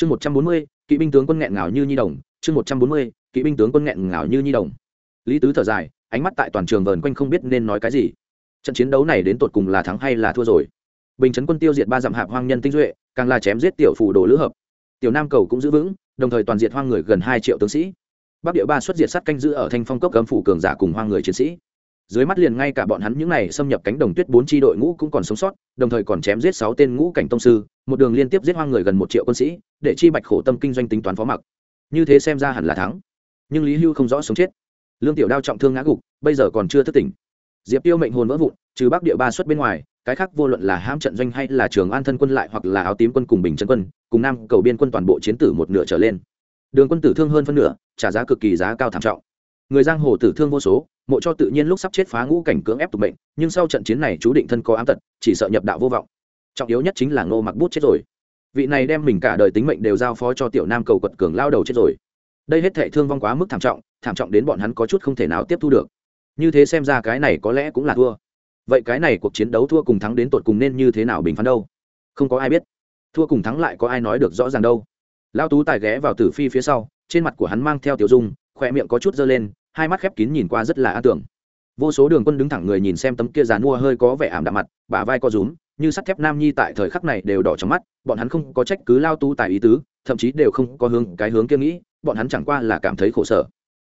chương một trăm bốn mươi, kỵ binh tướng quân nghẹn ngào như nhi đồng. Chương một trăm bốn mươi, kỵ binh tướng quân nghẹn ngào như nhi đồng. Lý tứ thở dài, ánh mắt tại toàn trường vờn quanh không biết nên nói cái gì. Trận chiến đấu này đến tột cùng là thắng hay là thua rồi? Bình chấn quân tiêu diệt ba dặm hạp hoang nhân tinh duệ, càng là chém giết tiểu phủ đồ lữ hợp. Tiểu nam cầu cũng giữ vững, đồng thời toàn diệt hoang người gần hai triệu tướng sĩ. Bắc địa ba xuất diệt sát canh giữ ở thanh phong cốc cấm phủ cường giả cùng hoang người chiến sĩ dưới mắt liền ngay cả bọn hắn những này xâm nhập cánh đồng tuyết bốn tri đội ngũ cũng còn sống sót, đồng thời còn chém giết sáu tên ngũ cảnh tông sư, một đường liên tiếp giết hoang người gần một triệu quân sĩ, để chi bạch khổ tâm kinh doanh tính toán phó mặc. Như thế xem ra hẳn là thắng. Nhưng lý hưu không rõ sống chết. Lương tiểu đao trọng thương ngã gục, bây giờ còn chưa thức tỉnh. Diệp tiêu mệnh hồn vỡ vụn, trừ bắc địa ba xuất bên ngoài, cái khác vô luận là ham trận doanh hay là trường an thân quân lại hoặc là áo tím quân cùng bình chân quân, cùng nam cầu biên quân toàn bộ chiến tử một nửa trở lên. Đường quân tử thương hơn phân nửa, trả giá cực kỳ giá cao thảm trọng. Người giang hồ tử thương vô số mộ cho tự nhiên lúc sắp chết phá ngũ cảnh cưỡng ép tục bệnh nhưng sau trận chiến này chú định thân có ám tật, chỉ sợ nhập đạo vô vọng. Trọng yếu nhất chính là ngô mặc bút chết rồi. Vị này đem mình cả đời tính mệnh đều giao phó cho tiểu nam cầu quật cường lao đầu chết rồi. Đây hết thệ thương vong quá mức thảm trọng thảm trọng đến bọn hắn có chút không thể nào tiếp thu được. Như thế xem ra cái này có lẽ cũng là thua. Vậy cái này cuộc chiến đấu thua cùng thắng đến tột cùng nên như thế nào bình phán đâu? Không có ai biết. Thua cùng thắng lại có ai nói được rõ ràng đâu. Lao tú tài ghé vào tử phi phía sau, trên mặt của hắn mang theo tiểu dung khỏe miệng có chút dơ lên hai mắt khép kín nhìn qua rất là an tưởng. Vô số đường quân đứng thẳng người nhìn xem tấm kia dàn mua hơi có vẻ ảm đạm mặt, bả vai co rúm, như sắt thép nam nhi tại thời khắc này đều đỏ trong mắt, bọn hắn không có trách cứ lao tú tài ý tứ, thậm chí đều không có hướng cái hướng kia nghĩ, bọn hắn chẳng qua là cảm thấy khổ sở.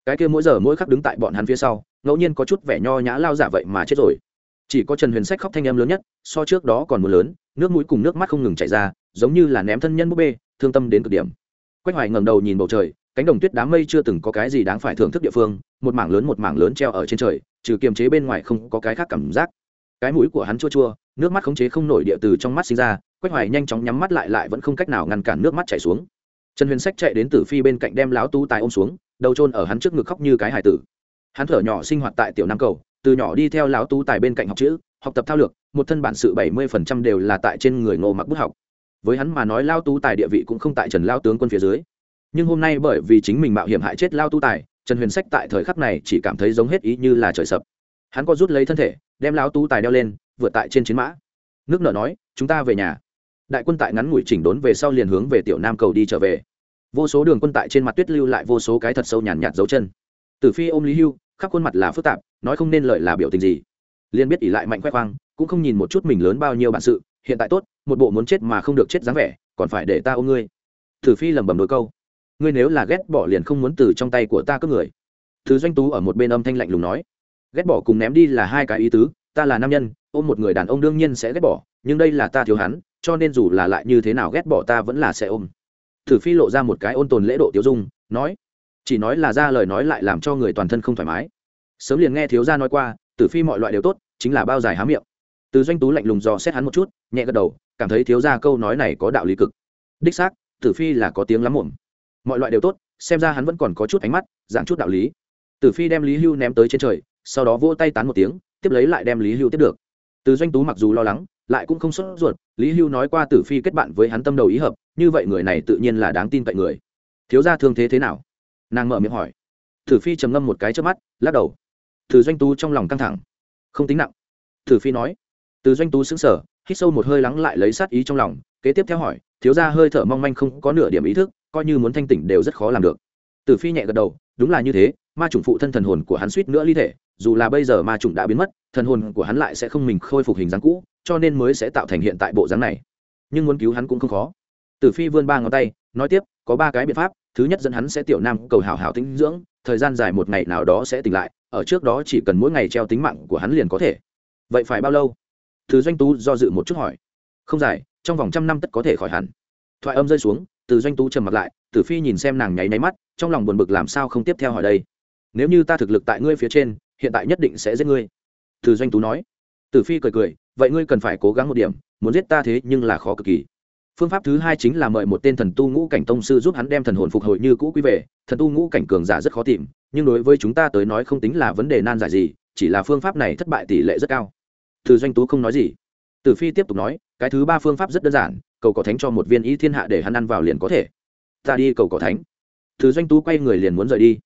Cái kia mỗi giờ mỗi khắc đứng tại bọn hắn phía sau, ngẫu nhiên có chút vẻ nho nhã lao giả vậy mà chết rồi. Chỉ có trần huyền sách khóc thanh em lớn nhất, so trước đó còn mưa lớn, nước mũi cùng nước mắt không ngừng chảy ra, giống như là ném thân nhân búp bê, thương tâm đến cực điểm. Quách hoài ngẩng đầu nhìn bầu trời cánh đồng tuyết đám mây chưa từng có cái gì đáng phải thưởng thức địa phương, một mảng lớn một mảng lớn treo ở trên trời, trừ kiềm chế bên ngoài không có cái khác cảm giác. Cái mũi của hắn chua chua, nước mắt khống chế không nổi địa từ trong mắt sinh ra, quách hoài nhanh chóng nhắm mắt lại lại vẫn không cách nào ngăn cản nước mắt chảy xuống. Trần huyền sách chạy đến tử phi bên cạnh đem lão tú tài ôm xuống, đầu trôn ở hắn trước ngực khóc như cái hải tử. Hắn thở nhỏ sinh hoạt tại tiểu nam cầu, từ nhỏ đi theo lão tú tài bên cạnh học chữ, học tập thao lược, một thân bản sự bảy mươi phần trăm đều là tại trên người ngô mặc bút học. Với hắn mà nói lao tú tài địa vị cũng không tại trần lao tướng quân phía dưới nhưng hôm nay bởi vì chính mình mạo hiểm hại chết lao Tu tài, trần huyền sách tại thời khắc này chỉ cảm thấy giống hết ý như là trời sập. Hắn có rút lấy thân thể, đem lao Tu tài đeo lên vượt tại trên chiến mã. Nước nở nói, chúng ta về nhà. Đại quân tại ngắn ngủi chỉnh đốn về sau liền hướng về tiểu nam cầu đi trở về. Vô số đường quân tại trên mặt tuyết lưu lại vô số cái thật sâu nhàn nhạt dấu chân. Tử phi ôm lý hưu, khắp khuôn mặt là phức tạp, nói không nên lợi là biểu tình gì. Liên biết ỉ lại mạnh khoe khoang, cũng không nhìn một chút mình lớn bao nhiêu bản sự, hiện tại tốt, một bộ muốn chết mà không được chết dáng vẻ, còn phải để ta ôm ngươi. Tử phi lẩm bẩm đôi câu ngươi nếu là ghét bỏ liền không muốn từ trong tay của ta cướp người. Thứ doanh tú ở một bên âm thanh lạnh lùng nói, ghét bỏ cùng ném đi là hai cái ý tứ, ta là nam nhân, ôm một người đàn ông đương nhiên sẽ ghét bỏ, nhưng đây là ta thiếu hắn, cho nên dù là lại như thế nào ghét bỏ ta vẫn là sẽ ôm. Thử phi lộ ra một cái ôn tồn lễ độ tiêu dung, nói, chỉ nói là ra lời nói lại làm cho người toàn thân không thoải mái. Sớm liền nghe thiếu gia nói qua, tử phi mọi loại đều tốt, chính là bao dài há miệng. Từ doanh tú lạnh lùng dò xét hắn một chút, nhẹ gật đầu, cảm thấy thiếu gia câu nói này có đạo lý cực. Đích xác, tử phi là có tiếng lắm muộn mọi loại đều tốt, xem ra hắn vẫn còn có chút ánh mắt, dạng chút đạo lý. Tử phi đem lý hưu ném tới trên trời, sau đó vỗ tay tán một tiếng, tiếp lấy lại đem lý hưu tiếp được. Từ doanh tú mặc dù lo lắng, lại cũng không sốt ruột, lý hưu nói qua tử phi kết bạn với hắn tâm đầu ý hợp, như vậy người này tự nhiên là đáng tin cậy người. Thiếu gia thương thế thế nào? Nàng mở miệng hỏi. Tử phi trầm ngâm một cái trước mắt, lắc đầu. Từ doanh tú trong lòng căng thẳng. Không tính nặng. Tử phi nói. Từ doanh tú xứng sở hít sâu một hơi lắng lại lấy sát ý trong lòng, kế tiếp theo hỏi, thiếu gia hơi thở mong manh không có nửa điểm ý thức coi như muốn thanh tỉnh đều rất khó làm được. Tử phi nhẹ gật đầu, đúng là như thế, ma chủng phụ thân thần hồn của hắn suýt nữa ly thể, dù là bây giờ ma chủng đã biến mất, thần hồn của hắn lại sẽ không mình khôi phục hình dáng cũ, cho nên mới sẽ tạo thành hiện tại bộ dáng này. Nhưng muốn cứu hắn cũng không khó. Tử phi vươn ba ngón tay, nói tiếp, có ba cái biện pháp, thứ nhất dẫn hắn sẽ tiểu nam cầu hảo hảo tinh dưỡng, thời gian dài một ngày nào đó sẽ tỉnh lại, ở trước đó chỉ cần mỗi ngày treo tính mạng của hắn liền có thể. Vậy phải bao lâu? Thứ doanh tú do dự một chút hỏi. Không dài, trong vòng trăm năm tất có thể khỏi hẳn. Thoại âm rơi xuống từ doanh tú trầm mặt lại, tử phi nhìn xem nàng nháy nháy mắt, trong lòng buồn bực làm sao không tiếp theo hỏi đây. Nếu như ta thực lực tại ngươi phía trên, hiện tại nhất định sẽ giết ngươi. Từ doanh tú nói. Tử phi cười cười, vậy ngươi cần phải cố gắng một điểm, muốn giết ta thế nhưng là khó cực kỳ. Phương pháp thứ hai chính là mời một tên thần tu ngũ cảnh tông sư giúp hắn đem thần hồn phục hồi như cũ quý về. Thần tu ngũ cảnh cường giả rất khó tìm, nhưng đối với chúng ta tới nói không tính là vấn đề nan giải gì, chỉ là phương pháp này thất bại tỷ lệ rất cao. Từ doanh tú không nói gì. Tử phi tiếp tục nói, cái thứ ba phương pháp rất đơn giản cầu có thánh cho một viên ý thiên hạ để hắn ăn vào liền có thể. Ta đi cầu có thánh. Từ doanh tú quay người liền muốn rời đi.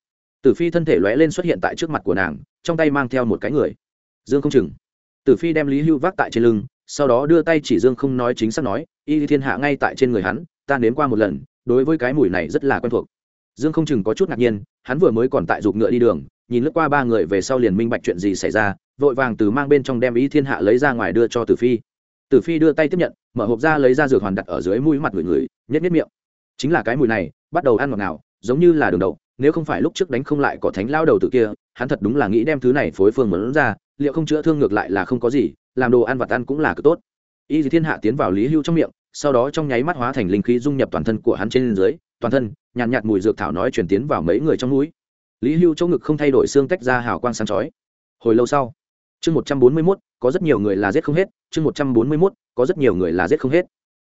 Tử phi thân thể lóe lên xuất hiện tại trước mặt của nàng, trong tay mang theo một cái người. Dương không chừng. Tử phi đem lý hưu vác tại trên lưng, sau đó đưa tay chỉ dương không nói chính xác nói y thiên hạ ngay tại trên người hắn, ta nếm qua một lần, đối với cái mùi này rất là quen thuộc. Dương không chừng có chút ngạc nhiên, hắn vừa mới còn tại giục ngựa đi đường, nhìn lướt qua ba người về sau liền minh bạch chuyện gì xảy ra, vội vàng từ mang bên trong đem ý thiên hạ lấy ra ngoài đưa cho tử phi tử phi đưa tay tiếp nhận mở hộp ra lấy ra dược hoàn đặt ở dưới mũi mặt người người nhất nhất miệng. Chính là cái mùi này bắt đầu ăn ngọt ngào giống như là đường đậu nếu không phải lúc trước đánh không lại cỏ thánh lao đầu tự kia hắn thật đúng là nghĩ đem thứ này phối phương mẫn ra liệu không chữa thương ngược lại là không có gì làm đồ ăn vặt ăn cũng là cực tốt. Y thiên hạ tiến vào lý hưu trong miệng sau đó trong nháy mắt hóa thành linh khí dung nhập toàn thân của hắn trên dưới toàn thân nhàn nhạt, nhạt mùi dược thảo nói chuyển tiến vào mấy người trong núi lý hưu chỗ ngực không thay đổi xương tách ra hào quang sáng chói. Hồi lâu sau chương một trăm bốn mươi mốt có rất nhiều người là giết không hết, chương một trăm bốn mươi mốt, có rất nhiều người là giết không hết.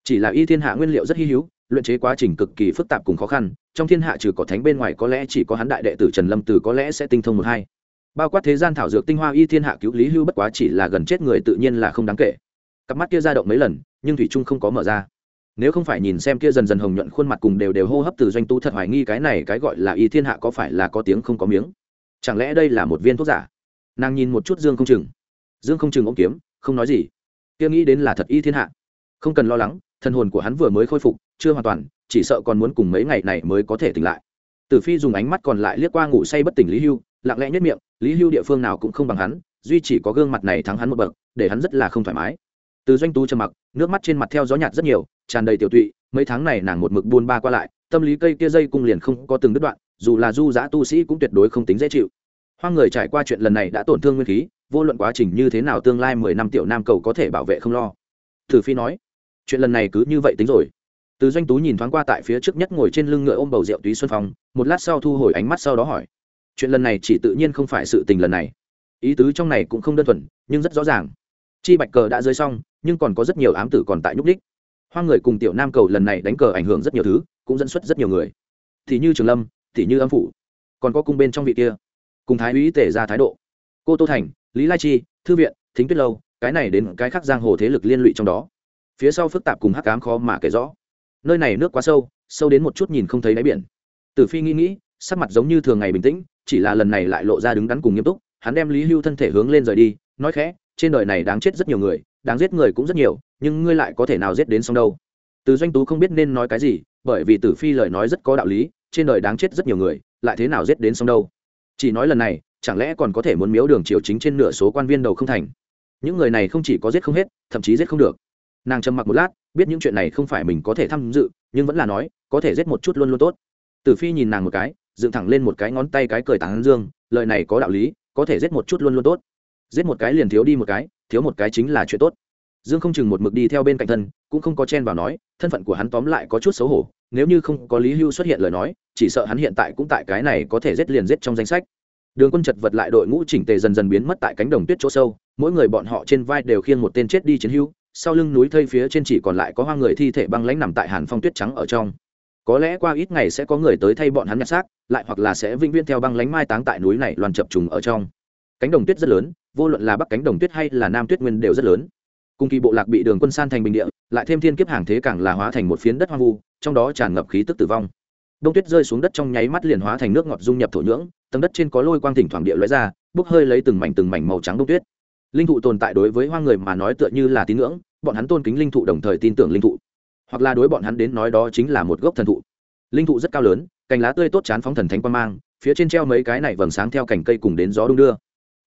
Chỉ là y thiên hạ nguyên liệu rất hy hữu, luyện chế quá trình cực kỳ phức tạp cùng khó khăn, trong thiên hạ trừ có thánh bên ngoài có lẽ chỉ có hắn đại đệ tử trần lâm từ có lẽ sẽ tinh thông một hai. Bao quát thế gian thảo dược tinh hoa y thiên hạ cứu lý hưu bất quá chỉ là gần chết người tự nhiên là không đáng kể. Cặp mắt kia ra động mấy lần, nhưng thủy trung không có mở ra. Nếu không phải nhìn xem kia dần dần hồng nhuận khuôn mặt cùng đều đều hô hấp từ doanh tu thật hoài nghi cái này cái gọi là y thiên hạ có phải là có tiếng không có miếng. Chẳng lẽ đây là một viên thuốc giả? Nàng nhìn một chút dương không chừng dương không chừng ống kiếm, không nói gì. Kia nghĩ đến là thật y thiên hạ. Không cần lo lắng thân hồn của hắn vừa mới khôi phục, chưa hoàn toàn, chỉ sợ còn muốn cùng mấy ngày này mới có thể tỉnh lại. Tử phi dùng ánh mắt còn lại liếc qua ngủ say bất tỉnh lý hưu, lặng lẽ nhất miệng, lý hưu địa phương nào cũng không bằng hắn, duy chỉ có gương mặt này thắng hắn một bậc, để hắn rất là không thoải mái. Từ doanh tú trầm mặc, nước mắt trên mặt theo gió nhạt rất nhiều, tràn đầy tiểu tụy, mấy tháng này nàng một mực buôn ba qua lại, tâm lý cây kia dây cung liền không có từng đứt đoạn, dù là du giã tu sĩ cũng tuyệt đối không tính dễ chịu. Hoang người trải qua chuyện lần này đã tổn thương nguyên khí vô luận quá trình như thế nào tương lai mười năm tiểu nam cầu có thể bảo vệ không lo. Thử phi nói, chuyện lần này cứ như vậy tính rồi. Từ doanh tú nhìn thoáng qua tại phía trước nhất ngồi trên lưng ngựa ôm bầu rượu túy xuân phong, một lát sau thu hồi ánh mắt sau đó hỏi, chuyện lần này chỉ tự nhiên không phải sự tình lần này. Ý tứ trong này cũng không đơn thuần, nhưng rất rõ ràng. Chi bạch cờ đã rơi xong, nhưng còn có rất nhiều ám tử còn tại nhúc đích hoang người cùng tiểu nam cầu lần này đánh cờ ảnh hưởng rất nhiều thứ, cũng dẫn xuất rất nhiều người. Thì như trường lâm, thì như âm phủ, còn có cung bên trong vị kia. Cùng thái úy tể ra thái độ. Cô tô thành lý lai chi, thư viện, thính tuyết lâu, cái này đến cái khác giang hồ thế lực liên lụy trong đó. Phía sau phức tạp cùng hắc cám khó mà kể rõ. Nơi này nước quá sâu sâu đến một chút nhìn không thấy đáy biển. Tử phi nghĩ nghĩ, sắc mặt giống như thường ngày bình tĩnh, chỉ là lần này lại lộ ra đứng đắn cùng nghiêm túc, hắn đem lý hưu thân thể hướng lên rời đi, nói khẽ, trên đời này đáng chết rất nhiều người, đáng giết người cũng rất nhiều, nhưng ngươi lại có thể nào giết đến xong đâu? Từ doanh tú không biết nên nói cái gì, bởi vì tử phi lời nói rất có đạo lý, trên đời đáng chết rất nhiều người, lại thế nào giết đến xong đâu? Chỉ nói lần này chẳng lẽ còn có thể muốn miếu đường triều chính trên nửa số quan viên đầu không thành? Những người này không chỉ có giết không hết, thậm chí giết không được. Nàng trầm mặc một lát, biết những chuyện này không phải mình có thể tham dự, nhưng vẫn là nói, có thể giết một chút luôn luôn tốt. Tử phi nhìn nàng một cái, dựng thẳng lên một cái ngón tay cái cười tán dương, lời này có đạo lý, có thể giết một chút luôn luôn tốt. Giết một cái liền thiếu đi một cái, thiếu một cái chính là chuyện tốt. Dương không chừng một mực đi theo bên cạnh thân, cũng không có chen vào nói, thân phận của hắn tóm lại có chút xấu hổ, nếu như không có lý hưu xuất hiện lời nói, chỉ sợ hắn hiện tại cũng tại cái này có thể giết liền giết trong danh sách đường quân chật vật lại đội ngũ chỉnh tề dần dần biến mất tại cánh đồng tuyết chỗ sâu, mỗi người bọn họ trên vai đều khiêng một tên chết đi chiến hưu sau lưng núi thây phía trên chỉ còn lại có hoa người thi thể băng lãnh nằm tại hàn phong tuyết trắng ở trong. Có lẽ qua ít ngày sẽ có người tới thay bọn hắn nhặt xác, lại hoặc là sẽ vĩnh viễn theo băng lánh mai táng tại núi này loàn chập trùng ở trong. Cánh đồng tuyết rất lớn, vô luận là bắc cánh đồng tuyết hay là nam tuyết nguyên đều rất lớn. Cùng kỳ bộ lạc bị đường quân san thành bình địa, lại thêm thiên kiếp hàng thế càng là hóa thành một phiến đất hoang vu, trong đó tràn ngập khí tức tử vong. Đông tuyết rơi xuống đất trong nháy mắt liền hóa thành nước ngọt dung nhập thổ nhưỡng tầng đất trên có lôi quang thỉnh thoảng địa lóe ra, bốc hơi lấy từng mảnh từng mảnh màu trắng đông tuyết. Linh thụ tồn tại đối với hoa người mà nói tựa như là tín ngưỡng, bọn hắn tôn kính linh thụ đồng thời tin tưởng linh thụ. Hoặc là đối bọn hắn đến nói đó chính là một gốc thần thụ. Linh thụ rất cao lớn, cành lá tươi tốt chán phóng thần thánh quan mang, phía trên treo mấy cái này vầng sáng theo cành cây cùng đến gió đung đưa.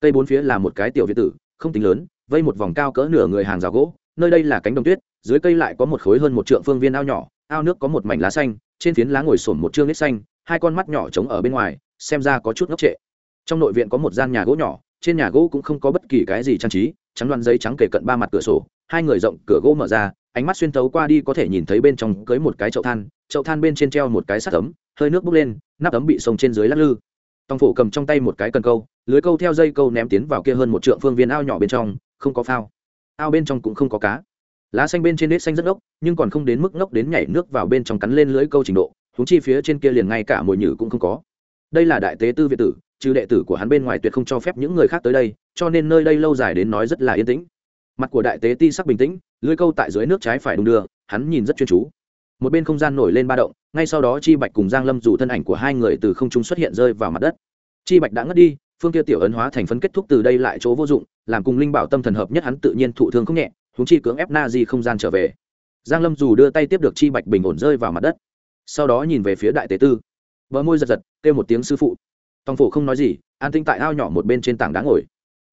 Cây bốn phía là một cái tiểu viện tử, không tính lớn, vây một vòng cao cỡ nửa người hàng rào gỗ, nơi đây là cánh đồng tuyết, dưới cây lại có một khối hơn một trượng phương viên ao nhỏ, ao nước có một mảnh lá xanh, trên phiến lá ngồi sổn một chương nít xanh, hai con mắt nhỏ trống ở bên ngoài xem ra có chút ngốc trệ. Trong nội viện có một gian nhà gỗ nhỏ, trên nhà gỗ cũng không có bất kỳ cái gì trang trí, trắng loan giấy trắng kể cận ba mặt cửa sổ, hai người rộng cửa gỗ mở ra, ánh mắt xuyên thấu qua đi có thể nhìn thấy bên trong cưới một cái chậu than chậu than bên trên treo một cái sắt tấm hơi nước bốc lên, nắp tấm bị sông trên dưới lắc lư. Tòng phổ cầm trong tay một cái cần câu, lưới câu theo dây câu ném tiến vào kia hơn một trượng phương viên ao nhỏ bên trong, không có phao. Ao bên trong cũng không có cá. Lá xanh bên trên nết xanh rất ngốc, nhưng còn không đến mức ngốc đến nhảy nước vào bên trong cắn lên lưới câu trình độ húng chi phía trên kia liền ngay cả mồi nhử cũng không có đây là đại tế tư việt tử, trừ đệ tử của hắn bên ngoài tuyệt không cho phép những người khác tới đây, cho nên nơi đây lâu dài đến nói rất là yên tĩnh. Mặt của đại tế ti sắc bình tĩnh lưới câu tại dưới nước trái phải đung đưa, hắn nhìn rất chuyên chú. Một bên không gian nổi lên ba động, ngay sau đó chi bạch cùng giang lâm dù thân ảnh của hai người từ không trung xuất hiện rơi vào mặt đất. Chi bạch đã ngất đi, phương kia tiểu ấn hóa thành phấn kết thúc từ đây lại chỗ vô dụng, làm cùng linh bảo tâm thần hợp nhất hắn tự nhiên thụ thương không nhẹ húng chi cưỡng ép na di không gian trở về. Giang lâm dù đưa tay tiếp được chi bạch bình ổn rơi vào mặt đất. Sau đó nhìn về phía đại tế tư vợ môi giật giật, kêu một tiếng sư phụ. Tòng phổ không nói gì, an tinh tại ao nhỏ một bên trên tảng đá ngồi.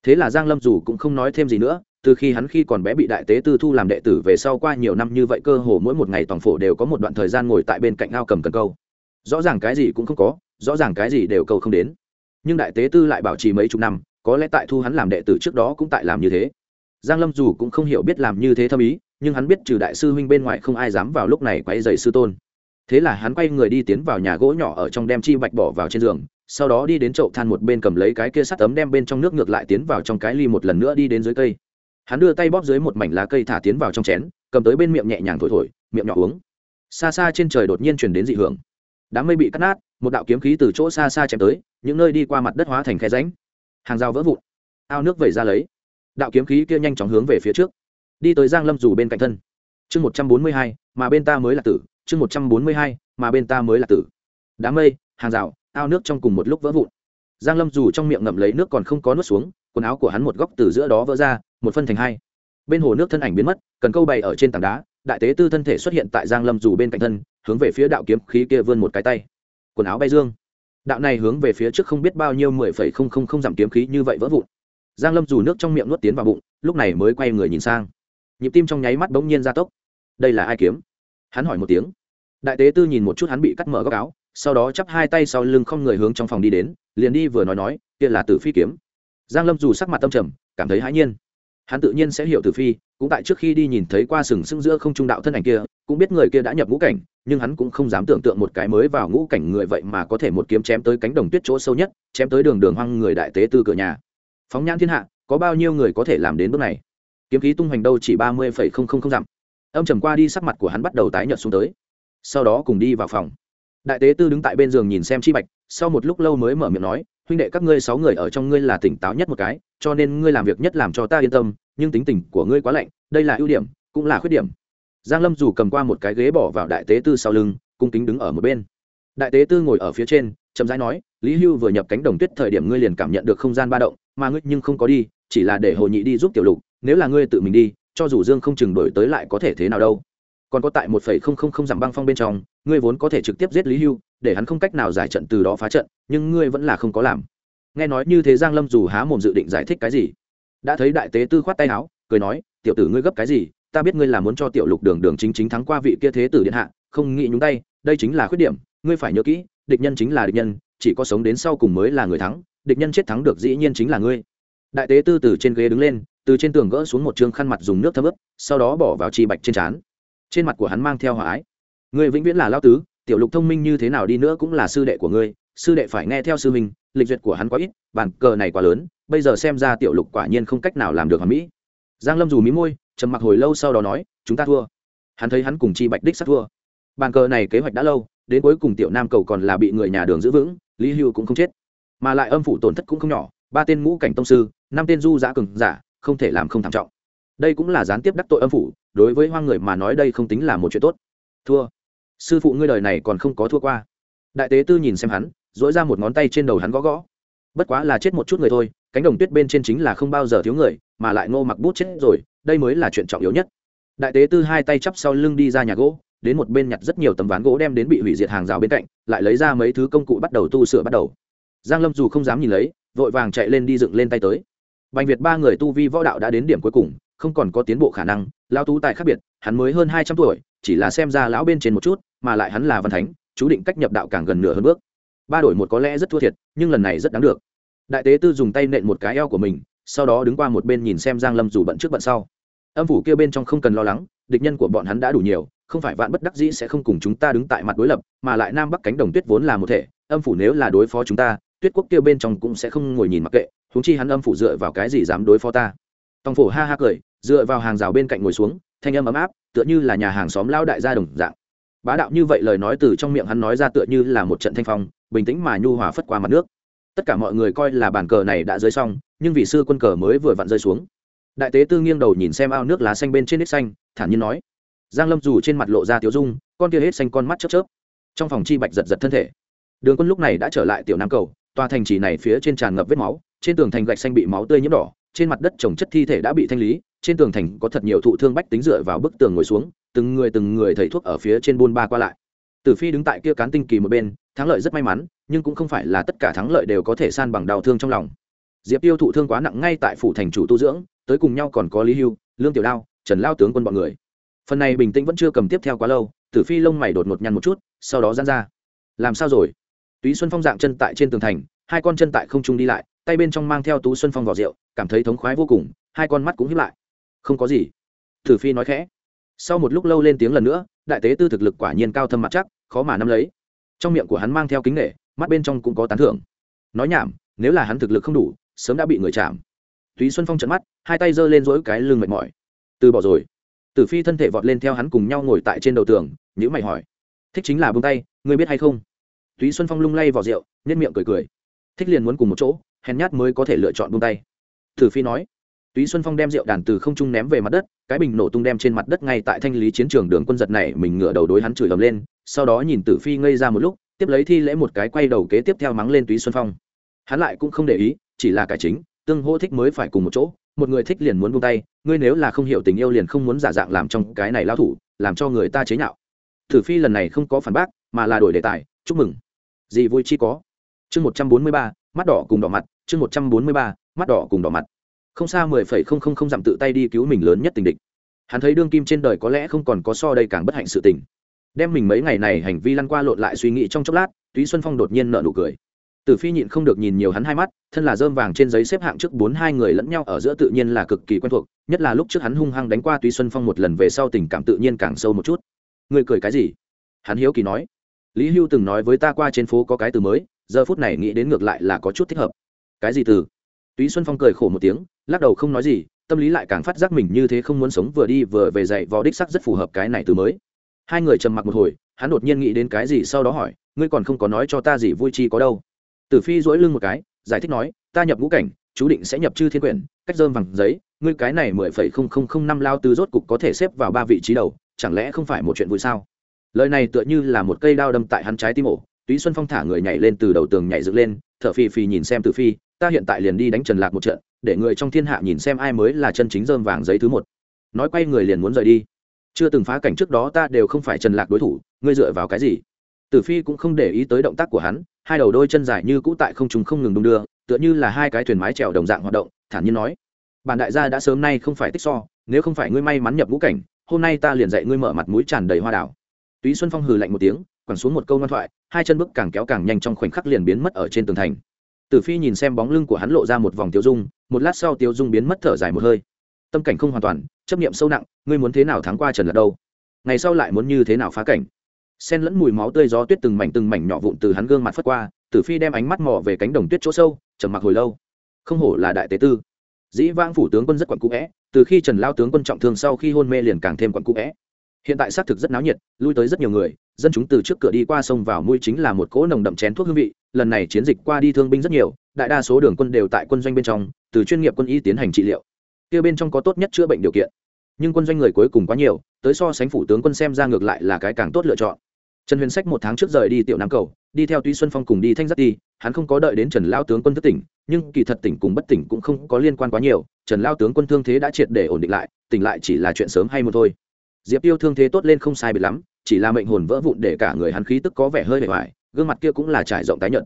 Thế là giang lâm dù cũng không nói thêm gì nữa, từ khi hắn khi còn bé bị đại tế tư thu làm đệ tử về sau qua nhiều năm như vậy cơ hồ mỗi một ngày tòng phổ đều có một đoạn thời gian ngồi tại bên cạnh ao cầm cần câu. Rõ ràng cái gì cũng không có, rõ ràng cái gì đều câu không đến. Nhưng đại tế tư lại bảo trì mấy chục năm, có lẽ tại thu hắn làm đệ tử trước đó cũng tại làm như thế. Giang lâm dù cũng không hiểu biết làm như thế thâm ý, nhưng hắn biết trừ đại sư huynh bên ngoài không ai dám vào lúc này quay dày sư tôn thế là hắn quay người đi tiến vào nhà gỗ nhỏ ở trong đem chi bạch bỏ vào trên giường, sau đó đi đến chậu than một bên cầm lấy cái kia sắt tấm đem bên trong nước ngược lại tiến vào trong cái ly một lần nữa đi đến dưới cây. Hắn đưa tay bóp dưới một mảnh lá cây thả tiến vào trong chén, cầm tới bên miệng nhẹ nhàng thổi thổi, miệng nhỏ uống. Xa xa trên trời đột nhiên chuyển đến dị hưởng. Đám mây bị cắt nát, một đạo kiếm khí từ chỗ xa xa chém tới, những nơi đi qua mặt đất hóa thành khe ránh hàng rào vỡ vụn, ao nước vẩy ra lấy. Đạo kiếm khí kia nhanh chóng hướng về phía trước. Đi tới giang lâm dù bên cạnh thân. Chương một trăm bốn mươi hai, mà bên ta mới là tử chương một trăm bốn mươi hai, mà bên ta mới là tử. Đám mây, hàng rào, ao nước trong cùng một lúc vỡ vụn. Giang lâm dù trong miệng ngậm lấy nước còn không có nuốt xuống, quần áo của hắn một góc từ giữa đó vỡ ra, một phân thành hai. Bên hồ nước thân ảnh biến mất, cần câu bày ở trên tảng đá, đại tế tư thân thể xuất hiện tại giang lâm dù bên cạnh thân, hướng về phía đạo kiếm khí kia vươn một cái tay. Quần áo bay dương. Đạo này hướng về phía trước không biết bao nhiêu mười phẩy không không không giảm kiếm khí như vậy vỡ vụn. Giang lâm dù nước trong miệng nuốt tiến vào bụng, lúc này mới quay người nhìn sang. Nhịp tim trong nháy mắt bỗng nhiên gia tốc. Đây là ai kiếm? Hắn hỏi một tiếng. Đại tế tư nhìn một chút hắn bị cắt mở góc áo, sau đó chắp hai tay sau lưng không người hướng trong phòng đi đến, liền đi vừa nói nói, kia là tử phi kiếm. Giang lâm dù sắc mặt tâm trầm, cảm thấy hãi nhiên. Hắn tự nhiên sẽ hiểu tử phi, cũng tại trước khi đi nhìn thấy qua sừng sững giữa không trung đạo thân ảnh kia, cũng biết người kia đã nhập ngũ cảnh, nhưng hắn cũng không dám tưởng tượng một cái mới vào ngũ cảnh người vậy mà có thể một kiếm chém tới cánh đồng tuyết chỗ sâu nhất, chém tới đường đường hoang người đại tế tư cửa nhà. Phóng nhãn thiên hạ, có bao nhiêu người có thể làm đến bước này? Kiếm khí tung hoành đâu chỉ ba mươi phẩy không không không dặm âm trầm qua đi sắc mặt của hắn bắt đầu tái nhợt xuống tới. Sau đó cùng đi vào phòng. Đại tế tư đứng tại bên giường nhìn xem chi bạch, sau một lúc lâu mới mở miệng nói, huynh đệ các ngươi sáu người ở trong ngươi là tỉnh táo nhất một cái, cho nên ngươi làm việc nhất làm cho ta yên tâm, nhưng tính tình của ngươi quá lạnh, đây là ưu điểm, cũng là khuyết điểm. Giang lâm dù cầm qua một cái ghế bỏ vào đại tế tư sau lưng, cung kính đứng ở một bên. Đại tế tư ngồi ở phía trên, chậm rãi nói, lý hưu vừa nhập cánh đồng tuyết thời điểm ngươi liền cảm nhận được không gian ba động, mà ngươi nhưng không có đi, chỉ là để hồ nhị đi giúp tiểu lục, nếu là ngươi tự mình đi cho dù dương không chừng đổi tới lại có thể thế nào đâu. Còn có tại một phẩy không không không giảm băng phong bên trong, ngươi vốn có thể trực tiếp giết lý hưu, để hắn không cách nào giải trận từ đó phá trận, nhưng ngươi vẫn là không có làm. Nghe nói như thế giang lâm dù há mồm dự định giải thích cái gì? Đã thấy đại tế tư khoát tay áo, cười nói, tiểu tử ngươi gấp cái gì? Ta biết ngươi là muốn cho tiểu lục đường đường chính chính thắng qua vị kia thế tử điện hạ, không nghĩ nhúng tay, đây chính là khuyết điểm, ngươi phải nhớ kỹ, địch nhân chính là địch nhân, chỉ có sống đến sau cùng mới là người thắng, địch nhân chết thắng được dĩ nhiên chính là ngươi. Đại tế tư từ trên ghế đứng lên từ trên tường gỡ xuống một chương khăn mặt dùng nước thấm ướp sau đó bỏ vào chi bạch trên trán. Trên mặt của hắn mang theo hòa ái. Ngươi vĩnh viễn là lao tứ, tiểu lục thông minh như thế nào đi nữa cũng là sư đệ của ngươi, sư đệ phải nghe theo sư mình. lịch duyệt của hắn quá ít, bản cờ này quá lớn, bây giờ xem ra tiểu lục quả nhiên không cách nào làm được hoàn mỹ. Giang lâm dù mí môi, trầm mặc hồi lâu sau đó nói, chúng ta thua. Hắn thấy hắn cùng chi bạch đích sắp thua. Bàn cờ này kế hoạch đã lâu, đến cuối cùng tiểu nam cầu còn là bị người nhà đường giữ vững, lý hưu cũng không chết. Mà lại âm phủ tổn thất cũng không nhỏ, ba tên ngũ cảnh tông sư, năm tên du giã cường giả không thể làm không thảm trọng. Đây cũng là gián tiếp đắc tội âm phủ, đối với hoang người mà nói đây không tính là một chuyện tốt. Thua. Sư phụ ngươi đời này còn không có thua qua. Đại tế tư nhìn xem hắn dỗi ra một ngón tay trên đầu hắn gõ gõ. Bất quá là chết một chút người thôi, cánh đồng tuyết bên trên chính là không bao giờ thiếu người, mà lại ngô mặc bút chết rồi, đây mới là chuyện trọng yếu nhất. Đại tế tư hai tay chắp sau lưng đi ra nhà gỗ, đến một bên nhặt rất nhiều tấm ván gỗ đem đến bị hủy diệt hàng rào bên cạnh, lại lấy ra mấy thứ công cụ bắt đầu tu sửa bắt đầu. Giang lâm dù không dám nhìn lấy, vội vàng chạy lên đi dựng lên tay tới bành việt ba người tu vi võ đạo đã đến điểm cuối cùng, không còn có tiến bộ khả năng, lão tú tài khác biệt, hắn mới hơn hai trăm tuổi, chỉ là xem ra lão bên trên một chút, mà lại hắn là văn thánh, chú định cách nhập đạo càng gần nửa hơn bước. Ba đổi một có lẽ rất thua thiệt, nhưng lần này rất đáng được. Đại tế tư dùng tay nện một cái eo của mình, sau đó đứng qua một bên nhìn xem giang lâm dù bận trước bận sau. Âm phủ kia bên trong không cần lo lắng, địch nhân của bọn hắn đã đủ nhiều, không phải vạn bất đắc dĩ sẽ không cùng chúng ta đứng tại mặt đối lập, mà lại nam bắc cánh đồng tuyết vốn là một thể, âm phủ nếu là đối phó chúng ta, tuyết quốc kia bên trong cũng sẽ không ngồi nhìn mặc kệ húng chi hắn âm phủ dựa vào cái gì dám đối phó ta? Tòng phủ ha ha cười, dựa vào hàng rào bên cạnh ngồi xuống, thanh âm ấm áp, tựa như là nhà hàng xóm lao đại gia đồng dạng. Bá đạo như vậy lời nói từ trong miệng hắn nói ra tựa như là một trận thanh phong, bình tĩnh mà nhu hòa phất qua mặt nước. Tất cả mọi người coi là bàn cờ này đã rơi xong, nhưng vị sư quân cờ mới vừa vặn rơi xuống. Đại tế tư nghiêng đầu nhìn xem ao nước lá xanh bên trên nếp xanh, thản nhiên nói. Giang lâm dù trên mặt lộ ra tiếu dung, con kia hết xanh con mắt chớp chớp. Trong phòng chi bạch giật giật thân thể. Đường quân lúc này đã trở lại tiểu nam cầu, tòa thành trì này phía trên tràn ngập vết máu trên tường thành gạch xanh bị máu tươi nhiễm đỏ, trên mặt đất trồng chất thi thể đã bị thanh lý, trên tường thành có thật nhiều thụ thương bách tính dựa vào bức tường ngồi xuống, từng người từng người thầy thuốc ở phía trên buôn ba qua lại. Tử phi đứng tại kia cán tinh kỳ một bên, thắng lợi rất may mắn, nhưng cũng không phải là tất cả thắng lợi đều có thể san bằng đau thương trong lòng. Diệp tiêu thụ thương quá nặng ngay tại phủ thành chủ tu dưỡng, tới cùng nhau còn có lý hưu, lương tiểu đao, trần lao tướng quân bọn người. Phần này bình tĩnh vẫn chưa cầm tiếp theo quá lâu, tử phi lông mày đột ngột nhăn một chút, sau đó dán ra. Làm sao rồi? Túy xuân phong dạng chân tại trên tường thành, hai con chân tại không trung đi lại tay bên trong mang theo tú xuân phong vỏ rượu, cảm thấy thống khoái vô cùng, hai con mắt cũng hiếp lại. Không có gì. Tử phi nói khẽ. Sau một lúc lâu lên tiếng lần nữa, đại tế tư thực lực quả nhiên cao thâm mặt chắc, khó mà nắm lấy. Trong miệng của hắn mang theo kính nghệ mắt bên trong cũng có tán thưởng. Nói nhảm, nếu là hắn thực lực không đủ, sớm đã bị người chạm. Túy xuân phong trận mắt, hai tay giơ lên dỗi cái lưng mệt mỏi. Từ bỏ rồi. Tử phi thân thể vọt lên theo hắn cùng nhau ngồi tại trên đầu tường nhữ mày hỏi. Thích chính là bông tay, ngươi biết hay không? Túy xuân phong lung lay vào rượu nhân miệng cười cười. Thích liền muốn cùng một chỗ hèn nhát mới có thể lựa chọn buông tay. Tử phi nói, túy xuân phong đem rượu đàn từ không trung ném về mặt đất, cái bình nổ tung đem trên mặt đất ngay tại thanh lý chiến trường đường quân giật này mình ngửa đầu đối hắn chửi ầm lên, sau đó nhìn tử phi ngây ra một lúc, tiếp lấy thi lễ một cái quay đầu kế tiếp theo mắng lên túy xuân phong. Hắn lại cũng không để ý, chỉ là cải chính, tương hô thích mới phải cùng một chỗ, một người thích liền muốn buông tay, ngươi nếu là không hiểu tình yêu liền không muốn giả dạng làm trong cái này lao thủ, làm cho người ta chế nhạo. Tử phi lần này không có phản bác, mà là đổi đề tài, chúc mừng. Gì vui chi có. Chương một trăm bốn mươi ba, mắt đỏ cùng đỏ mặt chương một trăm bốn mươi ba, mắt đỏ cùng đỏ mặt. Không xa mười phẩy không không không dặm tự tay đi cứu mình lớn nhất tình địch. Hắn thấy đương kim trên đời có lẽ không còn có so đây càng bất hạnh sự tình. Đem mình mấy ngày này hành vi lăn qua lộn lại suy nghĩ trong chốc lát, túy xuân phong đột nhiên nợ nụ cười. Tử phi nhịn không được nhìn nhiều hắn hai mắt, thân là dơm vàng trên giấy xếp hạng trước bốn hai người lẫn nhau ở giữa tự nhiên là cực kỳ quen thuộc, nhất là lúc trước hắn hung hăng đánh qua túy xuân phong một lần về sau tình cảm tự nhiên càng sâu một chút. Người cười cái gì? Hắn hiếu kỳ nói. Lý hưu từng nói với ta qua trên phố có cái từ mới, giờ phút này nghĩ đến ngược lại là có chút thích hợp cái gì từ? Túy xuân phong cười khổ một tiếng, lắc đầu không nói gì, tâm lý lại càng phát giác mình như thế không muốn sống vừa đi vừa về dạy vò đích sắc rất phù hợp cái này từ mới. Hai người trầm mặc một hồi, hắn đột nhiên nghĩ đến cái gì sau đó hỏi, ngươi còn không có nói cho ta gì vui chi có đâu? Tử phi dỗi lưng một cái, giải thích nói, ta nhập ngũ cảnh, chú định sẽ nhập chư thiên quyển, cách dơm vàng giấy, ngươi cái này mười phẩy không không không năm lao tứ rốt cục có thể xếp vào ba vị trí đầu, chẳng lẽ không phải một chuyện vui sao? Lời này tựa như là một cây đao đâm tại hắn trái tim ổ, túy xuân phong thả người nhảy lên từ đầu tường nhảy dựng lên, thở phì phì nhìn xem tử phi ta hiện tại liền đi đánh trần lạc một trận, để người trong thiên hạ nhìn xem ai mới là chân chính dơm vàng giấy thứ một. Nói quay người liền muốn rời đi. Chưa từng phá cảnh trước đó ta đều không phải trần lạc đối thủ, ngươi dựa vào cái gì? Tử phi cũng không để ý tới động tác của hắn, hai đầu đôi chân dài như cũ tại không trùng không ngừng đung đưa, tựa như là hai cái thuyền mái trèo đồng dạng hoạt động, thản nhiên nói. Bản đại gia đã sớm nay không phải tích so, nếu không phải ngươi may mắn nhập ngũ cảnh, hôm nay ta liền dạy ngươi mở mặt mũi tràn đầy hoa đảo. Túy xuân phong hừ lạnh một tiếng, quẳng xuống một câu ngoan thoại, hai chân bước càng kéo càng nhanh trong khoảnh khắc liền biến mất ở trên tường thành tử phi nhìn xem bóng lưng của hắn lộ ra một vòng tiêu dung, một lát sau tiêu dung biến mất thở dài một hơi. Tâm cảnh không hoàn toàn, chấp niệm sâu nặng, ngươi muốn thế nào thắng qua trần lật đâu? Ngày sau lại muốn như thế nào phá cảnh? Sen lẫn mùi máu tươi gió tuyết từng mảnh từng mảnh nhỏ vụn từ hắn gương mặt phất qua, tử phi đem ánh mắt mò về cánh đồng tuyết chỗ sâu, trầm mặc hồi lâu. Không hổ là đại tế tư. Dĩ vãng phủ tướng quân rất quặn cũ vẽ từ khi trần lao tướng quân trọng thương sau khi hôn mê liền càng thêm quặn cũ vẽ hiện tại xác thực rất náo nhiệt, lui tới rất nhiều người, dân chúng từ trước cửa đi qua sông vào mũi chính là một cỗ nồng đậm chén thuốc hương vị, lần này chiến dịch qua đi thương binh rất nhiều, đại đa số đường quân đều tại quân doanh bên trong, từ chuyên nghiệp quân y tiến hành trị liệu. Kia bên trong có tốt nhất chữa bệnh điều kiện. Nhưng quân doanh người cuối cùng quá nhiều, tới so sánh phủ tướng quân xem ra ngược lại là cái càng tốt lựa chọn. Trần huyền sách một tháng trước rời đi tiểu nam cầu, đi theo tuy xuân phong cùng đi thanh giác ti, hắn không có đợi đến trần lao tướng quân thất tỉnh, nhưng kỳ thật tỉnh cùng bất tỉnh cũng không có liên quan quá nhiều, trần lao tướng quân thương thế đã triệt để ổn định lại, tỉnh lại chỉ là chuyện sớm hay một thôi diệp tiêu thương thế tốt lên không sai biệt lắm, chỉ là mệnh hồn vỡ vụn để cả người hắn khí tức có vẻ hơi bề ngoài, gương mặt kia cũng là trải rộng tái nhợt.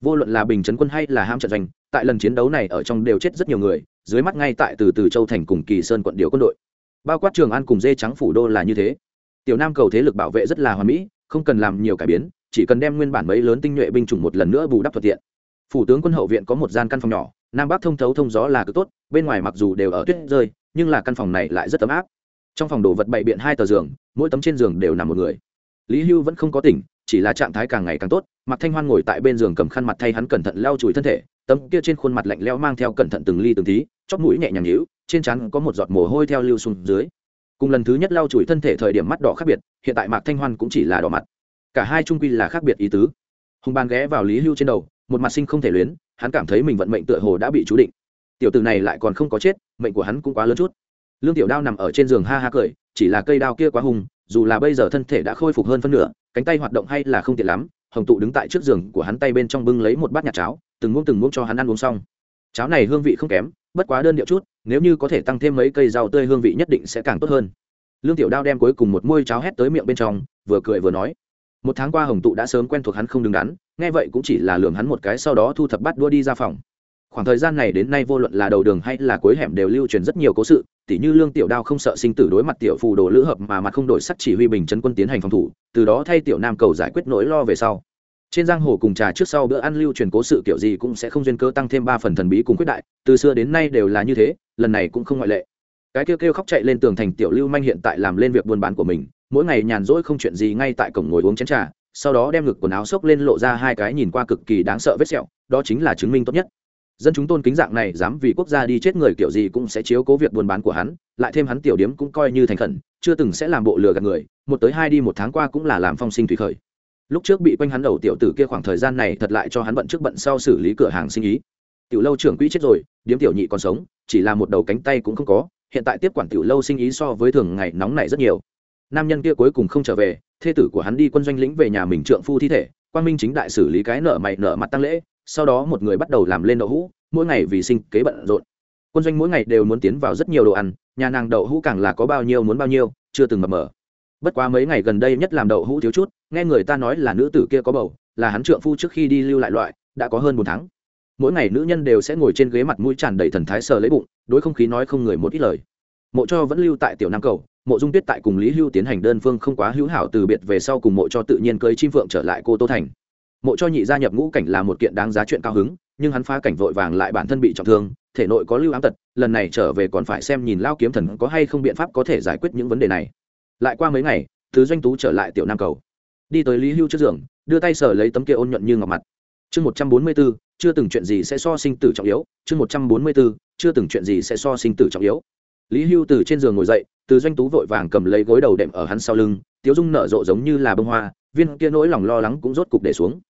Vô luận là bình chấn quân hay là ham trận doanh, tại lần chiến đấu này ở trong đều chết rất nhiều người, dưới mắt ngay tại từ từ châu thành cùng kỳ sơn quận điều quân đội. Bao quát trường an cùng dê trắng phủ đô là như thế. Tiểu nam cầu thế lực bảo vệ rất là hoàn mỹ, không cần làm nhiều cải biến, chỉ cần đem nguyên bản mấy lớn tinh nhuệ binh chủng một lần nữa bù đắp thuận tiện. Phủ tướng quân hậu viện có một gian căn phòng nhỏ, nam bắc thông thấu thông gió là cực tốt, bên ngoài mặc dù đều ở tuyết rơi, nhưng là căn phòng này lại rất ấm áp trong phòng đồ vật bậy biện hai tờ giường, mỗi tấm trên giường đều nằm một người. Lý hưu vẫn không có tỉnh, chỉ là trạng thái càng ngày càng tốt mặc thanh hoan ngồi tại bên giường cầm khăn mặt thay hắn cẩn thận lau chùi thân thể, tấm kia trên khuôn mặt lạnh lẽo mang theo cẩn thận từng ly từng tí, chóp mũi nhẹ nhàng nhíu, trên trán có một giọt mồ hôi theo lưu xuống dưới. Cùng lần thứ nhất lau chùi thân thể thời điểm mắt đỏ khác biệt, hiện tại mạc thanh hoan cũng chỉ là đỏ mặt. Cả hai trung quy là khác biệt ý tứ. Hùng ban ghé vào lý hưu trên đầu, một mặt sinh không thể luyến, hắn cảm thấy mình vận mệnh tựa hồ đã bị chú định. Tiểu tử này lại còn không có chết, mệnh của hắn cũng quá lớn chút lương tiểu đao nằm ở trên giường ha ha cười, chỉ là cây đao kia quá hùng dù là bây giờ thân thể đã khôi phục hơn phân nửa, cánh tay hoạt động hay là không tiện lắm, hồng tụ đứng tại trước giường của hắn tay bên trong bưng lấy một bát nhạt cháo, từng muỗng từng muỗng cho hắn ăn uống xong. Cháo này hương vị không kém, bất quá đơn điệu chút, nếu như có thể tăng thêm mấy cây rau tươi hương vị nhất định sẽ càng tốt hơn. Lương tiểu đao đem cuối cùng một môi cháo hét tới miệng bên trong, vừa cười vừa nói. Một tháng qua hồng tụ đã sớm quen thuộc hắn không đứng đắn, nghe vậy cũng chỉ là lường hắn một cái sau đó thu thập bắt đua đi ra phòng khoảng thời gian này đến nay vô luận là đầu đường hay là cuối hẻm đều lưu truyền rất nhiều cố sự, tỉ như lương tiểu đao không sợ sinh tử đối mặt tiểu phù đồ lữ hợp mà mặt không đổi sắc chỉ huy bình chân quân tiến hành phòng thủ, từ đó thay tiểu nam cầu giải quyết nỗi lo về sau. Trên giang hồ cùng trà trước sau bữa ăn lưu truyền cố sự kiểu gì cũng sẽ không duyên cơ tăng thêm ba phần thần bí cùng quyết đại, từ xưa đến nay đều là như thế, lần này cũng không ngoại lệ. Cái kêu kêu khóc chạy lên tường thành tiểu lưu manh hiện tại làm lên việc buôn bán của mình, mỗi ngày nhàn rỗi không chuyện gì ngay tại cổng ngồi uống chén trà, sau đó đem ngực quần áo xốc lên lộ ra hai cái nhìn qua cực kỳ đáng sợ vết sẹo, đó chính là chứng minh tốt nhất dân chúng tôn kính dạng này dám vì quốc gia đi chết người kiểu gì cũng sẽ chiếu cố việc buôn bán của hắn, lại thêm hắn tiểu điếm cũng coi như thành khẩn, chưa từng sẽ làm bộ lừa gạt người, một tới hai đi một tháng qua cũng là làm phong sinh thủy khởi. Lúc trước bị quanh hắn đầu tiểu tử kia khoảng thời gian này thật lại cho hắn bận trước bận sau xử lý cửa hàng sinh ý. Tiểu lâu trưởng quỹ chết rồi, điếm tiểu nhị còn sống, chỉ là một đầu cánh tay cũng không có, hiện tại tiếp quản tiểu lâu sinh ý so với thường ngày nóng này rất nhiều. Nam nhân kia cuối cùng không trở về, thê tử của hắn đi quân doanh lĩnh về nhà mình trượng phu thi thể quan minh chính đại xử lý cái nợ mày nợ mặt tăng lễ sau đó một người bắt đầu làm lên đậu hũ, mỗi ngày vì sinh kế bận rộn. Quân doanh mỗi ngày đều muốn tiến vào rất nhiều đồ ăn, nhà nàng đậu hũ càng là có bao nhiêu muốn bao nhiêu, chưa từng mập mờ. Bất quá mấy ngày gần đây nhất làm đậu hũ thiếu chút, nghe người ta nói là nữ tử kia có bầu, là hắn trượng phu trước khi đi lưu lại loại, đã có hơn một tháng. Mỗi ngày nữ nhân đều sẽ ngồi trên ghế mặt mũi tràn đầy thần thái sờ lấy bụng, đối không khí nói không người một ít lời. Mộ cho vẫn lưu tại tiểu nam cầu, mộ dung tuyết tại cùng lý hưu tiến hành đơn phương không quá hữu hảo từ biệt về sau cùng mộ cho tự nhiên cưới chim phượng trở lại cô tô thành mộ cho nhị gia nhập ngũ cảnh là một kiện đáng giá chuyện cao hứng, nhưng hắn phá cảnh vội vàng lại bản thân bị trọng thương, thể nội có lưu ám tật, lần này trở về còn phải xem nhìn lao kiếm thần có hay không biện pháp có thể giải quyết những vấn đề này. Lại qua mấy ngày thứ doanh tú trở lại tiểu nam cầu. Đi tới lý hưu trước giường, đưa tay sờ lấy tấm kia ôn nhuận như ngọc mặt. Chương một trăm bốn mươi b ố chưa từng chuyện gì sẽ so sinh tử trọng yếu. Chương một trăm bốn mươi b ố chưa từng chuyện gì sẽ so sinh tử trọng yếu. Lý hưu từ trên giường ngồi dậy từ doanh tú vội vàng cầm lấy gối đầu đệm ở hắn sau lưng, tiếu dung nở rộ giống như là bông hoa, viên kia nỗi lòng lo lắng cũng rốt cục để xuống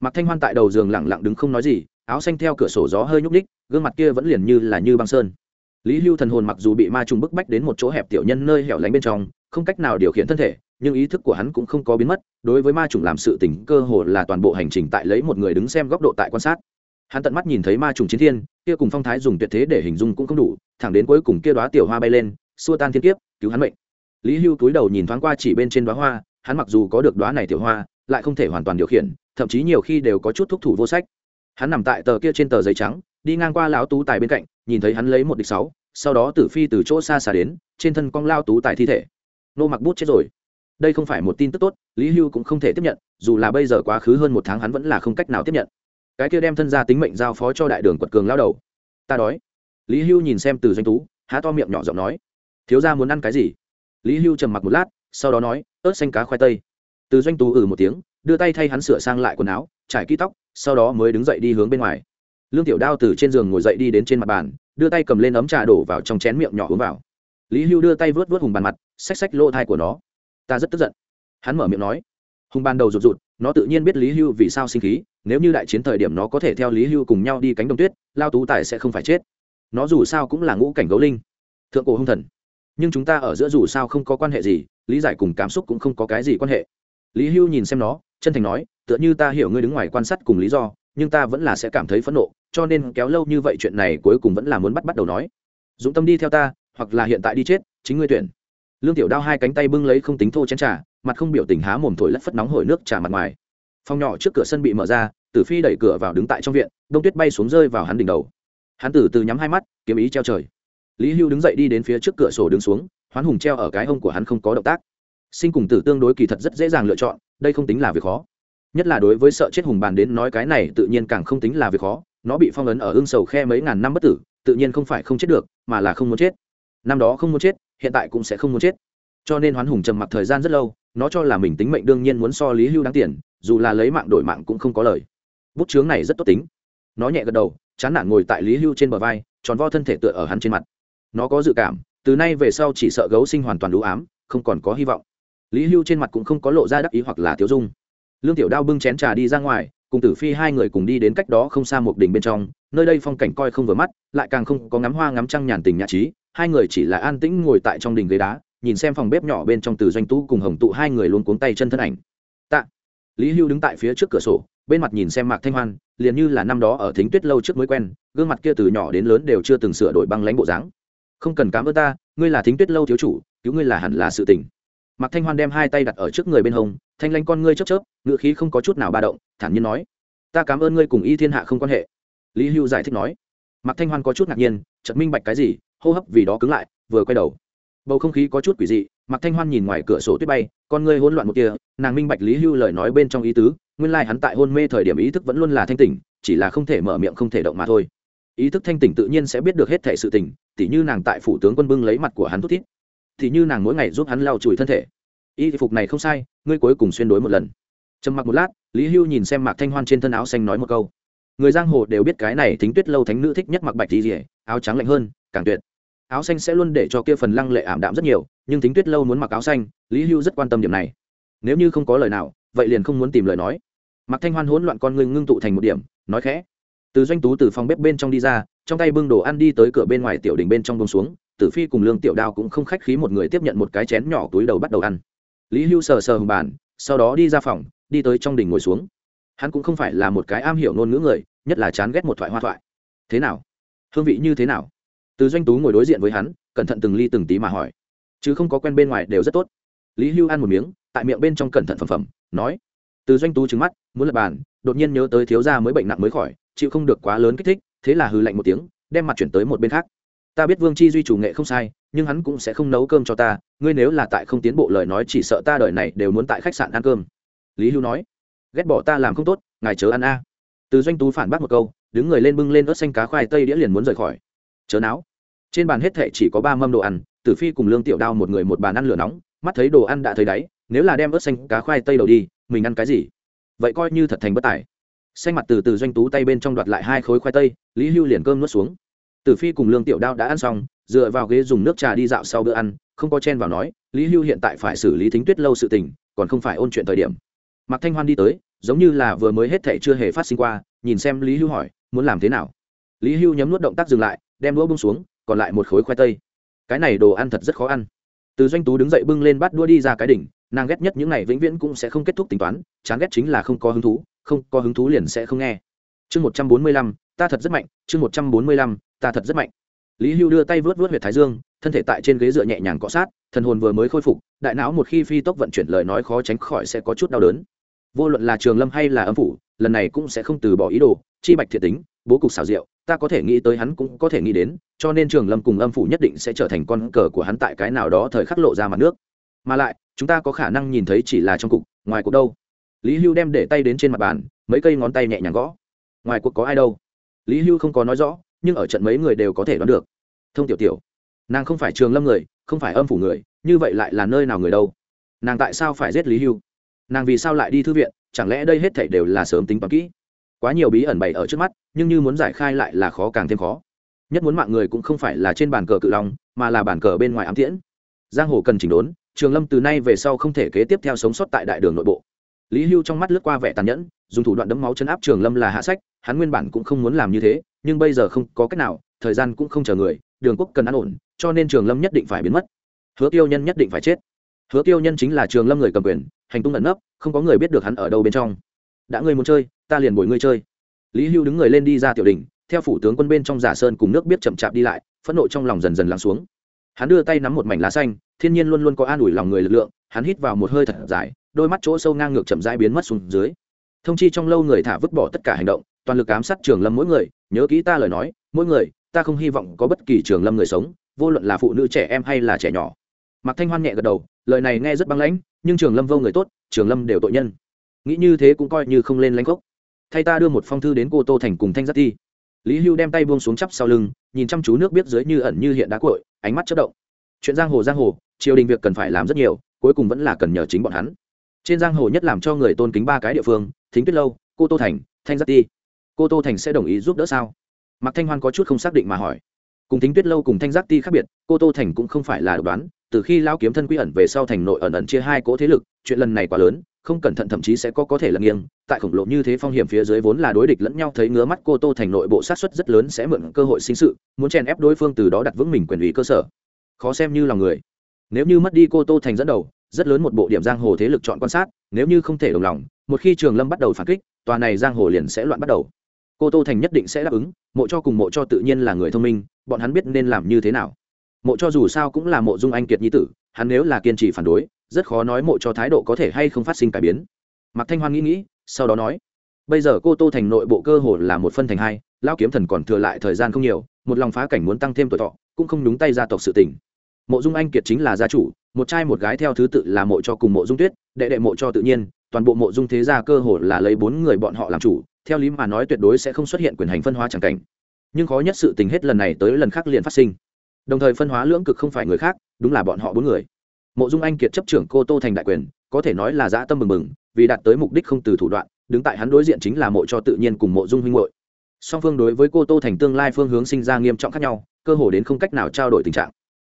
mạc thanh hoan tại đầu giường lẳng lặng đứng không nói gì, áo xanh theo cửa sổ gió hơi nhúc ních gương mặt kia vẫn liền như là như băng sơn. Lý hưu thần hồn mặc dù bị ma trùng bức bách đến một chỗ hẹp tiểu nhân nơi hẻo lánh bên trong, không cách nào điều khiển thân thể, nhưng ý thức của hắn cũng không có biến mất, đối với ma trùng làm sự tỉnh cơ hồ là toàn bộ hành trình tại lấy một người đứng xem góc độ tại quan sát. Hắn tận mắt nhìn thấy ma trùng chiến thiên, kia cùng phong thái dùng tuyệt thế để hình dung cũng không đủ, thẳng đến cuối cùng kia đoá tiểu hoa bay lên, xua tan thiên kiếp, cứu hắn mệnh. Lý hưu túi đầu nhìn thoáng qua chỉ bên trên đoá hoa, hắn mặc dù có được đoá này tiểu hoa lại không thể hoàn toàn điều khiển, thậm chí nhiều khi đều có chút thúc thủ vô sách. Hắn nằm tại tờ kia trên tờ giấy trắng, đi ngang qua lão tú tài bên cạnh, nhìn thấy hắn lấy một địch sáu, sau đó tử phi từ chỗ xa xa đến, trên thân cong lao tú tài thi thể. Nô mặc bút chết rồi. Đây không phải một tin tức tốt, lý hưu cũng không thể tiếp nhận, dù là bây giờ quá khứ hơn một tháng hắn vẫn là không cách nào tiếp nhận. Cái kia đem thân ra tính mệnh giao phó cho đại đường quật cường lao đầu. Ta đói. Lý hưu nhìn xem từ doanh tú, há to miệng nhỏ giọng nói. Thiếu ra muốn ăn cái gì? Lý hưu trầm mặc một lát, sau đó nói, ớt xanh cá khoai tây từ doanh tú ừ một tiếng, đưa tay thay hắn sửa sang lại quần áo, trải kỹ tóc, sau đó mới đứng dậy đi hướng bên ngoài. Lương tiểu đao từ trên giường ngồi dậy đi đến trên mặt bàn, đưa tay cầm lên ấm trà đổ vào trong chén miệng nhỏ uống vào. Lý hưu đưa tay vớt vớt hùng bàn mặt, xách xách lỗ thai của nó. Ta rất tức giận. Hắn mở miệng nói. Hùng ban đầu rụt rụt, nó tự nhiên biết lý hưu vì sao sinh khí, nếu như đại chiến thời điểm nó có thể theo lý hưu cùng nhau đi cánh đồng tuyết, lao tú tài sẽ không phải chết. Nó dù sao cũng là ngũ cảnh gấu linh. Thượng cổ hung thần. Nhưng chúng ta ở giữa dù sao không có quan hệ gì, lý giải cùng cảm xúc cũng không có cái gì quan hệ lý hưu nhìn xem nó, chân thành nói, tựa như ta hiểu ngươi đứng ngoài quan sát cùng lý do, nhưng ta vẫn là sẽ cảm thấy phẫn nộ, cho nên kéo lâu như vậy chuyện này cuối cùng vẫn là muốn bắt bắt đầu nói. Dũng tâm đi theo ta, hoặc là hiện tại đi chết, chính ngươi tuyển. Lương tiểu đao hai cánh tay bưng lấy không tính thô chén trà, mặt không biểu tình há mồm thổi lất phất nóng hổi nước trà mặt ngoài. Phòng nhỏ trước cửa sân bị mở ra, tử phi đẩy cửa vào đứng tại trong viện, đông tuyết bay xuống rơi vào hắn đỉnh đầu. Hắn Tử từ nhắm hai mắt, kiếm ý treo trời. Lý hưu đứng dậy đi đến phía trước cửa sổ đứng xuống, hoán hùng treo ở cái hông của hắn không có động tác sinh cùng tử tương đối kỳ thật rất dễ dàng lựa chọn, đây không tính là việc khó. Nhất là đối với sợ chết hùng bàn đến nói cái này tự nhiên càng không tính là việc khó, nó bị phong ấn ở ương sầu khe mấy ngàn năm bất tử, tự nhiên không phải không chết được, mà là không muốn chết. Năm đó không muốn chết, hiện tại cũng sẽ không muốn chết. Cho nên hoán hùng trầm mặc thời gian rất lâu, nó cho là mình tính mệnh đương nhiên muốn so lý hưu đáng tiền, dù là lấy mạng đổi mạng cũng không có lời. Bút chướng này rất tốt tính. Nó nhẹ gật đầu, chán nản ngồi tại lý hưu trên bờ vai, tròn vo thân thể tựa ở hắn trên mặt. Nó có dự cảm, từ nay về sau chỉ sợ gấu sinh hoàn toàn đủ ám, không còn có hy vọng lý hưu trên mặt cũng không có lộ ra đắc ý hoặc là thiếu dung. Lương tiểu đao bưng chén trà đi ra ngoài, cùng tử phi hai người cùng đi đến cách đó không xa một đỉnh bên trong, nơi đây phong cảnh coi không vừa mắt, lại càng không có ngắm hoa ngắm trăng nhàn tình nhã trí, hai người chỉ là an tĩnh ngồi tại trong đình ghế đá, nhìn xem phòng bếp nhỏ bên trong từ doanh tú cùng hồng tụ hai người luôn cuống tay chân thân ảnh. Tạ. Lý hưu đứng tại phía trước cửa sổ, bên mặt nhìn xem mạc thanh hoan, liền như là năm đó ở thính tuyết lâu trước mới quen, gương mặt kia từ nhỏ đến lớn đều chưa từng sửa đổi băng lãnh bộ dáng. Không cần cám ơn ta, ngươi là thính tuyết lâu thiếu chủ, cứu ngươi là hẳn là sự tình mạc thanh hoan đem hai tay đặt ở trước người bên hông thanh lanh con ngươi chớp chớp ngựa khí không có chút nào ba động thản nhiên nói ta cảm ơn ngươi cùng y thiên hạ không quan hệ. Lý hưu giải thích nói. Mạc thanh hoan có chút ngạc nhiên chợt minh bạch cái gì hô hấp vì đó cứng lại vừa quay đầu. Bầu không khí có chút quỷ dị mạc thanh hoan nhìn ngoài cửa sổ tuyết bay con ngươi hỗn loạn một kia nàng minh bạch lý hưu lời nói bên trong ý tứ nguyên lai hắn tại hôn mê thời điểm ý thức vẫn luôn là thanh tỉnh chỉ là không thể mở miệng không thể động mà thôi. Ý thức thanh tỉnh tự nhiên sẽ biết được hết thể sự tình, tỉ như nàng tại phủ tướng quân bưng lấy mặt của hắn thút thít thì như nàng mỗi ngày giúp hắn lau chùi thân thể. Y phục này không sai, ngươi cuối cùng xuyên đối một lần. Trầm mặc một lát, lý hưu nhìn xem mạc thanh hoan trên thân áo xanh nói một câu. Người giang hồ đều biết cái này thính tuyết lâu thánh nữ thích nhất mặc bạch gì rỉa áo trắng lạnh hơn, càng tuyệt. Áo xanh sẽ luôn để cho kia phần lăng lệ ảm đạm rất nhiều, nhưng thính tuyết lâu muốn mặc áo xanh, lý hưu rất quan tâm điểm này. Nếu như không có lời nào, vậy liền không muốn tìm lời nói. Mạc thanh hoan hỗn loạn con ngươi ngưng tụ thành một điểm, nói khẽ. Từ doanh tú từ phòng bếp bên trong đi ra, trong tay bưng đồ ăn đi tới cửa bên ngoài tiểu đình bên trong bông xuống tử phi cùng lương tiểu đao cũng không khách khí một người tiếp nhận một cái chén nhỏ túi đầu bắt đầu ăn. Lý hưu sờ sờ hồng bàn, sau đó đi ra phòng, đi tới trong đình ngồi xuống. Hắn cũng không phải là một cái am hiểu ngôn ngữ người, nhất là chán ghét một thoại hoa thoại. Thế nào? Hương vị như thế nào? Từ doanh tú ngồi đối diện với hắn, cẩn thận từng ly từng tí mà hỏi. Chứ không có quen bên ngoài đều rất tốt. Lý hưu ăn một miếng, tại miệng bên trong cẩn thận phẩm phẩm, nói. Từ doanh tú trứng mắt, muốn lập bàn, đột nhiên nhớ tới thiếu gia mới bệnh nặng mới khỏi, chịu không được quá lớn kích thích, thế là hư lạnh một tiếng, đem mặt chuyển tới một bên khác ta biết vương chi duy chủ nghệ không sai, nhưng hắn cũng sẽ không nấu cơm cho ta, ngươi nếu là tại không tiến bộ lời nói chỉ sợ ta đời này đều muốn tại khách sạn ăn cơm. Lý hưu nói. Ghét bỏ ta làm không tốt, ngài chớ ăn a. Từ doanh tú phản bác một câu, đứng người lên bưng lên ớt xanh cá khoai tây đĩa liền muốn rời khỏi. Chớ não trên bàn hết thệ chỉ có ba mâm đồ ăn, tử phi cùng lương tiểu đao một người một bàn ăn lửa nóng, mắt thấy đồ ăn đã thấy đáy, nếu là đem ớt xanh cá khoai tây đầu đi, mình ăn cái gì? Vậy coi như thật thành bất tài. Xanh mặt từ từ doanh tú tay bên trong đoạt lại hai khối khoai tây, lý hưu liền cơm nuốt xuống tử phi cùng lương tiểu đao đã ăn xong, dựa vào ghế dùng nước trà đi dạo sau bữa ăn, không có chen vào nói, lý hưu hiện tại phải xử lý thính tuyết lâu sự tình, còn không phải ôn chuyện thời điểm. Mạc thanh hoan đi tới, giống như là vừa mới hết thệ chưa hề phát sinh qua, nhìn xem lý hưu hỏi, muốn làm thế nào? Lý hưu nhấm nuốt động tác dừng lại, đem đũa bông xuống, còn lại một khối khoai tây. Cái này đồ ăn thật rất khó ăn. Từ doanh tú đứng dậy bưng lên bắt đua đi ra cái đỉnh, nàng ghét nhất những ngày vĩnh viễn cũng sẽ không kết thúc tính toán, chán ghét chính là không có hứng thú, không có hứng thú liền sẽ không nghe. Chương một trăm bốn mươi lăm, ta thật rất mạnh, chương một trăm bốn mươi lăm ta thật rất mạnh. Lý hưu đưa tay vớt vớt huyệt thái dương, thân thể tại trên ghế dựa nhẹ nhàng cọ sát, thần hồn vừa mới khôi phục, đại não một khi phi tốc vận chuyển lời nói khó tránh khỏi sẽ có chút đau đớn. Vô luận là trường lâm hay là âm phủ, lần này cũng sẽ không từ bỏ ý đồ, chi bạch thiệt tính, bố cục xảo diệu, ta có thể nghĩ tới hắn cũng có thể nghĩ đến, cho nên trường lâm cùng âm phủ nhất định sẽ trở thành con cờ của hắn tại cái nào đó thời khắc lộ ra mặt nước. Mà lại, chúng ta có khả năng nhìn thấy chỉ là trong cục, ngoài cuộc đâu. Lý hưu đem để tay đến trên mặt bàn, mấy cây ngón tay nhẹ nhàng gõ. Ngoài cuộc có ai đâu? Lý hưu không có nói rõ nhưng ở trận mấy người đều có thể đoán được. Thông tiểu tiểu, nàng không phải trường lâm người, không phải âm phủ người, như vậy lại là nơi nào người đâu? Nàng tại sao phải giết lý hưu? Nàng vì sao lại đi thư viện, chẳng lẽ đây hết thảy đều là sớm tính toán kỹ? Quá nhiều bí ẩn bày ở trước mắt, nhưng như muốn giải khai lại là khó càng thêm khó. Nhất muốn mạng người cũng không phải là trên bàn cờ cự long, mà là bàn cờ bên ngoài ám tiễn. Giang hồ cần chỉnh đốn, trường lâm từ nay về sau không thể kế tiếp theo sống sót tại đại đường nội bộ. Lý hưu trong mắt lướt qua vẻ tàn nhẫn, dùng thủ đoạn đấm máu chấn áp trường lâm là hạ sách, hắn nguyên bản cũng không muốn làm như thế nhưng bây giờ không có cách nào, thời gian cũng không chờ người, đường quốc cần an ổn, cho nên trường lâm nhất định phải biến mất. Hứa tiêu nhân nhất định phải chết. Hứa tiêu nhân chính là trường lâm người cầm quyền, hành tung ẩn nấp, không có người biết được hắn ở đâu bên trong. Đã ngươi muốn chơi, ta liền bồi ngươi chơi. Lý hưu đứng người lên đi ra tiểu đình theo phủ tướng quân bên trong giả sơn cùng nước biết chậm chạp đi lại, phẫn nộ trong lòng dần dần lắng xuống. Hắn đưa tay nắm một mảnh lá xanh, thiên nhiên luôn luôn có an ủi lòng người lực lượng, hắn hít vào một hơi thật dài, đôi mắt chỗ sâu ngang ngược chậm rãi biến mất xuống dưới. Thông chi trong lâu người thả vứt bỏ tất cả hành động toàn lực ám sát trường lâm mỗi người, nhớ kỹ ta lời nói, mỗi người, ta không hy vọng có bất kỳ trường lâm người sống, vô luận là phụ nữ trẻ em hay là trẻ nhỏ. Mạc thanh hoan nhẹ gật đầu, lời này nghe rất băng lãnh, nhưng trường lâm vô người tốt, trường lâm đều tội nhân. Nghĩ như thế cũng coi như không lên lãnh gốc. Thay ta đưa một phong thư đến cô tô thành cùng thanh giác thi lý hưu đem tay buông xuống chắp sau lưng, nhìn chăm chú nước biết dưới như ẩn như hiện đá cội, ánh mắt chất động. Chuyện giang hồ giang hồ, triều đình việc cần phải làm rất nhiều, cuối cùng vẫn là cần nhờ chính bọn hắn. Trên giang hồ nhất làm cho người tôn kính ba cái địa phương, thính tuyết lâu, cô tô thành, thanh giác ti cô tô thành sẽ đồng ý giúp đỡ sao? Mạc thanh hoan có chút không xác định mà hỏi. Cùng thính tuyết lâu cùng thanh giác ti khác biệt, cô tô thành cũng không phải là độc đoán, từ khi lao kiếm thân quy ẩn về sau thành nội ẩn ẩn chia hai cỗ thế lực, chuyện lần này quá lớn, không cẩn thận thậm chí sẽ có có thể lật nghiêng, tại khổng lồ như thế phong hiểm phía dưới vốn là đối địch lẫn nhau thấy ngứa mắt, cô tô thành nội bộ sát xuất rất lớn sẽ mượn cơ hội sinh sự, muốn chèn ép đối phương từ đó đặt vững mình quyền ủy cơ sở. Khó xem như lòng người. Nếu như mất đi cô tô thành dẫn đầu, rất lớn một bộ điểm giang hồ thế lực chọn quan sát, nếu như không thể đồng lòng, một khi trường lâm bắt đầu phản kích, tòa này giang hồ liền sẽ loạn bắt đầu cô tô thành nhất định sẽ đáp ứng, mộ cho cùng mộ cho tự nhiên là người thông minh, bọn hắn biết nên làm như thế nào mộ cho dù sao cũng là mộ dung anh kiệt nhi tử, hắn nếu là kiên trì phản đối, rất khó nói mộ cho thái độ có thể hay không phát sinh cải biến mạc thanh hoan nghĩ nghĩ, sau đó nói, bây giờ cô tô thành nội bộ cơ hồ là một phân thành hai lao kiếm thần còn thừa lại thời gian không nhiều, một lòng phá cảnh muốn tăng thêm tuổi thọ, cũng không đúng tay gia tộc sự tình. mộ dung anh kiệt chính là gia chủ, một trai một gái theo thứ tự là mộ cho cùng mộ dung tuyết, đệ đệ mộ cho tự nhiên, toàn bộ mộ dung thế gia cơ hồ là lấy bốn người bọn họ làm chủ theo lý mà nói tuyệt đối sẽ không xuất hiện quyền hành phân hóa chẳng cảnh. Nhưng khó nhất sự tình hết lần này tới lần khác liền phát sinh. Đồng thời phân hóa lưỡng cực không phải người khác, đúng là bọn họ bốn người. Mộ dung anh kiệt chấp trưởng cô tô thành đại quyền, có thể nói là dã tâm mừng mừng, vì đạt tới mục đích không từ thủ đoạn, đứng tại hắn đối diện chính là mộ cho tự nhiên cùng mộ dung huynh hội song phương đối với cô tô thành tương lai phương hướng sinh ra nghiêm trọng khác nhau, cơ hồ đến không cách nào trao đổi tình trạng.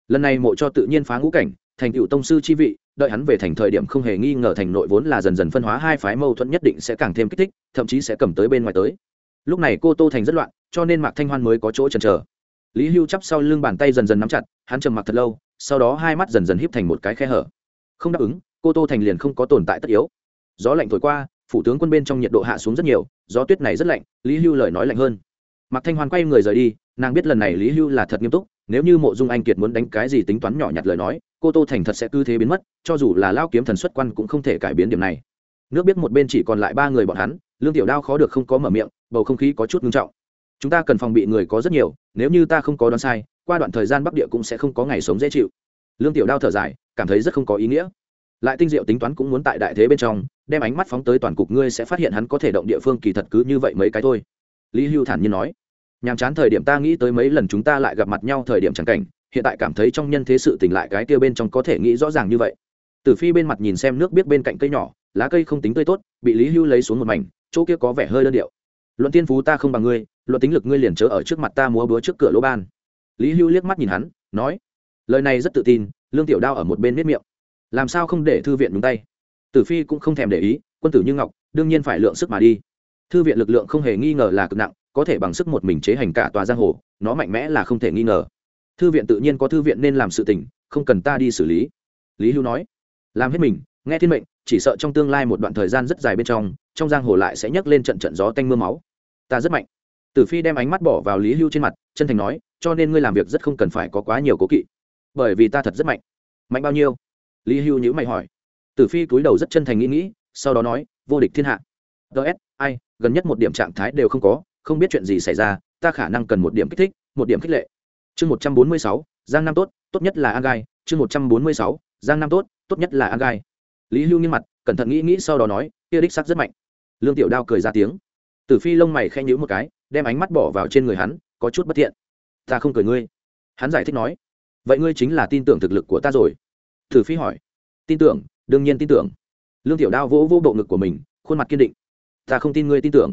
Lần này mộ cho tự nhiên phá ngũ cảnh, thành cựu tông sư chi vị đợi hắn về thành thời điểm không hề nghi ngờ thành nội vốn là dần dần phân hóa hai phái mâu thuẫn nhất định sẽ càng thêm kích thích, thậm chí sẽ cầm tới bên ngoài tới. Lúc này cô tô thành rất loạn, cho nên mạc thanh hoan mới có chỗ chần chờ. Lý hưu chắp sau lưng bàn tay dần dần nắm chặt, hắn trầm mặc thật lâu, sau đó hai mắt dần dần híp thành một cái khe hở. Không đáp ứng, cô tô thành liền không có tồn tại tất yếu. Gió lạnh thổi qua, phủ tướng quân bên trong nhiệt độ hạ xuống rất nhiều, gió tuyết này rất lạnh, lý hưu lời nói lạnh hơn. Mạc thanh hoan quay người rời đi, nàng biết lần này lý hưu là thật nghiêm túc nếu như mộ dung anh kiệt muốn đánh cái gì tính toán nhỏ nhặt lời nói, cô tô thành thật sẽ cứ thế biến mất, cho dù là lao kiếm thần xuất quan cũng không thể cải biến điểm này. Nước biết một bên chỉ còn lại ba người bọn hắn, lương tiểu đao khó được không có mở miệng, bầu không khí có chút ngưng trọng. Chúng ta cần phòng bị người có rất nhiều, nếu như ta không có đoán sai, qua đoạn thời gian bắc địa cũng sẽ không có ngày sống dễ chịu. Lương tiểu đao thở dài, cảm thấy rất không có ý nghĩa. Lại tinh diệu tính toán cũng muốn tại đại thế bên trong, đem ánh mắt phóng tới toàn cục, ngươi sẽ phát hiện hắn có thể động địa phương kỳ thật cứ như vậy mấy cái thôi. Lý hưu thản nhiên nói nhàm chán thời điểm ta nghĩ tới mấy lần chúng ta lại gặp mặt nhau thời điểm chẳng cảnh, hiện tại cảm thấy trong nhân thế sự tình lại cái kia bên trong có thể nghĩ rõ ràng như vậy. Tử phi bên mặt nhìn xem nước biết bên cạnh cây nhỏ, lá cây không tính tươi tốt, bị lý hưu lấy xuống một mảnh, chỗ kia có vẻ hơi đơn điệu. Luận tiên phú ta không bằng ngươi, luận tính lực ngươi liền chớ ở trước mặt ta múa búa trước cửa lỗ ban. Lý hưu liếc mắt nhìn hắn, nói, lời này rất tự tin, lương tiểu đao ở một bên miết miệng. Làm sao không để thư viện đúng tay? Tử phi cũng không thèm để ý, quân tử như ngọc, đương nhiên phải lượng sức mà đi. Thư viện lực lượng không hề nghi ngờ là cực nặng có thể bằng sức một mình chế hành cả tòa giang hồ, nó mạnh mẽ là không thể nghi ngờ. Thư viện tự nhiên có thư viện nên làm sự tình, không cần ta đi xử lý. Lý hưu nói. Làm hết mình, nghe thiên mệnh, chỉ sợ trong tương lai một đoạn thời gian rất dài bên trong trong giang hồ lại sẽ nhấc lên trận trận gió tanh m ư a máu. Ta rất mạnh. Tử phi đem ánh mắt bỏ vào lý hưu trên mặt, chân thành nói, cho nên ngươi làm việc rất không cần phải có quá nhiều cố kỵ, bởi vì ta thật rất mạnh. Mạnh bao nhiêu? Lý hưu nhữ mày hỏi. Tử phi cúi đầu rất chân thành nghĩ nghĩ, sau đó nói, vô địch thiên hạ. Ts ai, gần nhất một điểm trạng thái đều không có không biết chuyện gì xảy ra, ta khả năng cần một điểm kích thích, một điểm khích lệ. Chương một trăm bốn mươi sáu, giang nam tốt tốt nhất là an gai. Chương một trăm bốn mươi sáu, giang nam tốt tốt nhất là an gai. Lý hưu nghiêm mặt, cẩn thận nghĩ nghĩ sau đó nói, kia đích sắc rất mạnh. Lương tiểu đao cười ra tiếng. Tử phi lông mày khen nhữ một cái, đem ánh mắt bỏ vào trên người hắn, có chút bất thiện. Ta không cười ngươi. Hắn giải thích nói, vậy ngươi chính là tin tưởng thực lực của ta rồi. Tử phi hỏi, tin tưởng, đương nhiên tin tưởng. Lương tiểu đao vỗ vỗ bộ ngực của mình, khuôn mặt kiên định, ta không tin ngươi tin tưởng.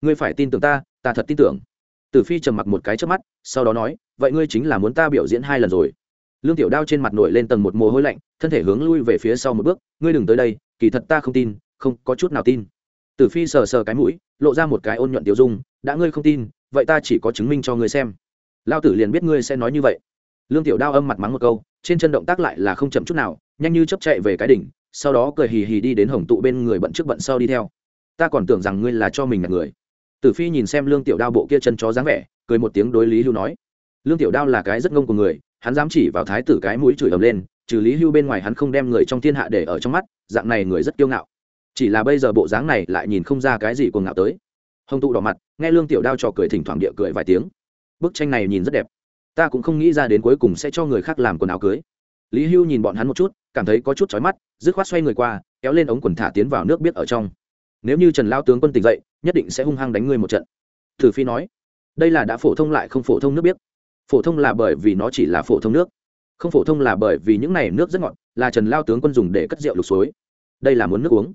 Ngươi phải tin tưởng ta ta thật tin tưởng. Tử phi trầm mặc một cái trước mắt, sau đó nói, vậy ngươi chính là muốn ta biểu diễn hai lần rồi. Lương tiểu đao trên mặt nổi lên tầng một mồ hôi lạnh, thân thể hướng lui về phía sau một bước, ngươi đừng tới đây, kỳ thật ta không tin, không có chút nào tin. Tử phi sờ sờ cái mũi, lộ ra một cái ôn nhuận tiểu dung, đã ngươi không tin, vậy ta chỉ có chứng minh cho ngươi xem. Lao tử liền biết ngươi sẽ nói như vậy. Lương tiểu đao âm mặt mắng một câu, trên chân động tác lại là không chậm chút nào, nhanh như chấp chạy về cái đỉnh, sau đó cười hì hì đi đến hồng tụ bên người bận trước bận sau đi theo. Ta còn tưởng rằng ngươi là cho mình là người tử phi nhìn xem lương tiểu đao bộ kia chân chó dáng vẻ, cười một tiếng đối lý hưu nói, lương tiểu đao là cái rất ngông của người, hắn dám chỉ vào thái tử cái mũi chửi ầm lên, trừ lý hưu bên ngoài hắn không đem người trong thiên hạ để ở trong mắt, dạng này người rất kiêu ngạo. Chỉ là bây giờ bộ dáng này lại nhìn không ra cái gì cuồng ngạo tới. Hồng tụ đỏ mặt, nghe lương tiểu đao trò cười thỉnh thoảng địa cười vài tiếng. Bức tranh này nhìn rất đẹp. Ta cũng không nghĩ ra đến cuối cùng sẽ cho người khác làm quần áo cưới. Lý hưu nhìn bọn hắn một chút, cảm thấy có chút chói mắt, dứt khoát xoay người qua, kéo lên ống quần thả tiến vào nước biết ở trong nếu như trần lao tướng quân tỉnh dậy, nhất định sẽ hung hăng đánh ngươi một trận. Thử phi nói, đây là đã phổ thông lại không phổ thông nước biết phổ thông là bởi vì nó chỉ là phổ thông nước, không phổ thông là bởi vì những này nước rất ngọt, là trần lao tướng quân dùng để cất rượu lục suối. Đây là muốn nước uống.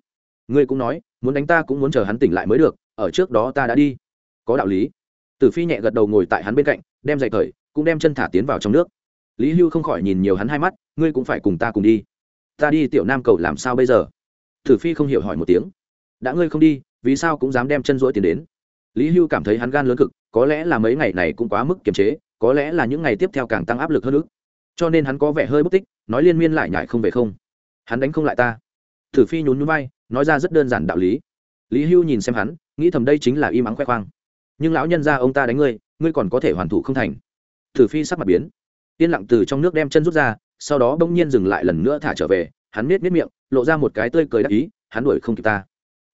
Ngươi cũng nói, muốn đánh ta cũng muốn chờ hắn tỉnh lại mới được, ở trước đó ta đã đi. Có đạo lý. Tử phi nhẹ gật đầu ngồi tại hắn bên cạnh, đem giày cởi, cũng đem chân thả tiến vào trong nước. Lý hưu không khỏi nhìn nhiều hắn hai mắt, ngươi cũng phải cùng ta cùng đi. Ta đi tiểu nam cầu làm sao bây giờ? Tử phi không hiểu hỏi một tiếng đã ngươi không đi, vì sao cũng dám đem chân rỗi tiền đến? Lý hưu cảm thấy hắn gan lớn cực, có lẽ là mấy ngày này cũng quá mức kiềm chế, có lẽ là những ngày tiếp theo càng tăng áp lực hơn nữa. Cho nên hắn có vẻ hơi bất tích, nói liên miên lại nhại không về không. Hắn đánh không lại ta. Thử phi nhún nhún bay nói ra rất đơn giản đạo lý. Lý hưu nhìn xem hắn, nghĩ thầm đây chính là im ắng khoe khoang. Nhưng lão nhân ra ông ta đánh ngươi ngươi còn có thể hoàn thủ không thành. Thử phi sắc mặt biến. Yên lặng từ trong nước đem chân rút ra, sau đó bỗng nhiên dừng lại lần nữa thả trở về. Hắn miết miết miệng, lộ ra một cái tươi cười đắc ý, hắn đuổi không kịp ta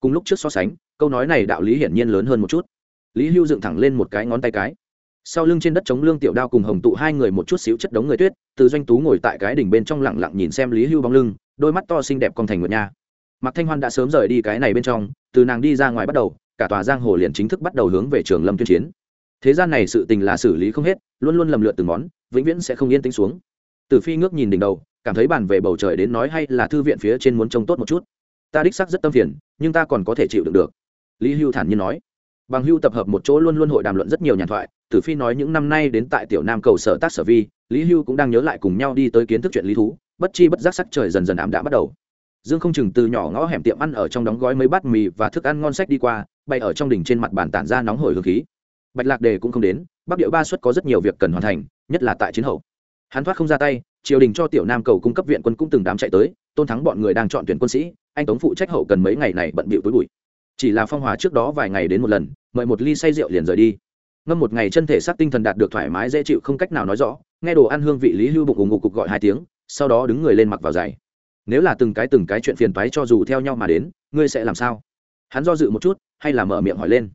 cùng lúc trước so sánh, câu nói này đạo lý hiển nhiên lớn hơn một chút. Lý hưu dựng thẳng lên một cái ngón tay cái. Sau lưng trên đất chống lương tiểu đao cùng hồng tụ hai người một chút xíu chất đống người tuyết, từ doanh tú ngồi tại cái đỉnh bên trong lặng lặng nhìn xem lý hưu bóng lưng, đôi mắt to xinh đẹp con thành nguyệt nha. Mạc thanh hoan đã sớm rời đi cái này bên trong, từ nàng đi ra ngoài bắt đầu, cả tòa giang hồ liền chính thức bắt đầu hướng về trường lâm tuyên chiến. Thế gian này sự tình là xử lý không hết, luôn luôn lầm lượt từng món, vĩnh viễn sẽ không yên tĩnh xuống. Từ phi ngước nhìn đỉnh đầu, cảm thấy bàn về bầu trời đến nói hay là thư viện phía trên muốn trông tốt một chút ta đích xác rất tâm phiền, nhưng ta còn có thể chịu đựng được. Lý hưu thản nhiên nói. Bằng hưu tập hợp một chỗ luôn luôn hội đàm luận rất nhiều nhàn thoại tử phi nói những năm nay đến tại tiểu nam cầu sở tác sở vi, lý hưu cũng đang nhớ lại cùng nhau đi tới kiến thức chuyện lý thú, bất chi bất giác sắc trời dần dần ảm đã bắt đầu. Dương không chừng từ nhỏ ngõ hẻm tiệm ăn ở trong đóng gói mấy bát mì và thức ăn ngon sách đi qua bay ở trong đỉnh trên mặt bàn tản ra nóng hổi hương khí. Bạch lạc đề cũng không đến, bắc điệu ba suất có rất nhiều việc cần hoàn thành, nhất là tại chiến hậu. Hắn thoát không ra tay triều đình cho tiểu nam cầu cung cấp viện quân cũng từng đám chạy tới, tôn thắng bọn người đang chọn tuyển quân sĩ, anh tống phụ trách hậu cần mấy ngày này bận bịu túi bụi. Chỉ là phong hòa trước đó vài ngày đến một lần, mời một ly say rượu liền rời đi. Ngâm một ngày chân thể xác tinh thần đạt được thoải mái dễ chịu không cách nào nói rõ, nghe đồ ăn hương vị lý hưu bụng ủng ngục cục gọi hai tiếng, sau đó đứng người lên mặc vào giày. Nếu là từng cái từng cái chuyện phiền toái cho dù theo nhau mà đến, ngươi sẽ làm sao? Hắn do dự một chút, hay là mở miệng hỏi lên.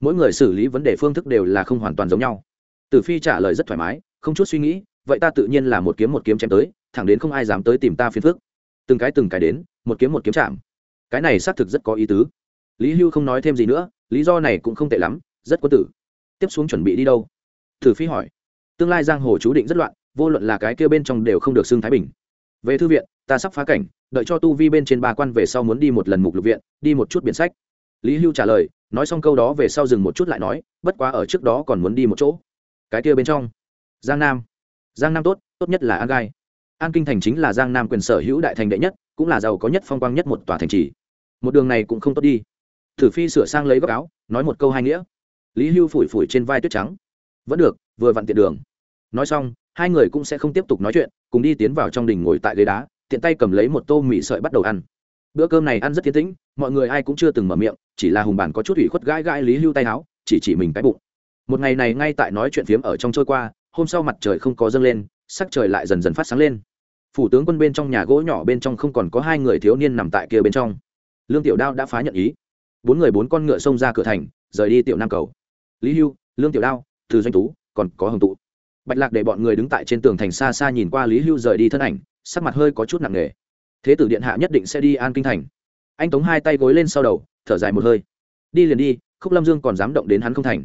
Mỗi người xử lý vấn đề phương thức đều là không hoàn toàn giống nhau. Tử phi trả lời rất thoải mái, không chút suy nghĩ vậy ta tự nhiên là một kiếm một kiếm chém tới, thẳng đến không ai dám tới tìm ta phiền phức. Từng cái từng cái đến, một kiếm một kiếm chạm. Cái này xác thực rất có ý tứ. Lý hưu không nói thêm gì nữa, lý do này cũng không tệ lắm, rất quân tử. Tiếp xuống chuẩn bị đi đâu? Tử phi hỏi. Tương lai giang hồ chú định rất loạn, vô luận là cái kia bên trong đều không được xưng thái bình. Về thư viện, ta sắp phá cảnh, đợi cho tu vi bên trên ba quan về sau muốn đi một lần mục lục viện, đi một chút biển sách. Lý hưu trả lời, nói xong câu đó về sau dừng một chút lại nói, bất quá ở trước đó còn muốn đi một chỗ. Cái kia bên trong. Giang nam giang nam tốt tốt nhất là an gai. An kinh thành chính là giang nam quyền sở hữu đại thành đệ nhất, cũng là giàu có nhất phong quang nhất một tòa thành trì. Một đường này cũng không tốt đi. Thử phi sửa sang lấy góc áo, nói một câu hai nghĩa. Lý hưu phủi phủi trên vai tuyết trắng. Vẫn được, vừa vặn tiện đường. Nói xong, hai người cũng sẽ không tiếp tục nói chuyện, cùng đi tiến vào trong đình ngồi tại ghế đá, tiện tay cầm lấy một tô mì sợi bắt đầu ăn. Bữa cơm này ăn rất tiến tĩnh, mọi người ai cũng chưa từng mở miệng, chỉ là hùng bản có chút ủy khuất gãi gãi lý hưu tay áo, chỉ chỉ mình cái bụng. Một ngày này ngay tại nói chuyện phiếm ở trong trôi qua hôm sau mặt trời không có dâng lên, sắc trời lại dần dần phát sáng lên. Phủ tướng quân bên trong nhà gỗ nhỏ bên trong không còn có hai người thiếu niên nằm tại kia bên trong. Lương tiểu đao đã phá nhận ý. Bốn người bốn con ngựa xông ra cửa thành, rời đi tiểu nam cầu. Lý hưu, lương tiểu đao, từ doanh tú, còn có hồng tụ. Bạch lạc để bọn người đứng tại trên tường thành xa xa nhìn qua lý hưu rời đi thân ảnh, sắc mặt hơi có chút nặng nề. Thế tử điện hạ nhất định sẽ đi an kinh thành. Anh tống hai tay gối lên sau đầu, thở dài một hơi. Đi liền đi, khúc lâm dương còn dám động đến hắn không thành.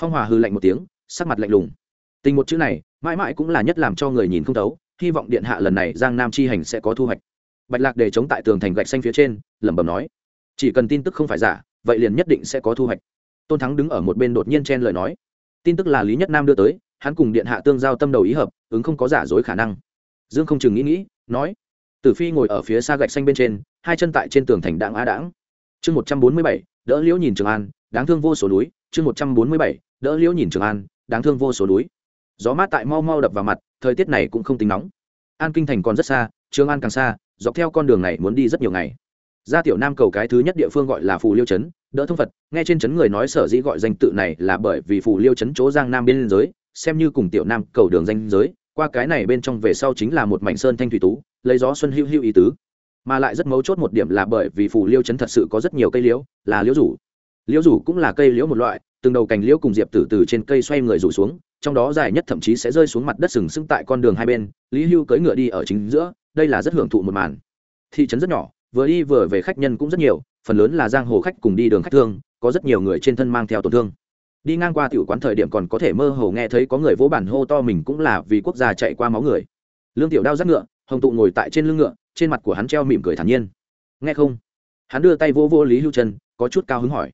Phong hòa hư lạnh một tiếng, sắc mặt lạnh lùng tình một chữ này, mãi mãi cũng là nhất làm cho người nhìn không thấu, hy vọng điện hạ lần này giang nam chi hành sẽ có thu hoạch. Bạch lạc để chống tại tường thành gạch xanh phía trên, lẩm bẩm nói, chỉ cần tin tức không phải giả, vậy liền nhất định sẽ có thu hoạch. Tôn thắng đứng ở một bên đột nhiên chen lời nói. Tin tức là lý nhất nam đưa tới, hắn cùng điện hạ tương giao tâm đầu ý hợp, ứng không có giả dối khả năng. Dương không chừng nghĩ nghĩ, nói, tử phi ngồi ở phía xa gạch xanh bên trên, hai chân tại trên tường thành đảng á đảng chương một trăm bốn mươi bảy, đỡ liễu nhìn trường an, đáng thương vô số núi. Chương một trăm bốn mươi bảy, đỡ liễu nhìn trường an, đáng thương vô số núi gió mát tại mau mau đập vào mặt, thời tiết này cũng không tính nóng. An kinh thành còn rất xa, trường an càng xa, dọc theo con đường này muốn đi rất nhiều ngày. Ra tiểu nam cầu cái thứ nhất địa phương gọi là phù liêu trấn, đỡ thông phật, nghe trên trấn người nói sở dĩ gọi danh tự này là bởi vì phù liêu trấn chỗ giang nam biên giới, xem như cùng tiểu nam cầu đường danh giới, qua cái này bên trong về sau chính là một mảnh sơn thanh thủy tú, lấy gió xuân hữu hữu ý tứ. Mà lại rất mấu chốt một điểm là bởi vì phù liêu trấn thật sự có rất nhiều cây liễu, là liễu rủ liễu rủ cũng là cây liễu một loại, từng đầu cành liễu cùng diệp từ từ trên cây xoay người rủ xuống, trong đó dài nhất thậm chí sẽ rơi xuống mặt đất sừng sững tại con đường hai bên, lý hưu cưỡi ngựa đi ở chính giữa, đây là rất hưởng thụ một màn. Thị trấn rất nhỏ, vừa đi vừa về khách nhân cũng rất nhiều, phần lớn là giang hồ khách cùng đi đường khách thương, có rất nhiều người trên thân mang theo tổn thương. Đi ngang qua tiểu quán thời điểm còn có thể mơ hồ nghe thấy có người vỗ bản hô to mình cũng là vì quốc gia chạy qua máu người. Lương tiểu đao dắt ngựa, hồng tụ ngồi tại trên lưng ngựa, trên mặt của hắn treo mỉm cười thản nhiên. Nghe không? Hắn đưa tay vô vô lý hưu chân, có chút cao hứng hỏi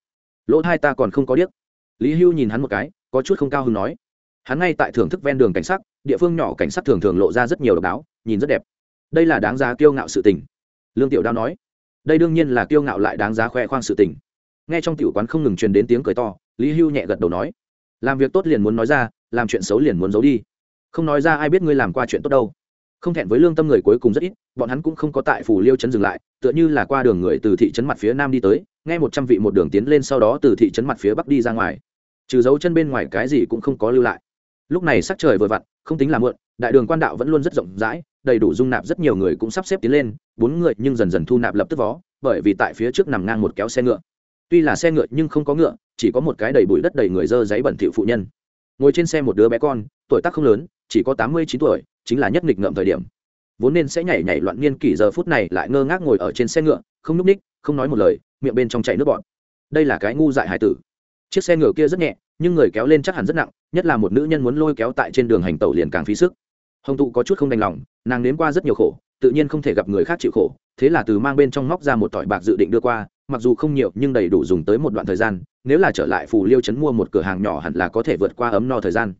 lỗ hai ta còn không có điếc. Lý hưu nhìn hắn một cái, có chút không cao hứng nói. Hắn ngay tại thưởng thức ven đường cảnh sắc, địa phương nhỏ cảnh sắc thường thường lộ ra rất nhiều độc đáo, nhìn rất đẹp. Đây là đáng giá kiêu ngạo sự tình. Lương tiểu đao nói. Đây đương nhiên là kiêu ngạo lại đáng giá khoe khoang sự tình. Nghe trong tiểu quán không ngừng truyền đến tiếng cười to, lý hưu nhẹ gật đầu nói. Làm việc tốt liền muốn nói ra, làm chuyện xấu liền muốn giấu đi. Không nói ra ai biết ngươi làm qua chuyện tốt đâu không thẹn với lương tâm người cuối cùng rất ít, bọn hắn cũng không có tại phủ liêu Trấn dừng lại, tựa như là qua đường người từ thị trấn mặt phía nam đi tới, nghe một trăm vị một đường tiến lên sau đó từ thị trấn mặt phía bắc đi ra ngoài. Trừ dấu chân bên ngoài cái gì cũng không có lưu lại. Lúc này sắc trời vừa vặn, không tính là muộn, đại đường quan đạo vẫn luôn rất rộng rãi, đầy đủ dung nạp rất nhiều người cũng sắp xếp tiến lên, bốn người nhưng dần dần thu nạp lập tức vó, bởi vì tại phía trước nằm ngang một kéo xe ngựa. Tuy là xe ngựa nhưng không có ngựa, chỉ có một cái đầy bụi đất đầy người dơ giấy bẩn thỉu phụ nhân. Ngồi trên xe một đứa bé con, tuổi tác không lớn, chỉ có tám mươi chín tuổi chính là nhất nghịch ngợm thời điểm. Vốn nên sẽ nhảy nhảy loạn niên kỷ giờ phút này lại ngơ ngác ngồi ở trên xe ngựa, không núp ních, không nói một lời, miệng bên trong chảy nước bọt. Đây là cái ngu dại hải tử. Chiếc xe ngựa kia rất nhẹ, nhưng người kéo lên chắc hẳn rất nặng, nhất là một nữ nhân muốn lôi kéo tại trên đường hành tẩu liền càng phí sức. Hồng tụ có chút không đành lòng, nàng nếm qua rất nhiều khổ, tự nhiên không thể gặp người khác chịu khổ, thế là từ mang bên trong móc ra một tỏi bạc dự định đưa qua, mặc dù không nhiều nhưng đầy đủ dùng tới một đoạn thời gian, nếu là trở lại phù liêu chấn mua một cửa hàng nhỏ hẳn là có thể vượt qua ấm no thời gian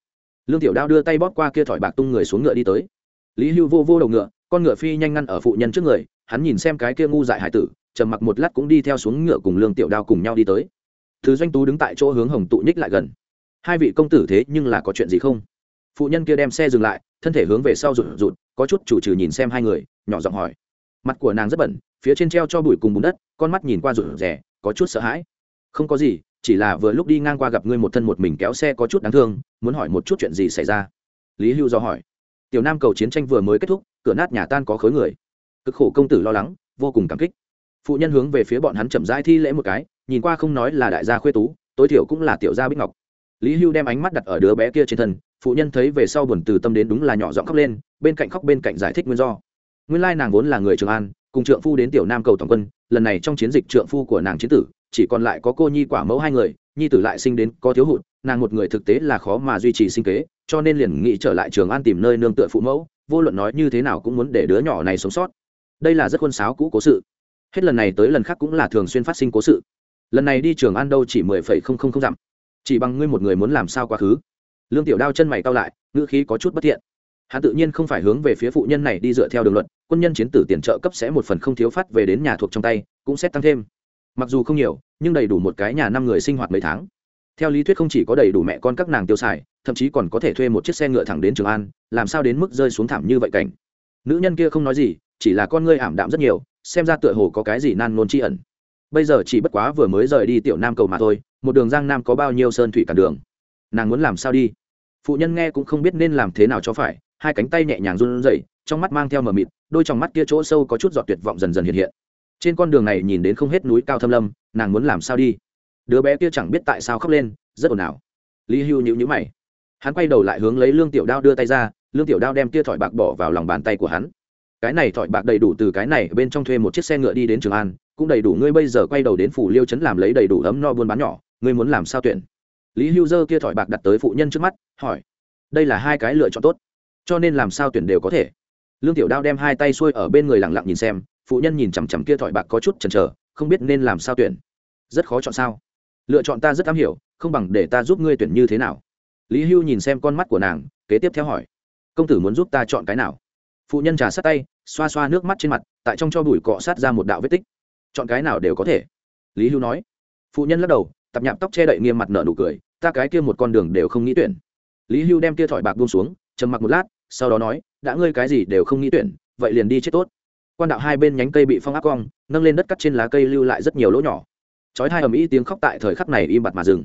lương tiểu đao đưa tay bóp qua kia thỏi bạc tung người xuống ngựa đi tới. Lý hưu vô vô đầu ngựa, con ngựa phi nhanh ngăn ở phụ nhân trước người, hắn nhìn xem cái kia ngu dại hải tử, trầm mặc một lát cũng đi theo xuống ngựa cùng lương tiểu đao cùng nhau đi tới. Thứ doanh tú đứng tại chỗ hướng hồng tụ nhích lại gần. Hai vị công tử thế nhưng là có chuyện gì không? Phụ nhân kia đem xe dừng lại, thân thể hướng về sau rụt rụt, có chút chủ trừ nhìn xem hai người, nhỏ giọng hỏi. Mặt của nàng rất bẩn, phía trên treo cho bụi cùng bùn đất, con mắt nhìn qua rụt rè, có chút sợ hãi. Không có gì chỉ là vừa lúc đi ngang qua gặp ngươi một thân một mình kéo xe có chút đáng thương, muốn hỏi một chút chuyện gì xảy ra? Lý hưu do hỏi. Tiểu nam cầu chiến tranh vừa mới kết thúc, cửa nát nhà tan có khối người. Cực khổ công tử lo lắng, vô cùng cảm kích. Phụ nhân hướng về phía bọn hắn chậm rãi thi lễ một cái, nhìn qua không nói là đại gia khuê tú, tối thiểu cũng là tiểu gia bích ngọc. Lý hưu đem ánh mắt đặt ở đứa bé kia trên thân, phụ nhân thấy về sau buồn từ tâm đến đúng là nhỏ giọng khóc lên, bên cạnh khóc bên cạnh giải thích nguyên do. Nguyên lai nàng vốn là người trường an, cùng trượng phu đến tiểu nam cầu toàn quân, lần này trong chiến dịch trượng phu của nàng chiến tử chỉ còn lại có cô nhi quả mẫu hai người, nhi tử lại sinh đến có thiếu hụt, nàng một người thực tế là khó mà duy trì sinh kế, cho nên liền nghĩ trở lại trường an tìm nơi nương tựa phụ mẫu, vô luận nói như thế nào cũng muốn để đứa nhỏ này sống sót. Đây là rất khuôn sáo cũ cố sự. Hết lần này tới lần khác cũng là thường xuyên phát sinh cố sự. Lần này đi trường an đâu chỉ mười phẩy không không không dặm. Chỉ bằng ngươi một người muốn làm sao quá khứ. Lương tiểu đao chân mày cao lại, ngữ khí có chút bất thiện. Hắn tự nhiên không phải hướng về phía phụ nhân này đi dựa theo đường luật, quân nhân chiến tử tiền trợ cấp sẽ một phần không thiếu phát về đến nhà thuộc trong tay, cũng sẽ tăng thêm mặc dù không nhiều, nhưng đầy đủ một cái nhà năm người sinh hoạt mấy tháng. Theo lý thuyết không chỉ có đầy đủ mẹ con các nàng tiêu xài, thậm chí còn có thể thuê một chiếc xe ngựa thẳng đến trường an, làm sao đến mức rơi xuống thảm như vậy cảnh. Nữ nhân kia không nói gì, chỉ là con ngươi ảm đạm rất nhiều, xem ra tựa hồ có cái gì nan nôn tri ẩn. Bây giờ chỉ bất quá vừa mới rời đi tiểu nam cầu mà thôi, một đường giang nam có bao nhiêu sơn thủy cản đường. Nàng muốn làm sao đi? Phụ nhân nghe cũng không biết nên làm thế nào cho phải, hai cánh tay nhẹ nhàng run rẩy, trong mắt mang theo mờ mịt, đôi trong mắt kia chỗ sâu có chút giọt tuyệt vọng dần dần hiện hiện trên con đường này nhìn đến không hết núi cao thâm lâm, nàng muốn làm sao đi? Đứa bé kia chẳng biết tại sao khóc lên, rất ồn ào. Lý hưu nhịu nhữ mày. Hắn quay đầu lại hướng lấy lương tiểu đao đưa tay ra, lương tiểu đao đem kia thỏi bạc bỏ vào lòng bàn tay của hắn. Cái này thỏi bạc đầy đủ từ cái này bên trong thuê một chiếc xe ngựa đi đến trường an, cũng đầy đủ ngươi bây giờ quay đầu đến phủ liêu Trấn làm lấy đầy đủ ấm no buôn bán nhỏ, ngươi muốn làm sao tuyển? Lý hưu dơ kia thỏi bạc đặt tới phụ nhân trước mắt, hỏi. Đây là hai cái lựa chọn tốt, cho nên làm sao tuyển đều có thể. Lương tiểu đao đem hai tay xuôi ở bên người lặng lặng nhìn xem phụ nhân nhìn chằm chằm kia thỏi bạc có chút chần chờ, không biết nên làm sao tuyển. Rất khó chọn sao? Lựa chọn ta rất am hiểu, không bằng để ta giúp ngươi tuyển như thế nào? Lý hưu nhìn xem con mắt của nàng, kế tiếp theo hỏi. Công tử muốn giúp ta chọn cái nào? Phụ nhân trà sát tay, xoa xoa nước mắt trên mặt, tại trong cho bụi cọ sát ra một đạo vết tích. Chọn cái nào đều có thể. Lý hưu nói. Phụ nhân lắc đầu, tập nhạp tóc che đậy nghiêm mặt nở nụ cười, ta cái kia một con đường đều không nghĩ tuyển. Lý hưu đem kia thỏi bạc buông xuống, trầm mặc một lát, sau đó nói, đã ngươi cái gì đều không nghĩ tuyển, vậy liền đi chết tốt quan đạo hai bên nhánh cây bị phong áp cong, nâng lên đất cắt trên lá cây lưu lại rất nhiều lỗ nhỏ. Chói hai ầm ĩ tiếng khóc tại thời khắc này im bặt mà dừng.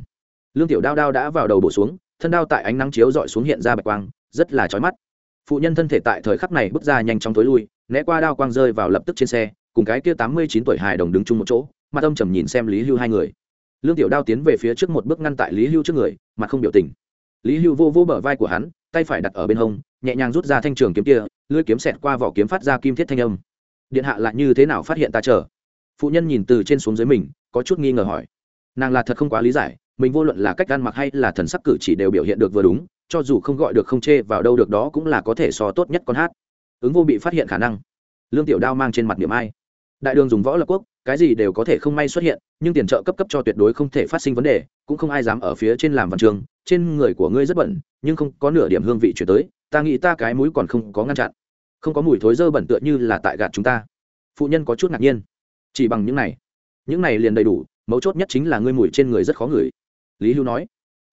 Lương tiểu đao đao đã vào đầu bổ xuống, thân đao tại ánh nắng chiếu dọi xuống hiện ra bạch quang, rất là chói mắt. Phụ nhân thân thể tại thời khắc này bước ra nhanh chóng tối lui, né qua đao quang rơi vào lập tức trên xe, cùng cái kia tám mươi chín tuổi hài đồng đứng chung một chỗ, mặt âm trầm nhìn xem lý hưu hai người. Lương tiểu đao tiến về phía trước một bước ngăn tại lý hưu trước người, mặt không biểu tình. Lý hưu vô vô bờ vai của hắn, tay phải đặt ở bên hông, nhẹ nhàng rút ra thanh trường kiếm kia, lưỡi kiếm xẹt qua vỏ kiếm phát ra kim thiết thanh âm điện hạ lại như thế nào phát hiện ta chờ? Phụ nhân nhìn từ trên xuống dưới mình, có chút nghi ngờ hỏi. Nàng là thật không quá lý giải, mình vô luận là cách ăn mặc hay là thần sắc cử chỉ đều biểu hiện được vừa đúng, cho dù không gọi được không chê vào đâu được đó cũng là có thể so tốt nhất con hát. Ứng vô bị phát hiện khả năng. Lương tiểu đao mang trên mặt điểm ai. Đại đường dùng võ lập quốc, cái gì đều có thể không may xuất hiện, nhưng tiền trợ cấp cấp cho tuyệt đối không thể phát sinh vấn đề, cũng không ai dám ở phía trên làm văn trường. Trên người của ngươi rất bẩn, nhưng không có nửa điểm hương vị chuyển tới, ta nghĩ ta cái mũi còn không có ngăn chặn không có mùi thối dơ bẩn tựa như là tại gạt chúng ta. Phụ nhân có chút ngạc nhiên. Chỉ bằng những này. Những này liền đầy đủ, mấu chốt nhất chính là ngươi mùi trên người rất khó ngửi. Lý hưu nói.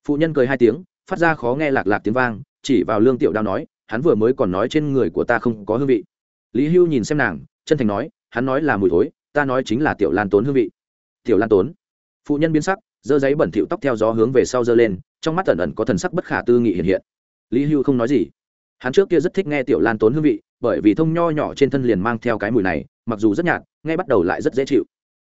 Phụ nhân cười hai tiếng, phát ra khó nghe lạc lạc tiếng vang, chỉ vào lương tiểu đao nói, hắn vừa mới còn nói trên người của ta không có hương vị. Lý hưu nhìn xem nàng, chân thành nói, hắn nói là mùi thối, ta nói chính là tiểu lan tốn hương vị. Tiểu lan tốn. Phụ nhân biến sắc, giơ giấy bẩn thịu tóc theo gió hướng về sau giơ lên, trong mắt ẩn ẩn có thần sắc bất khả tư nghị hiện hiện. Lý hưu không nói gì. Hắn trước kia rất thích nghe tiểu lan tốn hương vị bởi vì thông nho nhỏ trên thân liền mang theo cái mùi này, mặc dù rất nhạt ngay bắt đầu lại rất dễ chịu.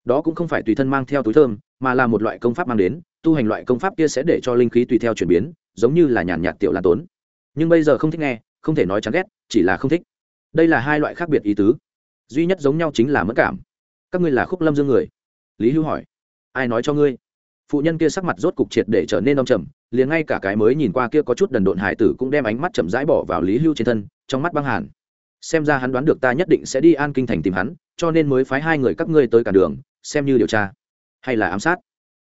Đó cũng không phải tùy thân mang theo túi thơm, mà là một loại công pháp mang đến, tu hành loại công pháp kia sẽ để cho linh khí tùy theo chuyển biến, giống như là nhàn nhạt tiểu lan tốn. Nhưng bây giờ không thích nghe, không thể nói chán ghét, chỉ là không thích. Đây là hai loại khác biệt ý tứ. Duy nhất giống nhau chính là mất cảm. Các ngươi là khúc lâm dương người? Lý hưu hỏi. Ai nói cho ngươi? Phụ nhân kia sắc mặt rốt cục triệt để trở nên đông trầm, liền ngay cả cái mới nhìn qua kia có chút đần độn hải tử cũng đem ánh mắt chậm rãi bỏ vào lý hưu trên thân, trong mắt băng hàn xem ra hắn đoán được ta nhất định sẽ đi an kinh thành tìm hắn, cho nên mới phái hai người các ngươi tới cả đường, xem như điều tra. Hay là ám sát.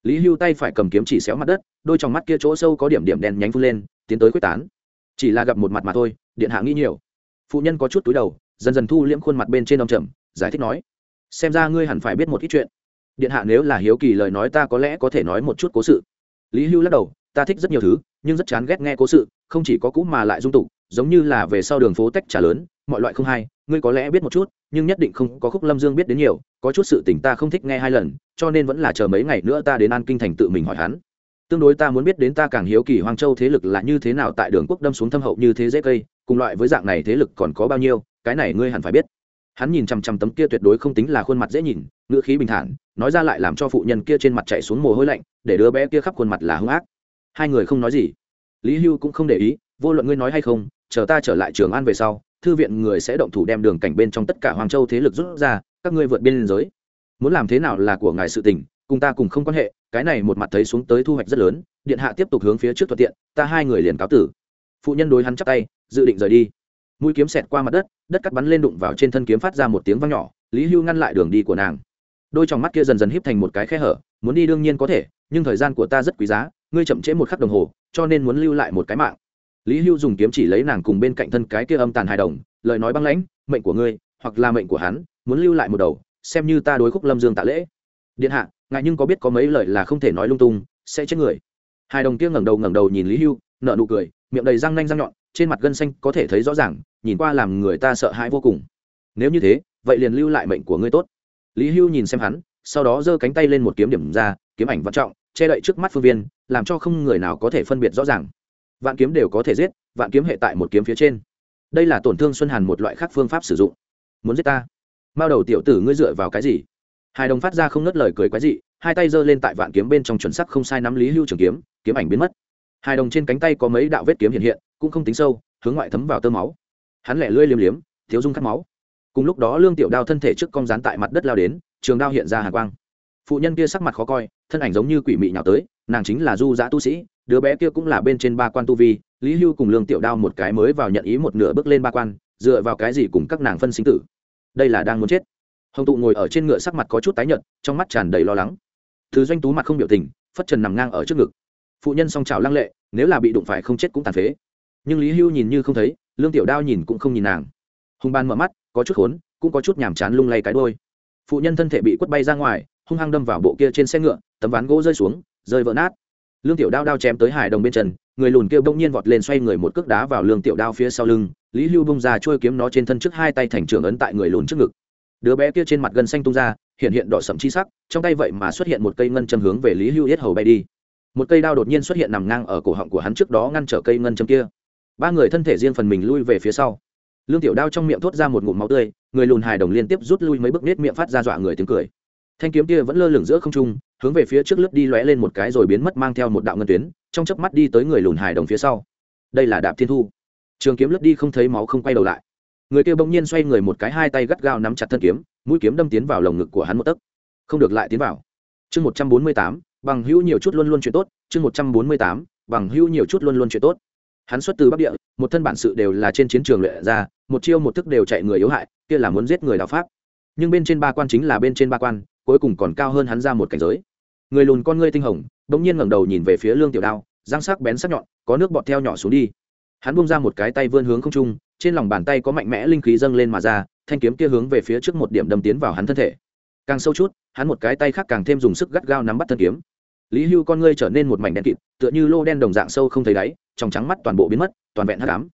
Lý hưu tay phải cầm kiếm chỉ xéo mặt đất, đôi trong mắt kia chỗ sâu có điểm điểm đen nhánh phun lên, tiến tới quyết tán. Chỉ là gặp một mặt mà thôi, điện hạ nghĩ nhiều. Phụ nhân có chút túi đầu, dần dần thu liễm khuôn mặt bên trên đông trầm, giải thích nói, xem ra ngươi hẳn phải biết một ít chuyện. Điện hạ nếu là hiếu kỳ lời nói ta có lẽ có thể nói một chút cố sự. Lý hưu lắc đầu, ta thích rất nhiều thứ, nhưng rất chán ghét nghe cố sự, không chỉ có cũ mà lại dung tục giống như là về sau đường phố tách trà lớn, mọi loại không hay, ngươi có lẽ biết một chút, nhưng nhất định không có khúc lâm dương biết đến nhiều, có chút sự tình ta không thích nghe hai lần, cho nên vẫn là chờ mấy ngày nữa ta đến an kinh thành tự mình hỏi hắn. Tương đối ta muốn biết đến ta càng hiếu kỳ hoang châu thế lực là như thế nào tại đường quốc đâm xuống thâm hậu như thế dễ cây, cùng loại với dạng này thế lực còn có bao nhiêu, cái này ngươi hẳn phải biết. Hắn nhìn chằm chằm tấm kia tuyệt đối không tính là khuôn mặt dễ nhìn, ngữ khí bình thản, nói ra lại làm cho phụ nhân kia trên mặt chạy xuống mồ hôi lạnh, để đứa bé kia khắp khuôn mặt là hung ác. Hai người không nói gì. Lý hưu cũng không để ý vô luận ngươi nói hay không, chờ ta trở lại trường an về sau, thư viện người sẽ động thủ đem đường cảnh bên trong tất cả hoàng châu thế lực rút ra, các ngươi vượt biên giới. Muốn làm thế nào là của ngài sự tình, cùng ta cùng không quan hệ, cái này một mặt thấy xuống tới thu hoạch rất lớn, điện hạ tiếp tục hướng phía trước thuận tiện, ta hai người liền cáo tử. Phụ nhân đối hắn chắp tay, dự định rời đi. Mũi kiếm xẹt qua mặt đất đất cắt bắn lên đụng vào trên thân kiếm phát ra một tiếng vang nhỏ, lý hưu ngăn lại đường đi của nàng. Đôi trong mắt kia dần dần híp thành một cái khe hở, muốn đi đương nhiên có thể, nhưng thời gian của ta rất quý giá, ngươi chậm trễ một khắc đồng hồ, cho nên muốn lưu lại một cái mạng lý hưu dùng kiếm chỉ lấy nàng cùng bên cạnh thân cái kia âm tàn hài đồng, lời nói băng lãnh, mệnh của ngươi, hoặc là mệnh của hắn, muốn lưu lại một đầu, xem như ta đối khúc lâm dương tạ lễ. Điện hạ ngại nhưng có biết có mấy lời là không thể nói lung tung, sẽ chết người. Hai đồng kia ngẩng đầu ngẩng đầu nhìn lý hưu nợ nụ cười, miệng đầy răng nanh răng nhọn, trên mặt gân xanh có thể thấy rõ ràng, nhìn qua làm người ta sợ hãi vô cùng. Nếu như thế, vậy liền lưu lại mệnh của ngươi tốt. Lý hưu nhìn xem hắn, sau đó giơ cánh tay lên một kiếm điểm ra, kiếm ảnh văn trọng, che đậy trước mắt phương viên, làm cho không người nào có thể phân biệt rõ ràng vạn kiếm đều có thể giết, vạn kiếm hệ tại một kiếm phía trên. Đây là tổn thương xuân hàn một loại khác phương pháp sử dụng. Muốn giết ta? Mao đầu tiểu tử ngươi dựa vào cái gì? Hai đồng phát ra không ngớt lời cười quái dị, hai tay giơ lên tại vạn kiếm bên trong chuẩn sắc không sai nắm lý hưu trường kiếm kiếm ảnh biến mất. Hai đồng trên cánh tay có mấy đạo vết kiếm hiện hiện, cũng không tính sâu, hướng ngoại thấm vào tơ máu. Hắn lẻ lươi liếm liếm, thiếu dung cắt máu. Cùng lúc đó lương tiểu đao thân thể trước cong rán tại mặt đất lao đến, trường đao hiện ra hàn quang. Phụ nhân kia sắc mặt khó coi, thân ảnh giống như quỷ mị nhào tới, nàng chính là du giã tu sĩ đứa bé kia cũng là bên trên ba quan tu vi, lý hưu cùng lương tiểu đao một cái mới vào nhận ý một nửa bước lên ba quan, dựa vào cái gì cùng các nàng phân sinh tử? Đây là đang muốn chết. Hồng tụ ngồi ở trên ngựa sắc mặt có chút tái nhợt, trong mắt tràn đầy lo lắng. Thứ doanh tú mặt không biểu tình, phất trần nằm ngang ở trước ngực. Phụ nhân song trào lăng lệ, nếu là bị đụng phải không chết cũng tàn phế. Nhưng lý hưu nhìn như không thấy, lương tiểu đao nhìn cũng không nhìn nàng. Hùng ban mở mắt, có chút khốn, cũng có chút nhàm chán lung lay cái đôi phụ nhân thân thể bị quất bay ra ngoài, hung hăng đâm vào bộ kia trên xe ngựa, tấm ván gỗ rơi xuống, rơi vỡ nát lương tiểu đao đao chém tới hải đồng bên trần người lùn kêu bỗng nhiên vọt lên xoay người một cước đá vào lương tiểu đao phía sau lưng, lý hưu bông ra trôi kiếm nó trên thân trước hai tay thành trường ấn tại người lùn trước ngực. Đứa bé kia trên mặt gân xanh tung ra, hiện hiện đỏ sậm chi sắc, trong tay vậy mà xuất hiện một cây ngân châm hướng về lý hưu yết hầu bay đi. Một cây đao đột nhiên xuất hiện nằm ngang ở cổ họng của hắn trước đó ngăn trở cây ngân châm kia. Ba người thân thể riêng phần mình lui về phía sau. Lương tiểu đao trong miệng thốt ra một ngụm máu tươi, người lùn hài đồng liên tiếp rút lui mấy bước nết miệng phát ra dọa người tiếng cười thanh kiếm kia vẫn lơ lửng giữa không trung, hướng về phía trước lướt đi lóe lên một cái rồi biến mất mang theo một đạo ngân tuyến, trong chớp mắt đi tới người lùn hài đồng phía sau. Đây là đạp thiên thu. Trường kiếm lướt đi không thấy máu không quay đầu lại. Người kia bỗng nhiên xoay người một cái hai tay gắt gao nắm chặt thân kiếm, mũi kiếm đâm tiến vào lồng ngực của hắn một tấc. Không được lại tiến vào. Chương một trăm bốn mươi tám, bằng hữu nhiều chút luôn luôn chuyện tốt. Chương một trăm bốn mươi tám, bằng hữu nhiều chút luôn luôn chuyện tốt. Hắn xuất từ bắc địa, một thân bản sự đều là trên chiến trường luyện ra, một chiêu một thức đều chạy người yếu hại, kia là muốn giết người đạo pháp. Nhưng bên trên ba quan chính là bên trên ba quan cuối cùng còn cao hơn hắn ra một cảnh giới. Người lùn con ngươi tinh hồng bỗng nhiên ngẩng đầu nhìn về phía lương tiểu đao, răng sắc bén sắc nhọn, có nước bọt theo nhỏ xuống đi. Hắn bung ra một cái tay vươn hướng không trung, trên lòng bàn tay có mạnh mẽ linh khí dâng lên mà ra, thanh kiếm kia hướng về phía trước một điểm đâm tiến vào hắn thân thể. Càng sâu chút, hắn một cái tay khác càng thêm dùng sức gắt gao nắm bắt thân kiếm. Lý hưu con ngươi trở nên một mảnh đen kịt, tựa như lô đen đồng dạng sâu không thấy đáy, trong trắng mắt toàn bộ biến mất, toàn vẹn hắc ám.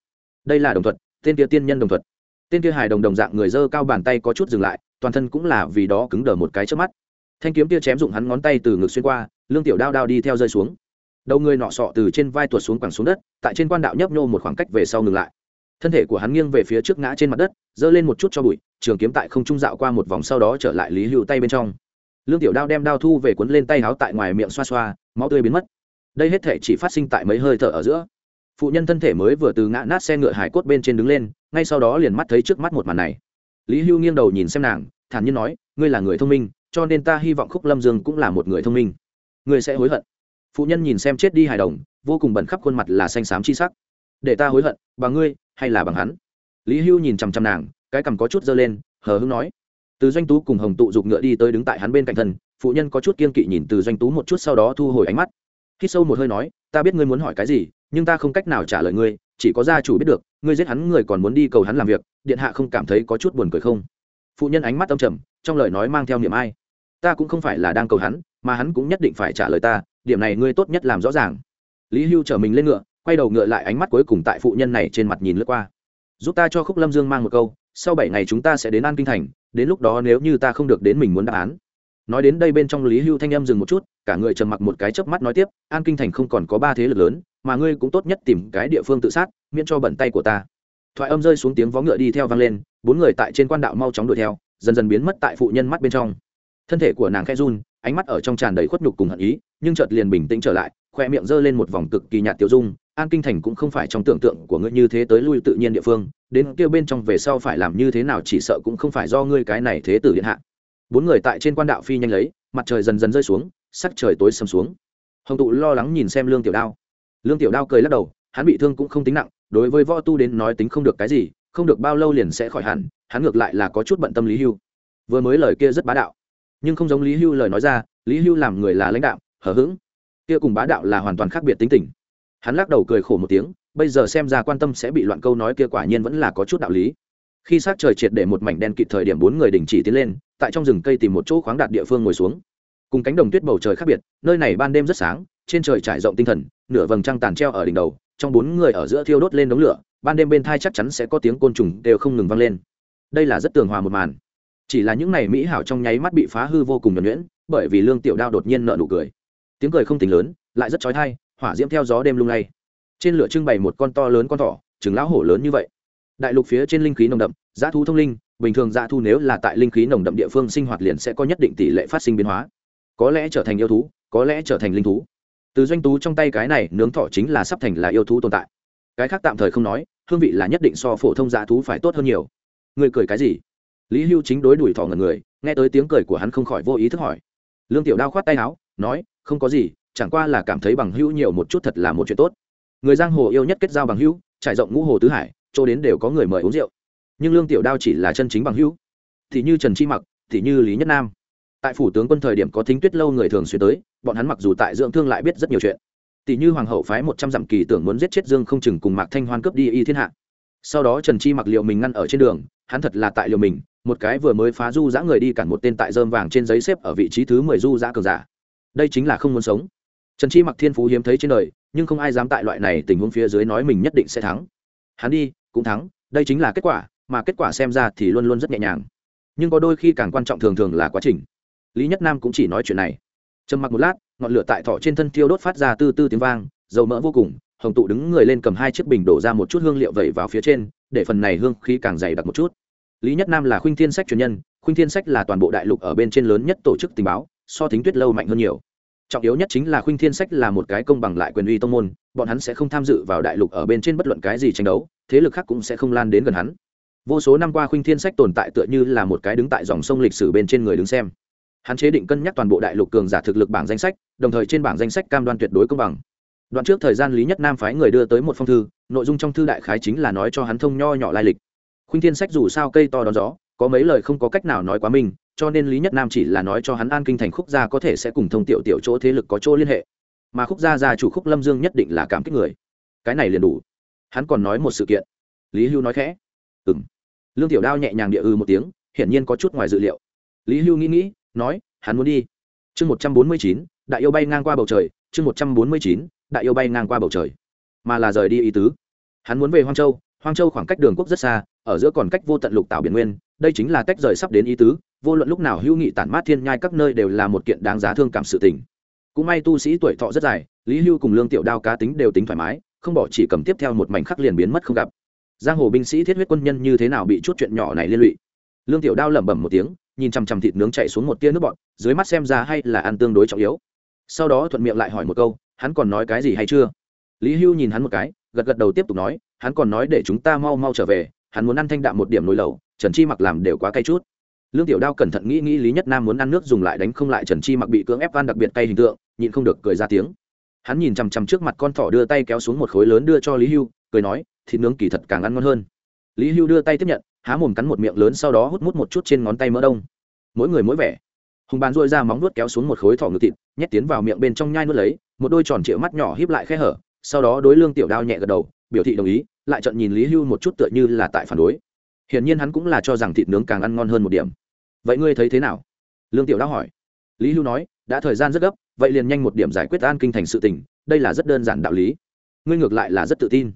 Đây là đồng thuật, tên kia tiên nhân đồng thuật. Tên kia hài đồng đồng dạng người dơ cao bàn tay có chút dừng lại toàn thân cũng là vì đó cứng đờ một cái trước mắt. Thanh kiếm kia chém dụng hắn ngón tay từ ngực xuyên qua, lương tiểu đao đao đi theo rơi xuống. Đầu người nọ sọ từ trên vai tuột xuống quẳng xuống đất, tại trên quan đạo nhấp nhô một khoảng cách về sau ngừng lại. Thân thể của hắn nghiêng về phía trước ngã trên mặt đất, giơ lên một chút cho bụi, trường kiếm tại không trung dạo qua một vòng sau đó trở lại lý hữu tay bên trong. Lương tiểu đao đem đao thu về cuốn lên tay háo tại ngoài miệng xoa xoa, máu tươi biến mất. Đây hết thể chỉ phát sinh tại mấy hơi thở ở giữa. Phụ nhân thân thể mới vừa từ ngã nát xe ngựa hải cốt bên trên đứng lên, ngay sau đó liền mắt thấy trước mắt một màn này lý hưu nghiêng đầu nhìn xem nàng, thản nhiên nói, ngươi là người thông minh, cho nên ta hy vọng khúc lâm dương cũng là một người thông minh. Ngươi sẽ hối hận. Phụ nhân nhìn xem chết đi hài đồng, vô cùng bẩn khắp khuôn mặt là xanh xám chi sắc. Để ta hối hận, bằng ngươi, hay là bằng hắn? Lý hưu nhìn chằm chằm nàng, cái cằm có chút dơ lên, hờ hưng nói. Từ doanh tú cùng hồng tụ giục ngựa đi tới đứng tại hắn bên cạnh thân, phụ nhân có chút kiên kỵ nhìn từ doanh tú một chút sau đó thu hồi ánh mắt. Khi sâu một hơi nói, ta biết ngươi muốn hỏi cái gì, nhưng ta không cách nào trả lời ngươi, chỉ có gia chủ biết được ngươi giết hắn người còn muốn đi cầu hắn làm việc, điện hạ không cảm thấy có chút buồn cười không? Phụ nhân ánh mắt âm trầm, trong lời nói mang theo niềm ai. Ta cũng không phải là đang cầu hắn, mà hắn cũng nhất định phải trả lời ta, điểm này ngươi tốt nhất làm rõ ràng. Lý hưu chở mình lên ngựa, quay đầu ngựa lại ánh mắt cuối cùng tại phụ nhân này trên mặt nhìn lướt qua. Giúp ta cho khúc lâm dương mang một câu, sau bảy ngày chúng ta sẽ đến an kinh thành, đến lúc đó nếu như ta không được đến mình muốn đáp án. Nói đến đây bên trong lý hưu thanh âm dừng một chút, cả người trầm mặc một cái chớp mắt nói tiếp, an kinh thành không còn có ba thế lực lớn, mà ngươi cũng tốt nhất tìm cái địa phương tự sát miễn cho bẩn tay của ta. Thoại âm rơi xuống tiếng vó ngựa đi theo vang lên, bốn người tại trên quan đạo mau chóng đuổi theo, dần dần biến mất tại phụ nhân mắt bên trong. Thân thể của nàng khẽ run, ánh mắt ở trong tràn đầy khuất nhục cùng hận ý, nhưng chợt liền bình tĩnh trở lại, khoe miệng giơ lên một vòng cực kỳ nhạt tiêu dung, an kinh thành cũng không phải trong tưởng tượng của ngươi như thế tới lui tự nhiên địa phương, đến kia bên trong về sau phải làm như thế nào chỉ sợ cũng không phải do ngươi cái này thế tử điện hạ. Bốn người tại trên quan đạo phi nhanh lấy, mặt trời dần dần rơi xuống, sắc trời tối sầm xuống. Hồng tụ lo lắng nhìn xem lương tiểu đao. Lương tiểu đao cười lắc đầu, hắn bị thương cũng không tính nặng đối với võ tu đến nói tính không được cái gì, không được bao lâu liền sẽ khỏi hẳn, hắn ngược lại là có chút bận tâm lý hưu. Vừa mới lời kia rất bá đạo. Nhưng không giống lý hưu lời nói ra, lý hưu làm người là lãnh đạo hở h ữ g kia cùng bá đạo là hoàn toàn khác biệt tính tình. Hắn lắc đầu cười khổ một tiếng, bây giờ xem ra quan tâm sẽ bị loạn câu nói kia quả nhiên vẫn là có chút đạo lý. Khi s á trời triệt để một mảnh đen kịt thời điểm bốn người đình chỉ tiến lên, tại trong rừng cây tìm một chỗ khoáng đạt địa phương ngồi xuống. Cùng cánh đồng tuyết bầu trời khác biệt, nơi này ban đêm rất sáng, trên trời trải rộng tinh thần, nửa vầng trăng tàn treo ở đỉnh đầu trong bốn người ở giữa thiêu đốt lên đống lửa, ban đêm bên thai chắc chắn sẽ có tiếng côn trùng đều không ngừng vang lên. Đây là rất tường hòa một màn. Chỉ là những này mỹ hảo trong nháy mắt bị phá hư vô cùng nhuẩn nhuyễn, bởi vì lương tiểu đao đột nhiên nợ nụ cười. Tiếng cười không tính lớn, lại rất trói thai hỏa diễm theo gió đêm lung lay. Trên lửa trưng bày một con to lớn con thỏ trứng lão hổ lớn như vậy. Đại lục phía trên linh khí nồng đậm giá thú thông linh, bình thường dã thu nếu là tại linh khí nồng đậm địa phương sinh hoạt liền sẽ có nhất định tỷ lệ phát sinh biến hóa. Có lẽ trở thành yêu thú, có lẽ trở thành linh thú từ doanh tú trong tay cái này nướng thọ chính là sắp thành là yêu thú tồn tại. Cái khác tạm thời không nói, hương vị là nhất định so phổ thông dã thú phải tốt hơn nhiều. Người cười cái gì? Lý hưu chính đối đuổi thọ ngần người, nghe tới tiếng cười của hắn không khỏi vô ý thức hỏi. Lương tiểu đao khoát tay áo, nói, không có gì, chẳng qua là cảm thấy bằng hữu nhiều một chút thật là một chuyện tốt. Người giang hồ yêu nhất kết giao bằng hữu, trải rộng ngũ hồ tứ hải, chỗ đến đều có người mời uống rượu. Nhưng lương tiểu đao chỉ là chân chính bằng hữu. Thì như trần chi mặc, thì như lý nhất nam tại phủ tướng quân thời điểm có thính tuyết lâu người thường xuyên tới, bọn hắn mặc dù tại dưỡng thương lại biết rất nhiều chuyện. Tỷ như hoàng hậu phái một trăm dặm kỳ tưởng muốn giết chết dương không chừng cùng mạc thanh hoan cướp đi y thiên hạ. Sau đó trần chi mặc liệu mình ngăn ở trên đường, hắn thật là tại liều mình, một cái vừa mới phá du giã người đi cản một tên tại dơm vàng trên giấy xếp ở vị trí thứ mười du giã cường giả. Đây chính là không muốn sống. Trần chi mặc thiên phú hiếm thấy trên đời, nhưng không ai dám tại loại này tình huống phía dưới nói mình nhất định sẽ thắng. Hắn đi, cũng thắng, đây chính là kết quả, mà kết quả xem ra thì luôn luôn rất nhẹ nhàng. Nhưng có đôi khi càng quan trọng thường thường là quá trình lý nhất nam cũng chỉ nói chuyện này trầm mặc một lát ngọn lửa tại thọ trên thân thiêu đốt phát ra tư tư tiếng vang dầu mỡ vô cùng hồng tụ đứng người lên cầm hai chiếc bình đổ ra một chút hương liệu vẩy vào phía trên để phần này hương khí càng dày đặc một chút lý nhất nam là khuynh thiên sách truyền nhân khuynh thiên sách là toàn bộ đại lục ở bên trên lớn nhất tổ chức tình báo so thính tuyết lâu mạnh hơn nhiều trọng yếu nhất chính là khuynh thiên sách là một cái công bằng lại quyền uy tông môn bọn hắn sẽ không tham dự vào đại lục ở bên trên bất luận cái gì tranh đấu thế lực khác cũng sẽ không lan đến gần hắn vô số năm qua khuynh thiên sách tồn tại tựa như là một cái đứng tại dòng sông lịch sử bên trên người đứng xem hắn chế định cân nhắc toàn bộ đại lục cường giả thực lực bảng danh sách, đồng thời trên bảng danh sách cam đoan tuyệt đối công bằng. Đoạn trước thời gian lý nhất nam phái người đưa tới một phong thư, nội dung trong thư đại khái chính là nói cho hắn thông nho nhỏ lai lịch. Khuynh thiên sách dù sao cây to đón gió, có mấy lời không có cách nào nói quá mình, cho nên lý nhất nam chỉ là nói cho hắn an kinh thành khúc gia có thể sẽ cùng thông tiểu tiểu chỗ thế lực có chỗ liên hệ. Mà khúc gia gia chủ khúc lâm dương nhất định là cảm kích người. Cái này liền đủ. Hắn còn nói một sự kiện. Lý hưu nói khẽ. Ừng lương tiểu đao nhẹ nhàng địa ư một tiếng, hiển nhiên có chút ngoài dự liệu. Lý hưu nghĩ nghĩ nói, hắn muốn đi. Chương một trăm bốn mươi chín, đại yêu bay ngang qua bầu trời. Chương một trăm bốn mươi chín, đại yêu bay ngang qua bầu trời. Mà là rời đi ý tứ. Hắn muốn về hoang châu. Hoang châu khoảng cách đường quốc rất xa, ở giữa còn cách vô tận lục tạo biển nguyên. Đây chính là tách rời sắp đến ý tứ. Vô luận lúc nào hữu nghị tản mát thiên nhai các nơi đều là một kiện đáng giá thương cảm sự tình. Cũng may tu sĩ tuổi thọ rất dài, lý hưu cùng lương tiểu đao cá tính đều tính thoải mái, không bỏ chỉ cầm tiếp theo một mảnh khắc liền biến mất không gặp. Giang hồ binh sĩ thiết huyết quân nhân như thế nào bị chút chuyện nhỏ này liên lụy? Lương tiểu đao lẩm bẩm một tiếng nhìn chằm chằm thịt nướng chạy xuống một tia nước bọt, dưới mắt xem ra hay là ăn tương đối trọng yếu. Sau đó thuận miệng lại hỏi một câu, hắn còn nói cái gì hay chưa? Lý hưu nhìn hắn một cái, gật gật đầu tiếp tục nói, hắn còn nói để chúng ta mau mau trở về, hắn muốn ăn thanh đạm một điểm nồi lẩu, trần chi mặc làm đều quá cay chút. Lương tiểu đao cẩn thận nghĩ nghĩ lý nhất nam muốn ăn nước dùng lại đánh không lại trần chi mặc bị cưỡng ép ăn đặc biệt cay hình tượng, nhịn không được cười ra tiếng. Hắn nhìn chằm chằm trước mặt con thỏ đưa tay kéo xuống một khối lớn đưa cho lý hưu, cười nói, thịt nướng kỳ thật càng ăn ngon hơn. Lý hưu đưa tay tiếp nhận há mồm cắn một miệng lớn sau đó hút mút một chút trên ngón tay mỡ đông. Mỗi người mỗi vẻ. Hùng bàn dội ra móng nuốt kéo xuống một khối thỏ ngực thịt, nhét tiến vào miệng bên trong nhai nuốt lấy, một đôi tròn trịa mắt nhỏ híp lại khe hở, sau đó đối lương tiểu đao nhẹ gật đầu, biểu thị đồng ý, lại trận nhìn lý hưu một chút tựa như là tại phản đối. Hiển nhiên hắn cũng là cho rằng thịt nướng càng ăn ngon hơn một điểm. Vậy ngươi thấy thế nào? Lương tiểu đao hỏi. Lý hưu nói, đã thời gian rất gấp, vậy liền nhanh một điểm giải quyết an kinh thành sự tình, đây là rất đơn giản đạo lý. Ngươi ngược lại là rất tự tin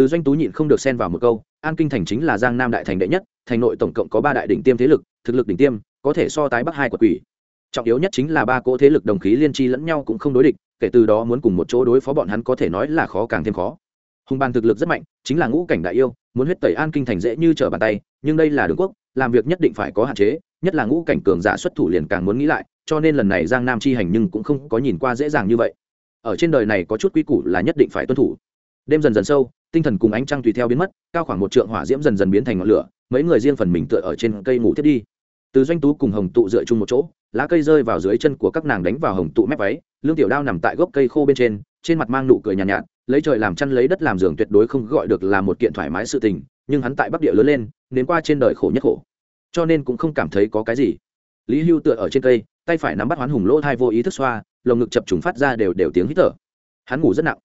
từ doanh tú nhịn không được xen vào một câu, an kinh thành chính là giang nam đại thành đệ nhất, thành nội tổng cộng có ba đại đỉnh tiêm thế lực, thực lực đỉnh tiêm, có thể so tái bắc hai quật quỷ. Trọng yếu nhất chính là ba cỗ thế lực đồng khí liên tri lẫn nhau cũng không đối địch, kể từ đó muốn cùng một chỗ đối phó bọn hắn có thể nói là khó càng thêm khó. Hùng bàn thực lực rất mạnh, chính là ngũ cảnh đại yêu, muốn huyết tẩy an kinh thành dễ như trở bàn tay, nhưng đây là đường quốc, làm việc nhất định phải có hạn chế, nhất là ngũ cảnh cường giả xuất thủ liền càng muốn nghĩ lại, cho nên lần này giang nam chi hành nhưng cũng không có nhìn qua dễ dàng như vậy. Ở trên đời này có chút quy củ là nhất định phải tuân thủ. Đêm dần dần sâu tinh thần cùng ánh trăng tùy theo biến mất cao khoảng một trượng hỏa diễm dần dần biến thành ngọn lửa mấy người riêng phần mình tựa ở trên cây ngủ thiết đi. Từ doanh tú cùng hồng tụ dựa chung một chỗ lá cây rơi vào dưới chân của các nàng đánh vào hồng tụ mép váy lương tiểu đao nằm tại gốc cây khô bên trên trên mặt mang nụ cười nhàn nhạt, nhạt lấy trời làm chăn lấy đất làm giường tuyệt đối không gọi được là một kiện thoải mái sự tình nhưng hắn tại bắc địa lớn lên nến qua trên đời khổ nhất khổ. Cho nên cũng không cảm thấy có cái gì. Lý hưu tựa ở trên cây tay phải nắm bắt hoán hùng lỗ thai vô ý thức xoa lồng ngực chập trùng phát ra đều đều tiếng hít thở. Hắn ngủ rất nặng.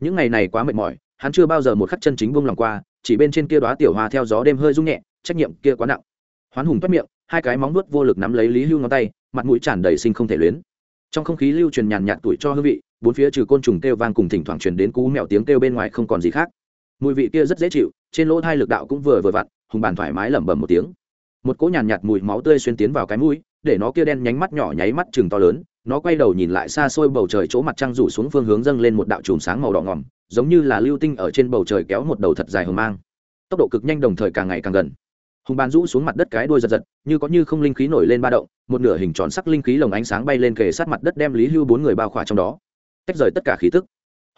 Những ngày này quá mệt mỏi hắn chưa bao giờ một khắc chân chính buông lòng qua, chỉ bên trên kia đoá tiểu hoa theo gió đêm hơi rung nhẹ, trách nhiệm kia quá nặng. Hoán hùng toát miệng, hai cái móng nuốt vô lực nắm lấy lý hưu ngón tay, mặt mũi tràn đầy sinh không thể luyến. Trong không khí lưu truyền nhàn nhạt tuổi cho hương vị, bốn phía trừ côn trùng kêu vang cùng thỉnh thoảng truyền đến cú mèo tiếng kêu bên ngoài không còn gì khác. Mùi vị kia rất dễ chịu, trên lỗ thai lực đạo cũng vừa vừa vặn, hùng bàn thoải mái lẩm bẩm một tiếng. Một cỗ nhàn nhạt mùi máu tươi xuyên tiến vào cái mũi, để nó kia đen nhánh mắt nhỏ nháy mắt chừng to lớn nó quay đầu nhìn lại xa xôi bầu trời chỗ mặt trăng rủ xuống phương hướng dâng lên một đạo chùm sáng màu đỏ ngỏm giống như là lưu tinh ở trên bầu trời kéo một đầu thật dài hờ mang. Tốc độ cực nhanh đồng thời càng ngày càng gần. Hùng bàn rũ xuống mặt đất cái đuôi giật giật, như có như không linh khí nổi lên ba động, một nửa hình tròn sắc linh khí lồng ánh sáng bay lên kề sát mặt đất đem lý hưu bốn người bao khỏa trong đó. Tách rời tất cả khí tức.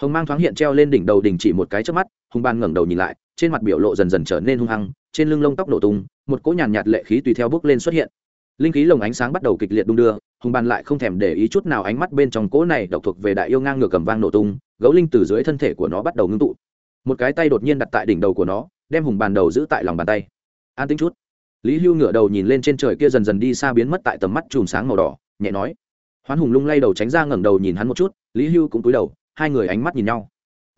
Hồng mang thoáng hiện treo lên đỉnh đầu đình chỉ một cái trước mắt, hùng bàn ngẩng đầu nhìn lại, trên mặt biểu lộ dần dần trở nên hung hăng, trên lưng lông tóc nổ tung, một cỗ nhàn nhạt lệ khí tùy theo bước lên xuất hiện linh khí lồng ánh sáng bắt đầu kịch liệt đung đưa, hùng bàn lại không thèm để ý chút nào ánh mắt bên trong cỗ này độc thuộc về đại yêu ngang ngược cầm vang nổ tung, gấu linh từ dưới thân thể của nó bắt đầu ngưng tụ. Một cái tay đột nhiên đặt tại đỉnh đầu của nó, đem hùng bàn đầu giữ tại lòng bàn tay. An tính chút. Lý hưu ngửa đầu nhìn lên trên trời kia dần dần đi xa biến mất tại tầm mắt chùm sáng màu đỏ, nhẹ nói. Hoán hùng lung lay đầu tránh ra ngẩng đầu nhìn hắn một chút, lý hưu cũng cúi đầu, hai người ánh mắt nhìn nhau.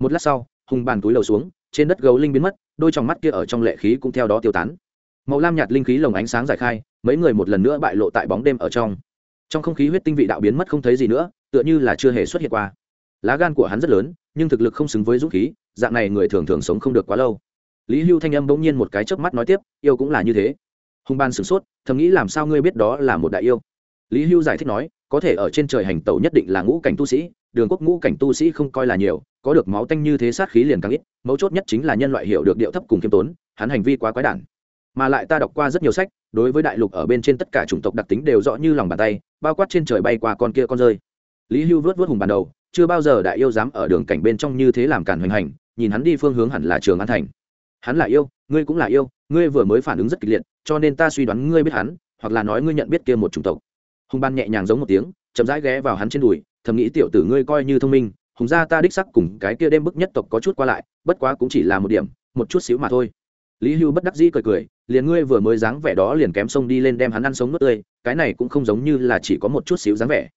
Một lát sau, hùng bàn túi đầu xuống, trên đất gấu linh biến mất, đôi trong mắt kia ở trong lệ khí cũng theo đó tiêu tán. Màu lam nhạt linh khí lồng ánh sáng giải khai mấy người một lần nữa bại lộ tại bóng đêm ở trong. Trong không khí huyết tinh vị đạo biến mất không thấy gì nữa, tựa như là chưa hề xuất hiện qua. Lá gan của hắn rất lớn, nhưng thực lực không xứng với dũng khí, dạng này người thường thường sống không được quá lâu. Lý hưu thanh âm bỗng nhiên một cái chớp mắt nói tiếp, yêu cũng là như thế. Hùng ban sửng sốt, thầm nghĩ làm sao ngươi biết đó là một đại yêu? Lý hưu giải thích nói, có thể ở trên trời hành tẩu nhất định là ngũ cảnh tu sĩ, đường quốc ngũ cảnh tu sĩ không coi là nhiều, có được máu tanh như thế sát khí liền càng ít, mấu chốt nhất chính là nhân loại hiểu được điệu thấp cùng khiêm tốn, hắn hành vi quá quái đản mà lại ta đọc qua rất nhiều sách, đối với đại lục ở bên trên tất cả chủng tộc đặc tính đều rõ như lòng bàn tay, bao quát trên trời bay qua con kia con rơi. Lý hưu vớt vớt hùng bàn đầu, chưa bao giờ đại yêu dám ở đường cảnh bên trong như thế làm cản hoành hành, nhìn hắn đi phương hướng hẳn là trường an thành. Hắn là yêu, ngươi cũng là yêu, ngươi vừa mới phản ứng rất kịch liệt, cho nên ta suy đoán ngươi biết hắn, hoặc là nói ngươi nhận biết kia một chủng tộc. Hùng ban nhẹ nhàng giống một tiếng, chậm rãi ghé vào hắn trên đùi, thầm nghĩ tiểu tử ngươi coi như thông minh, hùng ra ta đích sắc cùng cái kia đêm bức nhất tộc có chút qua lại, bất quá cũng chỉ là một điểm, một chút xíu mà thôi lý hưu bất đắc dĩ cười cười, liền ngươi vừa mới dáng vẻ đó liền kém sông đi lên đem hắn ăn sống nước tươi, cái này cũng không giống như là chỉ có một chút xíu dáng vẻ.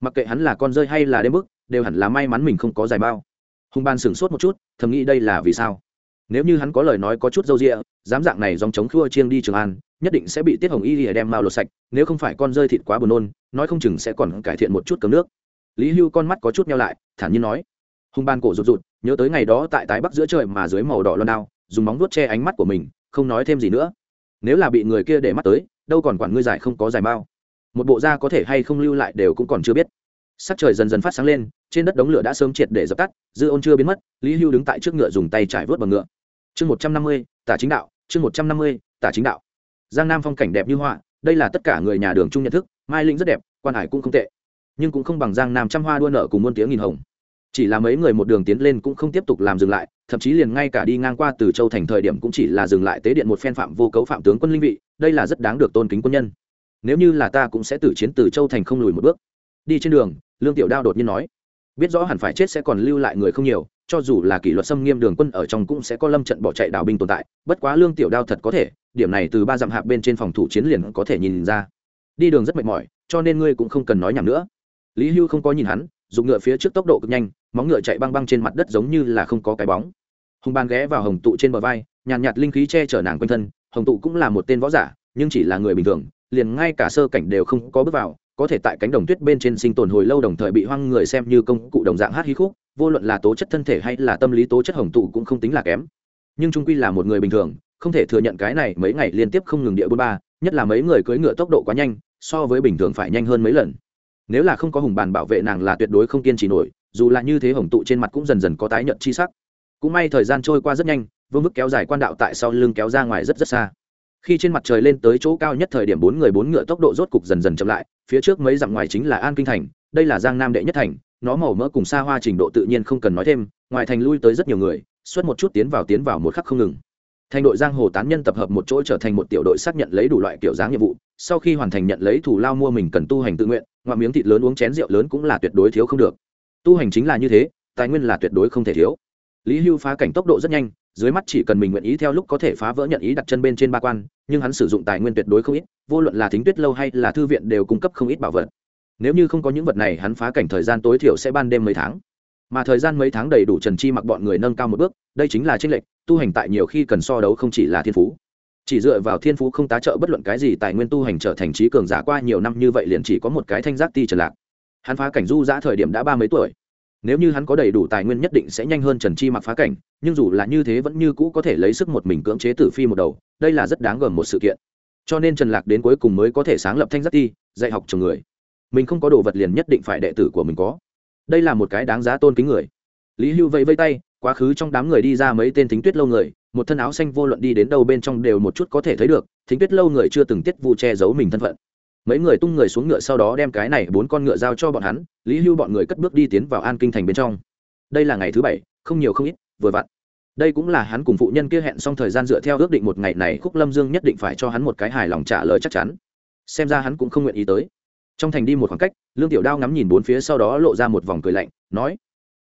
Mặc kệ hắn là con rơi hay là đêm bức, đều hẳn là may mắn mình không có giải bao. Hùng ban sửng sốt một chút, thầm nghĩ đây là vì sao? Nếu như hắn có lời nói có chút dâu rịa dám dạng này dòng chống khua chiêng đi trường an, nhất định sẽ bị tiết hồng y lìa đem mao lột sạch, nếu không phải con rơi thịt quá buồn nôn, nói không chừng sẽ còn cải thiện một chút cấm nước. Lý hưu con mắt có chút nhau lại, thản nhiên nói. Hùng ban cổ rụt rụt, nhớ tới ngày đó tại tái bắc giữa trời mà dưới màu đỏ loan đao dùng móng vuốt che ánh mắt của mình, không nói thêm gì nữa. Nếu là bị người kia để mắt tới, đâu còn quản ngươi giải không có giải bao. Một bộ da có thể hay không lưu lại đều cũng còn chưa biết. Sắc trời dần dần phát sáng lên, trên đất đống lửa đã sớm triệt để dập tắt, dư ôn chưa biến mất, lý hưu đứng tại trước ngựa dùng tay trải vớt bằng ngựa. Chương một trăm năm mươi, tả chính đạo, chương một trăm năm mươi, tả chính đạo. Giang nam phong cảnh đẹp như họa đây là tất cả người nhà đường chung nhận thức, mai linh rất đẹp, quan hải cũng không tệ. Nhưng cũng không bằng giang nam trăm hoa đua nở cùng muôn tiếng nghìn hồng chỉ là mấy người một đường tiến lên cũng không tiếp tục làm dừng lại, thậm chí liền ngay cả đi ngang qua từ châu thành thời điểm cũng chỉ là dừng lại tế điện một phen phạm vô cấu phạm tướng quân linh vị, đây là rất đáng được tôn kính quân nhân. Nếu như là ta cũng sẽ tử chiến từ châu thành không lùi một bước. Đi trên đường, lương tiểu đao đột nhiên nói, biết rõ hẳn phải chết sẽ còn lưu lại người không nhiều, cho dù là kỷ luật xâm nghiêm đường quân ở trong cũng sẽ có lâm trận bỏ chạy đảo binh tồn tại, bất quá lương tiểu đao thật có thể, điểm này từ ba dặm hạp bên trên phòng thủ chiến liền có thể nhìn ra. Đi đường rất mệt mỏi, cho nên ngươi cũng không cần nói nhảm nữa. Lý hưu không có nhìn hắn, dùng ngựa phía trước tốc độ cực nhanh móng ngựa chạy băng băng trên mặt đất giống như là không có cái bóng. Hùng bàn ghé vào hồng tụ trên bờ vai nhàn nhạt, nhạt linh khí che chở nàng quanh thân hồng tụ cũng là một tên võ giả nhưng chỉ là người bình thường liền ngay cả sơ cảnh đều không có bước vào có thể tại cánh đồng tuyết bên trên sinh tồn hồi lâu đồng thời bị hoang người xem như công cụ đồng dạng hát hí khúc vô luận là tố chất thân thể hay là tâm lý tố chất hồng tụ cũng không tính là kém. Nhưng trung quy là một người bình thường không thể thừa nhận cái này mấy ngày liên tiếp không ngừng địa bốn ba nhất là mấy người cưỡi ngựa tốc độ quá nhanh so với bình thường phải nhanh hơn mấy lần. Nếu là không có hùng bàn bảo vệ nàng là tuyệt đối không kiên trì nổi dù là như thế hồng tụ trên mặt cũng dần dần có tái nhận chi sắc. Cũng may thời gian trôi qua rất nhanh, vương mức kéo dài quan đạo tại sau lưng kéo ra ngoài rất rất xa. Khi trên mặt trời lên tới chỗ cao nhất thời điểm bốn người bốn ngựa tốc độ rốt cục dần dần chậm lại, phía trước mấy dặm ngoài chính là an kinh thành, đây là giang nam đệ nhất thành, nó màu mỡ cùng xa hoa trình độ tự nhiên không cần nói thêm, ngoài thành lui tới rất nhiều người, xuất một chút tiến vào tiến vào một khắc không ngừng. Thành đội giang hồ tán nhân tập hợp một chỗ trở thành một tiểu đội xác nhận lấy đủ loại kiểu dáng nhiệm vụ, sau khi hoàn thành nhận lấy thủ lao mua mình cần tu hành tự nguyện ngoại miếng thịt lớn uống chén rượu lớn cũng là tuyệt đối thiếu không được tu hành chính là như thế, tài nguyên là tuyệt đối không thể thiếu. Lý hưu phá cảnh tốc độ rất nhanh, dưới mắt chỉ cần mình nguyện ý theo lúc có thể phá vỡ nhận ý đặt chân bên trên ba quan, nhưng hắn sử dụng tài nguyên tuyệt đối không ít, vô luận là thính tuyết lâu hay là thư viện đều cung cấp không ít bảo vật. Nếu như không có những vật này, hắn phá cảnh thời gian tối thiểu sẽ ban đêm mấy tháng. Mà thời gian mấy tháng đầy đủ trần chi mặc bọn người nâng cao một bước, đây chính là tranh lệch, tu hành tại nhiều khi cần so đấu không chỉ là thiên phú. Chỉ dựa vào thiên phú không tá trợ bất luận cái gì tài nguyên tu hành trở thành trí cường giả qua nhiều năm như vậy liền chỉ có một cái thanh giác ti trần lạc hắn phá cảnh du giã thời điểm đã ba mấy tuổi. Nếu như hắn có đầy đủ tài nguyên nhất định sẽ nhanh hơn trần chi mặc phá cảnh, nhưng dù là như thế vẫn như cũ có thể lấy sức một mình cưỡng chế tử phi một đầu, đây là rất đáng gờm một sự kiện. Cho nên trần lạc đến cuối cùng mới có thể sáng lập thanh giác ti, dạy học trường người. Mình không có đồ vật liền nhất định phải đệ tử của mình có. Đây là một cái đáng giá tôn kính người. Lý hưu vẫy vây tay, quá khứ trong đám người đi ra mấy tên thính tuyết lâu người, một thân áo xanh vô luận đi đến đâu bên trong đều một chút có thể thấy được, thính tuyết lâu người chưa từng tiết vụ che giấu mình thân phận mấy người tung người xuống ngựa sau đó đem cái này bốn con ngựa giao cho bọn hắn, lý hưu bọn người cất bước đi tiến vào an kinh thành bên trong. Đây là ngày thứ bảy, không nhiều không ít, vừa vặn. Đây cũng là hắn cùng phụ nhân kia hẹn xong thời gian dựa theo ước định một ngày này, khúc lâm dương nhất định phải cho hắn một cái hài lòng trả lời chắc chắn. Xem ra hắn cũng không nguyện ý tới. Trong thành đi một khoảng cách, lương tiểu đao ngắm nhìn bốn phía sau đó lộ ra một vòng cười lạnh, nói,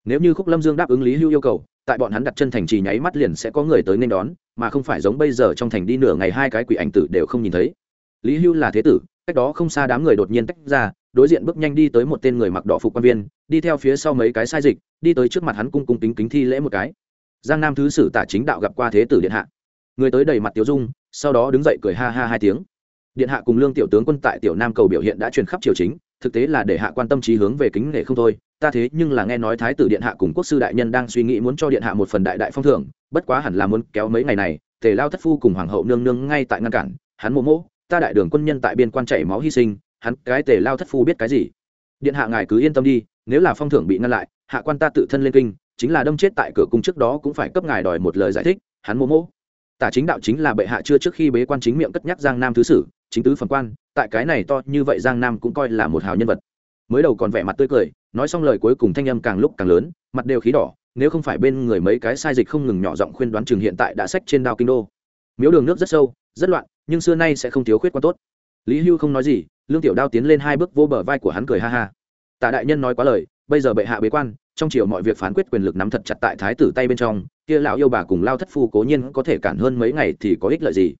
nếu như khúc lâm dương đáp ứng lý hưu yêu cầu, tại bọn hắn đặt chân thành trì nháy mắt liền sẽ có người tới nên đón, mà không phải giống bây giờ trong thành đi nửa ngày hai cái quỷ ảnh tử đều không nhìn thấy lý hưu là thế tử, cách đó không xa đám người đột nhiên tách ra, đối diện bước nhanh đi tới một tên người mặc đỏ phục quan viên, đi theo phía sau mấy cái sai dịch, đi tới trước mặt hắn cung cung kính kính thi lễ một cái. Giang nam thứ sử tả chính đạo gặp qua thế tử điện hạ. Người tới đầy mặt tiểu dung, sau đó đứng dậy cười ha ha hai tiếng. Điện hạ cùng lương tiểu tướng quân tại tiểu nam cầu biểu hiện đã truyền khắp triều chính, thực tế là để hạ quan tâm trí hướng về kính nể không thôi. Ta thế nhưng là nghe nói thái tử điện hạ cùng quốc sư đại nhân đang suy nghĩ muốn cho điện hạ một phần đại đại phong thưởng, bất quá hẳn là muốn kéo mấy ngày này, tề lao thất phu cùng hoàng hậu nương nương ngay tại ngăn cản, hắn mộ mộ ta đại đường quân nhân tại biên quan chảy máu hy sinh, hắn cái tề lao thất phu biết cái gì? Điện hạ ngài cứ yên tâm đi, nếu là phong thưởng bị ngăn lại, hạ quan ta tự thân lên kinh, chính là đâm chết tại cửa cung trước đó cũng phải cấp ngài đòi một lời giải thích, hắn mô mô. Tả chính đạo chính là bệ hạ chưa trước khi bế quan chính miệng cất nhắc giang nam thứ sử, chính tứ phần quan, tại cái này to như vậy giang nam cũng coi là một hào nhân vật. Mới đầu còn vẻ mặt tươi cười, nói xong lời cuối cùng thanh âm càng lúc càng lớn, mặt đều khí đỏ, nếu không phải bên người mấy cái sai dịch không ngừng nhỏ giọng khuyên đoán chừng hiện tại đã sách trên đao kinh đô. Miếu đường nước rất sâu rất loạn, nhưng xưa nay sẽ không thiếu khuyết quan tốt. Lý hưu không nói gì, lương tiểu đao tiến lên hai bước vô bờ vai của hắn cười ha ha. Tạ đại nhân nói quá lời, bây giờ bệ hạ bế quan, trong chiều mọi việc phán quyết quyền lực nắm thật chặt tại thái tử tay bên trong, kia lão yêu bà cùng lao thất phu cố nhiên có thể cản hơn mấy ngày thì có ích lợi gì?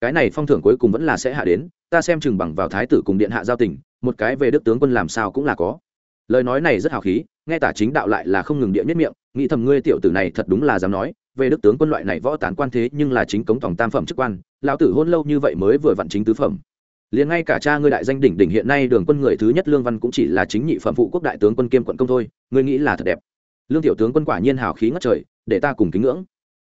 Cái này phong thưởng cuối cùng vẫn là sẽ hạ đến, ta xem chừng bằng vào thái tử cùng điện hạ giao tình, một cái về đức tướng quân làm sao cũng là có. Lời nói này rất hào khí, nghe tả chính đạo lại là không ngừng địa nhất miệng, nghĩ thầm ngươi tiểu tử này thật đúng là dám nói, về đức tướng quân loại này võ tán quan thế nhưng là chính cống tổng tam phẩm chức quan lão tử hôn lâu như vậy mới vừa vặn chính tứ phẩm. Liền ngay cả cha ngươi đại danh đỉnh đỉnh hiện nay đường quân người thứ nhất lương văn cũng chỉ là chính nhị phẩm phụ quốc đại tướng quân kiêm quận công thôi, ngươi nghĩ là thật đẹp. Lương tiểu tướng quân quả nhiên hào khí ngất trời, để ta cùng kính ngưỡng.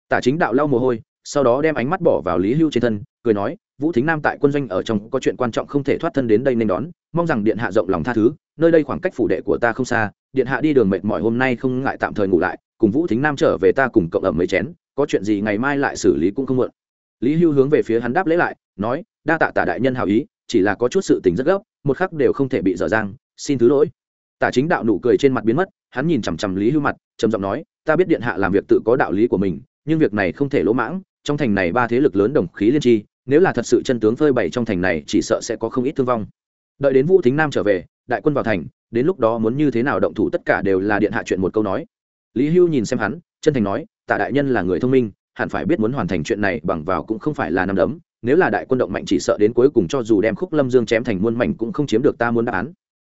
Tả chính đạo lau mồ hôi, sau đó đem ánh mắt bỏ vào lý hưu trên thân, cười nói, vũ thính nam tại quân doanh ở trong có chuyện quan trọng không thể thoát thân đến đây nên đón, mong rằng điện hạ rộng lòng tha thứ, nơi đây khoảng cách phủ đệ của ta không xa, điện hạ đi đường mệt mỏi hôm nay không ngại tạm thời ngủ lại, cùng vũ thính nam trở về ta cùng cộng ẩm mấy chén, có chuyện gì ngày mai lại xử lý cũng không muộn lý hưu hướng về phía hắn đáp lễ lại, nói, đa tạ tả đại nhân hào ý, chỉ là có chút sự tình rất gấp, một khắc đều không thể bị dở dang, xin thứ lỗi. Tả chính đạo nụ cười trên mặt biến mất, hắn nhìn chằm chằm lý hưu mặt, trầm giọng nói, ta biết điện hạ làm việc tự có đạo lý của mình, nhưng việc này không thể lỗ mãng, trong thành này ba thế lực lớn đồng khí liên tri, nếu là thật sự chân tướng phơi bày trong thành này chỉ sợ sẽ có không ít thương vong. Đợi đến vũ thính nam trở về, đại quân vào thành, đến lúc đó muốn như thế nào động thủ tất cả đều là điện hạ chuyện một câu nói. Lý hưu nhìn xem hắn, chân thành nói tạ đại nhân là người thông minh hẳn phải biết muốn hoàn thành chuyện này bằng vào cũng không phải là năm đấm, nếu là đại quân động mạnh chỉ sợ đến cuối cùng cho dù đem khúc lâm dương chém thành muôn mảnh cũng không chiếm được ta muốn đáp án.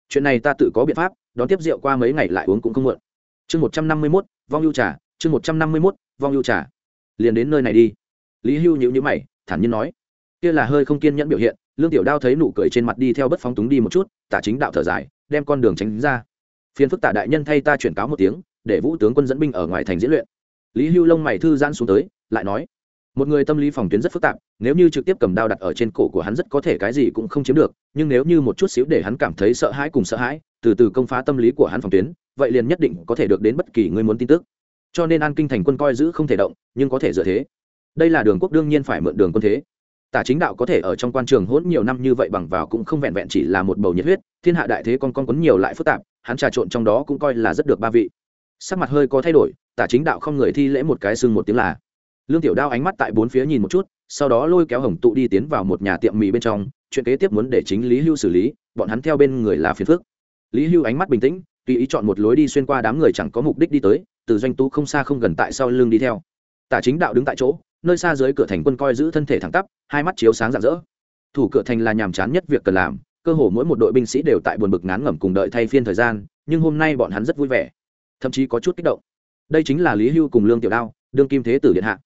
Chuyện này ta tự có biện pháp, đón tiếp rượu qua mấy ngày lại uống cũng không muộn. Chương một trăm năm mươi mốt, vong lưu trà, chương một trăm năm mươi mốt, vong lưu trà. Liền đến nơi này đi. Lý hưu nhữ nhữ mày, thản nhiên nói. Kia là hơi không kiên nhẫn biểu hiện, lương tiểu đao thấy nụ cười trên mặt đi theo bất phóng túng đi một chút, tả chính đạo thở dài, đem con đường tránh ra. Phiền phức tả đại nhân thay ta chuyển cáo một tiếng, để vũ tướng quân dẫn binh ở ngoài thành diễn luyện lý hưu lông mày thư giãn xuống tới, lại nói, một người tâm lý phòng tuyến rất phức tạp, nếu như trực tiếp cầm đao đặt ở trên cổ của hắn rất có thể cái gì cũng không chiếm được, nhưng nếu như một chút xíu để hắn cảm thấy sợ hãi cùng sợ hãi, từ từ công phá tâm lý của hắn phòng tuyến, vậy liền nhất định có thể được đến bất kỳ người muốn tin tức. Cho nên an kinh thành quân coi giữ không thể động, nhưng có thể dựa thế. Đây là đường quốc đương nhiên phải mượn đường quân thế. Tả chính đạo có thể ở trong quan trường hỗn nhiều năm như vậy bằng vào cũng không vẹn vẹn chỉ là một bầu nhiệt huyết, thiên hạ đại thế con con quấn nhiều lại phức tạp, hắn trà trộn trong đó cũng coi là rất được ba vị. Sắc mặt hơi có thay đổi tả chính đạo không người thi lễ một cái xưng một tiếng là. Lương tiểu đao ánh mắt tại bốn phía nhìn một chút, sau đó lôi kéo hồng tụ đi tiến vào một nhà tiệm mì bên trong, chuyện kế tiếp muốn để chính lý hưu xử lý, bọn hắn theo bên người là phiền phước lý hưu ánh mắt bình tĩnh, tùy ý chọn một lối đi xuyên qua đám người chẳng có mục đích đi tới, từ doanh tú không xa không gần tại sau lưng đi theo. Tả chính đạo đứng tại chỗ, nơi xa dưới cửa thành quân coi giữ thân thể thẳng tắp, hai mắt chiếu sáng rạng rỡ. Thủ cửa thành là nhàm chán nhất việc cần làm, cơ hồ mỗi một đội binh sĩ đều tại buồn bực ngán ngẩm cùng đợi thay phiên thời gian, nhưng hôm nay bọn hắn rất vui vẻ, thậm chí có chút kích động đây chính là lý hưu cùng lương tiểu đao, đương kim thế tử điện hạ.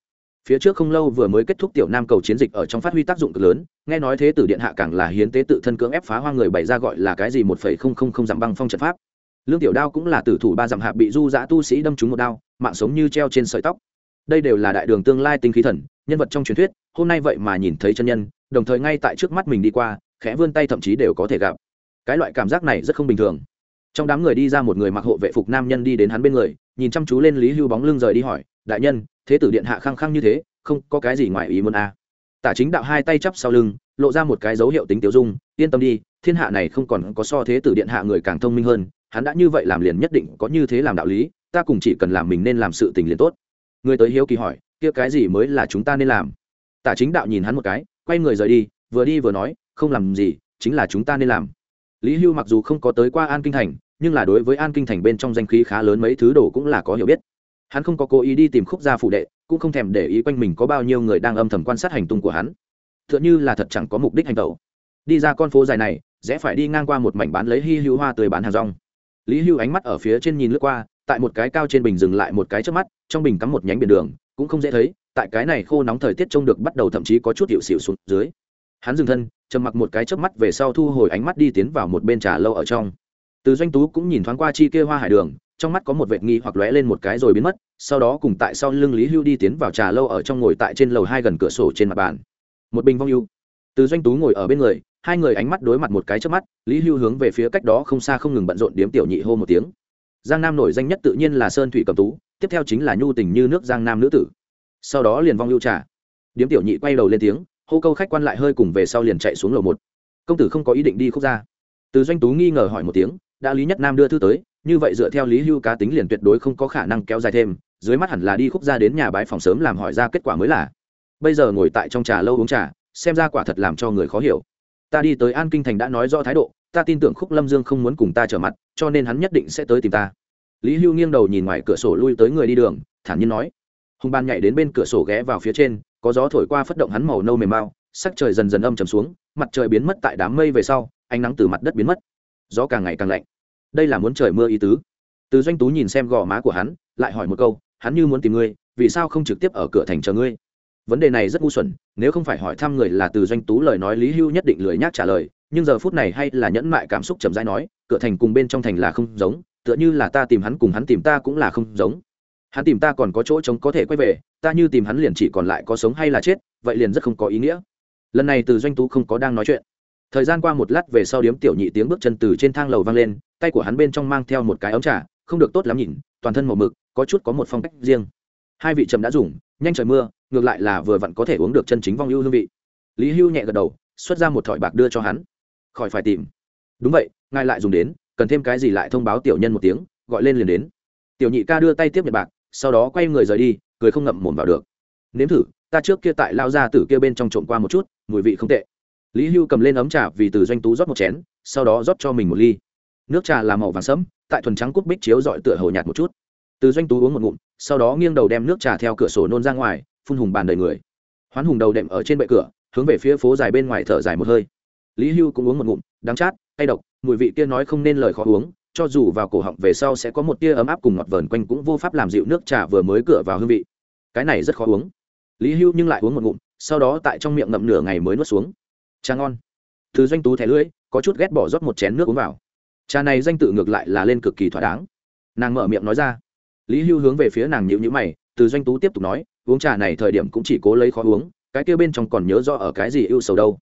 Phía trước không lâu vừa mới kết thúc tiểu nam cầu chiến dịch ở trong phát huy tác dụng cực lớn, nghe nói thế tử điện hạ càng là hiến tế tự thân cưỡng ép phá hoa người bày ra gọi là cái gì một phẩy không không không dặm băng phong trận pháp. Lương tiểu đao cũng là tử thủ ba dặm hạ bị du giã tu sĩ đâm trúng một đao, mạng sống như treo trên sợi tóc. Đây đều là đại đường tương lai tinh khí thần, nhân vật trong truyền thuyết, hôm nay vậy mà nhìn thấy chân nhân, đồng thời ngay tại trước mắt mình đi qua, khẽ vươn tay thậm chí đều có thể gặp. Cái loại cảm giác này rất không bình thường trong đám người đi ra một người mặc hộ vệ phục nam nhân đi đến hắn bên người, nhìn chăm chú lên lý hưu bóng lưng rời đi hỏi, đại nhân, thế tử điện hạ khăng khăng như thế, không có cái gì ngoài ý muốn a à. tả chính đạo hai tay chắp sau lưng, lộ ra một cái dấu hiệu tính tiểu dung, yên tâm đi, thiên hạ này không còn có so thế tử điện hạ người càng thông minh hơn, hắn đã như vậy làm liền nhất định có như thế làm đạo lý, ta cùng chỉ cần làm mình nên làm sự tình liền tốt. Người tới hiếu kỳ hỏi, kia cái gì mới là chúng ta nên làm? Tả chính đạo nhìn hắn một cái, quay người rời đi, vừa đi vừa nói, không làm gì, chính là chúng ta nên làm. Lý hưu mặc dù không có tới qua an kinh thành nhưng là đối với an kinh thành bên trong danh khí khá lớn mấy thứ đồ cũng là có hiểu biết. Hắn không có cố ý đi tìm khúc gia phụ đệ, cũng không thèm để ý quanh mình có bao nhiêu người đang âm thầm quan sát hành tung của hắn. T h ư ợ n như là thật chẳng có mục đích hành tẩu. Đi ra con phố dài này, rẽ phải đi ngang qua một mảnh bán lấy hy hữu hoa tươi bán hàng rong. Lý hưu ánh mắt ở phía trên nhìn lướt qua, tại một cái cao trên bình dừng lại một cái trước mắt, trong bình cắm một nhánh biển đường, cũng không dễ thấy, tại cái này khô nóng thời tiết trông được bắt đầu thậm chí có chút hiệu xịu xuống dưới. Hắn dừng thân, trầm mặc một cái trước mắt về sau thu hồi ánh mắt đi tiến vào một bên trà lâu ở trong từ doanh tú cũng nhìn thoáng qua chi kia hoa hải đường, trong mắt có một vệt nghi hoặc lóe lên một cái rồi biến mất, sau đó cùng tại sau lưng lý hưu đi tiến vào trà lâu ở trong ngồi tại trên lầu hai gần cửa sổ trên mặt bàn. Một bình vong ưu. Từ doanh tú ngồi ở bên người, hai người ánh mắt đối mặt một cái trước mắt, lý hưu hướng về phía cách đó không xa không ngừng bận rộn điếm tiểu nhị hô một tiếng. Giang nam nổi danh nhất tự nhiên là sơn thủy cầm tú, tiếp theo chính là nhu tình như nước giang nam nữ tử. Sau đó liền vong ưu trà. Điếm tiểu nhị quay đầu lên tiếng, hô câu khách quan lại hơi cùng về sau liền chạy xuống lầu một. Công tử không có ý định đi khúc ra từ doanh tú nghi ngờ hỏi một tiếng đã lý nhất nam đưa thư tới, như vậy dựa theo lý hưu cá tính liền tuyệt đối không có khả năng kéo dài thêm, dưới mắt hẳn là đi khúc ra đến nhà bái phòng sớm làm hỏi ra kết quả mới là. Bây giờ ngồi tại trong trà lâu uống trà, xem ra quả thật làm cho người khó hiểu. Ta đi tới an kinh thành đã nói rõ thái độ, ta tin tưởng khúc lâm dương không muốn cùng ta trở mặt, cho nên hắn nhất định sẽ tới tìm ta. Lý hưu nghiêng đầu nhìn ngoài cửa sổ lui tới người đi đường, thản nhiên nói. Hùng ban nhảy đến bên cửa sổ ghé vào phía trên, có gió thổi qua phất động hắn màu nâu mềm mao, sắc trời dần dần âm trầm xuống, mặt trời biến mất tại đám mây về sau, ánh nắng từ mặt đất biến mất gió càng ngày càng lạnh. Đây là muốn trời mưa ý tứ. Từ doanh tú nhìn xem gò má của hắn, lại hỏi một câu, hắn như muốn tìm ngươi, vì sao không trực tiếp ở cửa thành chờ ngươi? Vấn đề này rất ngu xuẩn, nếu không phải hỏi thăm người là từ doanh tú lời nói lý hưu nhất định lười nhác trả lời, nhưng giờ phút này hay là nhẫn mại cảm xúc chậm rãi nói, cửa thành cùng bên trong thành là không giống, tựa như là ta tìm hắn cùng hắn tìm ta cũng là không giống. Hắn tìm ta còn có chỗ trống có thể quay về, ta như tìm hắn liền chỉ còn lại có sống hay là chết, vậy liền rất không có ý nghĩa. Lần này từ doanh tú không có đang nói chuyện thời gian qua một lát về sau điếm tiểu nhị tiếng bước chân từ trên thang lầu vang lên, tay của hắn bên trong mang theo một cái ống trà, không được tốt lắm nhìn, toàn thân màu mực, có chút có một phong cách riêng. Hai vị chậm đã dùng, nhanh trời mưa, ngược lại là vừa vặn có thể uống được chân chính vong ưu hương vị. Lý hưu nhẹ gật đầu, xuất ra một thỏi bạc đưa cho hắn. Khỏi phải tìm. Đúng vậy, ngài lại dùng đến, cần thêm cái gì lại thông báo tiểu nhân một tiếng, gọi lên liền đến. Tiểu nhị ca đưa tay tiếp nhận bạc, sau đó quay người rời đi, cười không ngậm mồm vào được. Nếm thử, ta trước kia tại lao ra tử kia bên trong trộm qua một chút, mùi vị không tệ lý hưu cầm lên ấm trà vì từ doanh tú rót một chén, sau đó rót cho mình một ly. Nước trà là màu vàng sẫm, tại thuần trắng cúc bích chiếu dọi tựa hầu nhạt một chút. Từ doanh tú uống một ngụm, sau đó nghiêng đầu đem nước trà theo cửa sổ nôn ra ngoài, phun hùng bàn đời người. Hoán hùng đầu đệm ở trên bệ cửa, hướng về phía phố dài bên ngoài thở dài một hơi. Lý hưu cũng uống một ngụm, đắng chát, cay độc, mùi vị kia nói không nên lời khó uống, cho dù vào cổ họng về sau sẽ có một tia ấm áp cùng ngọt vờn quanh cũng vô pháp làm dịu nước trà vừa mới cửa vào hương vị. Cái này rất khó uống. Lý hưu nhưng lại uống một ngụm, sau đó tại trong miệng ngậm nửa ngày mới nuốt xuống trà ngon. Từ doanh tú thẻ lưỡi, có chút ghét bỏ rót một chén nước uống vào. Trà này danh tự ngược lại là lên cực kỳ thỏa đáng. Nàng mở miệng nói ra. Lý hưu hướng về phía nàng nhịu nhữ mày từ doanh tú tiếp tục nói, uống trà này thời điểm cũng chỉ cố lấy khó uống, cái kia bên trong còn nhớ rõ ở cái gì ưu sầu đâu.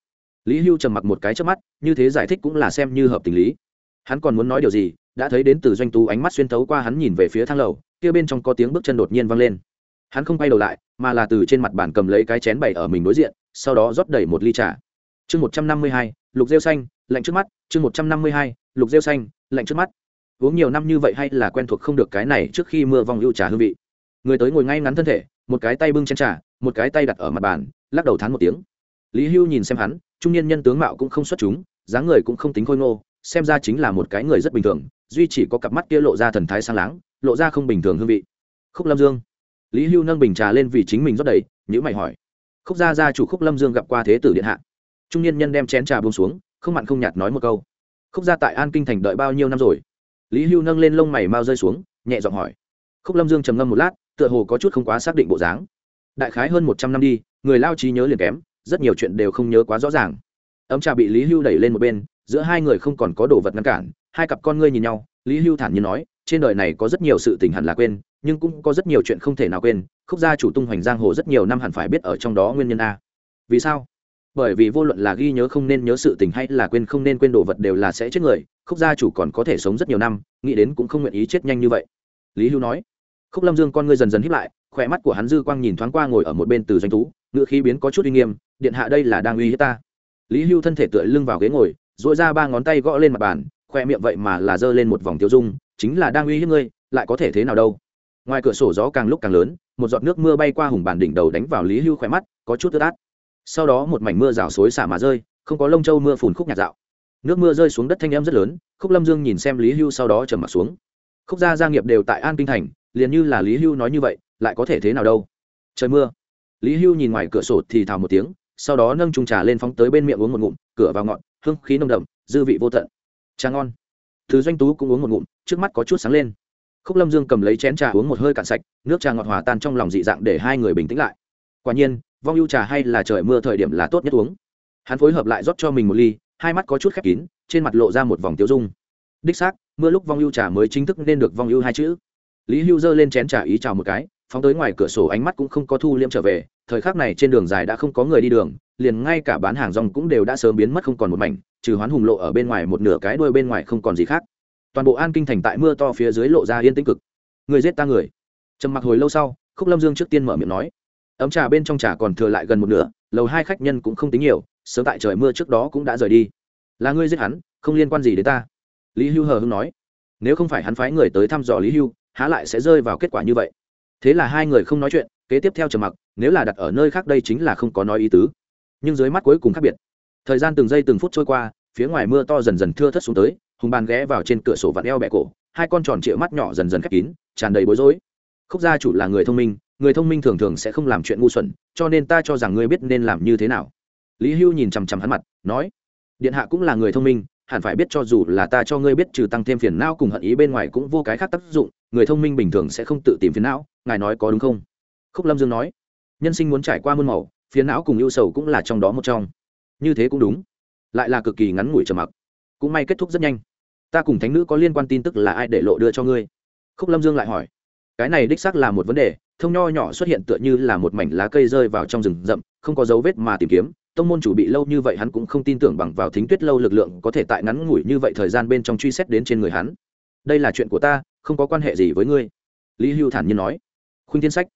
Lý hưu trầm mặc một cái trước mắt, như thế giải thích cũng là xem như hợp tình lý. Hắn còn muốn nói điều gì, đã thấy đến từ doanh tú ánh mắt xuyên thấu qua hắn nhìn về phía thang lầu, kia bên trong có tiếng bước chân đột nhiên vang lên. Hắn không quay đầu lại, mà là từ trên mặt bàn cầm lấy cái chén bày ở mình đối diện, sau đó rót đầy một ly trà chương một trăm năm mươi hai, lục rêu xanh, lạnh trước mắt. Chương một trăm năm mươi hai, lục rêu xanh, lạnh trước mắt. Uống nhiều năm như vậy hay là quen thuộc không được cái này trước khi mưa vòng ưu trà hương vị. Người tới ngồi ngay ngắn thân thể, một cái tay bưng chén trà, một cái tay đặt ở mặt bàn, lắc đầu thán một tiếng. Lý hưu nhìn xem hắn, trung niên nhân tướng mạo cũng không xuất chúng, dáng người cũng không tính khôi ngô, xem ra chính là một cái người rất bình thường, duy chỉ có cặp mắt kia lộ ra thần thái sang láng, lộ ra không bình thường hương vị. Khúc lâm dương. Lý hưu nâng bình trà lên vì chính mình rót đầy nhữ mày hỏi. Khúc gia gia chủ khúc lâm dương gặp qua thế tử điện hạ trung niên nhân đem chén trà buông xuống, không mặn không nhạt nói một câu. Khúc gia tại an kinh thành đợi bao nhiêu năm rồi? Lý hưu nâng lên lông mày mau rơi xuống, nhẹ giọng hỏi. Khúc lâm dương trầm ngâm một lát, tựa hồ có chút không quá xác định bộ dáng. Đại khái hơn một trăm năm đi, người lao trí nhớ liền kém, rất nhiều chuyện đều không nhớ quá rõ ràng. Ấm trà bị lý hưu đẩy lên một bên, giữa hai người không còn có đồ vật ngăn cản, hai cặp con ngươi nhìn nhau, lý hưu thản nhiên nói, trên đời này có rất nhiều sự tình hẳn là quên, nhưng cũng có rất nhiều chuyện không thể nào quên, khúc gia chủ tung hoành giang hồ rất nhiều năm hẳn phải biết ở trong đó nguyên nhân a. Vì sao? Bởi vì vô luận là ghi nhớ không nên nhớ sự tình hay là quên không nên quên đồ vật đều là sẽ chết người, khúc gia chủ còn có thể sống rất nhiều năm, nghĩ đến cũng không nguyện ý chết nhanh như vậy. Lý hưu nói. Khúc lâm dương con ngươi dần dần hiếp lại, khỏe mắt của hắn dư quang nhìn thoáng qua ngồi ở một bên từ doanh tú ngự khí biến có chút uy nghiêm, điện hạ đây là đang uy hiếp ta. Lý hưu thân thể tựa lưng vào ghế ngồi dội ra ba ngón tay gõ lên mặt bàn khoe miệng vậy mà là giơ lên một vòng tiêu dung, chính là đang uy hiếp ngươi, lại có thể thế nào đâu? Ngoài cửa sổ gió càng lúc càng lớn, một giọt nước mưa bay qua hùng bàn đỉnh đầu đánh vào lý hưu khỏe mắt, có chút tơ át sau đó một mảnh mưa rào xối xả mà rơi, không có lông châu mưa phùn khúc nhạt dạo. Nước mưa rơi xuống đất thanh em rất lớn, khúc lâm dương nhìn xem lý hưu sau đó trầm m ặ t xuống. Khúc gia gia nghiệp đều tại an kinh thành, liền như là lý hưu nói như vậy, lại có thể thế nào đâu? Trời mưa. Lý hưu nhìn ngoài cửa sổ thì thào một tiếng, sau đó nâng trùng trà lên phóng tới bên miệng uống một ngụm, cửa vào ngọn, hương khí nồng đậm, dư vị vô tận. Trà ngon. Thứ doanh tú cũng uống một ngụm, trước mắt có chút sáng lên. Khúc lâm dương cầm lấy chén trà uống một hơi cạn sạch, nước trà ngọt hòa tan trong lòng dị dạng để hai người bình tĩnh lại. Quả nhiên vong ưu trà hay là trời mưa thời điểm là tốt nhất uống. Hắn phối hợp lại rót cho mình một ly, hai mắt có chút khép kín, trên mặt lộ ra một vòng tiêu dung. Đích xác, mưa lúc vong ưu trà mới chính thức nên được vong ưu hai chữ. Lý hưu giơ lên chén trà ý chào một cái, phóng tới ngoài cửa sổ ánh mắt cũng không có thu liễm trở về, thời khắc này trên đường dài đã không có người đi đường, liền ngay cả bán hàng rong cũng đều đã sớm biến mất không còn một mảnh, trừ hoán hùng lộ ở bên ngoài một nửa cái đuôi bên ngoài không còn gì khác. Toàn bộ an kinh thành tại mưa to phía dưới lộ ra yên tĩnh cực. Người giết ta người. Trầm mặc hồi lâu sau, khúc lâm dương trước tiên mở miệng nói ấm trà bên trong trà còn thừa lại gần một nửa, lầu hai khách nhân cũng không tính nhiều, sớm tại trời mưa trước đó cũng đã rời đi. Là ngươi giết hắn, không liên quan gì đến ta. Lý hưu hờ hưng nói. Nếu không phải hắn phái người tới thăm dò lý hưu, há lại sẽ rơi vào kết quả như vậy. Thế là hai người không nói chuyện, kế tiếp theo trầm mặc, nếu là đặt ở nơi khác đây chính là không có nói ý tứ. Nhưng dưới mắt cuối cùng khác biệt. Thời gian từng giây từng phút trôi qua, phía ngoài mưa to dần dần thưa thất xuống tới, hùng bàn ghé vào trên cửa sổ vặn eo bẹ cổ, hai con tròn trịa mắt nhỏ dần dần khép kín, tràn đầy bối rối. Khúc gia chủ là người thông minh người thông minh thường thường sẽ không làm chuyện ngu xuẩn, cho nên ta cho rằng ngươi biết nên làm như thế nào. Lý hưu nhìn chằm chằm hắn mặt, nói, điện hạ cũng là người thông minh, hẳn phải biết cho dù là ta cho ngươi biết trừ tăng thêm phiền não cùng hận ý bên ngoài cũng vô cái khác tác dụng, người thông minh bình thường sẽ không tự tìm phiền não, ngài nói có đúng không? Khúc lâm dương nói, nhân sinh muốn trải qua muôn màu, phiền não cùng ưu sầu cũng là trong đó một trong. Như thế cũng đúng, lại là cực kỳ ngắn ngủi trầm mặc. Cũng may kết thúc rất nhanh. Ta cùng thánh nữ có liên quan tin tức là ai để lộ đưa cho ngươi? Khúc lâm dương lại hỏi, cái này đích xác là một vấn đề thông nho nhỏ xuất hiện tựa như là một mảnh lá cây rơi vào trong rừng rậm, không có dấu vết mà tìm kiếm. Tông môn chủ bị lâu như vậy hắn cũng không tin tưởng bằng vào thính tuyết lâu lực lượng có thể tại ngắn ngủi như vậy thời gian bên trong truy xét đến trên người hắn. Đây là chuyện của ta, không có quan hệ gì với ngươi. Lý hưu thản nhiên nói. Khuynh thiên sách.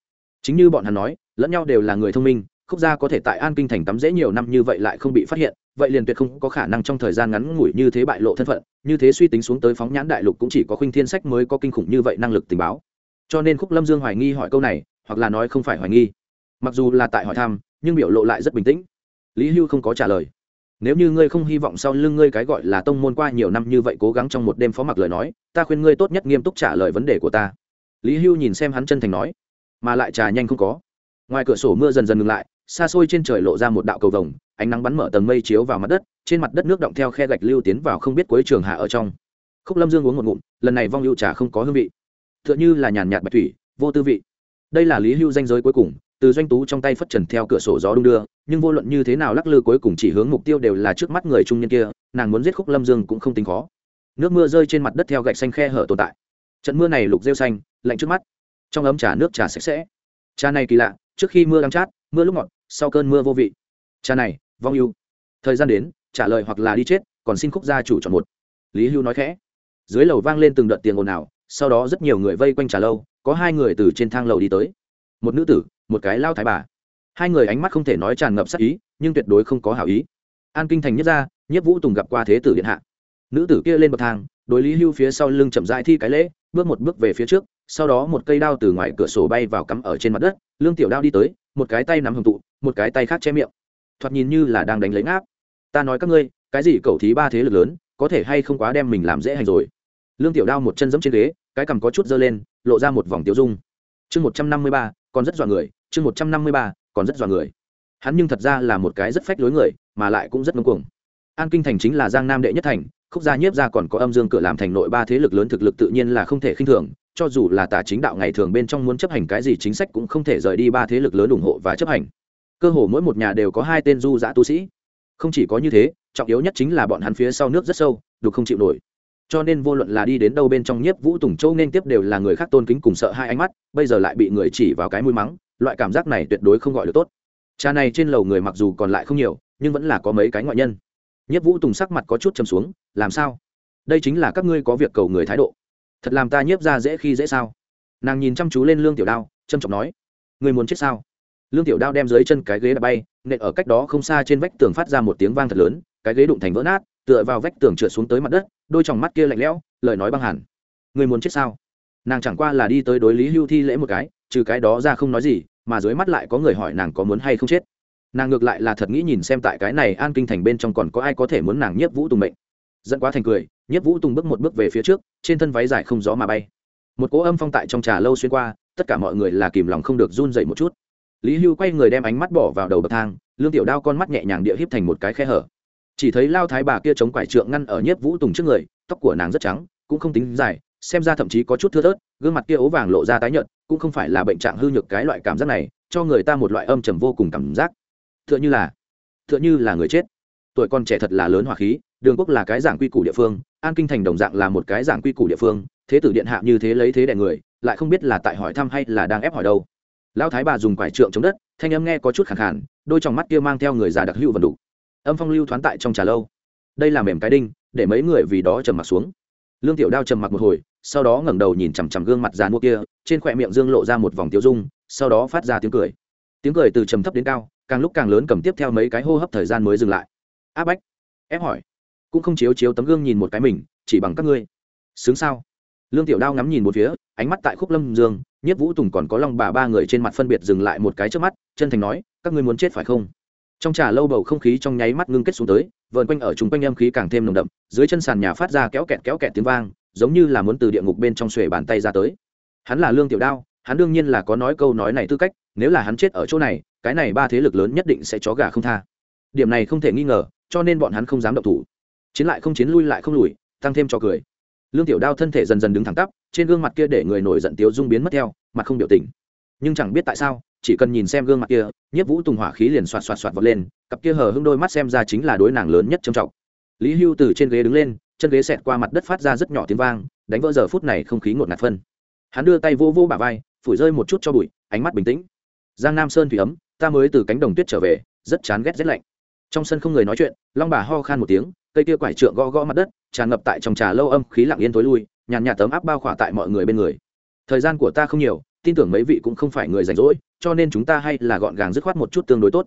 Chính như bọn hắn nói, lẫn nhau đều là người thông minh, khúc gia có thể tại an kinh thành tắm dễ nhiều năm như vậy lại không bị phát hiện, vậy liền tuyệt không có khả năng trong thời gian ngắn ngủi như thế bại lộ thân phận, như thế suy tính xuống tới phóng nhãn đại lục cũng chỉ có khuynh thiên sách mới có kinh khủng như vậy năng lực tình báo cho nên khúc lâm dương hoài nghi hỏi câu này, hoặc là nói không phải hoài nghi. Mặc dù là tại hỏi thăm, nhưng biểu lộ lại rất bình tĩnh. Lý hưu không có trả lời. Nếu như ngươi không hy vọng sau lưng ngươi cái gọi là tông môn qua nhiều năm như vậy cố gắng trong một đêm phó mặc lời nói, ta khuyên ngươi tốt nhất nghiêm túc trả lời vấn đề của ta. Lý hưu nhìn xem hắn chân thành nói, mà lại trà nhanh không có. Ngoài cửa sổ mưa dần dần ngừng lại, xa xôi trên trời lộ ra một đạo cầu vồng, ánh nắng bắn mở tầng mây chiếu vào mặt đất, trên mặt đất nước động theo khe gạch lưu tiến vào không biết cuối trường hạ ở trong. Khúc lâm dương uống một ngụm, lần này vong Lưu trà không có hương vị t h ư ợ n h ư là nhàn nhạt bạch thủy, vô tư vị. Đây là lý hưu danh giới cuối cùng, từ doanh tú trong tay phất trần theo cửa sổ gió đung đưa, nhưng vô luận như thế nào lắc lư cuối cùng chỉ hướng mục tiêu đều là trước mắt người trung niên kia, nàng muốn giết khúc lâm dương cũng không tính khó. Nước mưa rơi trên mặt đất theo gạch xanh khe hở tồn tại. Trận mưa này lục rêu xanh, lạnh trước mắt. Trong ấm trà nước trà sạch sẽ. Trà này kỳ lạ, trước khi mưa đắng chát, mưa lúc ngọt, sau cơn mưa vô vị. Trà này, vong yêu thời gian đến, trả lời hoặc là đi chết, còn xin khúc gia chủ chọn một. Lý hưu nói khẽ. Dưới lầu vang lên từng đợt tiền ồn ào sau đó rất nhiều người vây quanh trà lâu, có hai người từ trên thang lầu đi tới. Một nữ tử, một cái lao thái bà. Hai người ánh mắt không thể nói tràn ngập sắc ý, nhưng tuyệt đối không có hảo ý. An kinh thành nhất ra nhất vũ tùng gặp qua thế tử điện hạ. Nữ tử kia lên bậc thang, đối lý hưu phía sau lưng chậm dại thi cái lễ, bước một bước về phía trước, sau đó một cây đao từ ngoài cửa sổ bay vào cắm ở trên mặt đất, lương tiểu đao đi tới, một cái tay nắm hồng tụ, một cái tay khác che miệng. Thoạt nhìn như là đang đánh lấy ngáp. Ta nói các ngươi, cái gì cầu thí ba thế lực lớn, có thể hay không quá đem mình làm dễ hành rồi? Lương tiểu đao một chân giẫm trên ghế, cái cằm có chút dơ lên, lộ ra một vòng tiêu dung. Chương một trăm năm mươi ba, còn rất dọa người, chương một trăm năm mươi ba, còn rất dọa người. Hắn nhưng thật ra là một cái rất phách lối người, mà lại cũng rất ngông cuồng. An kinh thành chính là giang nam đệ nhất thành, khúc gia nhiếp gia còn có âm dương cửa làm thành nội ba thế lực lớn thực lực tự nhiên là không thể khinh thường, cho dù là tả chính đạo ngày thường bên trong muốn chấp hành cái gì chính sách cũng không thể rời đi ba thế lực lớn ủng hộ và chấp hành. Cơ hồ mỗi một nhà đều có hai tên du giã tu sĩ. Không chỉ có như thế, trọng yếu nhất chính là bọn hắn phía sau nước rất sâu, đục không chịu nổi cho nên vô luận là đi đến đâu bên trong nhiếp vũ tùng châu nên tiếp đều là người khác tôn kính cùng sợ hai ánh mắt, bây giờ lại bị người chỉ vào cái mũi mắng, loại cảm giác này tuyệt đối không gọi được tốt. Cha này trên lầu người mặc dù còn lại không nhiều, nhưng vẫn là có mấy cái ngoại nhân. Nhiếp vũ tùng sắc mặt có chút chầm xuống, làm sao? Đây chính là các ngươi có việc cầu người thái độ. Thật làm ta nhiếp ra dễ khi dễ sao? Nàng nhìn chăm chú lên lương tiểu đao trâm trọng nói người muốn chết sao? Lương tiểu đao đem dưới chân cái ghế đã bay, nện ở cách đó không xa trên vách tường phát ra một tiếng vang thật lớn, cái ghế đụng thành vỡ nát, tựa vào vách tường trượt xuống tới mặt đất đôi tròng mắt kia lạnh lẽo, lời nói băng hẳn người muốn chết sao? Nàng chẳng qua là đi tới đối lý hưu thi lễ một cái, trừ cái đó ra không nói gì, mà dưới mắt lại có người hỏi nàng có muốn hay không chết. Nàng ngược lại là thật nghĩ nhìn xem tại cái này an kinh thành bên trong còn có ai có thể muốn nàng nhiếp vũ tùng mệnh. Dẫn quá thành cười, nhiếp vũ tùng bước một bước về phía trước, trên thân váy dài không gió mà bay. Một cỗ âm phong tại trong trà lâu xuyên qua, tất cả mọi người là kìm lòng không được run dậy một chút. Lý hưu quay người đem ánh mắt bỏ vào đầu bậc thang, lương tiểu đao con mắt nhẹ nhàng địa hiếp thành một cái khe hở chỉ thấy lao thái bà kia chống quải trượng ngăn ở nhiếp vũ tùng trước người, tóc của nàng rất trắng, cũng không tính dài, xem ra thậm chí có chút thưa thớt, gương mặt kia ố vàng lộ ra tái nhợt, cũng không phải là bệnh trạng hư nhược cái loại cảm giác này, cho người ta một loại âm trầm vô cùng cảm giác. Tựa như là, tựa như là người chết. Tuổi con trẻ thật là lớn hỏa khí, đường quốc là cái giảng quy củ địa phương, an kinh thành đồng dạng là một cái giảng quy củ địa phương, thế tử điện hạ như thế lấy thế đẻ người, lại không biết là tại hỏi thăm hay là đang ép hỏi đâu. Lão thái bà dùng quải trượng chống đất, thanh âm nghe có chút khẳng khản đôi trong mắt kia mang theo người già đặc hữu vần đủ âm phong lưu thoáng tại trong trà lâu. Đây là mềm cái đinh, để mấy người vì đó trầm mặt xuống. Lương tiểu đao trầm mặc một hồi, sau đó ngẩng đầu nhìn chằm chằm gương mặt già mua kia, trên khỏe miệng dương lộ ra một vòng tiêu dung, sau đó phát ra tiếng cười. Tiếng cười từ trầm thấp đến cao, càng lúc càng lớn cầm tiếp theo mấy cái hô hấp thời gian mới dừng lại. Áp bách ép hỏi. Cũng không chiếu chiếu tấm gương nhìn một cái mình, chỉ bằng các ngươi. Xứng sao? Lương tiểu đao ngắm nhìn một phía, ánh mắt tại khúc lâm dương nhất vũ tùng còn có long bà ba người trên mặt phân biệt dừng lại một cái trước mắt, chân thành nói, các ngươi muốn chết phải không? Trong trà lâu bầu không khí trong nháy mắt ngưng kết xuống tới vợn quanh ở chúng quanh âm khí càng thêm nồng đậm, dưới chân sàn nhà phát ra kéo kẹt kéo kẹt tiếng vang, giống như là muốn từ địa ngục bên trong xuề bàn tay ra tới. Hắn là lương tiểu đao, hắn đương nhiên là có nói câu nói này tư cách, nếu là hắn chết ở chỗ này, cái này ba thế lực lớn nhất định sẽ chó gà không tha. Điểm này không thể nghi ngờ, cho nên bọn hắn không dám động thủ. Chiến lại không chiến lui lại không lùi, tăng thêm cho cười. Lương tiểu đao thân thể dần dần đứng thẳng tắp, trên gương mặt kia để người nổi giận tiếu dung biến mất theo, mặt không biểu tình. Nhưng chẳng biết tại sao chỉ cần nhìn xem gương mặt kia, nhiếp vũ tùng hỏa khí liền xoạt xoạt xoạt vọt lên, cặp kia hờ hưng đôi mắt xem ra chính là đối nàng lớn nhất trầm trọng. Lý hưu từ trên ghế đứng lên, chân ghế xẹt qua mặt đất phát ra rất nhỏ tiếng vang, đánh vỡ giờ phút này không khí ngột ngạt phân. Hắn đưa tay vô vô bả vai, phủi rơi một chút cho bụi, ánh mắt bình tĩnh. Giang nam sơn thủy ấm, ta mới từ cánh đồng tuyết trở về, rất chán ghét rét lạnh. Trong sân không người nói chuyện, long bà ho khan một tiếng, cây kia quải trượng gõ gõ mặt đất, tràn ngập tại trong trà lâu âm khí lặng yên tối lui, nhàn nhạt tấm áp bao khỏa tại mọi người bên người. Thời gian của ta không nhiều, tin tưởng mấy vị cũng không phải người rảnh rỗi cho nên chúng ta hay là gọn gàng dứt khoát một chút tương đối tốt.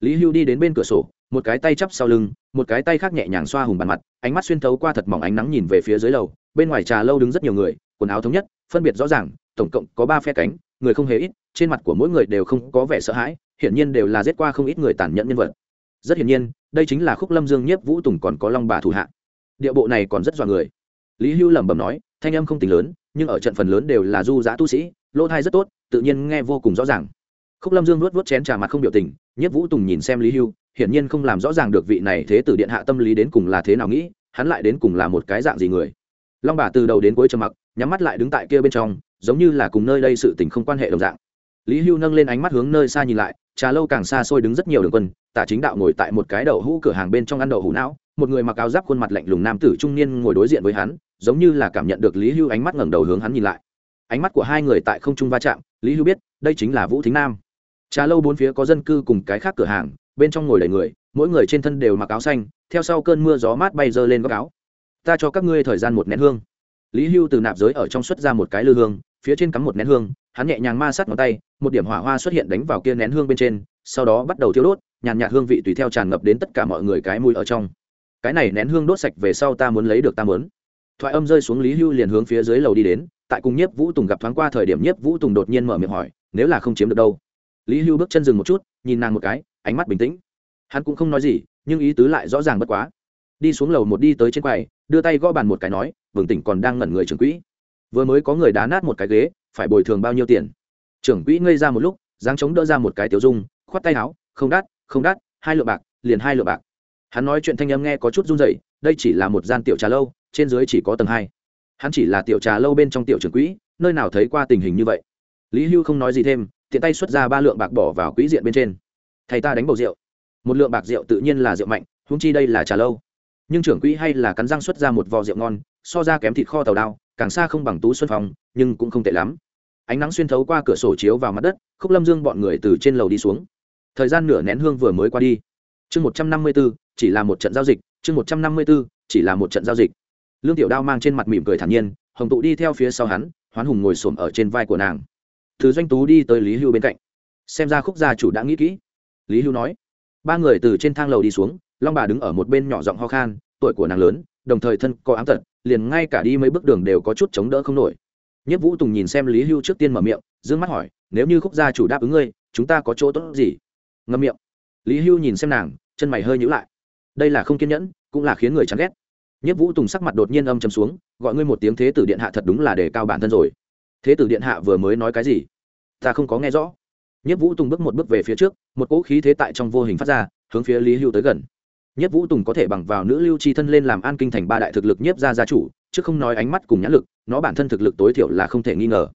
Lý hưu đi đến bên cửa sổ, một cái tay chắp sau lưng, một cái tay khác nhẹ nhàng xoa hùng bàn mặt, ánh mắt xuyên thấu qua thật mỏng ánh nắng nhìn về phía dưới lầu, bên ngoài trà lâu đứng rất nhiều người, quần áo thống nhất, phân biệt rõ ràng, tổng cộng có ba phe cánh, người không hề ít, trên mặt của mỗi người đều không có vẻ sợ hãi, hiển nhiên đều là giết qua không ít người tàn nhẫn nhân vật. Rất hiển nhiên, đây chính là khúc lâm dương nhiếp vũ tùng còn có long bà thủ hạ. Địa bộ này còn rất dọa người. Lý hưu lẩm bẩm nói, thanh âm không tính lớn, nhưng ở trận phần lớn đều là du giã tu sĩ lỗ thai rất tốt, tự nhiên nghe vô cùng rõ ràng. Khúc lâm dương nuốt vuốt chén trà mặt không biểu tình nhất vũ tùng nhìn xem lý hưu, hiển nhiên không làm rõ ràng được vị này thế tử điện hạ tâm lý đến cùng là thế nào nghĩ, hắn lại đến cùng là một cái dạng gì người. Long bà từ đầu đến cuối trầm mặc, nhắm mắt lại đứng tại kia bên trong, giống như là cùng nơi đây sự tình không quan hệ đồng dạng. Lý hưu nâng lên ánh mắt hướng nơi xa nhìn lại, trà lâu càng xa xôi đứng rất nhiều đường quân, tả chính đạo ngồi tại một cái đậu hũ cửa hàng bên trong ăn đậu hũ não, một người mặc áo giáp khuôn mặt lạnh lùng nam tử trung niên ngồi đối diện với hắn, giống như là cảm nhận được lý hưu ánh mắt ngẩng đầu hướng hắn nhìn lại ánh mắt của hai người tại không trung va chạm, lý hưu biết, đây chính là vũ thính nam. Trà lâu bốn phía có dân cư cùng cái khác cửa hàng, bên trong ngồi đầy người, mỗi người trên thân đều mặc áo xanh, theo sau cơn mưa gió mát bay dơ lên góc áo. Ta cho các ngươi thời gian một nén hương. Lý hưu từ nạp giới ở trong xuất ra một cái lư hương, phía trên cắm một nén hương, hắn nhẹ nhàng ma sát ngón tay, một điểm hỏa hoa xuất hiện đánh vào kia nén hương bên trên, sau đó bắt đầu thiêu đốt, nhàn nhạt hương vị tùy theo tràn ngập đến tất cả mọi người cái mùi ở trong. Cái này nén hương đốt sạch về sau ta muốn lấy được ta muốn thoại âm rơi xuống lý hưu liền hướng phía dưới lầu đi đến, tại cùng nhiếp vũ tùng gặp thoáng qua thời điểm nhiếp vũ tùng đột nhiên mở miệng hỏi, nếu là không chiếm được đâu? Lý hưu bước chân dừng một chút, nhìn nàng một cái, ánh mắt bình tĩnh. Hắn cũng không nói gì, nhưng ý tứ lại rõ ràng bất quá. Đi xuống lầu một đi tới trên quầy, đưa tay gõ bàn một cái nói vừng tỉnh còn đang ngẩn người trưởng quỹ. Vừa mới có người đá nát một cái ghế, phải bồi thường bao nhiêu tiền? Trưởng quỹ ngây ra một lúc, dáng chống đỡ ra một cái tiểu dung, khoát tay áo, không đắt không đắt, hai lượng bạc, liền hai lượng bạc. Hắn nói chuyện thanh âm nghe có chút run rẩy, đây chỉ là một gian tiểu trà lâu trên dưới chỉ có tầng hai. Hắn chỉ là tiểu trà lâu bên trong tiểu trưởng quỹ, nơi nào thấy qua tình hình như vậy. Lý hưu không nói gì thêm, tiện tay xuất ra ba lượng bạc bỏ vào quỹ diện bên trên. Thầy ta đánh bầu rượu. Một lượng bạc rượu tự nhiên là rượu mạnh húng chi đây là trà lâu. Nhưng trưởng quỹ hay là cắn răng xuất ra một vò rượu ngon, so ra kém thịt kho tàu đao, càng xa không bằng tú xuân phòng nhưng cũng không tệ lắm. Ánh nắng xuyên thấu qua cửa sổ chiếu vào mặt đất, khúc lâm dương bọn người từ trên lầu đi xuống. Thời gian nửa nén hương vừa mới qua đi. Chương một trăm năm mươi b ố chỉ là một trận giao dịch. Chương một trăm năm mươi b ố chỉ là một trận giao dịch lương tiểu đao mang trên mặt mỉm cười thản nhiên, hồng tụ đi theo phía sau hắn, hoán hùng ngồi xổm ở trên vai của nàng. Thứ doanh tú đi tới lý hưu bên cạnh. Xem ra khúc gia chủ đã nghĩ kỹ. Lý hưu nói, ba người từ trên thang lầu đi xuống, long bà đứng ở một bên nhỏ giọng ho khan, tuổi của nàng lớn, đồng thời thân có ám tật, liền ngay cả đi mấy bước đường đều có chút chống đỡ không nổi. Nhất vũ tùng nhìn xem lý hưu trước tiên mở miệng d ư ơ n g mắt hỏi, nếu như khúc gia chủ đáp ứng ngươi, chúng ta có chỗ tốt gì? Ngâm miệng. Lý hưu nhìn xem nàng, chân mày hơi nhữ lại. Đây là không kiên nhẫn, cũng là khiến người chán ghét nhất vũ tùng sắc mặt đột nhiên âm chầm xuống, gọi ngươi một tiếng thế tử điện hạ thật đúng là để cao bản thân rồi. Thế tử điện hạ vừa mới nói cái gì? Ta không có nghe rõ. Nhất vũ tùng bước một bước về phía trước, một cỗ khí thế tại trong vô hình phát ra, hướng phía lý hưu tới gần. Nhất vũ tùng có thể bằng vào nữ lưu chi thân lên làm an kinh thành ba đại thực lực nhiếp gia gia chủ, chứ không nói ánh mắt cùng nhãn lực, nó bản thân thực lực tối thiểu là không thể nghi ngờ.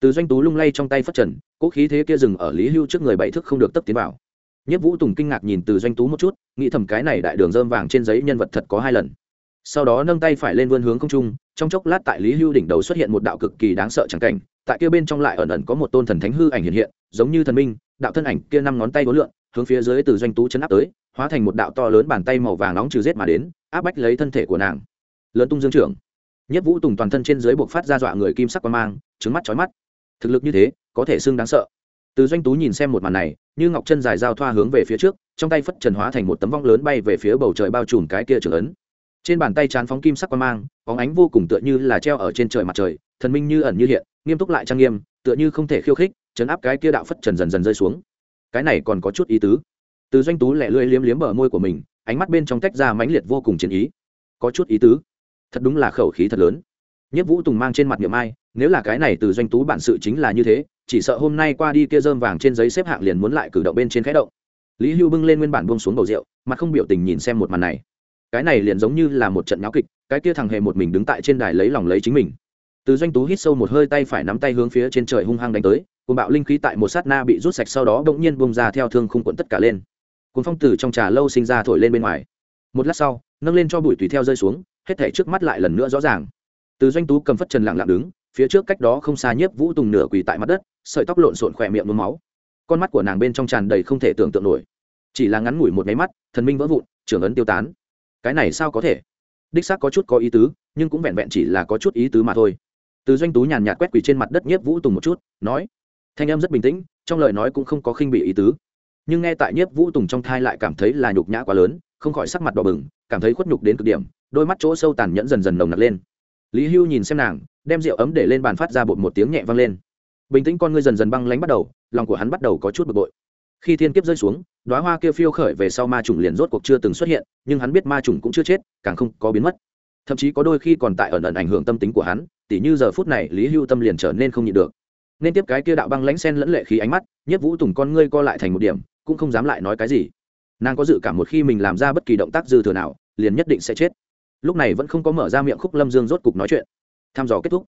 Từ doanh tú lung lay trong tay phất trần, cỗ khí thế kia dừng ở lý hưu trước người bảy thức không được tấp tiến vào. Nhất vũ tùng kinh ngạc nhìn từ doanh tú một chút, nghĩ thầm cái này đại đường dơm vàng trên giấy nhân vật thật có hai lần sau đó nâng tay phải lên vươn hướng không trung, trong chốc lát tại lý hưu đỉnh đầu xuất hiện một đạo cực kỳ đáng sợ chẳng cảnh, tại kia bên trong lại ẩn ẩn có một tôn thần thánh hư ảnh hiện hiện, giống như thần minh, đạo thân ảnh kia năm ngón tay bốn lượn, hướng phía dưới từ doanh tú chấn áp tới, hóa thành một đạo to lớn bàn tay màu vàng nóng trừ rết mà đến, áp bách lấy thân thể của nàng. Lớn tung dương trưởng. Nhất vũ tùng toàn thân trên dưới buộc phát ra dọa người kim sắc quan mang, trứng mắt chói mắt. Thực lực như thế, có thể xưng đáng sợ. Từ doanh tú nhìn xem một màn này, như ngọc chân dài giao thoa hướng về phía trước, trong tay phất trần hóa thành một tấm vong lớn bay về phía bầu trời bao trùm cái kia trưởng ấn trên bàn tay chán phóng kim sắc quan mang, bóng ánh vô cùng tựa như là treo ở trên trời mặt trời, thần minh như ẩn như hiện, nghiêm túc lại trang nghiêm, tựa như không thể khiêu khích, chấn áp cái kia đạo phất trần dần dần rơi xuống. Cái này còn có chút ý tứ. Từ doanh tú lẹ lưỡi liếm liếm bờ môi của mình, ánh mắt bên trong tách ra mãnh liệt vô cùng chiến ý. Có chút ý tứ. Thật đúng là khẩu khí thật lớn. Nhất vũ tùng mang trên mặt niệm ai, nếu là cái này từ doanh tú bản sự chính là như thế, chỉ sợ hôm nay qua đi kia dơm vàng trên giấy xếp hạng liền muốn lại cử động bên trên khẽ động. Lý hưu bưng lên nguyên bản buông xuống bầu rượu, mặt không biểu tình nhìn xem một màn này cái này liền giống như là một trận náo kịch, cái kia thằng hề một mình đứng tại trên đài lấy lòng lấy chính mình. Từ doanh tú hít sâu một hơi tay phải nắm tay hướng phía trên trời hung hăng đánh tới cùng bạo linh khí tại một sát na bị rút sạch sau đó bỗng nhiên bông ra theo thương khung quận tất cả lên. Cuốn phong từ trong trà lâu sinh ra thổi lên bên ngoài. Một lát sau, nâng lên cho bụi tùy theo rơi xuống, hết thể trước mắt lại lần nữa rõ ràng. Từ doanh tú cầm phất trần lặng lặng đứng, phía trước cách đó không xa nhiếp vũ tùng nửa quỳ tại mặt đất, sợi tóc lộn xộn khỏe miệng mướm máu. Con mắt của nàng bên trong tràn đầy không thể tưởng tượng nổi. Chỉ là ngắn ngủi một máy mắt, thần minh vỡ vụn, trưởng ấn tiêu tán cái này sao có thể? Đích xác có chút có ý tứ, nhưng cũng vẹn vẹn chỉ là có chút ý tứ mà thôi. Từ doanh tú nhàn nhạt quét quỳ trên mặt đất nhiếp vũ tùng một chút, nói, thanh em rất bình tĩnh, trong lời nói cũng không có khinh bị ý tứ. Nhưng nghe tại nhiếp vũ tùng trong thai lại cảm thấy là nhục nhã quá lớn, không khỏi sắc mặt đỏ bừng, cảm thấy khuất nhục đến cực điểm, đôi mắt chỗ sâu tàn nhẫn dần dần nồng nặc lên. Lý hưu nhìn xem nàng, đem rượu ấm để lên bàn phát ra bột một tiếng nhẹ vang lên. Bình tĩnh con ngươi dần dần băng lánh bắt đầu, lòng của hắn bắt đầu có chút bực bội khi thiên kiếp rơi xuống đoá hoa kia phiêu khởi về sau ma trùng liền rốt cuộc chưa từng xuất hiện, nhưng hắn biết ma trùng cũng chưa chết, càng không có biến mất. Thậm chí có đôi khi còn tại ẩn ẩn ảnh hưởng tâm tính của hắn, tỉ như giờ phút này lý hưu tâm liền trở nên không nhịn được. Nên tiếp cái kia đạo băng lãnh sen lẫn lệ khí ánh mắt nhất vũ tùng con ngươi co lại thành một điểm, cũng không dám lại nói cái gì. Nàng có dự cảm một khi mình làm ra bất kỳ động tác dư thừa nào, liền nhất định sẽ chết. Lúc này vẫn không có mở ra miệng khúc lâm dương rốt cục nói chuyện. Thăm dò kết thúc.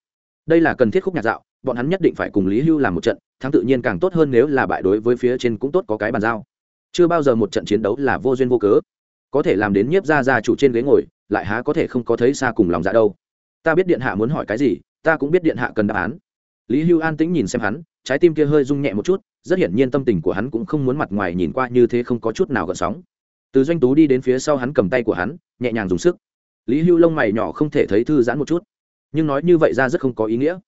Đây là cần thiết khúc nhạc dạo, bọn hắn nhất định phải cùng lý hưu làm một trận thắng tự nhiên càng tốt hơn nếu là bại đối với phía trên cũng tốt có cái bàn giao. Chưa bao giờ một trận chiến đấu là vô duyên vô cớ. Có thể làm đến nhiếp ra ra chủ trên ghế ngồi, lại há có thể không có thấy xa cùng lòng dạ đâu. Ta biết điện hạ muốn hỏi cái gì, ta cũng biết điện hạ cần đáp án. Lý hưu an tĩnh nhìn xem hắn, trái tim kia hơi rung nhẹ một chút, rất hiển nhiên tâm tình của hắn cũng không muốn mặt ngoài nhìn qua như thế không có chút nào gợn sóng. Từ doanh tú đi đến phía sau hắn cầm tay của hắn, nhẹ nhàng dùng sức. Lý hưu lông mày nhỏ không thể thấy thư giãn một chút. Nhưng nói như vậy ra rất không có ý nghĩa.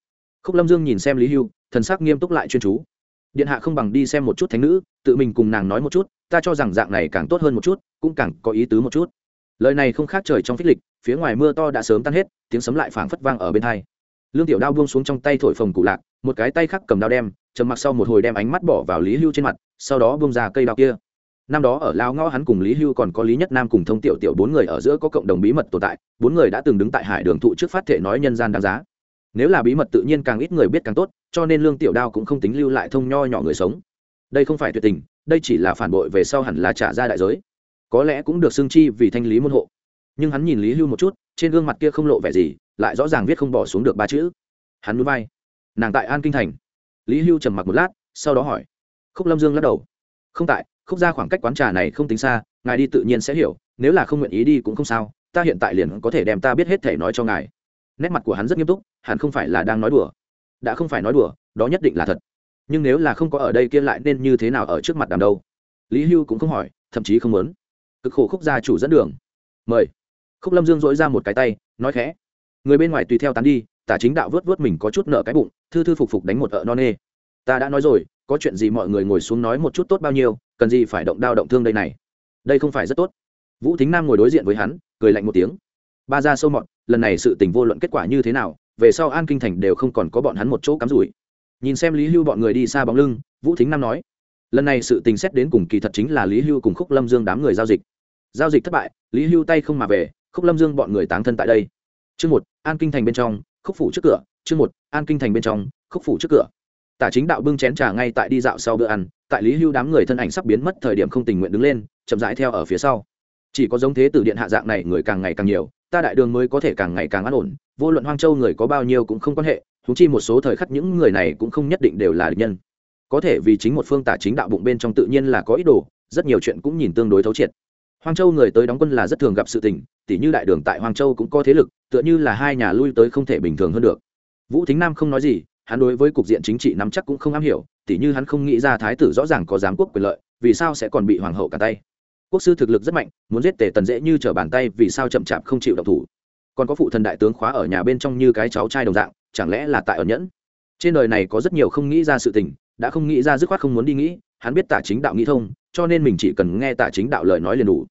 Khúc lâm dương nhìn xem lý hưu thần sắc nghiêm túc lại chuyên chú. Điện hạ không bằng đi xem một chút thánh nữ, tự mình cùng nàng nói một chút, ta cho rằng dạng này càng tốt hơn một chút, cũng càng có ý tứ một chút. Lời này không khác trời trong phích lịch, phía ngoài mưa to đã sớm tan hết, tiếng sấm lại phảng phất vang ở bên hai. Lương tiểu đao buông xuống trong tay thổi phồng cụ lạc, một cái tay khác cầm đao đem, trầm mặc sau một hồi đem ánh mắt bỏ vào lý hưu trên mặt, sau đó buông ra cây đao kia. Năm đó ở lao ngõ hắn cùng lý hưu còn có lý nhất nam cùng thông tiểu tiểu bốn người ở giữa có cộng đồng bí mật tồn tại, bốn người đã từng đứng tại hải đường thụ trước phát thể nói nhân gian đáng giá nếu là bí mật tự nhiên càng ít người biết càng tốt, cho nên lương tiểu đao cũng không tính lưu lại thông nho nhỏ người sống. Đây không phải tuyệt tình, đây chỉ là phản bội về sau hẳn là trả ra đại giới. Có lẽ cũng được xưng chi vì thanh lý môn hộ. Nhưng hắn nhìn lý hưu một chút, trên gương mặt kia không lộ vẻ gì, lại rõ ràng viết không bỏ xuống được ba chữ. Hắn núi bay nàng tại an kinh thành. Lý hưu trầm mặc một lát, sau đó hỏi. Khúc lâm dương lắc đầu. Không tại, khúc ra khoảng cách quán trà này không tính xa, ngài đi tự nhiên sẽ hiểu, nếu là không nguyện ý đi cũng không sao, ta hiện tại liền có thể đem ta biết hết thể nói cho ngài nét mặt của hắn rất nghiêm túc hắn không phải là đang nói đùa. Đã không phải nói đùa, đó nhất định là thật. Nhưng nếu là không có ở đây kia lại nên như thế nào ở trước mặt đàm đâu? Lý hưu cũng không hỏi, thậm chí không muốn. Cực khổ khúc gia chủ dẫn đường. Mời. Khúc lâm dương dỗi ra một cái tay, nói khẽ. Người bên ngoài tùy theo tán đi, tả chính đạo vớt vớt mình có chút nợ cái bụng, thư thư phục phục đánh một ợ non nê. Ta đã nói rồi, có chuyện gì mọi người ngồi xuống nói một chút tốt bao nhiêu, cần gì phải động đao động thương đây này. Đây không phải rất tốt. Vũ thính nam ngồi đối diện với hắn, cười lạnh một tiếng. Ba ra sâu mọt lần này sự tình vô luận kết quả như thế nào, về sau an kinh thành đều không còn có bọn hắn một chỗ cắm rủi. Nhìn xem lý hưu bọn người đi xa bóng lưng, vũ thính nam nói, lần này sự tình xét đến cùng kỳ thật chính là lý hưu cùng khúc lâm dương đám người giao dịch. Giao dịch thất bại, lý hưu tay không mà về, khúc lâm dương bọn người táng thân tại đây. Chương một, an kinh thành bên trong, khúc phủ trước cửa. Chương một, an kinh thành bên trong, khúc phủ trước cửa. Tả chính đạo bưng chén trà ngay tại đi dạo sau bữa ăn, tại lý hưu đám người thân ảnh sắp biến mất thời điểm không tình nguyện đứng lên, chậm rãi theo ở phía sau. Chỉ có giống thế từ điện hạ dạng này người càng ngày càng nhiều ta đại đường mới có thể càng ngày càng an ổn, vô luận hoang châu người có bao nhiêu cũng không quan hệ thú chi một số thời khắc những người này cũng không nhất định đều là địch nhân. Có thể vì chính một phương tả chính đạo bụng bên trong tự nhiên là có ý đồ, rất nhiều chuyện cũng nhìn tương đối thấu triệt. Hoang châu người tới đóng quân là rất thường gặp sự tình, tỉ như đại đường tại hoang châu cũng có thế lực, tựa như là hai nhà lui tới không thể bình thường hơn được. Vũ thính nam không nói gì, hắn đối với cục diện chính trị nắm chắc cũng không am hiểu, tỉ như hắn không nghĩ ra thái tử rõ ràng có giám quốc quyền lợi, vì sao sẽ còn bị hoàng hậu cả tay? Quốc sư thực lực rất mạnh, muốn giết tề tần dễ như trở bàn tay, vì sao chậm chạp không chịu động thủ? Còn có phụ thần đại tướng khóa ở nhà bên trong như cái cháu trai đồng dạng, chẳng lẽ là tại ở nhẫn? Trên đời này có rất nhiều không nghĩ ra sự tình, đã không nghĩ ra dứt khoát không muốn đi nghĩ, hắn biết tả chính đạo nghĩ thông, cho nên mình chỉ cần nghe tả chính đạo lời nói liền đủ.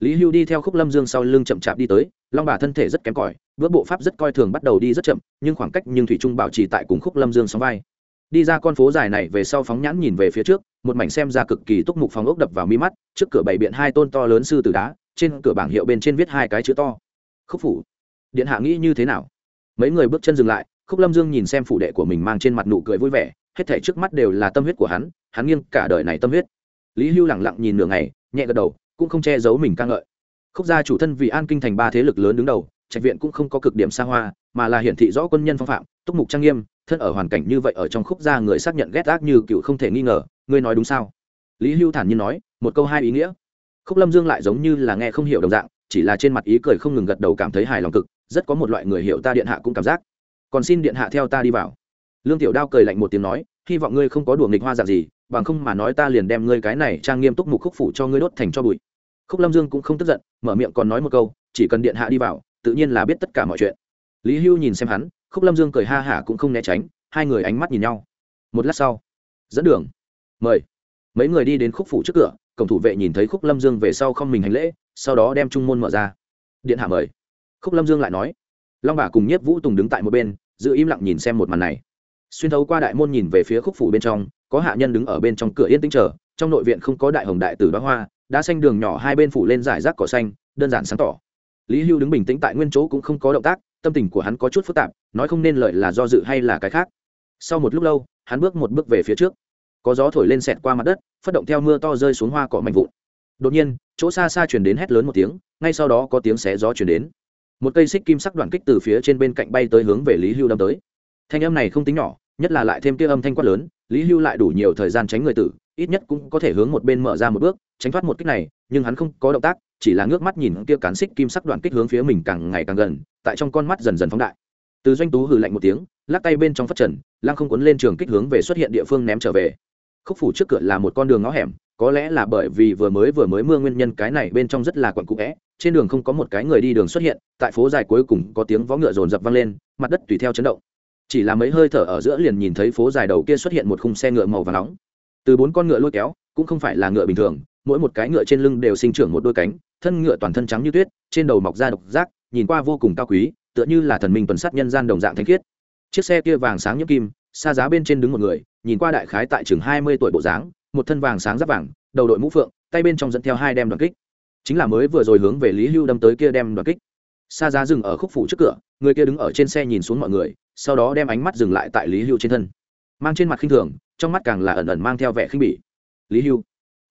Lý hưu đi theo khúc lâm dương sau lưng chậm chạp đi tới, long bà thân thể rất kém cỏi, bước bộ pháp rất coi thường bắt đầu đi rất chậm, nhưng khoảng cách nhưng thủy trung bảo trì tại cùng khúc lâm dương sóng vai đi ra con phố dài này về sau phóng nhãn nhìn về phía trước, một mảnh xem ra cực kỳ túc mục phòng ốc đập vào mi mắt, trước cửa bảy biện hai tôn to lớn sư tử đá, trên cửa bảng hiệu bên trên viết hai cái chữ to. Khúc phủ. Điện hạ nghĩ như thế nào? Mấy người bước chân dừng lại, khúc lâm dương nhìn xem phủ đệ của mình mang trên mặt nụ cười vui vẻ, hết thể trước mắt đều là tâm huyết của hắn hắn nghiêng cả đời này tâm huyết. Lý hưu lẳng lặng nhìn nửa ngày, nhẹ gật đầu, cũng không che giấu mình ca ngợi. Khúc gia chủ thân vì an kinh thành ba thế lực lớn đứng đầu, trạch viện cũng không có cực điểm xa hoa, mà là hiển thị rõ quân nhân phong phạm, túc mục trang nghiêm thân ở hoàn cảnh như vậy ở trong khúc gia người xác nhận ghét ác như cựu không thể nghi ngờ, ngươi nói đúng sao? Lý hưu thản nhiên nói, một câu hai ý nghĩa. Khúc lâm dương lại giống như là nghe không hiểu đồng dạng, chỉ là trên mặt ý cười không ngừng gật đầu cảm thấy hài lòng cực, rất có một loại người hiểu ta điện hạ cũng cảm giác. Còn xin điện hạ theo ta đi vào. Lương tiểu đao cười lạnh một tiếng nói, hy vọng ngươi không có đùa nghịch hoa dạng gì, bằng không mà nói ta liền đem ngươi cái này trang nghiêm túc mục khúc phủ cho ngươi đốt thành cho bụi. Khúc lâm dương cũng không tức giận, mở miệng còn nói một câu, chỉ cần điện hạ đi vào, tự nhiên là biết tất cả mọi chuyện. Lý hưu nhìn xem hắn khúc lâm dương cười ha hả cũng không né tránh, hai người ánh mắt nhìn nhau. Một lát sau, dẫn đường. Mời. Mấy người đi đến khúc phủ trước cửa, cổng thủ vệ nhìn thấy khúc lâm dương về sau không mình hành lễ, sau đó đem trung môn mở ra. Điện hạ mời. Khúc lâm dương lại nói. Long bà cùng nhiếp vũ tùng đứng tại một bên, giữ im lặng nhìn xem một màn này. Xuyên thấu qua đại môn nhìn về phía khúc phủ bên trong, có hạ nhân đứng ở bên trong cửa yên tĩnh chờ, trong nội viện không có đại hồng đại tử đoá hoa đã xanh đường nhỏ hai bên phủ lên giải rác cỏ xanh, đơn giản sáng tỏ. Lý hưu đứng bình tĩnh tại nguyên chỗ cũng không có động tác tâm tình của hắn có chút phức tạp, nói không nên lợi là do dự hay là cái khác. Sau một lúc lâu, hắn bước một bước về phía trước. Có gió thổi lên sẹt qua mặt đất, phát động theo mưa to rơi xuống hoa cỏ mạnh vụn. Đột nhiên, chỗ xa xa chuyển đến hét lớn một tiếng, ngay sau đó có tiếng xé gió chuyển đến. Một cây xích kim sắc đoạn kích từ phía trên bên cạnh bay tới hướng về lý hưu đâm tới. Thanh âm này không tính nhỏ, nhất là lại thêm kia âm thanh quát lớn, lý hưu lại đủ nhiều thời gian tránh người tử, ít nhất cũng có thể hướng một bên mở ra một bước, tránh thoát một kích này, nhưng hắn không có động tác chỉ là ngước mắt nhìn kia cán xích kim sắc đoạn kích hướng phía mình càng ngày càng gần, tại trong con mắt dần dần phóng đại. Từ doanh tú hừ lạnh một tiếng, lắc tay bên trong phát trần, lăng không cuốn lên trường kích hướng về xuất hiện địa phương ném trở về. Khúc phủ trước cửa là một con đường ngõ hẻm, có lẽ là bởi vì vừa mới vừa mới mưa nguyên nhân cái này bên trong rất là quặn cụ vẽ, trên đường không có một cái người đi đường xuất hiện, tại phố dài cuối cùng có tiếng vó ngựa rồn rập vang lên, mặt đất tùy theo chấn động. Chỉ là mấy hơi thở ở giữa liền nhìn thấy phố dài đầu kia xuất hiện một khung xe ngựa màu và nóng. Từ bốn con ngựa lôi kéo, cũng không phải là ngựa bình thường mỗi một cái ngựa trên lưng đều sinh trưởng một đôi cánh, thân ngựa toàn thân trắng như tuyết, trên đầu mọc ra độc giác, nhìn qua vô cùng cao quý, tựa như là thần minh tuần sát nhân gian đồng dạng thanh khiết. Chiếc xe kia vàng sáng như kim, xa giá bên trên đứng một người, nhìn qua đại khái tại chừng hai mươi tuổi bộ dáng, một thân vàng sáng giáp vàng, đầu đội mũ phượng, tay bên trong dẫn theo hai đem đoàn kích. Chính là mới vừa rồi hướng về lý hưu đâm tới kia đem đoàn kích. Xa giá dừng ở khúc phủ trước cửa, người kia đứng ở trên xe nhìn xuống mọi người, sau đó đem ánh mắt dừng lại tại lý hưu trên thân. Mang trên mặt khinh thường, trong mắt càng là ẩn ẩn mang theo vẻ khinh bỉ. Lý hưu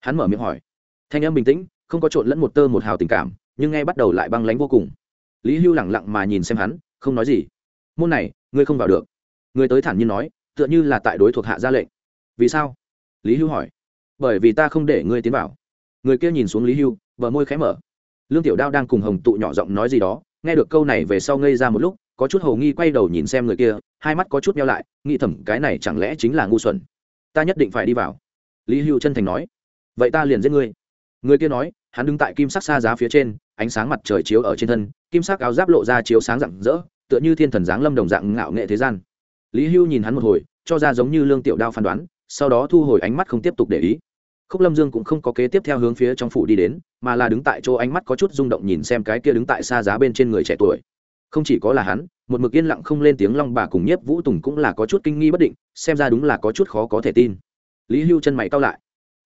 hắn mở miệng hỏi. Thanh em bình tĩnh, không có trộn lẫn một tơ một hào tình cảm, nhưng nghe bắt đầu lại băng lánh vô cùng. Lý hưu lẳng lặng mà nhìn xem hắn, không nói gì. Môn này, ngươi không vào được. Người tới thản nhiên nói, tựa như là tại đối thuộc hạ ra lệnh. Vì sao? Lý hưu hỏi. Bởi vì ta không để ngươi tiến vào. Người kia nhìn xuống lý hưu, bờ môi khẽ mở. Lương tiểu đao đang cùng hồng tụ nhỏ giọng nói gì đó, nghe được câu này về sau ngây ra một lúc, có chút hầu nghi quay đầu nhìn xem người kia, hai mắt có chút nhau lại, nghĩ thầm cái này chẳng lẽ chính là ngu xuẩn. Ta nhất định phải đi vào. Lý hưu chân thành nói vậy ta liền giết ngươi. Người kia nói, hắn đứng tại kim sắc xa giá phía trên, ánh sáng mặt trời chiếu ở trên thân, kim sắc áo giáp lộ ra chiếu sáng rạng rỡ, tựa như thiên thần giáng lâm đồng dạng ngạo nghệ thế gian. Lý hưu nhìn hắn một hồi, cho ra giống như lương tiểu đao phán đoán, sau đó thu hồi ánh mắt không tiếp tục để ý. Khúc lâm dương cũng không có kế tiếp theo hướng phía trong phủ đi đến, mà là đứng tại chỗ ánh mắt có chút rung động nhìn xem cái kia đứng tại xa giá bên trên người trẻ tuổi. Không chỉ có là hắn, một mực yên lặng không lên tiếng long bà cùng nhiếp vũ tùng cũng là có chút kinh nghi bất định, xem ra đúng là có chút khó có thể tin. Lý hưu chân mày cao lại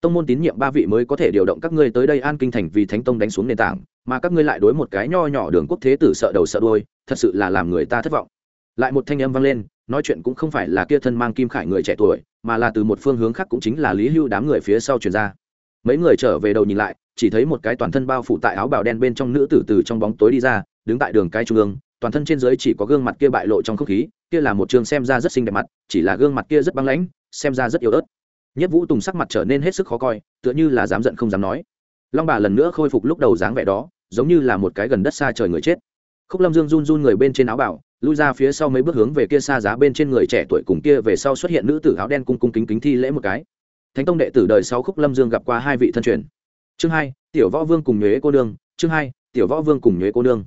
tông môn tín nhiệm ba vị mới có thể điều động các ngươi tới đây an kinh thành vì thánh tông đánh xuống nền tảng, mà các ngươi lại đối một cái nho nhỏ đường quốc thế tử sợ đầu sợ đôi thật sự là làm người ta thất vọng. Lại một thanh âm vang lên, nói chuyện cũng không phải là kia thân mang kim khải người trẻ tuổi, mà là từ một phương hướng khác cũng chính là lý hưu đám người phía sau truyền ra. Mấy người trở về đầu nhìn lại, chỉ thấy một cái toàn thân bao phủ tại áo bào đen bên trong nữ tử từ trong bóng tối đi ra, đứng tại đường cái trung ương, toàn thân trên dưới chỉ có gương mặt kia bại lộ trong không khí, kia là một trường xem ra rất xinh đẹp mặt, chỉ là gương mặt kia rất băng lãnh, xem ra rất yếu ớt nhất vũ tùng sắc mặt trở nên hết sức khó coi, tựa như là dám giận không dám nói. Long bà lần nữa khôi phục lúc đầu dáng vẻ đó, giống như là một cái gần đất xa trời người chết. Khúc lâm dương run run người bên trên áo bảo, lui ra phía sau mấy bước hướng về kia xa giá bên trên người trẻ tuổi cùng kia về sau xuất hiện nữ tử áo đen cung cung kính kính thi lễ một cái. Thánh tông đệ tử đời sau khúc lâm dương gặp qua hai vị thân truyền. Chương hai, tiểu võ vương cùng nhuế cô nương, chương hai, tiểu võ vương cùng nhuế cô nương.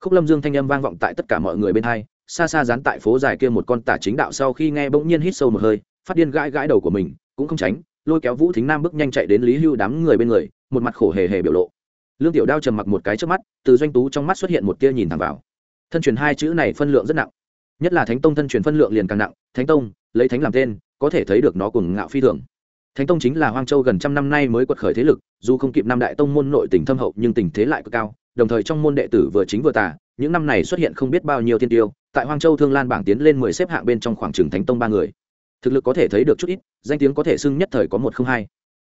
Khúc lâm dương thanh âm vang vọng tại tất cả mọi người bên hai, xa xa dán tại phố dài kia một con tả chính đạo sau khi nghe bỗng nhiên hít sâu một hơi, phát điên gãi gãi đầu của mình cũng không tránh, lôi kéo vũ thính nam bước nhanh chạy đến lý hưu đám người bên người, một mặt khổ hề hề biểu lộ. Lương tiểu đao trầm mặc một cái trước mắt, từ doanh tú trong mắt xuất hiện một tia nhìn thẳng vào. Thân truyền hai chữ này phân lượng rất nặng. Nhất là thánh tông thân truyền phân lượng liền càng nặng, thánh tông, lấy thánh làm tên, có thể thấy được nó cùng ngạo phi thường. Thánh tông chính là hoang châu gần trăm năm nay mới quật khởi thế lực, dù không kịp năm đại tông môn nội tình thâm hậu, nhưng tình thế lại cực cao, đồng thời trong môn đệ tử vừa chính vừa tà, những năm này xuất hiện không biết bao nhiêu thiên tiêu, tại hoang châu thương lan bảng tiến lên mười xếp hạng bên trong khoảng trường thánh tông ba người thực lực có thể thấy được chút ít, danh tiếng có thể xưng nhất thời có một không hai.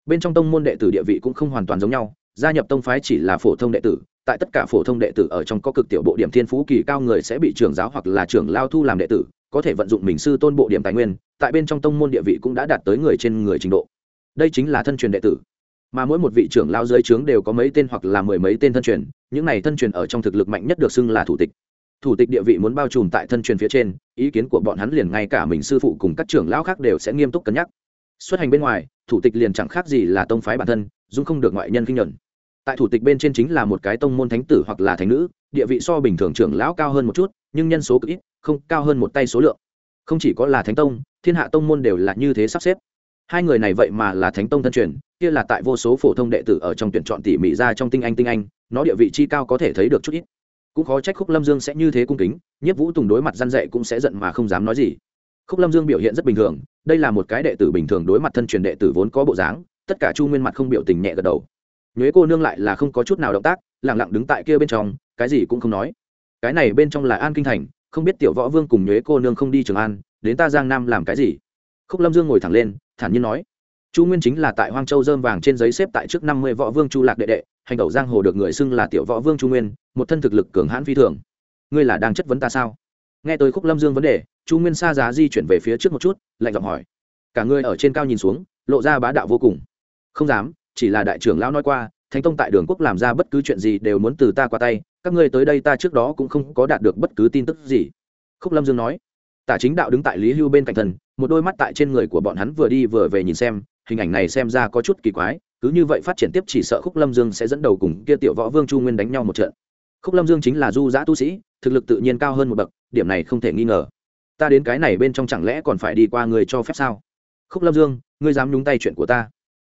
Bên trong tông môn đệ tử địa vị cũng không hoàn toàn giống nhau, gia nhập tông phái chỉ là phổ thông đệ tử, tại tất cả phổ thông đệ tử ở trong có cực tiểu bộ điểm thiên phú kỳ cao người sẽ bị trưởng giáo hoặc là trưởng lao thu làm đệ tử, có thể vận dụng mình sư tôn bộ điểm tài nguyên, tại bên trong tông môn địa vị cũng đã đạt tới người trên người trình độ. Đây chính là thân truyền đệ tử. Mà mỗi một vị trưởng lao dưới trướng đều có mấy tên hoặc là mười mấy tên thân truyền, những này thân truyền ở trong thực lực mạnh nhất được xưng là thủ tịch thủ tịch địa vị muốn bao trùm tại thân truyền phía trên, ý kiến của bọn hắn liền ngay cả mình sư phụ cùng các trưởng lão khác đều sẽ nghiêm túc cân nhắc. Xuất hành bên ngoài, thủ tịch liền chẳng khác gì là tông phái bản thân, dung không được ngoại nhân kinh nhuận. Tại thủ tịch bên trên chính là một cái tông môn thánh tử hoặc là thánh nữ, địa vị so bình thường trưởng lão cao hơn một chút, nhưng nhân số cực ít, không cao hơn một tay số lượng. Không chỉ có là thánh tông, thiên hạ tông môn đều là như thế sắp xếp. Hai người này vậy mà là thánh tông thân truyền, kia là tại vô số phổ thông đệ tử ở trong tuyển chọn tỉ mỉ ra trong tinh anh tinh anh, nó địa vị chi cao có thể thấy được chút ít cũng khó trách khúc lâm dương sẽ như thế cung kính, nhiếp vũ tùng đối mặt gian dạy cũng sẽ giận mà không dám nói gì. Khúc lâm dương biểu hiện rất bình thường, đây là một cái đệ tử bình thường đối mặt thân truyền đệ tử vốn có bộ dáng, tất cả chu nguyên mặt không biểu tình nhẹ gật đầu. Nhuế cô nương lại là không có chút nào động tác lẳng lặng đứng tại kia bên trong, cái gì cũng không nói. Cái này bên trong là an kinh thành, không biết tiểu võ vương cùng nhuế cô nương không đi trường an, đến ta giang nam làm cái gì? Khúc lâm dương ngồi thẳng lên, thản nhiên nói chu nguyên chính là tại hoang châu dơm vàng trên giấy xếp tại trước năm mươi võ vương chu lạc đệ đệ, hành đầu giang hồ được người xưng là tiểu võ vương chu nguyên, một thân thực lực cường hãn phi thường. Ngươi là đang chất vấn ta sao? Nghe tới khúc lâm dương vấn đề, chu nguyên xa giá di chuyển về phía trước một chút, lạnh giọng hỏi. Cả ngươi ở trên cao nhìn xuống, lộ ra bá đạo vô cùng. Không dám, chỉ là đại trưởng lão nói qua, thánh tông tại đường quốc làm ra bất cứ chuyện gì đều muốn từ ta qua tay, các ngươi tới đây ta trước đó cũng không có đạt được bất cứ tin tức gì. Khúc lâm dương nói. Tả chính đạo đứng tại lý hưu bên cạnh thần, một đôi mắt tại trên người của bọn hắn vừa đi vừa về nhìn xem hình ảnh này xem ra có chút kỳ quái, cứ như vậy phát triển tiếp chỉ sợ khúc lâm dương sẽ dẫn đầu cùng kia tiểu võ vương chu nguyên đánh nhau một trận. Khúc lâm dương chính là du giã tu sĩ, thực lực tự nhiên cao hơn một bậc, điểm này không thể nghi ngờ. Ta đến cái này bên trong chẳng lẽ còn phải đi qua người cho phép sao? Khúc lâm dương, ngươi dám nhúng tay chuyện của ta.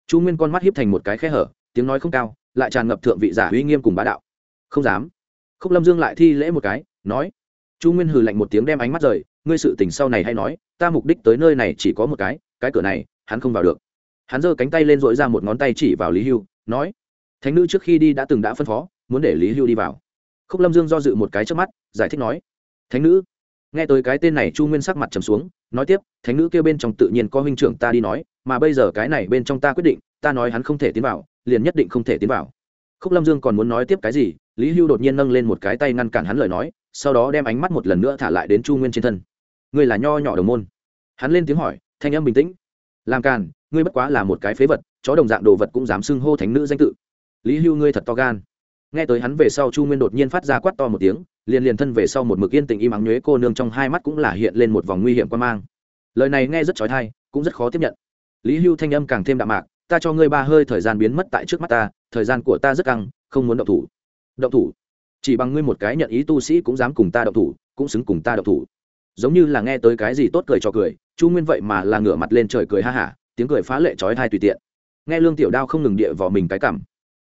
Chu nguyên con mắt hiếp thành một cái khe hở, tiếng nói không cao, lại tràn ngập thượng vị giả uy nghiêm cùng bá đạo. Không dám. Khúc lâm dương lại thi lễ một cái, nói. Chu nguyên hừ lạnh một tiếng đem ánh mắt rời, ngươi sự tình sau này hay nói, ta mục đích tới nơi này chỉ có một cái cái cửa này, hắn không vào được hắn giơ cánh tay lên dội ra một ngón tay chỉ vào lý hưu, nói, thánh nữ trước khi đi đã từng đã phân phó, muốn để lý hưu đi vào. Khúc lâm dương do dự một cái trước mắt, giải thích nói, thánh nữ. Nghe tới cái tên này, chu nguyên sắc mặt trầm xuống, nói tiếp, thánh nữ kêu bên trong tự nhiên có huynh trưởng ta đi nói, mà bây giờ cái này bên trong ta quyết định, ta nói hắn không thể tiến vào, liền nhất định không thể tiến vào. Khúc lâm dương còn muốn nói tiếp cái gì, lý hưu đột nhiên nâng lên một cái tay ngăn cản hắn lời nói, sau đó đem ánh mắt một lần nữa thả lại đến chu nguyên trên thân. Người là nho nhỏ đồng môn. Hắn lên tiếng hỏi, thanh âm bình tĩnh, làm càn ngươi bất quá là một cái phế vật, chó đồng dạng đồ vật cũng dám xưng hô thánh nữ danh tự. Lý hưu ngươi thật to gan. Nghe tới hắn về sau chu nguyên đột nhiên phát ra quát to một tiếng, liền liền thân về sau một mực yên tình im ắng nhuế cô nương trong hai mắt cũng là hiện lên một vòng nguy hiểm quan mang. Lời này nghe rất trói thai cũng rất khó tiếp nhận. Lý hưu thanh âm càng thêm đạm mạc, ta cho ngươi ba hơi thời gian biến mất tại trước mắt ta, thời gian của ta rất căng, không muốn động thủ. Động thủ? Chỉ bằng ngươi một cái nhận ý tu sĩ cũng dám cùng ta động thủ, cũng xứng cùng ta động thủ. Giống như là nghe tới cái gì tốt cười cho cười, chu nguyên vậy mà là ngửa mặt lên trời cười ha hả tiếng cười phá lệ trói thai tùy tiện. Nghe lương tiểu đao không ngừng địa vào mình cái cảm.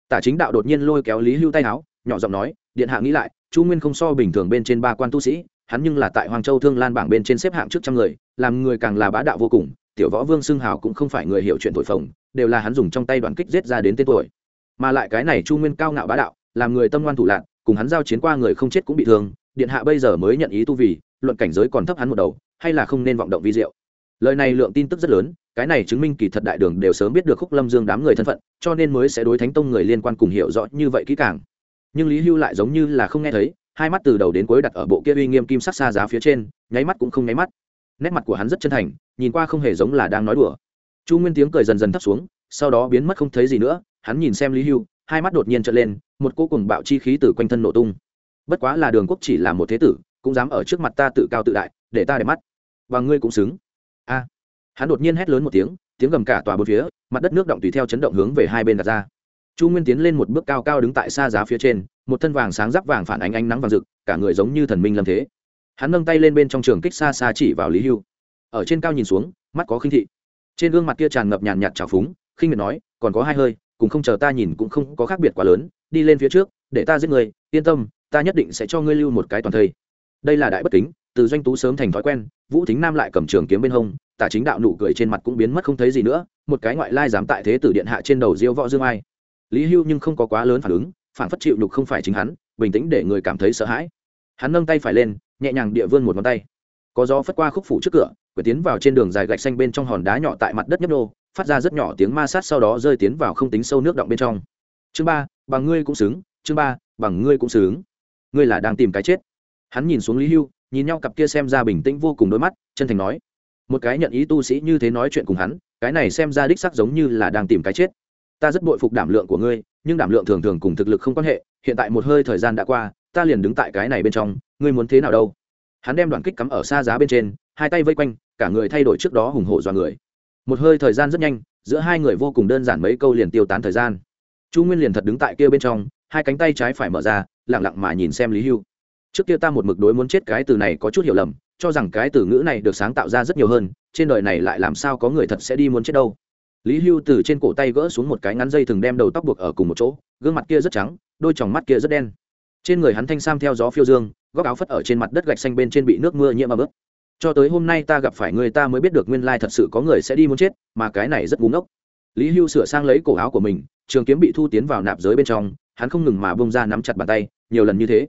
Tả chính đạo đột nhiên lôi kéo lý hưu tay áo, nhỏ giọng nói, điện hạ nghĩ lại, chu nguyên không so bình thường bên trên ba quan tu sĩ, hắn nhưng là tại hoàng châu thương lan bảng bên trên xếp hạng trước trăm người, làm người càng là bá đạo vô cùng, tiểu võ vương xưng hào cũng không phải người hiểu chuyện thổi phồng, đều là hắn dùng trong tay đoàn kích giết ra đến tên tuổi. Mà lại cái này chu nguyên cao ngạo bá đạo, làm người tâm ngoan thủ lạc cùng hắn giao chiến qua người không chết cũng bị thương, điện hạ bây giờ mới nhận ý tu vì, luận cảnh giới còn thấp hắn một đầu, hay là không nên vọng động vi diệu. Lời này lượng tin tức rất lớn cái này chứng minh kỳ thật đại đường đều sớm biết được khúc lâm dương đám người thân phận, cho nên mới sẽ đối thánh tông người liên quan cùng hiểu rõ như vậy kỹ càng. Nhưng lý hưu lại giống như là không nghe thấy, hai mắt từ đầu đến cuối đặt ở bộ kia uy nghiêm kim sắc xa giá phía trên, nháy mắt cũng không nháy mắt. Nét mặt của hắn rất chân thành, nhìn qua không hề giống là đang nói đùa. Chu nguyên tiếng cười dần dần thấp xuống, sau đó biến mất không thấy gì nữa, hắn nhìn xem lý hưu, hai mắt đột nhiên trợn lên, một cô cùng bạo chi khí từ quanh thân nổ tung. Bất quá là đường quốc chỉ là một thế tử, cũng dám ở trước mặt ta tự cao tự đại, để ta để mắt. Và ngươi cũng xứng. A hắn đột nhiên hét lớn một tiếng tiếng gầm cả tòa bốn phía, mặt đất nước động tùy theo chấn động hướng về hai bên đặt ra. Chu nguyên tiến lên một bước cao cao đứng tại xa giá phía trên, một thân vàng sáng rắc vàng phản ánh ánh nắng vàng rực, cả người giống như thần minh lâm thế. Hắn nâng tay lên bên trong trường kích xa xa chỉ vào lý hưu. Ở trên cao nhìn xuống, mắt có khinh thị. Trên gương mặt kia tràn ngập nhàn nhạt trào phúng, khinh miệt nói, còn có hai hơi, cùng không chờ ta nhìn cũng không có khác biệt quá lớn, đi lên phía trước, để ta giết người, yên tâm, ta nhất định sẽ cho ngươi lưu một cái toàn thây. Đây là đại bất kính, từ doanh tú sớm thành thói quen, vũ thính nam lại cầm trường kiếm bên hông tả chính đạo nụ cười trên mặt cũng biến mất không thấy gì nữa, một cái ngoại lai dám tại thế tử điện hạ trên đầu diêu võ dương ai. Lý hưu nhưng không có quá lớn phản ứng, phản phất chịu nhục không phải chính hắn, bình tĩnh để người cảm thấy sợ hãi. Hắn nâng tay phải lên, nhẹ nhàng địa vươn một ngón tay. Có gió phất qua khúc phủ trước cửa, quyển tiến vào trên đường dài gạch xanh bên trong hòn đá nhỏ tại mặt đất nhấp nô, phát ra rất nhỏ tiếng ma sát sau đó rơi tiến vào không tính sâu nước động bên trong. Chương ba, bằng ngươi cũng xứng, chương ba, bằng ngươi cũng xứng. Ngươi là đang tìm cái chết. Hắn nhìn xuống lý hưu, nhìn nhau cặp kia xem ra bình tĩnh vô cùng đôi mắt, chân thành nói một cái nhận ý tu sĩ như thế nói chuyện cùng hắn, cái này xem ra đích sắc giống như là đang tìm cái chết. Ta rất bội phục đảm lượng của ngươi, nhưng đảm lượng thường thường cùng thực lực không quan hệ, hiện tại một hơi thời gian đã qua, ta liền đứng tại cái này bên trong, ngươi muốn thế nào đâu? Hắn đem đoàn kích cắm ở xa giá bên trên, hai tay vây quanh, cả người thay đổi trước đó hùng hổ dọa người. Một hơi thời gian rất nhanh, giữa hai người vô cùng đơn giản mấy câu liền tiêu tán thời gian. Chu nguyên liền thật đứng tại kia bên trong, hai cánh tay trái phải mở ra lẳng lặng mà nhìn xem lý hưu. Trước kia ta một mực đối muốn chết cái từ này có chút hiểu lầm cho rằng cái từ ngữ này được sáng tạo ra rất nhiều hơn, trên đời này lại làm sao có người thật sẽ đi muốn chết đâu. Lý hưu từ trên cổ tay gỡ xuống một cái ngắn dây thường đem đầu tóc buộc ở cùng một chỗ, gương mặt kia rất trắng, đôi tròng mắt kia rất đen. Trên người hắn thanh sam theo gió phiêu dương, góc áo phất ở trên mặt đất gạch xanh bên trên bị nước mưa nhiễm ấm ướt. Cho tới hôm nay ta gặp phải người ta mới biết được nguyên lai thật sự có người sẽ đi muốn chết, mà cái này rất búng ốc lý hưu sửa sang lấy cổ áo của mình, trường kiếm bị thu tiến vào nạp giới bên trong, hắn không ngừng mà bông ra nắm chặt bàn tay, nhiều lần như thế.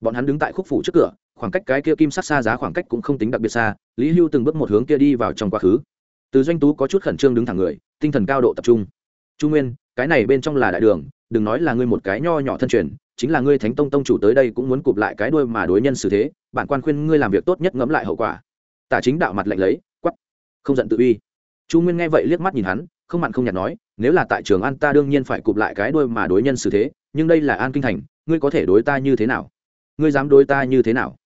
Bọn hắn đứng tại khúc phủ trước cửa khoảng cách cái kia kim sắc xa giá khoảng cách cũng không tính đặc biệt xa, lý hưu từng bước một hướng kia đi vào trong quá khứ. Từ doanh tú có chút khẩn trương đứng thẳng người, tinh thần cao độ tập trung. Trung nguyên, cái này bên trong là đại đường, đừng nói là ngươi một cái nho nhỏ thân truyền, chính là ngươi thánh tông tông chủ tới đây cũng muốn cụp lại cái đuôi mà đối nhân xử thế, bản quan khuyên ngươi làm việc tốt nhất ngẫm lại hậu quả. Tả chính đạo mặt lạnh lấy quắp không giận tự uy. Chu nguyên nghe vậy liếc mắt nhìn hắn, không mặn không nhạt nói, nếu là tại trường an ta đương nhiên phải cụp lại cái đuôi mà đối nhân xử thế, nhưng đây là an kinh thành, ngươi có thể đối ta như thế nào? Ngươi dám đối ta như thế nào?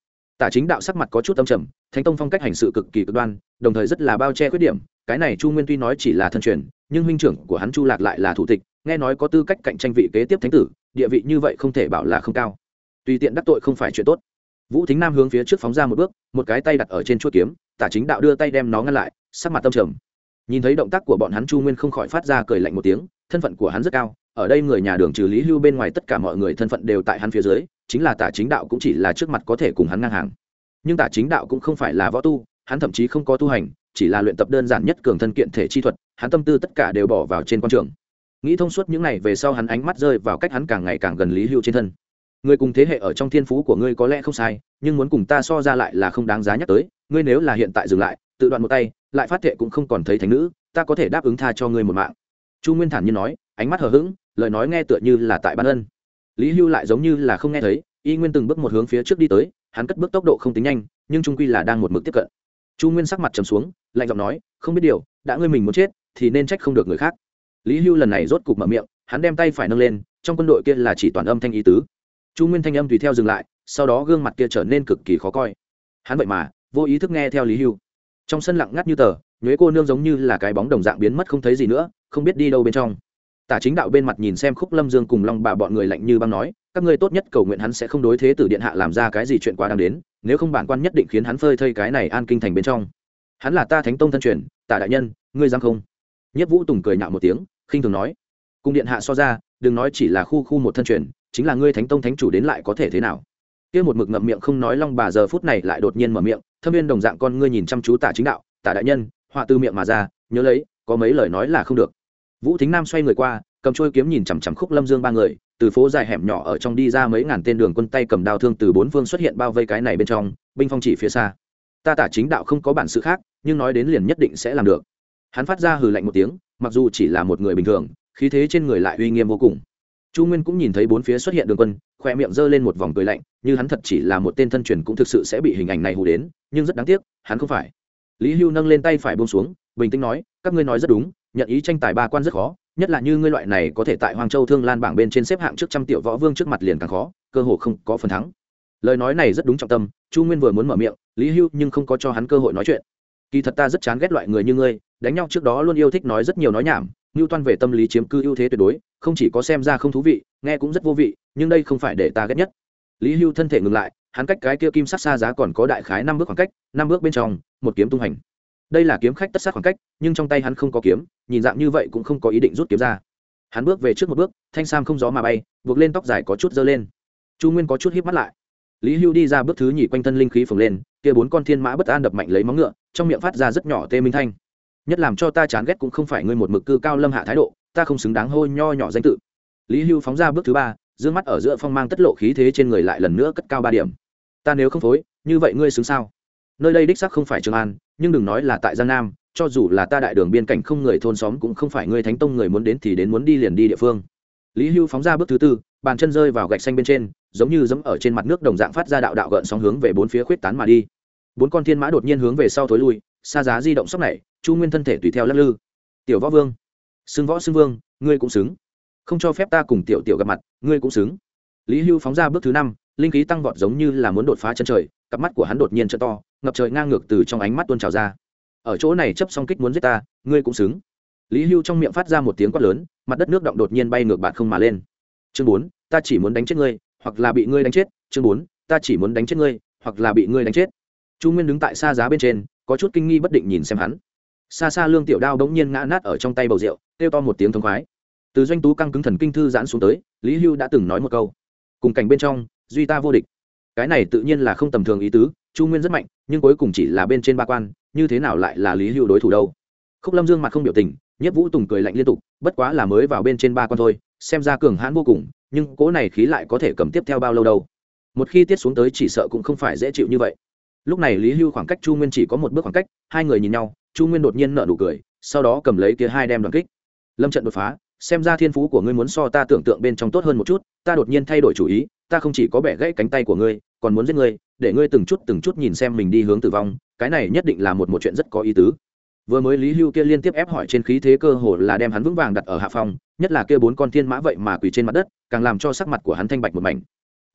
Tả chính đạo sắc mặt có chút tâm trầm, thánh tông phong cách hành sự cực kỳ cực đoan, đồng thời rất là bao che khuyết điểm, cái này chu nguyên tuy nói chỉ là thân truyền, nhưng huynh trưởng của hắn chu lạc lại là thủ tịch, nghe nói có tư cách cạnh tranh vị kế tiếp thánh tử, địa vị như vậy không thể bảo là không cao. Tùy tiện đắc tội không phải chuyện tốt. Vũ thính nam hướng phía trước phóng ra một bước, một cái tay đặt ở trên chuỗi kiếm, tả chính đạo đưa tay đem nó ngăn lại, sắc mặt tâm trầm. Nhìn thấy động tác của bọn hắn chu nguyên không khỏi phát ra cười lạnh một tiếng, thân phận của hắn rất cao ở đây người nhà đường trừ lý hưu bên ngoài tất cả mọi người thân phận đều tại hắn phía dưới, chính là tả chính đạo cũng chỉ là trước mặt có thể cùng hắn ngang hàng. Nhưng tả chính đạo cũng không phải là võ tu, hắn thậm chí không có tu hành, chỉ là luyện tập đơn giản nhất cường thân kiện thể chi thuật, hắn tâm tư tất cả đều bỏ vào trên quan trường. Nghĩ thông suốt những n à y về sau hắn ánh mắt rơi vào cách hắn càng ngày càng gần lý hưu trên thân. Người cùng thế hệ ở trong thiên phú của ngươi có lẽ không sai, nhưng muốn cùng ta so ra lại là không đáng giá nhắc tới, ngươi nếu là hiện tại dừng lại, tự đoạn một tay, lại phát thệ cũng không còn thấy thánh nữ, ta có thể đáp ứng tha cho ngươi một mạng. Chu nguyên thản nhiên nói, ánh mắt hờ hững lời nói nghe tựa như là tại ban ân. Lý hưu lại giống như là không nghe thấy, y nguyên từng bước một hướng phía trước đi tới, hắn cất bước tốc độ không tính nhanh, nhưng trung quy là đang một mực tiếp cận. Chu nguyên sắc mặt trầm xuống, lạnh giọng nói, không biết điều, đã ngươi mình muốn chết, thì nên trách không được người khác. Lý hưu lần này rốt cục mở miệng, hắn đem tay phải nâng lên, trong quân đội kia là chỉ toàn âm thanh ý tứ. Chu nguyên thanh âm tùy theo dừng lại, sau đó gương mặt kia trở nên cực kỳ khó coi. Hắn vậy mà, vô ý thức nghe theo lý hưu. Trong sân lặng ngắt như tờ, nhuế cô nương giống như là cái bóng đồng dạng biến mất không thấy gì nữa, không biết đi đâu bên trong tả chính đạo bên mặt nhìn xem khúc lâm dương cùng long bà bọn người lạnh như băng nói, các ngươi tốt nhất cầu nguyện hắn sẽ không đối thế tử điện hạ làm ra cái gì chuyện quá đáng đến, nếu không bản quan nhất định khiến hắn phơi thây cái này an kinh thành bên trong. Hắn là ta thánh tông thân truyền, tả đại nhân, ngươi dám không? Nhất vũ tùng cười nhạo một tiếng, khinh thường nói Cung điện hạ so ra, đừng nói chỉ là khu khu một thân truyền, chính là ngươi thánh tông thánh chủ đến lại có thể thế nào? Kia một mực ngậm miệng không nói long bà giờ phút này lại đột nhiên mở miệng, thâm viên đồng dạng con ngươi nhìn chăm chú tả chính đạo, tả đại nhân, họa từ miệng mà ra, nhớ lấy, có mấy lời nói là không được vũ thính nam xoay người qua, cầm trôi kiếm nhìn chằm chằm khúc lâm dương ba người, từ phố dài hẻm nhỏ ở trong đi ra mấy ngàn tên đường quân tay cầm đao thương từ bốn phương xuất hiện bao vây cái này bên trong, binh phong chỉ phía xa. Ta tả chính đạo không có bản sự khác, nhưng nói đến liền nhất định sẽ làm được. Hắn phát ra hừ lạnh một tiếng, mặc dù chỉ là một người bình thường, khí thế trên người lại uy nghiêm vô cùng. Chu nguyên cũng nhìn thấy bốn phía xuất hiện đường quân, khoe miệng giơ lên một vòng cười lạnh, như hắn thật chỉ là một tên thân truyền cũng thực sự sẽ bị hình ảnh này hù đến, nhưng rất đáng tiếc, hắn không phải. Lý hưu nâng lên tay phải bông xuống, bình tĩnh nói, các ngươi nói rất đúng nhận ý tranh tài ba quan rất khó, nhất là như ngươi loại này có thể tại hoàng châu thương lan bảng bên trên xếp hạng trước trăm tiểu võ vương trước mặt liền càng khó, cơ hội không có phần thắng. Lời nói này rất đúng trọng tâm, chu nguyên vừa muốn mở miệng, lý hưu nhưng không có cho hắn cơ hội nói chuyện. Kỳ thật ta rất chán ghét loại người như ngươi, đánh nhau trước đó luôn yêu thích nói rất nhiều nói nhảm, ngưu toan về tâm lý chiếm cư ưu thế tuyệt đối, không chỉ có xem ra không thú vị, nghe cũng rất vô vị, nhưng đây không phải để ta ghét nhất. Lý hưu thân thể ngừng lại, hắn cách cái kia kim sắc xa giá còn có đại khái năm bước khoảng cách, năm bước bên trong, một kiếm tung hành đây là kiếm khách tất sát khoảng cách, nhưng trong tay hắn không có kiếm, nhìn dạng như vậy cũng không có ý định rút kiếm ra. Hắn bước về trước một bước, thanh sam không gió mà bay, buộc lên tóc dài có chút dơ lên. Chu nguyên có chút híp mắt lại. Lý hưu đi ra bước thứ nhì quanh thân linh khí phồng lên, kia bốn con thiên mã bất an đập mạnh lấy móng ngựa, trong miệng phát ra rất nhỏ tê minh thanh. Nhất làm cho ta chán ghét cũng không phải ngươi một mực cư cao lâm hạ thái độ, ta không xứng đáng hôi nho nhỏ danh tự. Lý hưu phóng ra bước thứ ba d ư ơ n g mắt ở giữa phong mang tất lộ khí thế trên người lại lần nữa cất cao ba điểm. Ta nếu không phối, như vậy ngươi xứng sao? Nơi đây đích sắc không phải trường an, nhưng đừng nói là tại giang nam, cho dù là ta đại đường biên cảnh không người thôn xóm cũng không phải ngươi thánh tông người muốn đến thì đến muốn đi liền đi địa phương. Lý hưu phóng ra bước thứ tư, bàn chân rơi vào gạch xanh bên trên, giống như dẫm ở trên mặt nước đồng dạng phát ra đạo đạo gợn sóng hướng về bốn phía khuyết tán mà đi. Bốn con thiên mã đột nhiên hướng về sau thối lui, xa giá di động sóc này, chu nguyên thân thể tùy theo lắc lư. Tiểu võ vương, xưng võ xưng vương, ngươi cũng xứng. Không cho phép ta cùng tiểu tiểu gặp mặt, ngươi cũng xứng. Lý hưu phóng ra bước thứ năm, linh khí tăng vọt giống như là muốn đột phá chân trời, cặp mắt của hắn đột nhiên t to ngập trời ngang ngược từ trong ánh mắt tuôn trào ra. Ở chỗ này chấp xong kích muốn giết ta, ngươi cũng xứng. Lý hưu trong miệng phát ra một tiếng quát lớn, mặt đất nước động đột nhiên bay ngược bạn không mà lên. Chương bốn, ta chỉ muốn đánh chết ngươi, hoặc là bị ngươi đánh chết. Chương bốn, ta chỉ muốn đánh chết ngươi, hoặc là bị ngươi đánh chết. Chu nguyên đứng tại xa giá bên trên, có chút kinh nghi bất định nhìn xem hắn. Xa xa lương tiểu đao đống nhiên ngã nát ở trong tay bầu rượu, kêu to một tiếng thống khoái. Từ doanh tú căng cứng thần kinh thư giãn xuống tới, lý hưu đã từng nói một câu. Cùng cảnh bên trong, duy ta vô địch. Cái này tự nhiên là không tầm thường ý tứ chu nguyên rất mạnh, nhưng cuối cùng chỉ là bên trên ba quan, như thế nào lại là lý hưu đối thủ đâu? Khúc lâm dương mặt không biểu tình, nhất vũ tùng cười lạnh liên tục, bất quá là mới vào bên trên ba quan thôi, xem ra cường hãn vô cùng, nhưng cỗ này khí lại có thể cầm tiếp theo bao lâu đâu? Một khi tiết xuống tới chỉ sợ cũng không phải dễ chịu như vậy. Lúc này lý hưu khoảng cách chu nguyên chỉ có một bước khoảng cách, hai người nhìn nhau, chu nguyên đột nhiên nợ nụ cười, sau đó cầm lấy kia hai đem đoàn kích. Lâm trận đột phá xem ra thiên phú của ngươi muốn so ta tưởng tượng bên trong tốt hơn một chút, ta đột nhiên thay đổi chủ ý, ta không chỉ có bẻ gãy cánh tay của ngươi, còn muốn giết ngươi, để ngươi từng chút từng chút nhìn xem mình đi hướng tử vong, cái này nhất định là một một chuyện rất có ý tứ. Vừa mới lý hưu kia liên tiếp ép hỏi trên khí thế cơ hồ là đem hắn vững vàng đặt ở hạ phòng nhất là kia bốn con thiên mã vậy mà quỳ trên mặt đất, càng làm cho sắc mặt của hắn thanh bạch một mảnh.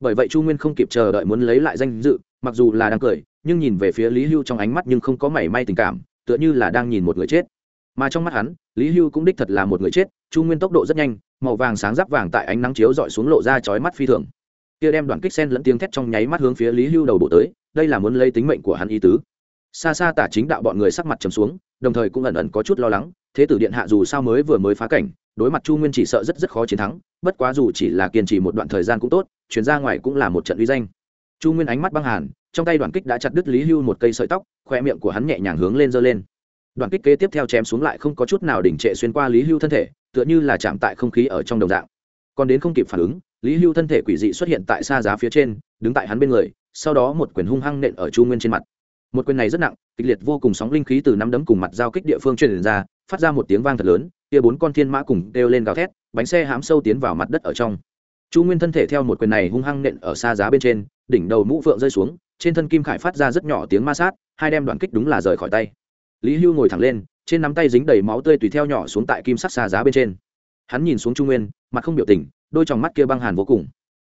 Bởi vậy chu nguyên không kịp chờ đợi muốn lấy lại danh dự, mặc dù là đang cười, nhưng nhìn về phía lý hưu trong ánh mắt nhưng không có mảy may tình cảm, tựa như là đang nhìn một người chết. Mà trong mắt hắn lý hưu cũng đích thật là một người chết, chu nguyên tốc độ rất nhanh, màu vàng sáng giáp vàng tại ánh nắng chiếu dọi xuống lộ ra chói mắt phi thường. Kia đem đoạn kích sen lẫn tiếng thét trong nháy mắt hướng phía lý hưu đầu bộ tới, đây là muốn lấy tính mệnh của hắn y tứ. Xa xa tả chính đạo bọn người sắc mặt trầm xuống, đồng thời cũng ẩn ẩn có chút lo lắng, thế tử điện hạ dù sao mới vừa mới phá cảnh, đối mặt chu nguyên chỉ sợ rất rất khó chiến thắng, bất quá dù chỉ là kiên trì một đoạn thời gian cũng tốt, chuyển ra ngoài cũng là một trận uy danh. Chu nguyên ánh mắt băng hàn, trong tay đoàn kích đã chặt đứt lý hưu một cây sợi tóc, khoe miệng của hắn nhẹ nhàng hướng lên giơ lên. Đoạn kích kế tiếp theo chém xuống lại không có chút nào đỉnh trệ xuyên qua lý hưu thân thể, tựa như là chạm tại không khí ở trong đồng dạng. Còn đến không kịp phản ứng, lý hưu thân thể quỷ dị xuất hiện tại xa giá phía trên, đứng tại hắn bên người, sau đó một quyền hung hăng nện ở chu nguyên trên mặt. Một quyền này rất nặng, kịch liệt vô cùng sóng linh khí từ năm đấm cùng mặt giao kích địa phương truyền ra, phát ra một tiếng vang thật lớn, kia bốn con thiên mã cùng đều lên gào thét, bánh xe hám sâu tiến vào mặt đất ở trong. Chu nguyên thân thể theo một quyền này hung hăng nện ở xa giá bên trên, đỉnh đầu mũ phượng rơi xuống, trên thân kim khải phát ra rất nhỏ tiếng ma sát, hai đem đoạn kích đúng là rời khỏi tay lý hưu ngồi thẳng lên, trên nắm tay dính đầy máu tươi tùy theo nhỏ xuống tại kim sắc xa giá bên trên. Hắn nhìn xuống trung nguyên, mặt không biểu tình, đôi t mắt kia băng hàn vô cùng.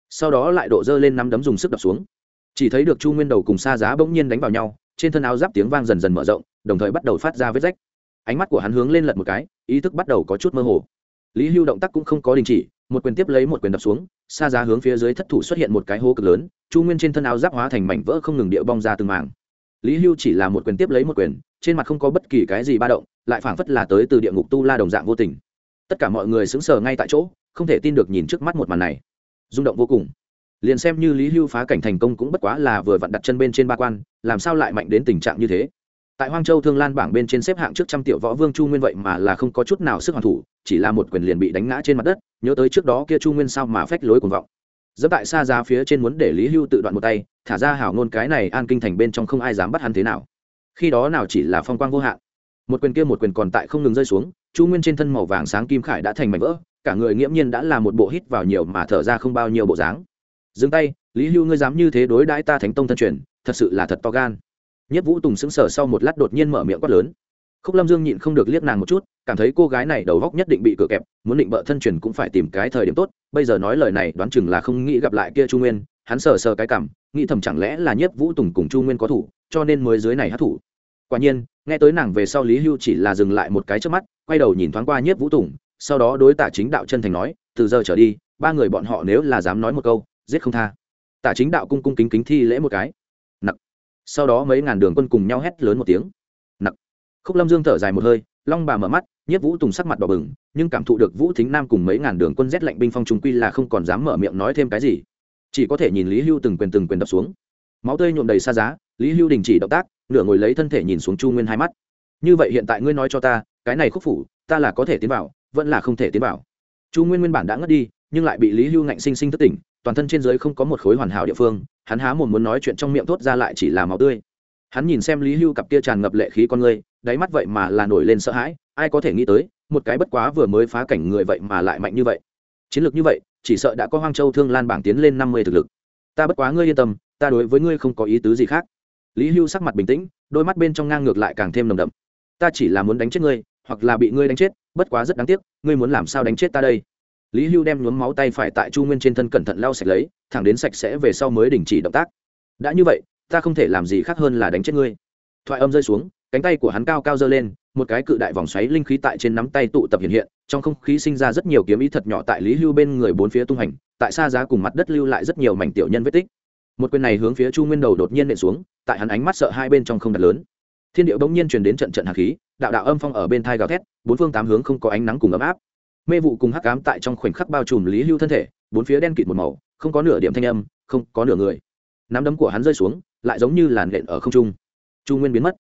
Sau đó lại độ dơ lên nắm đấm dùng sức đập xuống. Chỉ thấy được chu nguyên đầu cùng xa giá bỗng nhiên đánh vào nhau, trên thân áo giáp tiếng vang dần dần mở rộng, đồng thời bắt đầu phát ra vết rách. Ánh mắt của hắn hướng lên lật một cái, ý thức bắt đầu có chút mơ hồ. Lý hưu động tác cũng không có đình chỉ, một quyền tiếp lấy một quyền đập xuống, xa giá hướng phía dưới thất thủ xuất hiện một cái hố cực lớn, chu nguyên trên thân áo giáp hóa thành mảnh vỡ không ngừng điệu bong ra từng mảng lý hưu chỉ là một quyền tiếp lấy một quyền, trên mặt không có bất kỳ cái gì ba động, lại phảng phất là tới từ địa ngục tu la đồng dạng vô tình. Tất cả mọi người sững sờ ngay tại chỗ, không thể tin được nhìn trước mắt một màn này. Rung động vô cùng. Liền xem như lý hưu phá cảnh thành công cũng bất quá là vừa vặn đặt chân bên trên ba quan, làm sao lại mạnh đến tình trạng như thế? Tại hoang châu thương lan bảng bên trên xếp hạng trước trăm tiểu võ vương chu nguyên vậy mà là không có chút nào sức hoàn thủ, chỉ là một quyền liền bị đánh ngã trên mặt đất, nhớ tới trước đó kia chu nguyên sao mà phách lối cuồng vọng. Dẫm tại xa ra phía trên muốn để lý hưu tự đoạn một tay thả ra hảo ngôn cái này an kinh thành bên trong không ai dám bắt hắn thế nào. Khi đó nào chỉ là phong quang vô hạn. Một quyền kia một quyền còn tại không ngừng rơi xuống, chu nguyên trên thân màu vàng sáng kim khải đã thành mảnh vỡ, cả người nghiễm nhiên đã là một bộ hít vào nhiều mà thở ra không bao nhiêu bộ dáng. Dừng tay, lý hưu ngươi dám như thế đối đãi ta thánh tông thân truyền, thật sự là thật to gan. Nhất vũ tùng sững sờ sau một lát đột nhiên mở miệng quát lớn. Khúc lâm dương nhịn không được liếc nàng một chút, cảm thấy cô gái này đầu góc nhất định bị cửa kẹp, muốn định bợ thân truyền cũng phải tìm cái thời điểm tốt, bây giờ nói lời này đoán chừng là không nghĩ gặp lại kia chu nguyên, hắn sờ sờ cái cảm nghĩ thầm chẳng lẽ là nhất vũ tùng cùng chu nguyên có thủ, cho nên mới dưới này hát thủ quả nhiên, nghe tới nàng về sau lý hưu chỉ là dừng lại một cái trước mắt, quay đầu nhìn thoáng qua nhất vũ tùng, sau đó đối tả chính đạo chân thành nói, từ giờ trở đi, ba người bọn họ nếu là dám nói một câu, giết không tha. Tả chính đạo cung cung kính kính thi lễ một cái. Nặc. Sau đó mấy ngàn đường quân cùng nhau hét lớn một tiếng. Nặc. Khúc lâm dương thở dài một hơi, long bà mở mắt, nhiếp vũ tùng sắc mặt đỏ bừng, nhưng cảm thụ được vũ thính nam cùng mấy ngàn đường quân rét lạnh binh phong trung quy là không còn dám mở miệng nói thêm cái gì chỉ có thể nhìn lý hưu từng quyền từng quyền đập xuống. Máu tươi nhuộm đầy xa giá, lý hưu đình chỉ động tác, nửa ngồi lấy thân thể nhìn xuống chu nguyên hai mắt. Như vậy hiện tại ngươi nói cho ta, cái này khúc phủ, ta là có thể tiến vào, vẫn là không thể tiến vào. Chu nguyên nguyên bản đã ngất đi, nhưng lại bị lý hưu ngạnh sinh sinh thất tỉnh, toàn thân trên dưới không có một khối hoàn hảo địa phương, hắn há một muốn nói chuyện trong miệng thốt ra lại chỉ là máu tươi. Hắn nhìn xem lý hưu cặp kia tràn ngập lệ khí con người, đáy mắt vậy mà là nổi lên sợ hãi, ai có thể nghĩ tới, một cái bất quá vừa mới phá cảnh người vậy mà lại mạnh như vậy. Chiến lược như vậy chỉ sợ đã có hoang châu thương lan bảng tiến lên năm mươi thực lực. Ta bất quá ngươi yên tâm, ta đối với ngươi không có ý tứ gì khác. Lý hưu sắc mặt bình tĩnh, đôi mắt bên trong ngang ngược lại càng thêm nồng đậm. Ta chỉ là muốn đánh chết ngươi, hoặc là bị ngươi đánh chết, bất quá rất đáng tiếc, ngươi muốn làm sao đánh chết ta đây? Lý hưu đem nhuốm máu tay phải tại chu nguyên trên thân cẩn thận lau sạch lấy, thẳng đến sạch sẽ về sau mới đình chỉ động tác. Đã như vậy, ta không thể làm gì khác hơn là đánh chết ngươi. Thoại âm rơi xuống cánh tay của hắn cao cao giơ lên, một cái cự đại vòng xoáy linh khí tại trên nắm tay tụ tập hiện hiện, trong không khí sinh ra rất nhiều kiếm ý thật nhỏ tại lý hưu bên người bốn phía tung hành, tại xa giá cùng mặt đất lưu lại rất nhiều mảnh tiểu nhân vết tích. Một quyền này hướng phía chu nguyên đầu đột nhiên nện xuống, tại hắn ánh mắt sợ hai bên trong không đặt lớn. Thiên điệu bỗng nhiên truyền đến trận trận hạt khí, đạo đạo âm phong ở bên thai gào thét, bốn phương tám hướng không có ánh nắng cùng ấm áp. Mê vụ cùng hắc ám tại trong khoảnh khắc bao trùm lý hưu thân thể, bốn phía đen kịt một màu, không có nửa điểm thanh âm, không có nửa người. Nắm đấm của hắn rơi xuống, lại giống như làn nện ở không trung. Chu nguyên biến mất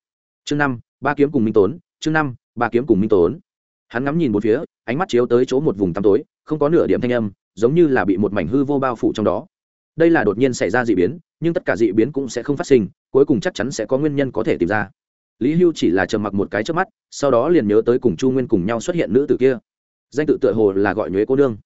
chương năm, ba kiếm cùng minh tốn, chương năm, ba kiếm cùng minh tốn. Hắn ngắm nhìn bốn phía, ánh mắt chiếu tới chỗ một vùng tăm tối, không có nửa điểm thanh âm, giống như là bị một mảnh hư vô bao phủ trong đó. Đây là đột nhiên xảy ra d ị biến, nhưng tất cả d ị biến cũng sẽ không phát sinh, cuối cùng chắc chắn sẽ có nguyên nhân có thể tìm ra. Lý hưu chỉ là trầm mặc một cái trước mắt, sau đó liền nhớ tới cùng chu nguyên cùng nhau xuất hiện nữ tử kia. Danh tự tựa hồ là gọi nhuế cô nương.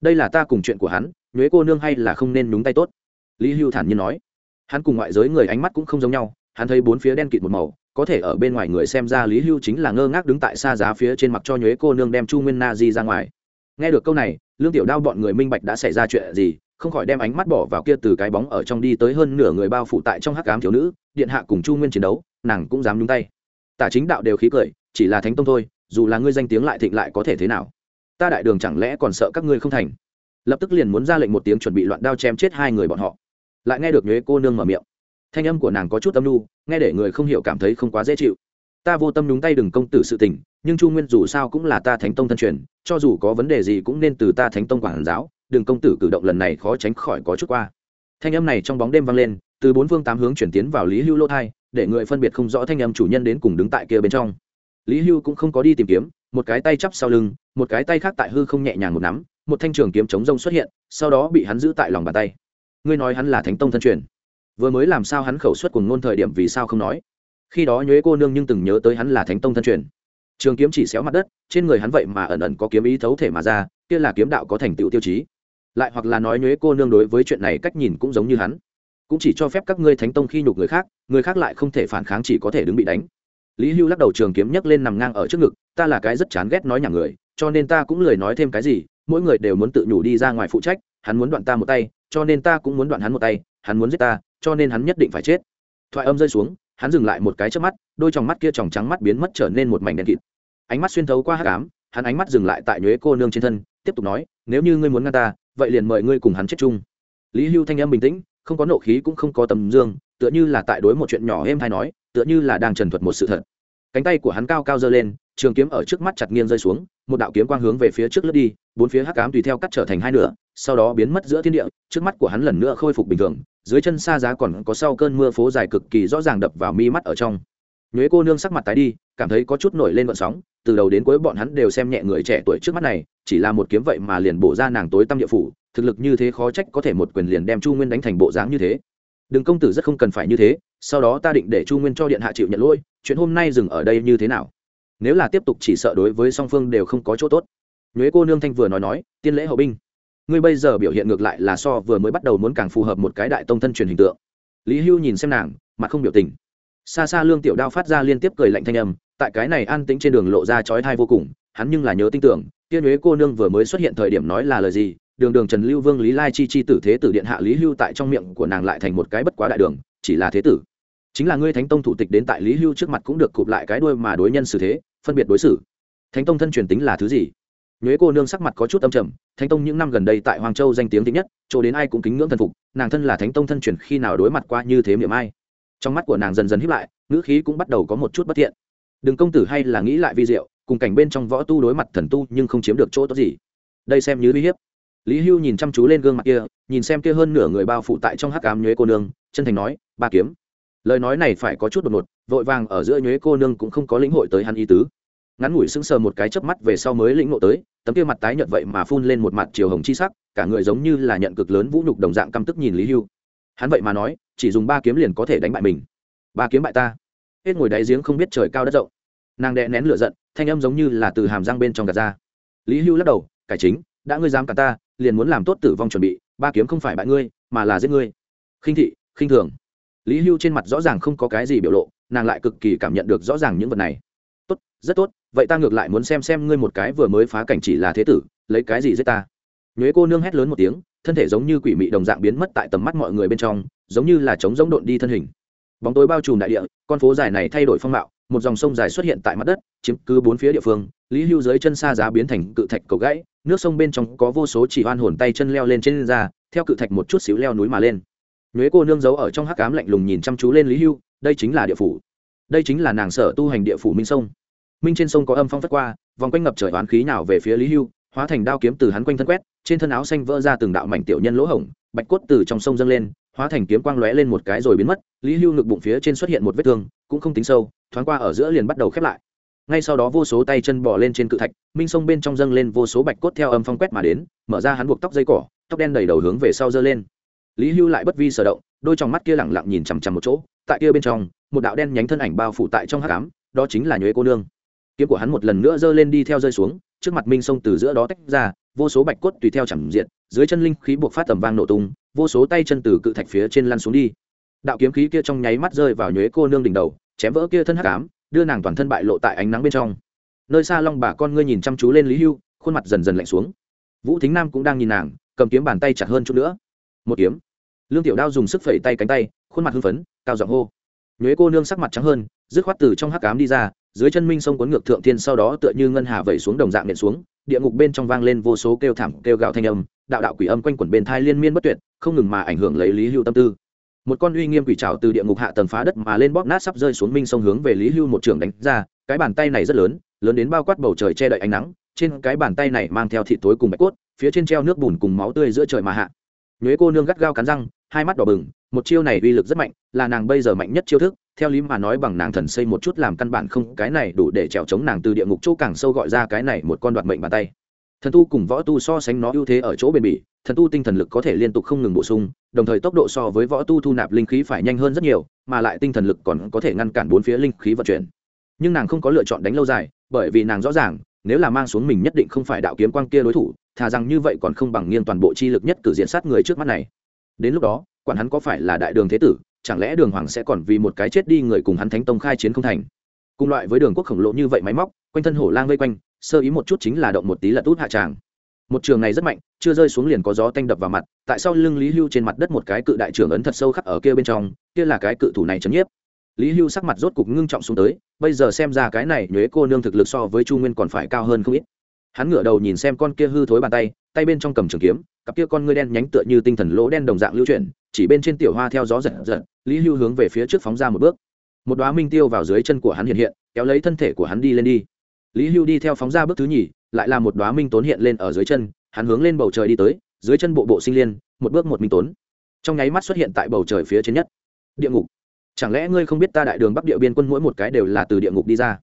Đây là ta cùng chuyện của hắn, nhuế cô nương hay là không nên nhúng tay tốt? Lý hưu thản nhiên nói. Hắn cùng ngoại giới người ánh mắt cũng không giống nhau, hắn thấy bốn phía đen kịt một màu có thể ở bên ngoài người xem ra lý hưu chính là ngơ ngác đứng tại xa giá phía trên mặt cho nhuế cô nương đem chu nguyên na di ra ngoài. Nghe được câu này, lương tiểu đao bọn người minh bạch đã xảy ra chuyện gì, không khỏi đem ánh mắt bỏ vào kia từ cái bóng ở trong đi tới hơn nửa người bao phủ tại trong hắc ám thiếu nữ, điện hạ cùng chu nguyên chiến đấu, nàng cũng dám nhúng tay. Tả chính đạo đều khí cười, chỉ là thánh tông thôi, dù là ngươi danh tiếng lại thịnh lại có thể thế nào? Ta đại đường chẳng lẽ còn sợ các ngươi không thành? Lập tức liền muốn ra lệnh một tiếng chuẩn bị loạn đao chém chết hai người bọn họ. Lại nghe được nhuế cô nương mở miệng. Thanh âm của nàng có chút âm lu nghe để người không hiểu cảm thấy không quá dễ chịu. Ta vô tâm đúng tay đừng công tử sự tình, nhưng chu nguyên dù sao cũng là ta thánh tông thân truyền, cho dù có vấn đề gì cũng nên từ ta thánh tông quản giáo, đừng công tử cử động lần này khó tránh khỏi có chút qua. Thanh âm này trong bóng đêm vang lên, từ bốn phương tám hướng chuyển tiến vào lý hưu lô thai, để người phân biệt không rõ thanh âm chủ nhân đến cùng đứng tại kia bên trong. Lý hưu cũng không có đi tìm kiếm, một cái tay chắp sau lưng, một cái tay khác tại hư không nhẹ nhàng một nắm, một thanh trường kiếm chống rông xuất hiện, sau đó bị hắn giữ tại lòng bàn tay. Ngươi nói hắn là thánh tông thân truyền vừa mới làm sao hắn khẩu suất cùng ngôn thời điểm vì sao không nói? Khi đó nhuế cô nương nhưng từng nhớ tới hắn là thánh tông thân truyền. Trường kiếm chỉ xéo mặt đất, trên người hắn vậy mà ẩn ẩn có kiếm ý thấu thể mà ra, kia là kiếm đạo có thành tựu tiêu chí. Lại hoặc là nói nhuế cô nương đối với chuyện này cách nhìn cũng giống như hắn. Cũng chỉ cho phép các ngươi thánh tông khi nhục người khác người khác lại không thể phản kháng chỉ có thể đứng bị đánh. Lý hưu lắc đầu trường kiếm nhấc lên nằm ngang ở trước ngực, ta là cái rất chán ghét nói nhà người, cho nên ta cũng lười nói thêm cái gì, mỗi người đều muốn tự nhủ đi ra ngoài phụ trách, hắn muốn đoạn ta một tay, cho nên ta cũng muốn đoạn hắn một tay, hắn muốn giết ta cho nên hắn nhất định phải chết. Thoại âm rơi xuống, hắn dừng lại một cái trước mắt, đôi t mắt kia tròng trắng mắt biến mất trở nên một mảnh đen kịt. Ánh mắt xuyên thấu qua hát cám hắn ánh mắt dừng lại tại nhuế cô nương trên thân, tiếp tục nói, nếu như ngươi muốn ngăn ta, vậy liền mời ngươi cùng hắn chết chung. Lý hưu thanh âm bình tĩnh, không có nộ khí cũng không có tầm dương, tựa như là tại đối một chuyện nhỏ êm hay nói, tựa như là đang trần thuật một sự thật. Cánh tay của hắn cao cao giơ lên, trường kiếm ở trước mắt chặt nghiêng rơi xuống, một đạo kiếm quang hướng về phía trước lướt đi, bốn phía hắc ám tùy theo cắt trở thành hai nửa, sau đó biến mất giữa thiên địa, trước mắt của hắn lần nữa khôi phục bình thường dưới chân xa giá còn có sau cơn mưa phố dài cực kỳ rõ ràng đập vào mi mắt ở trong. Nhuế cô nương sắc mặt tái đi, cảm thấy có chút nổi lên vận sóng, từ đầu đến cuối bọn hắn đều xem nhẹ người trẻ tuổi trước mắt này, chỉ là một kiếm vậy mà liền bổ ra nàng tối tâm địa phủ, thực lực như thế khó trách có thể một quyền liền đem chu nguyên đánh thành bộ dáng như thế. Đừng công tử rất không cần phải như thế, sau đó ta định để chu nguyên cho điện hạ chịu nhận lỗi, chuyện hôm nay dừng ở đây như thế nào? Nếu là tiếp tục chỉ sợ đối với song phương đều không có chỗ tốt. Nhuế cô nương thanh vừa nói nói, tiên lễ hậu binh ngươi bây giờ biểu hiện ngược lại là so vừa mới bắt đầu muốn càng phù hợp một cái đại tông thân truyền hình tượng. Lý hưu nhìn xem nàng, mặt không biểu tình. Xa xa lương tiểu đao phát ra liên tiếp cười lạnh thanh âm, tại cái này an tĩnh trên đường lộ ra chói thai vô cùng, hắn nhưng là nhớ tin tưởng, tiên nhuế cô nương vừa mới xuất hiện thời điểm nói là lời gì, đường đường trần lưu vương lý lai chi chi tử thế tử điện hạ lý hưu tại trong miệng của nàng lại thành một cái bất quá đại đường, chỉ là thế tử. Chính là ngươi thánh tông thủ tịch đến tại lý hưu trước mặt cũng được cụp lại cái đuôi mà đối nhân xử thế, phân biệt đối xử. Thánh tông thân truyền tính là thứ gì? Nhuế cô nương sắc mặt có chút âm trầm, thánh tông những năm gần đây tại hoàng châu danh tiếng tính nhất, chỗ đến ai cũng kính ngưỡng thần phục, nàng thân là thánh tông thân truyền khi nào đối mặt qua như thế miệng ai. Trong mắt của nàng dần dần hiếp lại, ngữ khí cũng bắt đầu có một chút bất thiện. Đừng công tử hay là nghĩ lại vi diệu, cùng cảnh bên trong võ tu đối mặt thần tu nhưng không chiếm được chỗ tốt gì. Đây xem như uy hiếp. Lý hưu nhìn chăm chú lên gương mặt kia, nhìn xem kia hơn nửa người bao phủ tại trong hắc ám nhuế cô nương, chân thành nói, ba kiếm. Lời nói này phải có chút đột ngột, vội vàng ở giữa nhuế cô nương cũng không có lĩnh hội tới hắn ý tứ ngắn ngủi sững sờ một cái chớp mắt về sau mới lĩnh ngộ tới, tấm kia mặt tái nhợt vậy mà phun lên một mặt chiều hồng chi sắc, cả người giống như là nhận cực lớn vũ nhục đồng dạng căm tức nhìn lý hưu. Hắn vậy mà nói, chỉ dùng ba kiếm liền có thể đánh bại mình. Ba kiếm bại ta. Hết ngồi đáy giếng không biết trời cao đất rộng. Nàng đè nén lửa giận, thanh âm giống như là từ hàm răng bên trong gạt ra. Lý hưu lắc đầu, cải chính, đã ngươi dám cả ta, liền muốn làm tốt tử vong chuẩn bị, ba kiếm không phải bại ngươi, mà là giết ngươi. Khinh thị, khinh thường. Lý hưu trên mặt rõ ràng không có cái gì biểu lộ, nàng lại cực kỳ cảm nhận được rõ ràng những vật này tốt, rất tốt, vậy ta ngược lại muốn xem xem ngươi một cái vừa mới phá cảnh chỉ là thế tử, lấy cái gì giết ta? Nhuế cô nương hét lớn một tiếng, thân thể giống như quỷ mị đồng dạng biến mất tại tầm mắt mọi người bên trong, giống như là trống giống độn đi thân hình. Bóng tối bao trùm đại địa, con phố dài này thay đổi phong mạo, một dòng sông dài xuất hiện tại mặt đất, chiếm cứ bốn phía địa phương, lý hưu dưới chân xa giá biến thành cự thạch cầu gãy, nước sông bên trong có vô số chỉ hoan hồn tay chân leo lên trên ra, theo cự thạch một chút xíu leo núi mà lên. Nhuế cô nương giấu ở trong hắc cám lạnh lùng nhìn chăm chú lên lý hưu, đây chính là địa phủ đây chính là nàng sở tu hành địa phủ minh sông. Minh trên sông có âm phong phất qua, vòng quanh ngập trời oán khí nào về phía lý hưu, hóa thành đao kiếm từ hắn quanh thân quét, trên thân áo xanh vỡ ra từng đạo mảnh tiểu nhân lỗ hổng, bạch cốt từ trong sông dâng lên, hóa thành kiếm quang lóe lên một cái rồi biến mất, lý hưu ngực bụng phía trên xuất hiện một vết thương, cũng không tính sâu, thoáng qua ở giữa liền bắt đầu khép lại. Ngay sau đó vô số tay chân bỏ lên trên cự thạch, minh sông bên trong dâng lên vô số bạch cốt theo âm phong quét mà đến, mở ra hắn buộc tóc dây cỏ, tóc đen đầy đầu hướng về sau dơ lên. Lý hưu lại bất vi sở động đôi trong mắt kia lẳng lặng nhìn chằm chằm một chỗ, tại kia bên trong, một đạo đen nhánh thân ảnh bao phủ tại trong hát cám đó chính là nhuế cô nương. Kiếm của hắn một lần nữa giơ lên đi theo rơi xuống, trước mặt minh sông từ giữa đó tách ra, vô số bạch cốt tùy theo chẳng diện, dưới chân linh khí buộc phát tầm vang nổ tung, vô số tay chân từ cự thạch phía trên lăn xuống đi. Đạo kiếm khí kia trong nháy mắt rơi vào nhuế cô nương đỉnh đầu, chém vỡ kia thân hắc ám, đưa nàng toàn thân bại lộ tại ánh nắng bên trong. Nơi xa long bà con ngươi nhìn chăm chú lên lý hưu, khuôn mặt dần dần lạnh xuống. Vũ thính nam cũng đang nhìn nàng, cầm kiếm bàn tay chặt hơn chút nữa. Một kiếm lương tiểu đao dùng sức phẩy tay cánh tay, khuôn mặt hưng phấn, cao giọng hô. Nhuế cô nương sắc mặt trắng hơn, dứt khoát từ trong hắc cám đi ra, dưới chân minh sông cuốn ngược thượng thiên sau đó tựa như ngân hà vẩy xuống đồng dạng nện xuống, địa ngục bên trong vang lên vô số kêu thảm, kêu gạo thanh âm, đạo đạo quỷ âm quanh quẩn bên thai liên miên bất tuyệt, không ngừng mà ảnh hưởng lấy lý hưu tâm tư. Một con uy nghiêm quỷ trào từ địa ngục hạ tầng phá đất mà lên bóp nát sắp rơi xuống minh sông hướng về lý hưu một trường đánh ra, cái bàn tay này rất lớn lớn đến bao quát bầu trời che đậy ánh nắng, trên cái bàn tay này mang theo thị tối cùng bạch cốt, phía trên treo nước bùn cùng máu tươi giữa trời mà hạ nhuế cô nương gắt gao cắn răng, hai mắt đỏ bừng, một chiêu này uy lực rất mạnh, là nàng bây giờ mạnh nhất chiêu thức, theo lý mà nói bằng nàng thần xây một chút làm căn bản không, cái này đủ để trèo chống nàng từ địa ngục chỗ càng sâu gọi ra cái này một con đoạt mệnh bàn tay. Thần tu cùng võ tu so sánh nó ưu thế ở chỗ bền bỉ, thần tu tinh thần lực có thể liên tục không ngừng bổ sung, đồng thời tốc độ so với võ tu thu nạp linh khí phải nhanh hơn rất nhiều, mà lại tinh thần lực còn có thể ngăn cản bốn phía linh khí vận chuyển. Nhưng nàng không có lựa chọn đánh lâu dài, bởi vì nàng rõ ràng nếu là mang xuống mình nhất định không phải đạo kiếm quang kia đối thủ, thà rằng như vậy còn không bằng nghiêng toàn bộ chi lực nhất cử diện sát người trước mắt này. Đến lúc đó, quản hắn có phải là đại đường thế tử, chẳng lẽ đường hoàng sẽ còn vì một cái chết đi người cùng hắn thánh tông khai chiến không thành? Cùng loại với đường quốc khổng lồ như vậy máy móc, quanh thân hổ lang vây quanh, sơ ý một chút chính là động một tí là út hạ tràng. Một trường này rất mạnh, chưa rơi xuống liền có gió tanh đập vào mặt, tại sao lưng lý hưu trên mặt đất một cái cự đại trưởng ấn thật sâu khắc ở kia bên trong, kia là cái cự thủ này chấn nhiếp. Lý hưu sắc mặt rốt cục ngưng trọng xuống tới bây giờ xem ra cái này nhuế cô nương thực lực so với chu nguyên còn phải cao hơn không ít. Hắn ngửa đầu nhìn xem con kia hư thối bàn tay tay bên trong cầm trường kiếm, cặp kia con ngươi đen nhánh tựa như tinh thần lỗ đen đồng dạng lưu chuyển, chỉ bên trên tiểu hoa theo gió giật giật, lý hưu hướng về phía trước phóng ra một bước. Một đoá minh tiêu vào dưới chân của hắn hiện hiện, kéo lấy thân thể của hắn đi lên đi. Lý hưu đi theo phóng ra bước thứ nhì, lại là một đoá minh tốn hiện lên ở dưới chân, hắn hướng lên bầu trời đi tới, dưới chân bộ bộ sinh liên, một bước một minh tốn. Trong nháy mắt xuất hiện tại bầu trời phía trên nhất. Địa ngục chẳng lẽ ngươi không biết ta đại đường bắc địa biên quân mỗi một cái đều là từ địa ngục đi ra?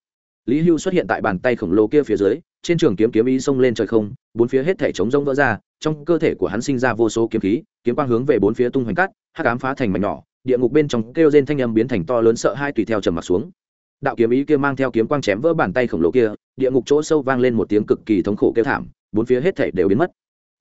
Lý hưu xuất hiện tại bàn tay khổng lồ kia phía dưới, trên trường kiếm kiếm ý xông lên trời không, bốn phía hết thể chống rông vỡ ra, trong cơ thể của hắn sinh ra vô số kiếm khí, kiếm quang hướng về bốn phía tung hoành cắt hắc ám phá thành mảnh nhỏ, địa ngục bên trong kêu rên thanh âm biến thành to lớn sợ hai tùy theo trầm mặt xuống. Đạo kiếm ý kia mang theo kiếm quang chém vỡ bàn tay khổng lồ kia, địa ngục chỗ sâu vang lên một tiếng cực kỳ thống khổ kêu thảm, bốn phía hết thể đều biến mất.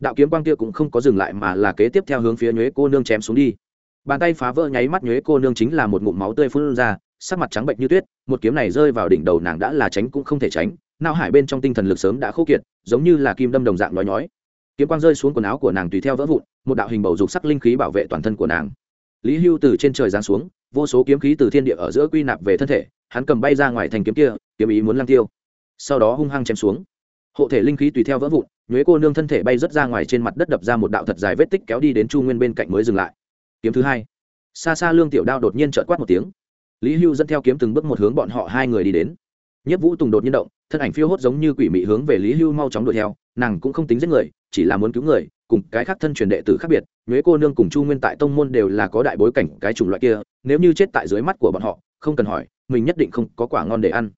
Đạo kiếm quang kia cũng không có dừng lại mà là kế tiếp theo hướng phía nhuế cô nương chém xuống đi bàn tay phá vỡ nháy mắt nhuế cô nương chính là một ngụm máu tươi phun ra, sắc mặt trắng bệnh như tuyết, một kiếm này rơi vào đỉnh đầu nàng đã là tránh cũng không thể tránh nao hải bên trong tinh thần lực sớm đã khô kiệt, giống như là kim đâm đồng dạng nói nhói. Kiếm quang rơi xuống quần áo của nàng tùy theo vỡ vụn, một đạo hình bầu dục sắc linh khí bảo vệ toàn thân của nàng. Lý hưu từ trên trời giáng xuống, vô số kiếm khí từ thiên địa ở giữa quy nạp về thân thể, hắn cầm bay ra ngoài thành kiếm kia, kiếm ý muốn lăng tiêu. Sau đó hung hăng chém xuống. Hộ thể linh khí tùy theo vỡ vụn, nhuế cô nương thân thể bay rớt ra ngoài trên mặt đất đập ra một đạo thật dài vết tích kéo đi đến chu nguyên bên cạnh mới dừng lại kiếm thứ hai. Xa xa lương tiểu đao đột nhiên trợn quát một tiếng. Lý hưu dẫn theo kiếm từng bước một hướng bọn họ hai người đi đến. Nhất vũ tùng đột nhiên động, thân ảnh phiêu hốt giống như quỷ mị hướng về lý hưu mau chóng đuổi theo, nàng cũng không tính giết người, chỉ là muốn cứu người, cùng cái khác thân truyền đệ tử khác biệt, nhuế cô nương cùng chu nguyên tại tông môn đều là có đại bối cảnh, cái chủng loại kia, nếu như chết tại dưới mắt của bọn họ, không cần hỏi, mình nhất định không có quả ngon để ăn.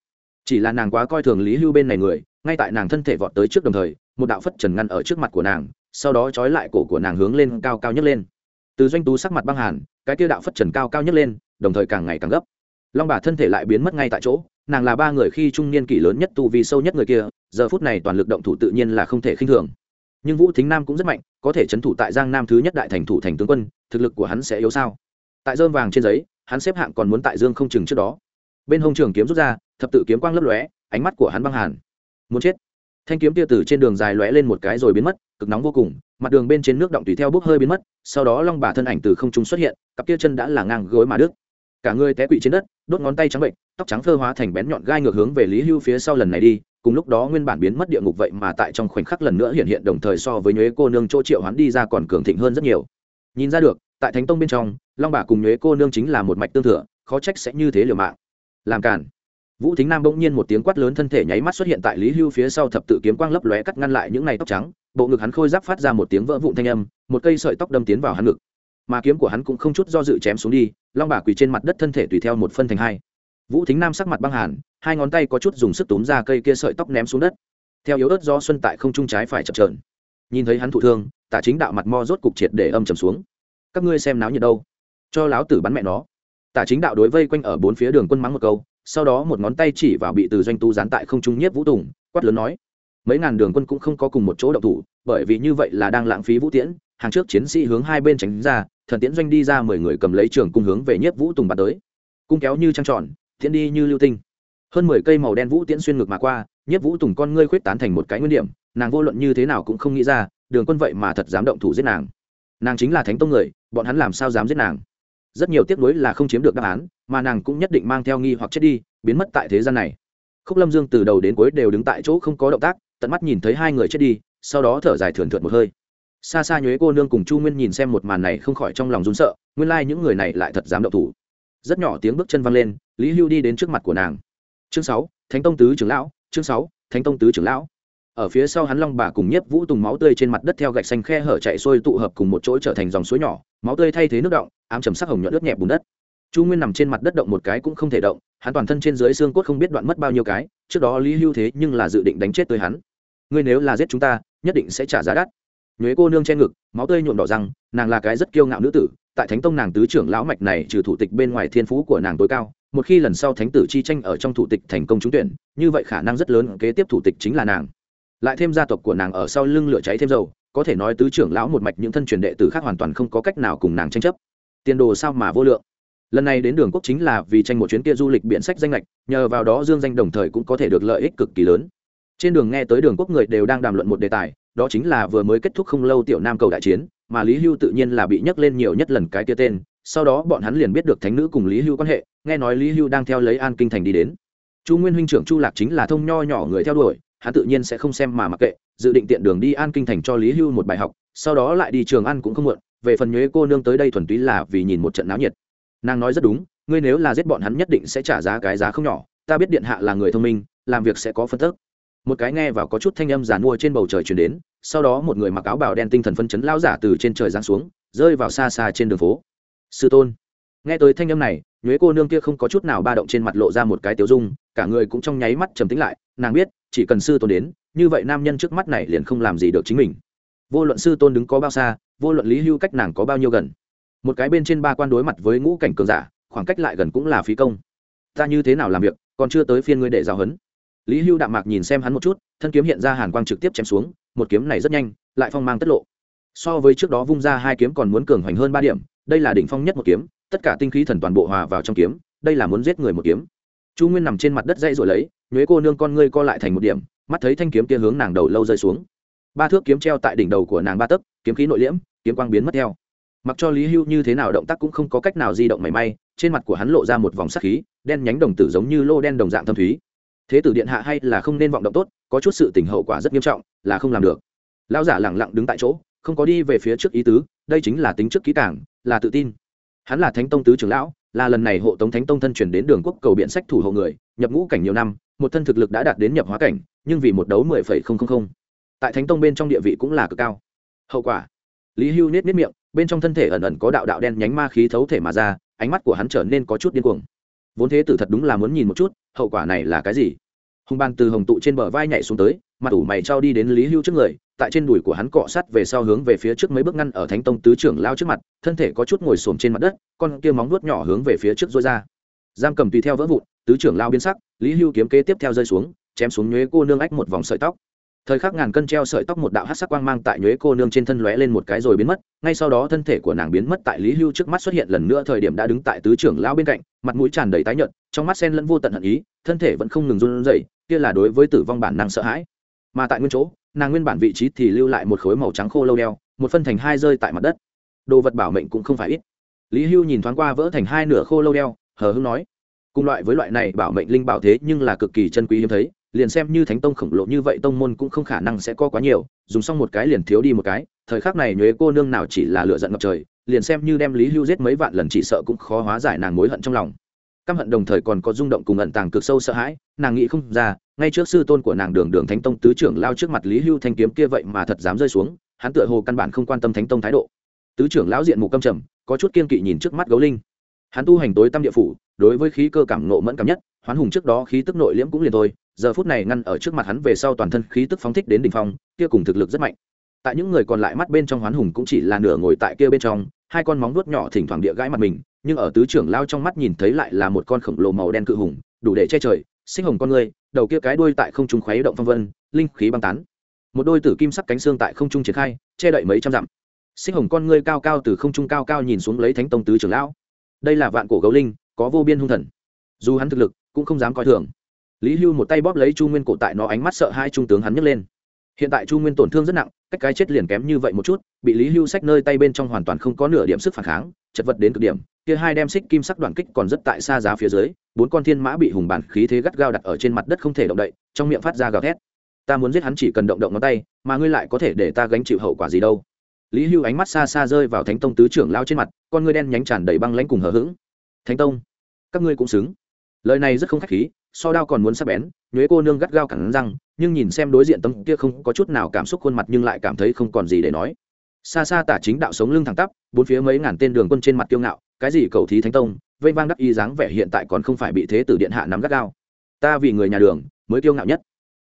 Chỉ là nàng quá coi thường lý hưu bên này người, ngay tại nàng thân thể vọt tới trước đồng thời, một đạo phất trần ngăn ở trước mặt của nàng, sau đó trói lại cổ của nàng hướng lên cao cao nhất lên từ doanh tú sắc mặt băng hàn, cái kia đạo phất trần cao cao nhất lên, đồng thời càng ngày càng gấp. Long bà thân thể lại biến mất ngay tại chỗ, nàng là ba người khi trung niên kỷ lớn nhất tu vi sâu nhất người kia, giờ phút này toàn lực động thủ tự nhiên là không thể khinh thường. Nhưng vũ thính nam cũng rất mạnh, có thể c h ấ n thủ tại giang nam thứ nhất đại thành thủ thành tướng quân, thực lực của hắn sẽ yếu sao? Tại dơm vàng trên giấy, hắn xếp hạng còn muốn tại dương không chừng trước đó. Bên hông trường kiếm rút ra, thập tự kiếm quang lấp lóe, ánh mắt của hắn băng hàn. Muốn chết thanh kiếm tia tử trên đường dài lóe lên một cái rồi biến mất cực nóng vô cùng mặt đường bên trên nước động tùy theo bốc hơi biến mất sau đó long bà thân ảnh từ không trung xuất hiện cặp tia chân đã là ngang gối mà đứt, cả người té quỵ trên đất đốt ngón tay trắng bệnh tóc trắng phơ hóa thành bén nhọn gai ngược hướng về lý hưu phía sau lần này đi cùng lúc đó nguyên bản biến mất địa ngục vậy mà tại trong khoảnh khắc lần nữa hiện hiện đồng thời so với nhuế cô nương chỗ triệu hoán đi ra còn cường thịnh hơn rất nhiều. Nhìn ra được tại thánh tông bên trong long bà cùng nhuế cô nương chính là một mạch tương thừa khó trách sẽ như thế liều mạng. Làm cản vũ thính nam bỗng nhiên một tiếng quát lớn thân thể nháy mắt xuất hiện tại lý hưu phía sau thập tự kiếm quang lấp lóe cắt ngăn lại những này tóc trắng, bộ ngực hắn khôi giáp phát ra một tiếng vỡ vụn thanh âm, một cây sợi tóc đâm tiến vào hắn ngực. Mà kiếm của hắn cũng không chút do dự chém xuống đi, long bà quỳ trên mặt đất thân thể tùy theo một phân thành hai. Vũ thính nam sắc mặt băng hàn, hai ngón tay có chút dùng sức túm ra cây kia sợi tóc ném xuống đất. Theo yếu ớt do xuân tại không trung trái phải chập trờn nhìn thấy hắn thụ thương, tả chính đạo mặt mo rốt cục triệt để âm trầm xuống. Các ngươi xem náo nhiệt đâu? Cho láo tử bắn mẹ nó. Tả chính đạo đối vây quanh ở bốn phía đường quân mắng một câu sau đó một ngón tay chỉ vào bị từ doanh tu gián tại không trung nhiếp vũ tùng, quát lớn nói, mấy ngàn đường quân cũng không có cùng một chỗ đậu thủ, bởi vì như vậy là đang lãng phí vũ tiễn, hàng trước chiến sĩ hướng hai bên tránh ra, thần tiễn doanh đi ra mười người cầm lấy trường cung hướng về nhiếp vũ tùng bắn tới. Cung kéo như trăng tròn, tiễn đi như lưu tinh. Hơn mười cây màu đen vũ tiễn xuyên ngược mà qua, nhiếp vũ tùng con ngươi khuyết tán thành một cái nguyên điểm, nàng vô luận như thế nào cũng không nghĩ ra, đường quân vậy mà thật dám động thủ giết nàng. Nàng chính là thánh tông người, bọn hắn làm sao dám giết nàng? Rất nhiều tiếc nuối là không chiếm được đáp án, mà nàng cũng nhất định mang theo nghi hoặc chết đi, biến mất tại thế gian này. Khúc lâm dương từ đầu đến cuối đều đứng tại chỗ không có động tác, tận mắt nhìn thấy hai người chết đi, sau đó thở dài thườn thượt một hơi. Xa xa nhuế cô nương cùng chu nguyên nhìn xem một màn này không khỏi trong lòng run sợ, nguyên lai、like、những người này lại thật dám động thủ. Rất nhỏ tiếng bước chân văng lên, lý hưu đi đến trước mặt của nàng. Chương sáu, thánh tông tứ trưởng lão, chương sáu, thánh tông tứ trưởng lão ở phía sau hắn long bà cùng nhiếp vũ tùng máu tươi trên mặt đất theo gạch xanh khe hở chạy xuôi tụ hợp cùng một chỗ trở thành dòng suối nhỏ, máu tươi thay thế nước động, ám trầm sắc hồng nhuận ướt nhẹp bùn đất. Chu nguyên nằm trên mặt đất động một cái cũng không thể động, hắn toàn thân trên dưới xương cốt không biết đoạn mất bao nhiêu cái, trước đó lý hưu thế nhưng là dự định đánh chết tới hắn. Ngươi nếu là giết chúng ta, nhất định sẽ trả giá đắt. Nhuế cô nương che ngực, máu tươi nhuộm đỏ rằng nàng là cái rất kiêu ngạo nữ tử, tại thánh tông nàng tứ trưởng lão mạch này trừ thủ tịch bên ngoài thiên phú của nàng tối cao, một khi lần sau thánh tử chi tranh ở trong thủ tịch thành công trúng tuyển, như vậy khả năng rất lớn kế tiếp thủ tịch chính là nàng lại thêm gia tộc của nàng ở sau lưng lửa cháy thêm dầu, có thể nói tứ trưởng lão một mạch những thân truyền đệ tử khác hoàn toàn không có cách nào cùng nàng tranh chấp. Tiền đồ sao mà vô lượng? Lần này đến đường quốc chính là vì tranh một chuyến kia du lịch biện sách danh lệch nhờ vào đó dương danh đồng thời cũng có thể được lợi ích cực kỳ lớn. Trên đường nghe tới đường quốc người đều đang đàm luận một đề tài, đó chính là vừa mới kết thúc không lâu tiểu nam cầu đại chiến, mà lý hưu tự nhiên là bị nhắc lên nhiều nhất lần cái kia tên, sau đó bọn hắn liền biết được thánh nữ cùng lý hưu quan hệ, nghe nói lý hưu đang theo lấy an kinh thành đi đến. Chu nguyên huynh trưởng chu lạc chính là thông nho nhỏ người theo đuổi hắn tự nhiên sẽ không xem mà mặc kệ, dự định tiện đường đi an kinh thành cho lý hưu một bài học, sau đó lại đi trường ăn cũng không muộn, về phần nhuế cô nương tới đây thuần túy là vì nhìn một trận náo nhiệt. Nàng nói rất đúng, ngươi nếu là giết bọn hắn nhất định sẽ trả giá cái giá không nhỏ, ta biết điện hạ là người thông minh, làm việc sẽ có phân tức. Một cái nghe vào có chút thanh âm giàn mua trên bầu trời chuyển đến, sau đó một người mặc áo bào đen tinh thần phân chấn lao giả từ trên trời giáng xuống, rơi vào xa xa trên đường phố. Sư tôn, nghe tới thanh âm này nhuế cô nương kia không có chút nào ba động trên mặt lộ ra một cái tiêu dung, cả người cũng trong nháy mắt trầm tính lại, nàng biết, chỉ cần sư tôn đến, như vậy nam nhân trước mắt này liền không làm gì được chính mình. Vô luận sư tôn đứng có bao xa, vô luận lý hưu cách nàng có bao nhiêu gần. Một cái bên trên ba quan đối mặt với ngũ cảnh cường giả, khoảng cách lại gần cũng là phí công. Ta như thế nào làm việc, còn chưa tới phiên ngươi để giáo hấn lý hưu đạm mạc nhìn xem hắn một chút, thân kiếm hiện ra hàn quang trực tiếp chém xuống, một kiếm này rất nhanh, lại phong mang tất lộ. So với trước đó vung ra hai kiếm còn muốn cường hoành hơn ba điểm, đây là đỉnh phong nhất một kiếm tất cả tinh khí thần toàn bộ hòa vào trong kiếm, đây là muốn giết người một kiếm. Chu nguyên nằm trên mặt đất dây rồi lấy, nhuế cô nương con ngươi co lại thành một điểm, mắt thấy thanh kiếm kia hướng nàng đầu lâu rơi xuống. Ba thước kiếm treo tại đỉnh đầu của nàng ba tấc, kiếm khí nội liễm, kiếm quang biến mất theo. Mặc cho lý hưu như thế nào động tác cũng không có cách nào di động mảy may, trên mặt của hắn lộ ra một vòng sắc khí, đen nhánh đồng tử giống như lô đen đồng dạng thâm thúy. Thế tử điện hạ hay là không nên vọng động tốt, có chút sự tình hậu quả rất nghiêm trọng, là không làm được. Lão giả lẳng lặng đứng tại chỗ, không có đi về phía trước ý tứ, đây chính là tính trước kỹ cảng là tự tin hắn là thánh tông tứ trưởng lão, là lần này hộ tống thánh tông thân chuyển đến đường quốc cầu biện sách thủ hộ người, nhập ngũ cảnh nhiều năm, một thân thực lực đã đạt đến nhập hóa cảnh, nhưng vì một đấu mười phẩy không không không. Tại thánh tông bên trong địa vị cũng là cực cao. Hậu quả, lý hưu nết nết miệng, bên trong thân thể ẩn ẩn có đạo đạo đen nhánh ma khí thấu thể mà ra, ánh mắt của hắn trở nên có chút điên cuồng. Vốn thế tử thật đúng là muốn nhìn một chút, hậu quả này là cái gì? Hùng ban từ hồng tụ trên bờ vai nhảy xuống tới mặt ủ mày trao đi đến lý hưu trước người, tại trên đùi của hắn cọ sát về sau hướng về phía trước mấy bước ngăn ở thánh tông tứ trưởng lao trước mặt, thân thể có chút ngồi xổm trên mặt đất, con kia móng nuốt nhỏ hướng về phía trước dối ra. Giam cầm tùy theo vỡ vụn, tứ trưởng lao biến sắc, lý hưu kiếm kế tiếp theo rơi xuống, chém xuống nhuế cô nương ách một vòng sợi tóc. Thời khắc ngàn cân treo sợi tóc một đạo hát sắc quang mang tại nhuế cô nương trên thân lóe lên một cái rồi biến mất, ngay sau đó thân thể của nàng biến mất tại lý hưu trước mắt xuất hiện lần nữa thời điểm đã đứng tại tứ trưởng lao bên cạnh, mặt mũi tràn đầy tái nhợt, trong mắt sen lẫn vô tận hận ý, thân thể vẫn không ngừng run rẩy, kia là đối với tử vong bản năng sợ hãi mà tại nguyên chỗ, nàng nguyên bản vị trí thì lưu lại một khối màu trắng khô lâu đeo, một phân thành hai rơi tại mặt đất. Đồ vật bảo mệnh cũng không phải ít. Lý hưu nhìn thoáng qua vỡ thành hai nửa khô lâu đeo, hờ hưng nói, cùng loại với loại này bảo mệnh linh bảo thế nhưng là cực kỳ chân quý hiếm thấy, liền xem như thánh tông khổng lồ như vậy tông môn cũng không khả năng sẽ có quá nhiều, dùng xong một cái liền thiếu đi một cái, thời khắc này nhuế cô nương nào chỉ là lựa giận ngập trời, liền xem như đem lý hưu giết mấy vạn lần chỉ sợ cũng khó hóa giải nàng mối hận trong lòng căm hận đồng thời còn có rung động cùng ẩn tàng cực sâu sợ hãi, nàng nghĩ không ra, ngay trước sư tôn của nàng đường đường thánh tông tứ trưởng lao trước mặt lý hưu thanh kiếm kia vậy mà thật dám rơi xuống, hắn tựa hồ căn bản không quan tâm thánh tông thái độ. Tứ trưởng lão diện mục câm trầm, có chút kiên kỵ nhìn trước mắt gấu linh. Hắn tu hành tối tâm địa phủ, đối với khí cơ cảm nộ mẫn cảm nhất, hoán hùng trước đó khí tức nội liễm cũng liền thôi, giờ phút này ngăn ở trước mặt hắn về sau toàn thân khí tức phóng thích đến đ ỉ n h phong, kia cùng thực lực rất mạnh. Tại những người còn lại mắt bên trong hoán hùng cũng chỉ là nửa ngồi tại kia bên trong, hai con móng vuốt nhỏ thỉnh thoảng địa gãi mặt mình nhưng ở tứ trưởng lao trong mắt nhìn thấy lại là một con khổng lồ màu đen cự hùng, đủ để che trời, sinh hồng con người, đầu kia cái đuôi tại không trung khuấy động phong vân, linh khí băng tán. Một đôi tử kim sắc cánh xương tại không trung triển khai, che đậy mấy trăm dặm. Sinh hồng con ngươi cao cao từ không trung cao cao nhìn xuống lấy thánh tông tứ trưởng lão. Đây là vạn cổ gấu linh, có vô biên hung thần. Dù hắn thực lực, cũng không dám coi thường. Lý hưu một tay bóp lấy chu nguyên cổ tại nó ánh mắt sợ hai trung tướng hắn nhấc lên. Hiện tại chu nguyên tổn thương rất nặng, cách cái chết liền kém như vậy một chút, bị lý hưu sách nơi tay bên trong hoàn toàn không có nửa điểm sức phản kháng, chật vật đến cực điểm kia hai đem xích kim sắc đoạn kích còn rất tại xa giá phía dưới, bốn con thiên mã bị hùng bản khí thế gắt gao đặt ở trên mặt đất không thể động đậy, trong miệng phát ra gào thét. Ta muốn giết hắn chỉ cần động động ngón tay, mà ngươi lại có thể để ta gánh chịu hậu quả gì đâu. Lý hưu ánh mắt xa xa rơi vào thánh tông tứ trưởng lao trên mặt, con ngươi đen nhánh tràn đầy băng lãnh cùng hờ hững. Thánh tông, các ngươi cũng xứng. Lời này rất không khách khí, so đao còn muốn sắc bén, nhuế cô nương gắt gao cẳng răng, nhưng nhìn xem đối diện tâm kia không có chút nào cảm xúc khuôn mặt nhưng lại cảm thấy không còn gì để nói. Xa xa tả chính đạo sống lưng thẳng tắp, bốn phía mấy ngàn tên đường quân trên mặt kiêu ngạo cái gì cầu thí thánh tông, vây vang đắc y dáng vẻ hiện tại còn không phải bị thế tử điện hạ nắm gắt gao. Ta vì người nhà đường, mới kiêu ngạo nhất.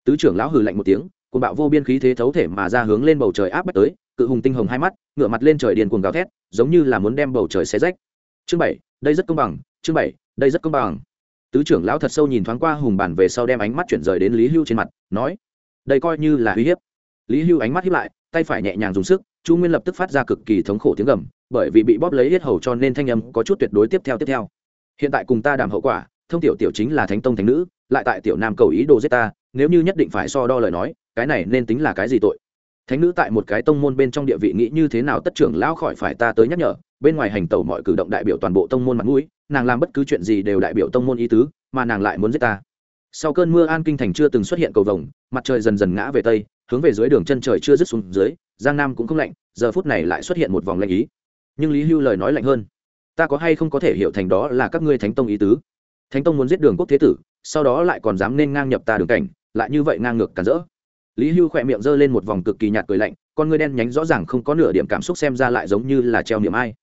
Tứ trưởng lão hừ lạnh một tiếng cùng bạo vô biên khí thế thấu thể mà ra hướng lên bầu trời áp bách tới, cự hùng tinh hồng hai mắt ngựa mặt lên trời điền cuồng gào thét, giống như là muốn đem bầu trời xé rách. Chương bảy, đây rất công bằng, chương bảy, đây rất công bằng. Tứ trưởng lão thật sâu nhìn thoáng qua hùng bản về sau đem ánh mắt chuyển rời đến lý hưu trên mặt, nói, đây coi như là uy hiếp. Lý hưu ánh mắt hiếp lại, tay phải nhẹ nhàng dùng sức, chu nguyên lập tức phát ra cực kỳ thống khổ tiếng gầm bởi vì bị bóp lấy hết hầu cho nên thanh âm có chút tuyệt đối tiếp theo tiếp theo. Hiện tại cùng ta đàm hậu quả, thông tiểu tiểu chính là thánh tông thánh nữ, lại tại tiểu nam cầu ý đồ giết ta, nếu như nhất định phải so đo lời nói, cái này nên tính là cái gì tội? Thánh nữ tại một cái tông môn bên trong địa vị nghĩ như thế nào tất trưởng lão khỏi phải ta tới nhắc nhở, bên ngoài hành tẩu mọi cử động đại biểu toàn bộ tông môn mặt mũi, nàng làm bất cứ chuyện gì đều đại biểu tông môn ý tứ, mà nàng lại muốn giết ta. Sau cơn mưa an kinh thành chưa từng xuất hiện cầu vồng, mặt trời dần dần ngã về tây, hướng về dưới đường chân trời chưa dứt xuống dưới, giang nam cũng không lạnh, giờ phút này lại xuất hiện một vòng lạnh ý nhưng lý hưu lời nói lạnh hơn. Ta có hay không có thể hiểu thành đó là các ngươi thánh tông ý tứ? Thánh tông muốn giết đường quốc thế tử, sau đó lại còn dám nên ngang nhập ta đường cảnh, lại như vậy ngang ngược cản rỡ. Lý hưu khỏe miệng giơ lên một vòng cực kỳ nhạt cười lạnh, con ngươi đen nhánh rõ ràng không có nửa điểm cảm xúc xem ra lại giống như là treo niệm ai.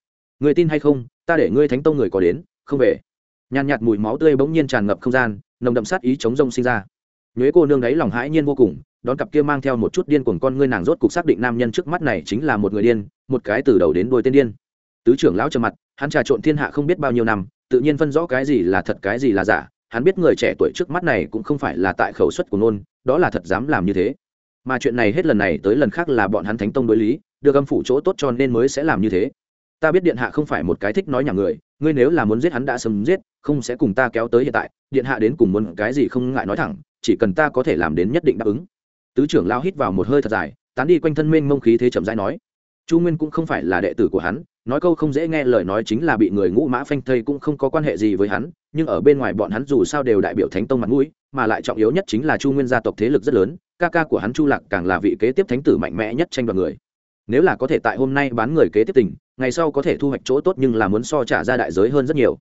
Người tin hay không, ta để ngươi thánh tông người có đến, không về. Nhàn nhạt mùi máu tươi bỗng nhiên tràn ngập không gian, nồng đậm sát ý chống rông sinh ra. Nhuế cô nương đấy lòng hãi nhiên vô cùng, đón cặp kia mang theo một chút điên cuồng con ngươi nàng rốt cục xác định nam nhân trước mắt này chính là một người điên, một cái từ đầu đến đuôi tên điên tứ trưởng lão trầm mặt, hắn trà trộn thiên hạ không biết bao nhiêu năm, tự nhiên phân rõ cái gì là thật, cái gì là giả. Hắn biết người trẻ tuổi trước mắt này cũng không phải là tại khẩu suất của nôn đó là thật dám làm như thế. Mà chuyện này hết lần này tới lần khác là bọn hắn thánh tông đối lý, được âm phủ chỗ tốt cho nên mới sẽ làm như thế. Ta biết điện hạ không phải một cái thích nói nhà người, ngươi nếu là muốn giết hắn đã sớm giết, không sẽ cùng ta kéo tới hiện tại, điện hạ đến cùng muốn cái gì không ngại nói thẳng, chỉ cần ta có thể làm đến nhất định đáp ứng. Tứ trưởng lao hít vào một hơi thật dài, tán đi quanh thân mênh mông khí thế chậm rãi nói, chu nguyên cũng không phải là đệ tử của hắn nói câu không dễ nghe lời nói chính là bị người ngũ mã phanh thây cũng không có quan hệ gì với hắn, nhưng ở bên ngoài bọn hắn dù sao đều đại biểu thánh tông mặt mũi, mà lại trọng yếu nhất chính là chu nguyên gia tộc thế lực rất lớn, ca ca của hắn chu lạc càng là vị kế tiếp thánh tử mạnh mẽ nhất tranh đoạt người. Nếu là có thể tại hôm nay bán người kế tiếp tình, ngày sau có thể thu hoạch chỗ tốt nhưng là muốn so trả ra đại giới hơn rất nhiều.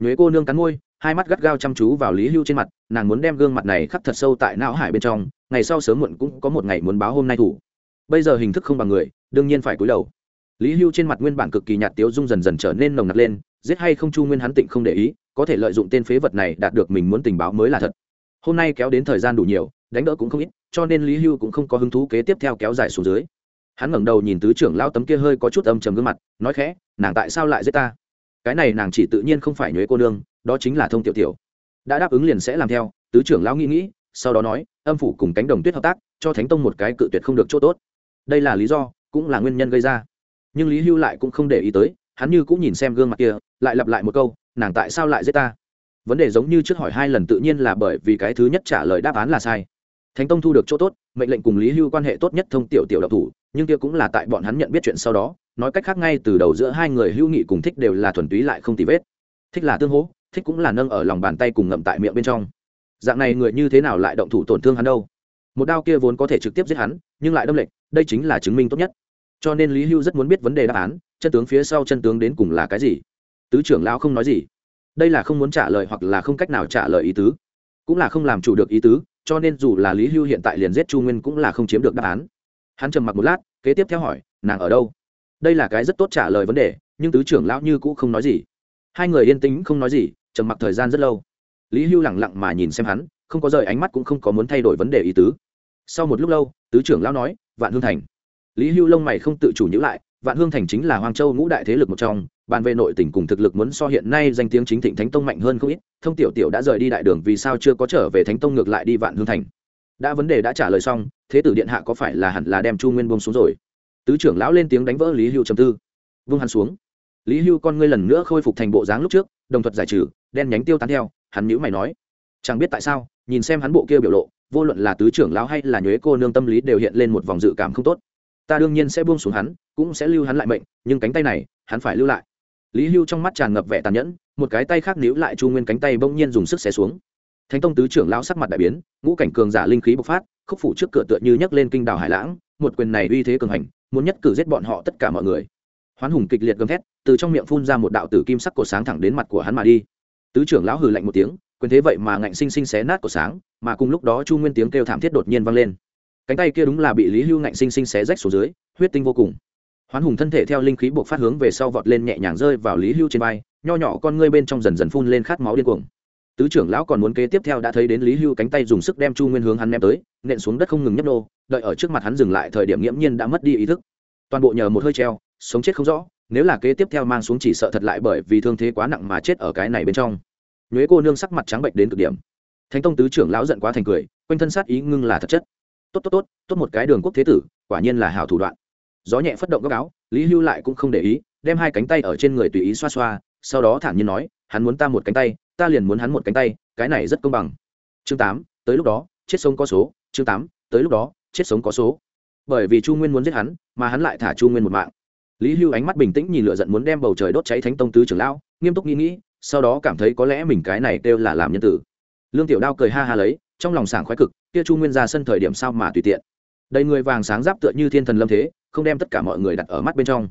Nhuế cô nương cắn môi, hai mắt gắt gao chăm chú vào lý hưu trên mặt, nàng muốn đem gương mặt này khắc thật sâu tại não hải bên trong, ngày sau sớm muộn cũng có một ngày muốn báo hôm nay thủ. Bây giờ hình thức không bằng người, đương nhiên phải cúi đầu lý hưu trên mặt nguyên bản cực kỳ nhạt tiếu dung dần dần trở nên nồng nặc lên, giết hay không chu nguyên hắn tịnh không để ý, có thể lợi dụng tên phế vật này đạt được mình muốn tình báo mới là thật. Hôm nay kéo đến thời gian đủ nhiều, đánh đỡ cũng không ít, cho nên lý hưu cũng không có hứng thú kế tiếp theo kéo dài xuống dưới. Hắn ngẩng đầu nhìn tứ trưởng lao tấm kia hơi có chút âm trầm gương mặt, nói khẽ, nàng tại sao lại giết ta? Cái này nàng chỉ tự nhiên không phải nhuế cô nương, đó chính là thông tiểu tiểu. Đã đáp ứng liền sẽ làm theo. Tứ trưởng lão nghĩ nghĩ, sau đó nói, âm phủ cùng cánh đồng tuyết hợp tác, cho thánh tông một cái cự tuyệt không được chỗ tốt. Đây là lý do, cũng là nguyên nhân gây ra nhưng lý hưu lại cũng không để ý tới, hắn như cũng nhìn xem gương mặt kia, lại lặp lại một câu, nàng tại sao lại giết ta? Vấn đề giống như trước hỏi hai lần tự nhiên là bởi vì cái thứ nhất trả lời đáp án là sai. Thánh tông thu được chỗ tốt, mệnh lệnh cùng lý hưu quan hệ tốt nhất thông tiểu tiểu độc thủ, nhưng kia cũng là tại bọn hắn nhận biết chuyện sau đó, nói cách khác ngay từ đầu giữa hai người Hưu nghị cùng thích đều là thuần túy lại không tì vết. Thích là tương hỗ, thích cũng là nâng ở lòng bàn tay cùng ngậm tại miệng bên trong. Dạng này người như thế nào lại động thủ tổn thương hắn đâu? Một đao kia vốn có thể trực tiếp giết hắn, nhưng lại đâm lệnh đây chính là chứng minh tốt nhất cho nên lý hưu rất muốn biết vấn đề đáp án, chân tướng phía sau chân tướng đến cùng là cái gì? Tứ trưởng lão không nói gì. Đây là không muốn trả lời hoặc là không cách nào trả lời ý tứ. Cũng là không làm chủ được ý tứ, cho nên dù là lý hưu hiện tại liền giết chu nguyên cũng là không chiếm được đáp án. Hắn trầm mặc một lát, kế tiếp theo hỏi, nàng ở đâu? Đây là cái rất tốt trả lời vấn đề, nhưng tứ trưởng lão như cũ không nói gì. Hai người yên tĩnh không nói gì, trầm mặc thời gian rất lâu. Lý hưu lẳng lặng mà nhìn xem hắn, không có rời ánh mắt cũng không có muốn thay đổi vấn đề ý tứ. Sau một lúc lâu, tứ trưởng lão nói, vạn hương thành lý hưu lông mày không tự chủ nhữ lại, vạn hương thành chính là hoàng châu ngũ đại thế lực một trong, bàn về nội tỉnh cùng thực lực muốn so hiện nay danh tiếng chính thịnh thánh tông mạnh hơn không ít, thông tiểu tiểu đã rời đi đại đường vì sao chưa có trở về thánh tông ngược lại đi vạn hương thành. Đã vấn đề đã trả lời xong, thế tử điện hạ có phải là hẳn là đem chu nguyên bông xuống rồi? Tứ trưởng lão lên tiếng đánh vỡ lý hưu trầm tư. Vương hắn xuống. Lý hưu con ngươi lần nữa khôi phục thành bộ dáng lúc trước, đồng thuật giải trừ, đen nhánh tiêu tán theo, hắn nhữ mày nói, chẳng biết tại sao, nhìn xem hắn bộ kia biểu lộ, vô luận là tứ trưởng lão hay là nhuế cô nương tâm lý đều hiện lên một vòng dự cảm không tốt ta đương nhiên sẽ buông xuống hắn, cũng sẽ lưu hắn lại mệnh, nhưng cánh tay này, hắn phải lưu lại. Lý hưu trong mắt tràn ngập vẻ tàn nhẫn, một cái tay khác níu lại chu nguyên cánh tay bỗng nhiên dùng sức xé xuống. Thánh tông tứ trưởng lão sắc mặt đại biến, ngũ cảnh cường giả linh khí bộc phát, khúc phủ trước cửa tựa như nhấc lên kinh đảo hải lãng, một quyền này uy thế cường hành, muốn nhất cử giết bọn họ tất cả mọi người. Hoán hùng kịch liệt gầm thét, từ trong miệng phun ra một đạo tử kim sắc cổ sáng thẳng đến mặt của hắn mà đi. Tứ trưởng lão hừ lạnh một tiếng, quyền thế vậy mà ngạnh sinh sinh xé nát cổ sáng, mà cùng lúc đó chu nguyên tiếng kêu thảm thiết đột nhiên vang lên cánh tay kia đúng là bị lý hưu ngạnh sinh sinh xé rách xuống dưới, huyết tinh vô cùng. Hoán hùng thân thể theo linh khí buộc phát hướng về sau vọt lên nhẹ nhàng rơi vào lý hưu trên vai, nho nhỏ con ngươi bên trong dần dần phun lên khát máu điên cuồng. Tứ trưởng lão còn muốn kế tiếp theo đã thấy đến lý hưu cánh tay dùng sức đem chu nguyên hướng hắn ném tới, nện xuống đất không ngừng nhấp nô, đợi ở trước mặt hắn dừng lại thời điểm nghiễm nhiên đã mất đi ý thức. Toàn bộ nhờ một hơi treo, sống chết không rõ, nếu là kế tiếp theo mang xuống chỉ sợ thật lại bởi vì thương thế quá nặng mà chết ở cái này bên trong. Nhuế cô nương sắc mặt trắng bệnh đến cực điểm. Thánh tông tứ trưởng lão giận quá thành cười, quanh thân sát ý ngưng là thật chất tốt tốt tốt tốt một cái đường quốc thế tử, quả nhiên là hào thủ đoạn. Gió nhẹ phất động góc áo, lý hưu lại cũng không để ý, đem hai cánh tay ở trên người tùy ý xoa xoa, sau đó thản nhiên nói, hắn muốn ta một cánh tay, ta liền muốn hắn một cánh tay, cái này rất công bằng. Chương tám, tới lúc đó, chết sống có số. Chương tám, tới lúc đó, chết sống có số. Bởi vì chu nguyên muốn giết hắn, mà hắn lại thả chu nguyên một mạng. Lý hưu ánh mắt bình tĩnh nhìn lựa giận muốn đem bầu trời đốt cháy thánh tông tứ trưởng lão, nghiêm túc nghĩ nghĩ, sau đó cảm thấy có lẽ mình cái này kêu là làm nhân tử. Lương tiểu đao cười ha ha lấy trong lòng sảng khoái cực, kia chu nguyên ra sân thời điểm sao mà tùy tiện. Đầy người vàng sáng giáp tựa như thiên thần lâm thế, không đem tất cả mọi người đặt ở mắt bên trong.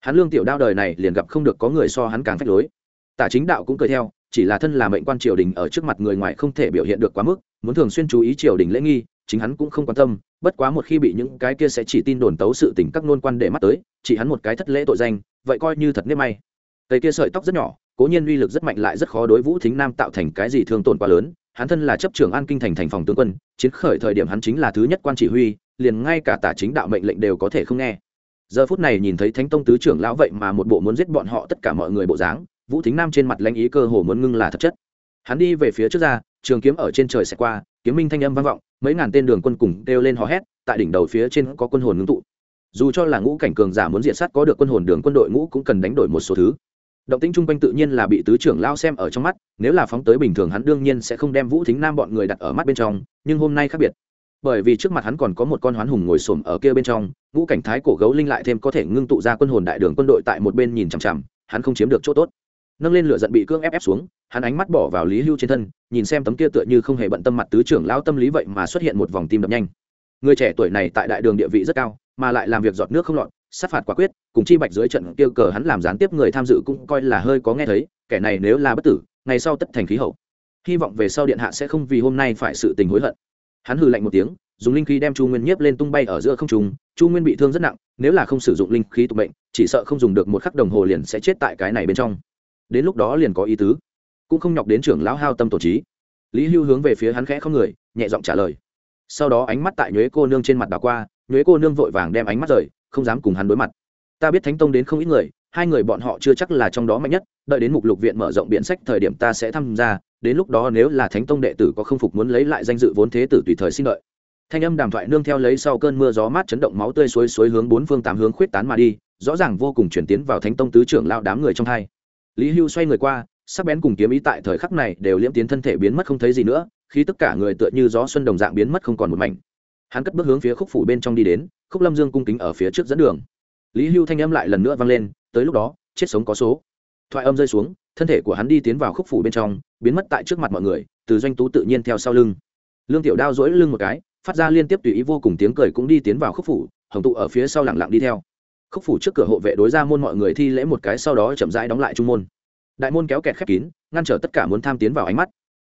Hắn lương tiểu đao đời này liền gặp không được có người so hắn càng phách lối. Tả chính đạo cũng cười theo, chỉ là thân là mệnh quan triều đình ở trước mặt người ngoài không thể biểu hiện được quá mức, muốn thường xuyên chú ý triều đình lễ nghi, chính hắn cũng không quan tâm, bất quá một khi bị những cái kia sẽ chỉ tin đồn tấu sự tình các nôn quan để mắt tới, chỉ hắn một cái thất lễ tội danh, vậy coi như thật nếp may. Tây kia sợi tóc rất nhỏ, cố nhiên uy lực rất mạnh lại rất khó đối vũ thính nam tạo thành cái gì thương tổn quá lớn hắn thân là chấp trưởng an kinh thành thành phòng tướng quân, chiến khởi thời điểm hắn chính là thứ nhất quan chỉ huy, liền ngay cả tả chính đạo mệnh lệnh đều có thể không nghe. Giờ phút này nhìn thấy thánh tông tứ trưởng lão vậy mà một bộ muốn giết bọn họ tất cả mọi người bộ dáng, vũ thính nam trên mặt lãnh ý cơ hồ muốn ngưng là thật chất. Hắn đi về phía trước ra, trường kiếm ở trên trời sẽ qua, kiếm minh thanh âm vang vọng, mấy ngàn tên đường quân cùng kêu lên hò hét, tại đỉnh đầu phía trên có quân hồn ngưng tụ. Dù cho là ngũ cảnh cường giả muốn diện sát có được quân hồn đường quân đội ngũ cũng cần đánh đổi một số thứ động tĩnh chung quanh tự nhiên là bị tứ trưởng lao xem ở trong mắt, nếu là phóng tới bình thường hắn đương nhiên sẽ không đem vũ thính nam bọn người đặt ở mắt bên trong, nhưng hôm nay khác biệt. Bởi vì trước mặt hắn còn có một con hoán hùng ngồi xổm ở kia bên trong, ngũ cảnh thái cổ gấu linh lại thêm có thể ngưng tụ ra quân hồn đại đường quân đội tại một bên nhìn chằm chằm, hắn không chiếm được chỗ tốt. Nâng lên lửa giận bị cương ép ép xuống, hắn ánh mắt bỏ vào lý hưu trên thân, nhìn xem tấm kia tựa như không hề bận tâm mặt tứ trưởng lao tâm lý vậy mà xuất hiện một vòng tim đập nhanh. Người trẻ tuổi này tại đại đường địa vị rất cao, mà lại làm việc giọt nước không lọt sát phạt quả quyết, cùng chi bạch dưới trận tiêu cờ hắn làm gián tiếp người tham dự cũng coi là hơi có nghe thấy, kẻ này nếu là bất tử, ngày sau tất thành khí hậu. Hy vọng về sau điện hạ sẽ không vì hôm nay phải sự tình hối hận. Hắn hừ lạnh một tiếng, dùng linh khí đem chu nguyên nhiếp lên tung bay ở giữa không trùng chu nguyên bị thương rất nặng, nếu là không sử dụng linh khí tục bệnh chỉ sợ không dùng được một khắc đồng hồ liền sẽ chết tại cái này bên trong. Đến lúc đó liền có ý tứ. Cũng không nhọc đến trưởng lão hao tâm tổ trí. Lý hưu hướng về phía hắn khẽ không người, nhẹ giọng trả lời. Sau đó ánh mắt tại nhuế cô nương trên mặt đảo qua, nhuế cô nương vội vàng đem ánh mắt rời không dám cùng hắn đối mặt. Ta biết thánh tông đến không ít người, hai người bọn họ chưa chắc là trong đó mạnh nhất, đợi đến mục lục viện mở rộng biện sách thời điểm ta sẽ tham gia, đến lúc đó nếu là thánh tông đệ tử có không phục muốn lấy lại danh dự vốn thế tử tùy thời xin đợi. Thanh âm đàm thoại nương theo lấy sau cơn mưa gió mát chấn động máu tươi suối suối hướng bốn phương tám hướng khuyết tán mà đi, rõ ràng vô cùng chuyển tiến vào thánh tông tứ trưởng lao đám người trong hai. Lý hưu xoay người qua, sắc bén cùng kiếm ý tại thời khắc này đều liễm tiến thân thể biến mất không thấy gì nữa khi tất cả người tựa như gió xuân đồng dạng biến mất không còn một mảnh hắn cất bước hướng phía khúc phủ bên trong đi đến, khúc lâm dương cung kính ở phía trước dẫn đường. Lý hưu thanh âm lại lần nữa vang lên, tới lúc đó, chết sống có số. Thoại âm rơi xuống, thân thể của hắn đi tiến vào khúc phủ bên trong, biến mất tại trước mặt mọi người, từ doanh tú tự nhiên theo sau lưng. Lương tiểu đao dỗi lưng một cái, phát ra liên tiếp tùy ý vô cùng tiếng cười cũng đi tiến vào khúc phủ, hồng tụ ở phía sau lặng lặng đi theo. Khúc phủ trước cửa hộ vệ đối ra môn mọi người thi lễ một cái, sau đó chậm rãi đóng lại trung môn. Đại môn kéo kẹt khép kín, ngăn trở tất cả muốn tham tiến vào ánh mắt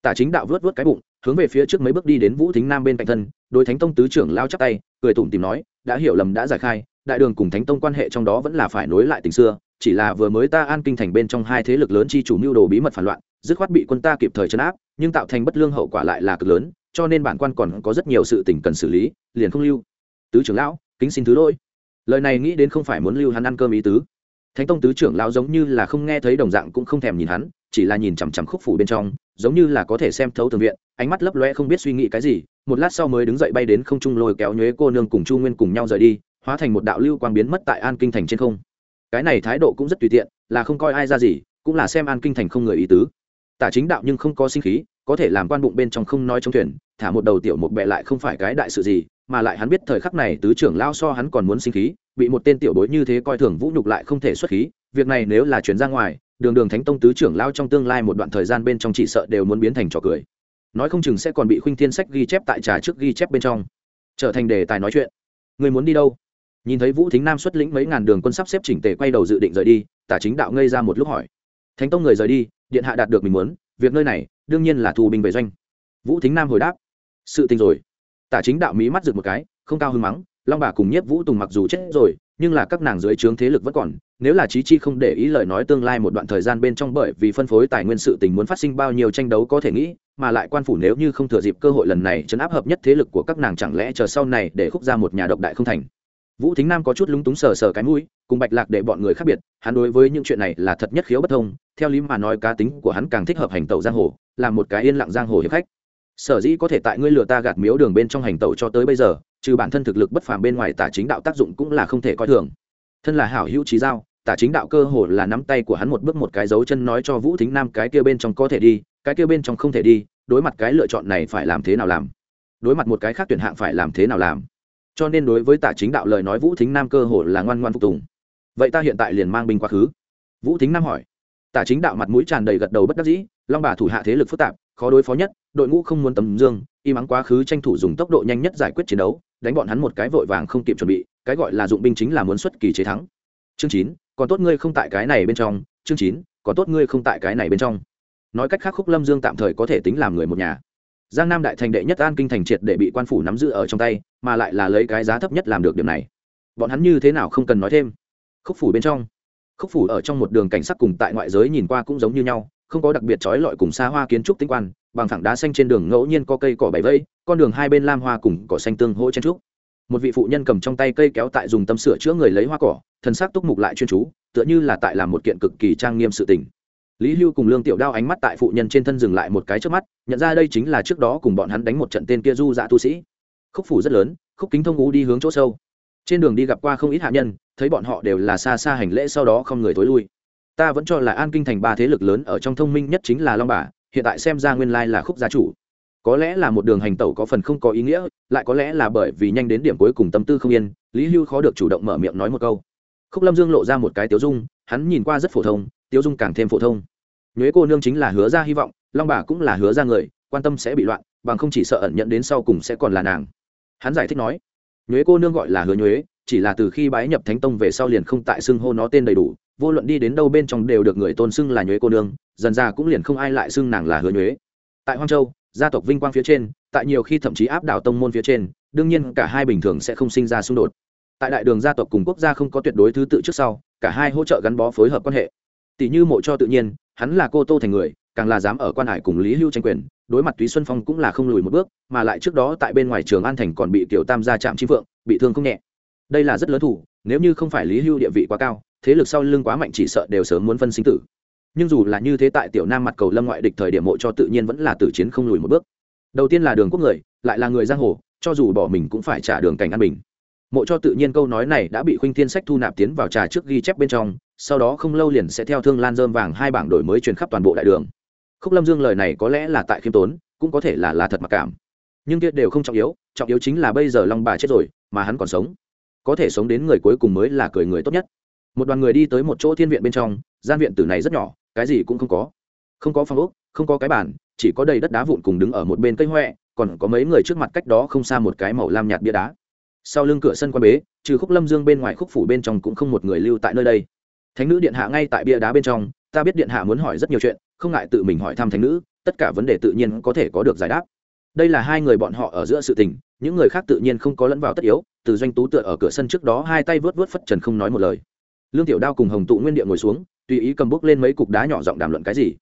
tả chính đạo vớt vớt cái bụng, hướng về phía trước mấy bước đi đến vũ thính nam bên cạnh thân đôi thánh tông tứ trưởng lao chắp tay, cười tủm tìm nói, đã hiểu lầm, đã giải khai, đại đường cùng thánh tông quan hệ trong đó vẫn là phải nối lại tình xưa, chỉ là vừa mới ta an kinh thành bên trong hai thế lực lớn chi chủ mưu đồ bí mật phản loạn, dứt khoát bị quân ta kịp thời chấn áp, nhưng tạo thành bất lương hậu quả lại là cực lớn, cho nên bản quan còn có rất nhiều sự tình cần xử lý, liền không lưu. Tứ trưởng lão, kính xin thứ lỗi. Lời này nghĩ đến không phải muốn lưu hắn ăn cơm ý tứ. Thánh tông tứ trưởng lão giống như là không nghe thấy đồng dạng cũng không thèm nhìn hắn, chỉ là nhìn chằm chằm khúc phủ bên trong giống như là có thể xem thấu tường viện, ánh mắt lấp loe không biết suy nghĩ cái gì, một lát sau mới đứng dậy bay đến không trung lôi kéo nhuế cô nương cùng chu nguyên cùng nhau rời đi, hóa thành một đạo lưu quang biến mất tại an kinh thành trên không. Cái này thái độ cũng rất tùy tiện, là không coi ai ra gì, cũng là xem an kinh thành không người ý tứ. Tả chính đạo nhưng không có sinh khí, có thể làm quan bụng bên trong không nói trong thuyền, thả một đầu tiểu một bệ lại không phải cái đại sự gì, mà lại hắn biết thời khắc này tứ trưởng lao so hắn còn muốn sinh khí, bị một tên tiểu bối như thế coi thường vũ nhục lại không thể xuất khí, việc này nếu là chuyển ra ngoài đường đường thánh tông tứ trưởng lao trong tương lai một đoạn thời gian bên trong chỉ sợ đều muốn biến thành trò cười. Nói không chừng sẽ còn bị khuynh thiên sách ghi chép tại trà trước ghi chép bên trong. Trở thành đề tài nói chuyện. Người muốn đi đâu? Nhìn thấy vũ thính nam xuất lĩnh mấy ngàn đường quân sắp xếp chỉnh tề quay đầu dự định rời đi, tả chính đạo ngây ra một lúc hỏi. Thánh tông người rời đi, điện hạ đạt được mình muốn, việc nơi này, đương nhiên là thù binh về doanh. Vũ thính nam hồi đáp. Sự tình rồi. Tả chính đạo mỹ mắt rực một cái, không cao hưng mắng long bà cùng nhiếp vũ tùng mặc dù chết rồi, nhưng là các nàng dưới trướng thế lực vẫn còn. Nếu là trí chi không để ý lời nói tương lai một đoạn thời gian bên trong bởi vì phân phối tài nguyên sự tình muốn phát sinh bao nhiêu tranh đấu có thể nghĩ, mà lại quan phủ nếu như không thừa dịp cơ hội lần này chấn áp hợp nhất thế lực của các nàng chẳng lẽ chờ sau này để khúc ra một nhà độc đại không thành? Vũ thính nam có chút lúng túng sờ sờ cái mũi, cùng bạch lạc để bọn người khác biệt, hắn đối với những chuyện này là thật nhất khiếu bất thông, theo lý mà nói cá tính của hắn càng thích hợp hành tẩu giang hồ, là một cái yên lặng giang hồ hiệp khách. Sở dĩ có thể tại ngươi lừa ta gạt miếu đường bên trong hành tẩu cho tới bây giờ trừ bản thân thực lực bất phàm bên ngoài tả chính đạo tác dụng cũng là không thể coi thường. Thân là hảo hữu trí giao, tả chính đạo cơ hồ là nắm tay của hắn một bước một cái dấu chân nói cho vũ thính nam cái kia bên trong có thể đi, cái kia bên trong không thể đi, đối mặt cái lựa chọn này phải làm thế nào làm? Đối mặt một cái khác tuyển hạng phải làm thế nào làm? Cho nên đối với tả chính đạo lời nói vũ thính nam cơ hồ là ngoan ngoan phục tùng. Vậy ta hiện tại liền mang binh quá khứ. Vũ thính nam hỏi. Tả chính đạo mặt mũi tràn đầy gật đầu bất đắc dĩ, long bà thủ hạ thế lực phức tạp, khó đối phó nhất, đội ngũ không muốn tầm dương, y mắng quá khứ tranh thủ dùng tốc độ nhanh nhất giải quyết chiến đấu đánh bọn hắn một cái vội vàng không kịp chuẩn bị, cái gọi là dụng binh chính là muốn xuất kỳ chế thắng. Chương chín, còn tốt ngươi không tại cái này bên trong. Chương chín, còn tốt ngươi không tại cái này bên trong. Nói cách khác khúc lâm dương tạm thời có thể tính làm người một nhà. Giang nam đại thành đệ nhất an kinh thành triệt để bị quan phủ nắm giữ ở trong tay, mà lại là lấy cái giá thấp nhất làm được điểm này. Bọn hắn như thế nào không cần nói thêm. Khúc phủ bên trong. Khúc phủ ở trong một đường cảnh sắc cùng tại ngoại giới nhìn qua cũng giống như nhau không có đặc biệt trói lọi cùng xa hoa kiến trúc tinh quan, bằng thẳng đá xanh trên đường ngẫu nhiên có cây cỏ bảy vây, con đường hai bên lam hoa cùng cỏ xanh tương hỗ chen trúc. Một vị phụ nhân cầm trong tay cây kéo tại dùng tâm sửa chữa người lấy hoa cỏ, thần sắc túc mục lại chuyên chú, tựa như là tại làm một kiện cực kỳ trang nghiêm sự tình. Lý hưu cùng lương tiểu đao ánh mắt tại phụ nhân trên thân dừng lại một cái trước mắt, nhận ra đây chính là trước đó cùng bọn hắn đánh một trận tên kia du dạ tu sĩ. Khúc phủ rất lớn, khúc kính thông ngũ đi hướng chỗ sâu. Trên đường đi gặp qua không ít hạ nhân, thấy bọn họ đều là xa xa hành lễ sau đó không người tối lui ta vẫn cho là an kinh thành ba thế lực lớn ở trong thông minh nhất chính là long bà, hiện tại xem ra nguyên lai là khúc gia chủ. Có lẽ là một đường hành tẩu có phần không có ý nghĩa, lại có lẽ là bởi vì nhanh đến điểm cuối cùng tâm tư không yên, lý hưu khó được chủ động mở miệng nói một câu. Khúc lâm dương lộ ra một cái tiếu dung, hắn nhìn qua rất phổ thông, tiếu dung càng thêm phổ thông. Nhuế cô nương chính là hứa ra hy vọng, long bà cũng là hứa ra người, quan tâm sẽ bị loạn, bằng không chỉ sợ ẩn nhận đến sau cùng sẽ còn là nàng. Hắn giải thích nói, nhuế cô nương gọi là hứa nhuế, chỉ là từ khi bái nhập thánh tông về sau liền không tại xưng hô nó tên đầy đủ vô luận đi đến đâu bên trong đều được người tôn xưng là nhuế cô nương, dần ra cũng liền không ai lại xưng nàng là hứa nhuế. Tại hoang châu, gia tộc vinh quang phía trên, tại nhiều khi thậm chí áp đảo tông môn phía trên, đương nhiên cả hai bình thường sẽ không sinh ra xung đột. Tại đại đường gia tộc cùng quốc gia không có tuyệt đối thứ tự trước sau, cả hai hỗ trợ gắn bó phối hợp quan hệ. Tỷ như mộ cho tự nhiên, hắn là cô tô thành người, càng là dám ở quan hải cùng lý hưu tranh quyền, đối mặt túy xuân phong cũng là không lùi một bước, mà lại trước đó tại bên ngoài trường an thành còn bị tiểu tam gia chạm chi phượng, bị thương không nhẹ. Đây là rất lớn thủ, nếu như không phải lý hưu địa vị quá cao thế lực sau lưng quá mạnh chỉ sợ đều sớm muốn phân sinh tử. Nhưng dù là như thế tại tiểu nam mặt cầu lâm ngoại địch thời điểm mộ cho tự nhiên vẫn là tử chiến không lùi một bước. Đầu tiên là đường quốc người, lại là người giang hồ, cho dù bỏ mình cũng phải trả đường cảnh an bình. Mộ cho tự nhiên câu nói này đã bị khuynh thiên sách thu nạp tiến vào trà trước ghi chép bên trong, sau đó không lâu liền sẽ theo thương lan dơm vàng hai bảng đổi mới truyền khắp toàn bộ đại đường. Khúc lâm dương lời này có lẽ là tại khiêm tốn, cũng có thể là là thật mặc cảm. Nhưng kia đều không trọng yếu trọng yếu chính là bây giờ long bà chết rồi, mà hắn còn sống. Có thể sống đến người cuối cùng mới là cười người tốt nhất một đoàn người đi tới một chỗ thiên viện bên trong, gian viện tử này rất nhỏ, cái gì cũng không có. Không có phòng ốc, không có cái bàn, chỉ có đầy đất đá vụn cùng đứng ở một bên cây huệ còn có mấy người trước mặt cách đó không xa một cái màu lam nhạt bia đá. Sau lưng cửa sân quan bế, trừ khúc lâm dương bên ngoài khúc phủ bên trong cũng không một người lưu tại nơi đây. Thánh nữ điện hạ ngay tại bia đá bên trong, ta biết điện hạ muốn hỏi rất nhiều chuyện, không ngại tự mình hỏi thăm thánh nữ, tất cả vấn đề tự nhiên có thể có được giải đáp. Đây là hai người bọn họ ở giữa sự tình, những người khác tự nhiên không có lẫn vào tất yếu, từ doanh tú tựa ở cửa sân trước đó hai tay vớt vớt phất trần không nói một lời lương tiểu đao cùng hồng tụ nguyên địa ngồi xuống, tùy ý cầm bút lên mấy cục đá nhỏ giọng đàm luận cái gì.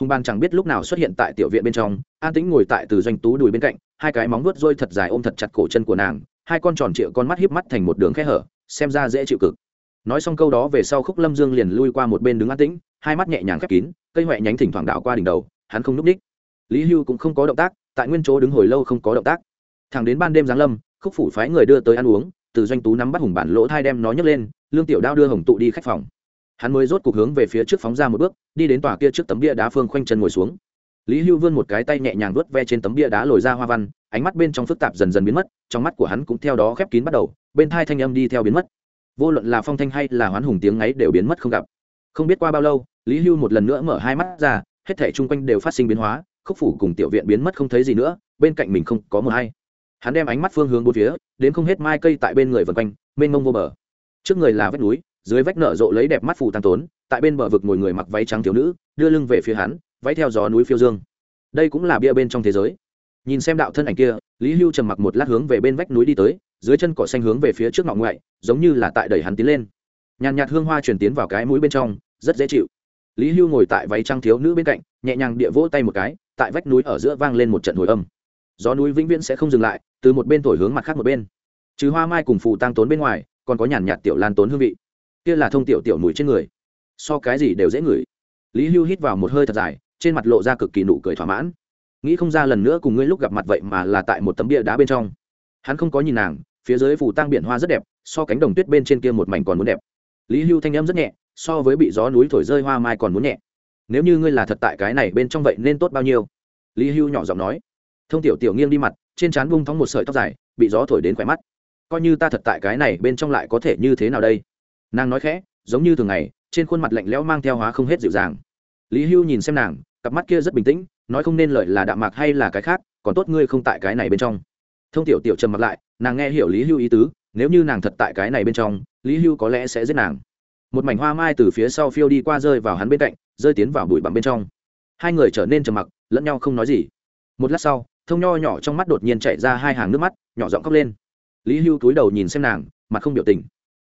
Hùng ban chẳng biết lúc nào xuất hiện tại tiểu viện bên trong, an tĩnh ngồi tại từ doanh tú đùi bên cạnh, hai cái móng vuốt rôi thật dài ôm thật chặt cổ chân của nàng, hai con tròn trịa con mắt hiếp mắt thành một đường khe hở, xem ra dễ chịu cực. Nói xong câu đó về sau khúc lâm dương liền lui qua một bên đứng an tĩnh, hai mắt nhẹ nhàng khép kín, cây huệ nhánh thỉnh thoảng đạo qua đỉnh đầu, hắn không núp ních. Lý hưu cũng không có động tác, tại nguyên chỗ đứng hồi lâu không có động tác. Thẳng đến ban đêm giáng lâm, khúc phủ phái người đưa tới ăn uống từ doanh tú nắm bắt hùng bản lỗ thai đem nó nhấc lên, lương tiểu đao đưa hồng tụ đi khách phòng. Hắn mới rốt cục hướng về phía trước phóng ra một bước, đi đến tòa kia trước tấm bia đá phương khoanh chân ngồi xuống. Lý hưu vươn một cái tay nhẹ nhàng vớt ve trên tấm bia đá lồi ra hoa văn, ánh mắt bên trong phức tạp dần dần biến mất, trong mắt của hắn cũng theo đó khép kín bắt đầu, bên thai thanh âm đi theo biến mất. Vô luận là phong thanh hay là hoán hùng tiếng ấy đều biến mất không gặp. Không biết qua bao lâu, lý hưu một lần nữa mở hai mắt ra, hết thể chung quanh đều phát sinh biến hóa, khúc phủ cùng tiểu viện biến mất không thấy gì nữa, bên cạnh mình không có mờ hay hắn đem ánh mắt phương hướng bốn phía, đến không hết mai cây tại bên người vần quanh, mênh mông vô bờ. Trước người là vách núi, dưới vách nở rộ lấy đẹp mắt phù tăng tốn, tại bên bờ vực ngồi người mặc váy trắng thiếu nữ, đưa lưng về phía hắn, váy theo gió núi phiêu dương. Đây cũng là bia bên trong thế giới. Nhìn xem đạo thân ảnh kia, lý hưu trầm mặc một lát hướng về bên vách núi đi tới, dưới chân cỏ xanh hướng về phía trước ngọn ngoại, giống như là tại đẩy hắn tiến lên. Nhàn nhạt hương hoa truyền tiến vào cái mũi bên trong, rất dễ chịu. Lý hưu ngồi tại váy trăng thiếu nữ bên cạnh, nhẹ nhàng địa vỗ tay một cái, tại vách núi ở giữa vang lên một trận hồi âm. Gió núi vĩnh viễn sẽ không dừng lại từ một bên thổi hướng mặt khác một bên. Trừ hoa mai cùng phù tăng tốn bên ngoài, còn có nhàn nhạt tiểu lan tốn hương vị. Kia là thông tiểu tiểu mùi trên người. So cái gì đều dễ ngửi. Lý hưu hít vào một hơi thật dài, trên mặt lộ ra cực kỳ nụ cười thỏa mãn. Nghĩ không ra lần nữa cùng ngươi lúc gặp mặt vậy mà là tại một tấm bia đá bên trong. Hắn không có nhìn nàng, phía dưới phù tăng biển hoa rất đẹp, so cánh đồng tuyết bên trên kia một mảnh còn muốn đẹp. Lý hưu thanh em rất nhẹ, so với bị gió núi thổi rơi hoa mai còn muốn nhẹ. Nếu như ngươi là thật tại cái này bên trong vậy nên tốt bao nhiêu? Lý hưu nhỏ giọng nói. Thông tiểu tiểu nghiêng đi mặt trên trán bung thóng một sợi tóc dài, bị gió thổi đến khỏe mắt. Coi như ta thật tại cái này bên trong lại có thể như thế nào đây? Nàng nói khẽ, giống như thường ngày, trên khuôn mặt lạnh lẽo mang theo hóa không hết dịu dàng. Lý hưu nhìn xem nàng, cặp mắt kia rất bình tĩnh, nói không nên lợi là đạm mạc hay là cái khác, còn tốt ngươi không tại cái này bên trong. Thông tiểu tiểu trầm mặt lại, nàng nghe hiểu lý hưu ý tứ, nếu như nàng thật tại cái này bên trong, lý hưu có lẽ sẽ giết nàng. Một mảnh hoa mai từ phía sau phiêu đi qua rơi vào hắn bên cạnh, rơi tiến vào bụi bặm bên trong. Hai người trở nên trầm mặc, lẫn nhau không nói gì. Một lát sau thông nho nhỏ trong mắt đột nhiên chạy ra hai hàng nước mắt, nhỏ giọng khóc lên. Lý hưu túi đầu nhìn xem nàng, mặt không biểu tình.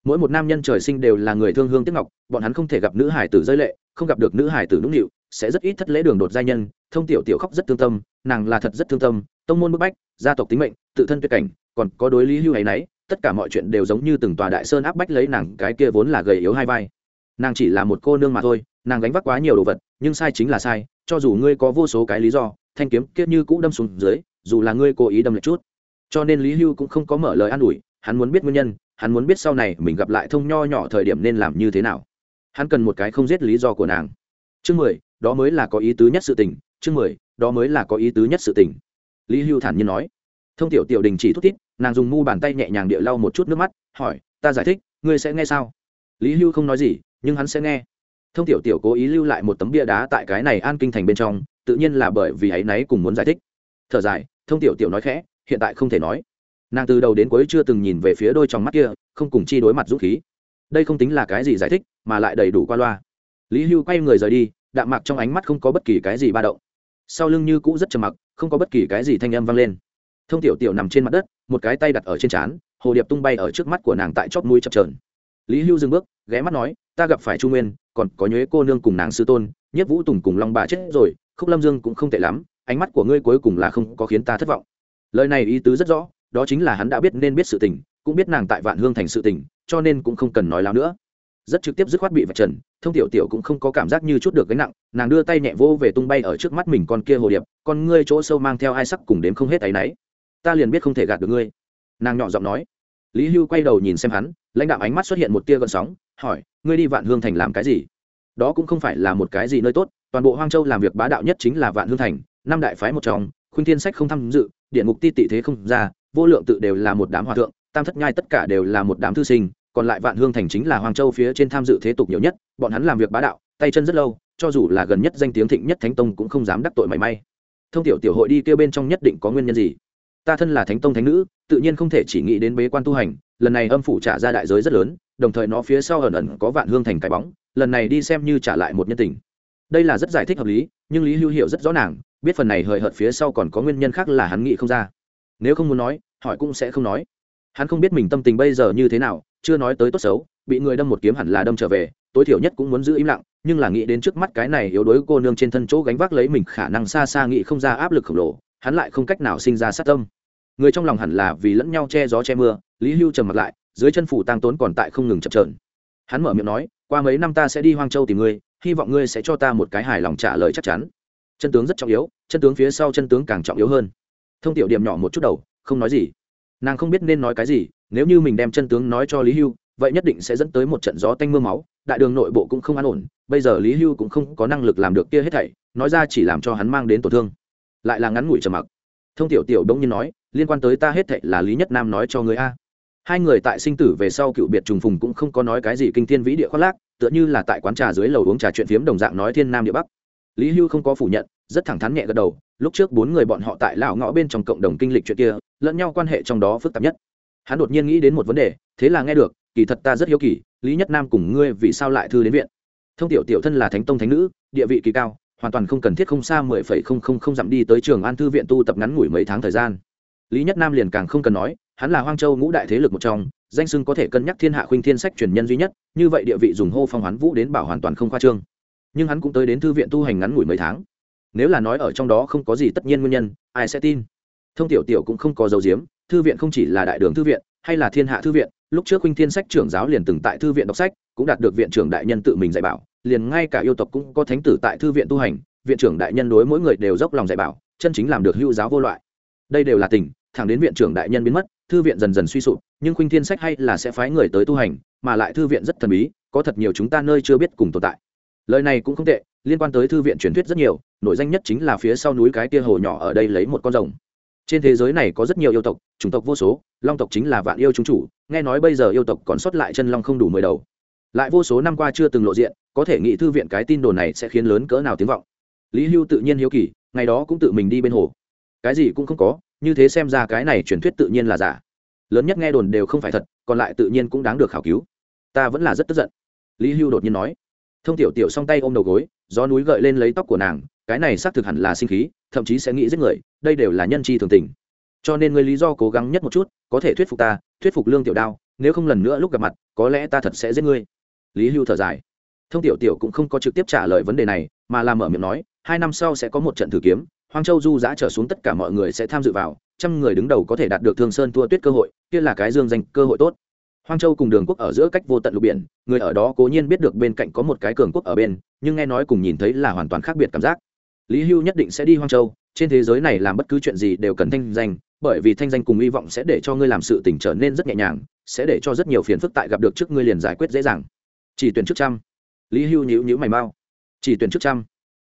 Mỗi một nam nhân trời sinh đều là người thương hương tiếc ngọc, bọn hắn không thể gặp nữ hải tử rơi lệ, không gặp được nữ hải tử nũng nịu, sẽ rất ít thất lễ đường đột gia nhân, thông tiểu tiểu khóc rất thương tâm, nàng là thật rất thương tâm, tông môn bức bách, gia tộc tính mệnh, tự thân tuyệt cảnh, còn có đối lý hưu hay nấy, tất cả mọi chuyện đều giống như từng tòa đại sơn áp bách lấy nàng, cái kia vốn là gầy yếu hai vai. Nàng chỉ là một cô nương mà thôi, nàng gánh vác quá nhiều đồ vật, nhưng sai chính là sai, cho dù ngươi có vô số cái lý do thanh kiếm kia như cũ đâm xuống dưới, dù là ngươi cố ý đâm lại chút. Cho nên lý hưu cũng không có mở lời an ủi, hắn muốn biết nguyên nhân, hắn muốn biết sau này mình gặp lại thông nho nhỏ thời điểm nên làm như thế nào. Hắn cần một cái không giết lý do của nàng. Chương mười, đó mới là có ý tứ nhất sự tình, chương mười, đó mới là có ý tứ nhất sự tình. Lý hưu thản nhiên nói. Thông tiểu tiểu đình chỉ thúc thích nàng dùng mu bàn tay nhẹ nhàng địa lau một chút nước mắt, hỏi, ta giải thích, ngươi sẽ nghe sao? Lý hưu không nói gì, nhưng hắn sẽ nghe thông tiểu tiểu cố ý lưu lại một tấm bia đá tại cái này an kinh thành bên trong, tự nhiên là bởi vì áy náy cùng muốn giải thích. Thở dài, thông tiểu tiểu nói khẽ, hiện tại không thể nói. Nàng từ đầu đến cuối chưa từng nhìn về phía đôi trong mắt kia, không cùng chi đối mặt dũng khí. Đây không tính là cái gì giải thích, mà lại đầy đủ qua loa. Lý hưu quay người rời đi, đạm mặc trong ánh mắt không có bất kỳ cái gì ba động. Sau lưng như cũ rất trầm mặc, không có bất kỳ cái gì thanh âm vang lên. Thông tiểu tiểu nằm trên mặt đất, một cái tay đặt ở trên trán, hồ điệp tung bay ở trước mắt của nàng tại chóp mũi chập trờn lý hưu dừng bước, ghé mắt nói, ta gặp phải chu nguyên, còn có nhuế cô nương cùng nàng sư tôn nhất vũ tùng cùng long bà chết rồi, khúc lâm dương cũng không tệ lắm, ánh mắt của ngươi cuối cùng là không có khiến ta thất vọng. Lời này ý tứ rất rõ, đó chính là hắn đã biết nên biết sự tình, cũng biết nàng tại vạn hương thành sự tình, cho nên cũng không cần nói láo nữa. Rất trực tiếp dứt khoát bị vạch trần, thông tiểu tiểu cũng không có cảm giác như chút được gánh nặng, nàng đưa tay nhẹ vô về tung bay ở trước mắt mình con kia hồ điệp, con ngươi chỗ sâu mang theo hai sắc cùng đếm không hết áy náy ta liền biết không thể gạt được ngươi. Nàng nhỏ giọng nói lý hưu quay đầu nhìn xem hắn, lãnh đạo ánh mắt xuất hiện một tia gợn sóng, hỏi, ngươi đi vạn hương thành làm cái gì? Đó cũng không phải là một cái gì nơi tốt, toàn bộ hoang châu làm việc bá đạo nhất chính là vạn hương thành, năm đại phái một trong, khuynh thiên sách không tham dự, điện Ngục ti tị thế không ra, vô lượng tự đều là một đám hòa thượng, tam thất nhai tất cả đều là một đám thư sinh, còn lại vạn hương thành chính là hoàng châu phía trên tham dự thế tục nhiều nhất, bọn hắn làm việc bá đạo, tay chân rất lâu, cho dù là gần nhất danh tiếng thịnh nhất thánh tông cũng không dám đắc tội mảy may. Thông tiểu tiểu hội đi kêu bên trong nhất định có nguyên nhân gì? Ta thân là thánh tông thánh nữ, tự nhiên không thể chỉ nghĩ đến bế quan tu hành, lần này âm phủ trả ra đại giới rất lớn, đồng thời nó phía sau ẩn ẩn có vạn hương thành cái bóng, lần này đi xem như trả lại một nhân tình. Đây là rất giải thích hợp lý, nhưng lý hưu hiểu rất rõ ràng biết phần này hời hợt phía sau còn có nguyên nhân khác là hắn nghĩ không ra. Nếu không muốn nói, hỏi cũng sẽ không nói. Hắn không biết mình tâm tình bây giờ như thế nào, chưa nói tới tốt xấu, bị người đâm một kiếm hẳn là đâm trở về, tối thiểu nhất cũng muốn giữ im lặng, nhưng là nghĩ đến trước mắt cái này yếu đuối cô nương trên thân chỗ gánh vác lấy mình khả năng xa xa nghĩ không ra áp lực khổng lồ hắn lại không cách nào sinh ra sát tâm. Người trong lòng hẳn là vì lẫn nhau che gió che mưa, lý hưu trầm mặt lại, dưới chân phủ tăng tốn còn tại không ngừng chập trờn hắn mở miệng nói, qua mấy năm ta sẽ đi hoang châu tìm ngươi, hy vọng ngươi sẽ cho ta một cái hài lòng trả lời chắc chắn. Chân tướng rất trọng yếu, chân tướng phía sau chân tướng càng trọng yếu hơn. Thông tiểu điểm nhỏ một chút đầu, không nói gì. Nàng không biết nên nói cái gì, nếu như mình đem chân tướng nói cho lý hưu, vậy nhất định sẽ dẫn tới một trận gió tanh m ư a máu, đại đường nội bộ cũng không an ổn, bây giờ lý hưu cũng không có năng lực làm được kia hết thảy, nói ra chỉ làm cho hắn mang đến tổn thương lại là ngắn ngủi trầm mặc. Thông tiểu tiểu đông nhiên nói, liên quan tới ta hết thảy là lý nhất nam nói cho người a. Hai người tại sinh tử về sau cựu biệt trùng phùng cũng không có nói cái gì kinh thiên vĩ địa khoác lác, tựa như là tại quán trà dưới lầu uống trà chuyện phiếm đồng dạng nói thiên nam địa bắc. Lý hưu không có phủ nhận, rất thẳng thắn nhẹ gật đầu, lúc trước bốn người bọn họ tại lão ngõ bên trong cộng đồng kinh lịch chuyện kia, lẫn nhau quan hệ trong đó phức tạp nhất. Hắn đột nhiên nghĩ đến một vấn đề, thế là nghe được, kỳ thật ta rất hiếu kỳ, lý nhất nam cùng ngươi vì sao lại thư đến viện? Thông tiểu tiểu thân là thánh tông thánh nữ, địa vị kỳ cao hoàn toàn không cần thiết không xa mười phẩy không không không dặm đi tới trường an thư viện tu tập ngắn ngủi mấy tháng thời gian. Lý nhất nam liền càng không cần nói, hắn là hoang châu ngũ đại thế lực một trong, danh sưng có thể cân nhắc thiên hạ khuynh thiên sách truyền nhân duy nhất, như vậy địa vị dùng hô phong hoán vũ đến bảo hoàn toàn không khoa trương. Nhưng hắn cũng tới đến thư viện tu hành ngắn ngủi mấy tháng. Nếu là nói ở trong đó không có gì tất nhiên nguyên nhân, ai sẽ tin? Thông tiểu tiểu cũng không có dấu diếm, thư viện không chỉ là đại đường thư viện, hay là thiên hạ thư viện, lúc trước huynh thiên sách trưởng giáo liền từng tại thư viện đọc sách, cũng đạt được viện trưởng đại nhân tự mình dạy bảo liền ngay cả yêu tộc cũng có thánh tử tại thư viện tu hành, viện trưởng đại nhân đối mỗi người đều dốc lòng dạy bảo, chân chính làm được hữu giáo vô loại. Đây đều là tình, thẳng đến viện trưởng đại nhân biến mất, thư viện dần dần suy sụp, nhưng khuynh thiên sách hay là sẽ phái người tới tu hành, mà lại thư viện rất thần bí, có thật nhiều chúng ta nơi chưa biết cùng tồn tại. Lời này cũng không tệ, liên quan tới thư viện truyền thuyết rất nhiều nội danh nhất chính là phía sau núi cái tia hồ nhỏ ở đây lấy một con rồng. Trên thế giới này có rất nhiều yêu tộc, chủng tộc vô số, long tộc chính là vạn yêu chúng chủ, nghe nói bây giờ yêu tộc còn sót lại chân long không đủ mười đầu lại vô số năm qua chưa từng lộ diện, có thể nghĩ thư viện cái tin đồn này sẽ khiến lớn cỡ nào tiếng vọng. Lý hưu tự nhiên hiếu kỳ, ngày đó cũng tự mình đi bên hồ. Cái gì cũng không có, như thế xem ra cái này truyền thuyết tự nhiên là giả. Lớn nhất nghe đồn đều không phải thật, còn lại tự nhiên cũng đáng được khảo cứu. Ta vẫn là rất tức giận. Lý hưu đột nhiên nói. Thông tiểu tiểu song tay ôm đầu gối, gió núi gợi lên lấy tóc của nàng, cái này xác thực hẳn là sinh khí, thậm chí sẽ nghĩ giết người, đây đều là nhân chi thường tình. Cho nên ngươi lý do cố gắng nhất một chút, có thể thuyết phục ta, thuyết phục lương tiểu đao, nếu không lần nữa lúc gặp mặt, có lẽ ta thật sẽ giết ngươi lý hưu thở dài. Thông tiểu tiểu cũng không có trực tiếp trả lời vấn đề này, mà làm mở miệng nói, hai năm sau sẽ có một trận thử kiếm, hoang châu du giã trở xuống tất cả mọi người sẽ tham dự vào, trăm người đứng đầu có thể đạt được thương sơn Thua tuyết cơ hội, kia là cái dương danh cơ hội tốt. Hoang châu cùng đường quốc ở giữa cách vô tận lục biển, người ở đó cố nhiên biết được bên cạnh có một cái cường quốc ở bên, nhưng nghe nói cùng nhìn thấy là hoàn toàn khác biệt cảm giác. Lý hưu nhất định sẽ đi hoang châu, trên thế giới này làm bất cứ chuyện gì đều cần thanh danh, bởi vì thanh danh cùng hy vọng sẽ để cho ngươi làm sự tỉnh trở nên rất nhẹ nhàng, sẽ để cho rất nhiều phiền phức tại gặp được trước ngươi liền giải quyết dễ dàng chỉ tuyển trước trăm. Lý hưu nhữ nhữ mày mau. Chỉ tuyển trước trăm.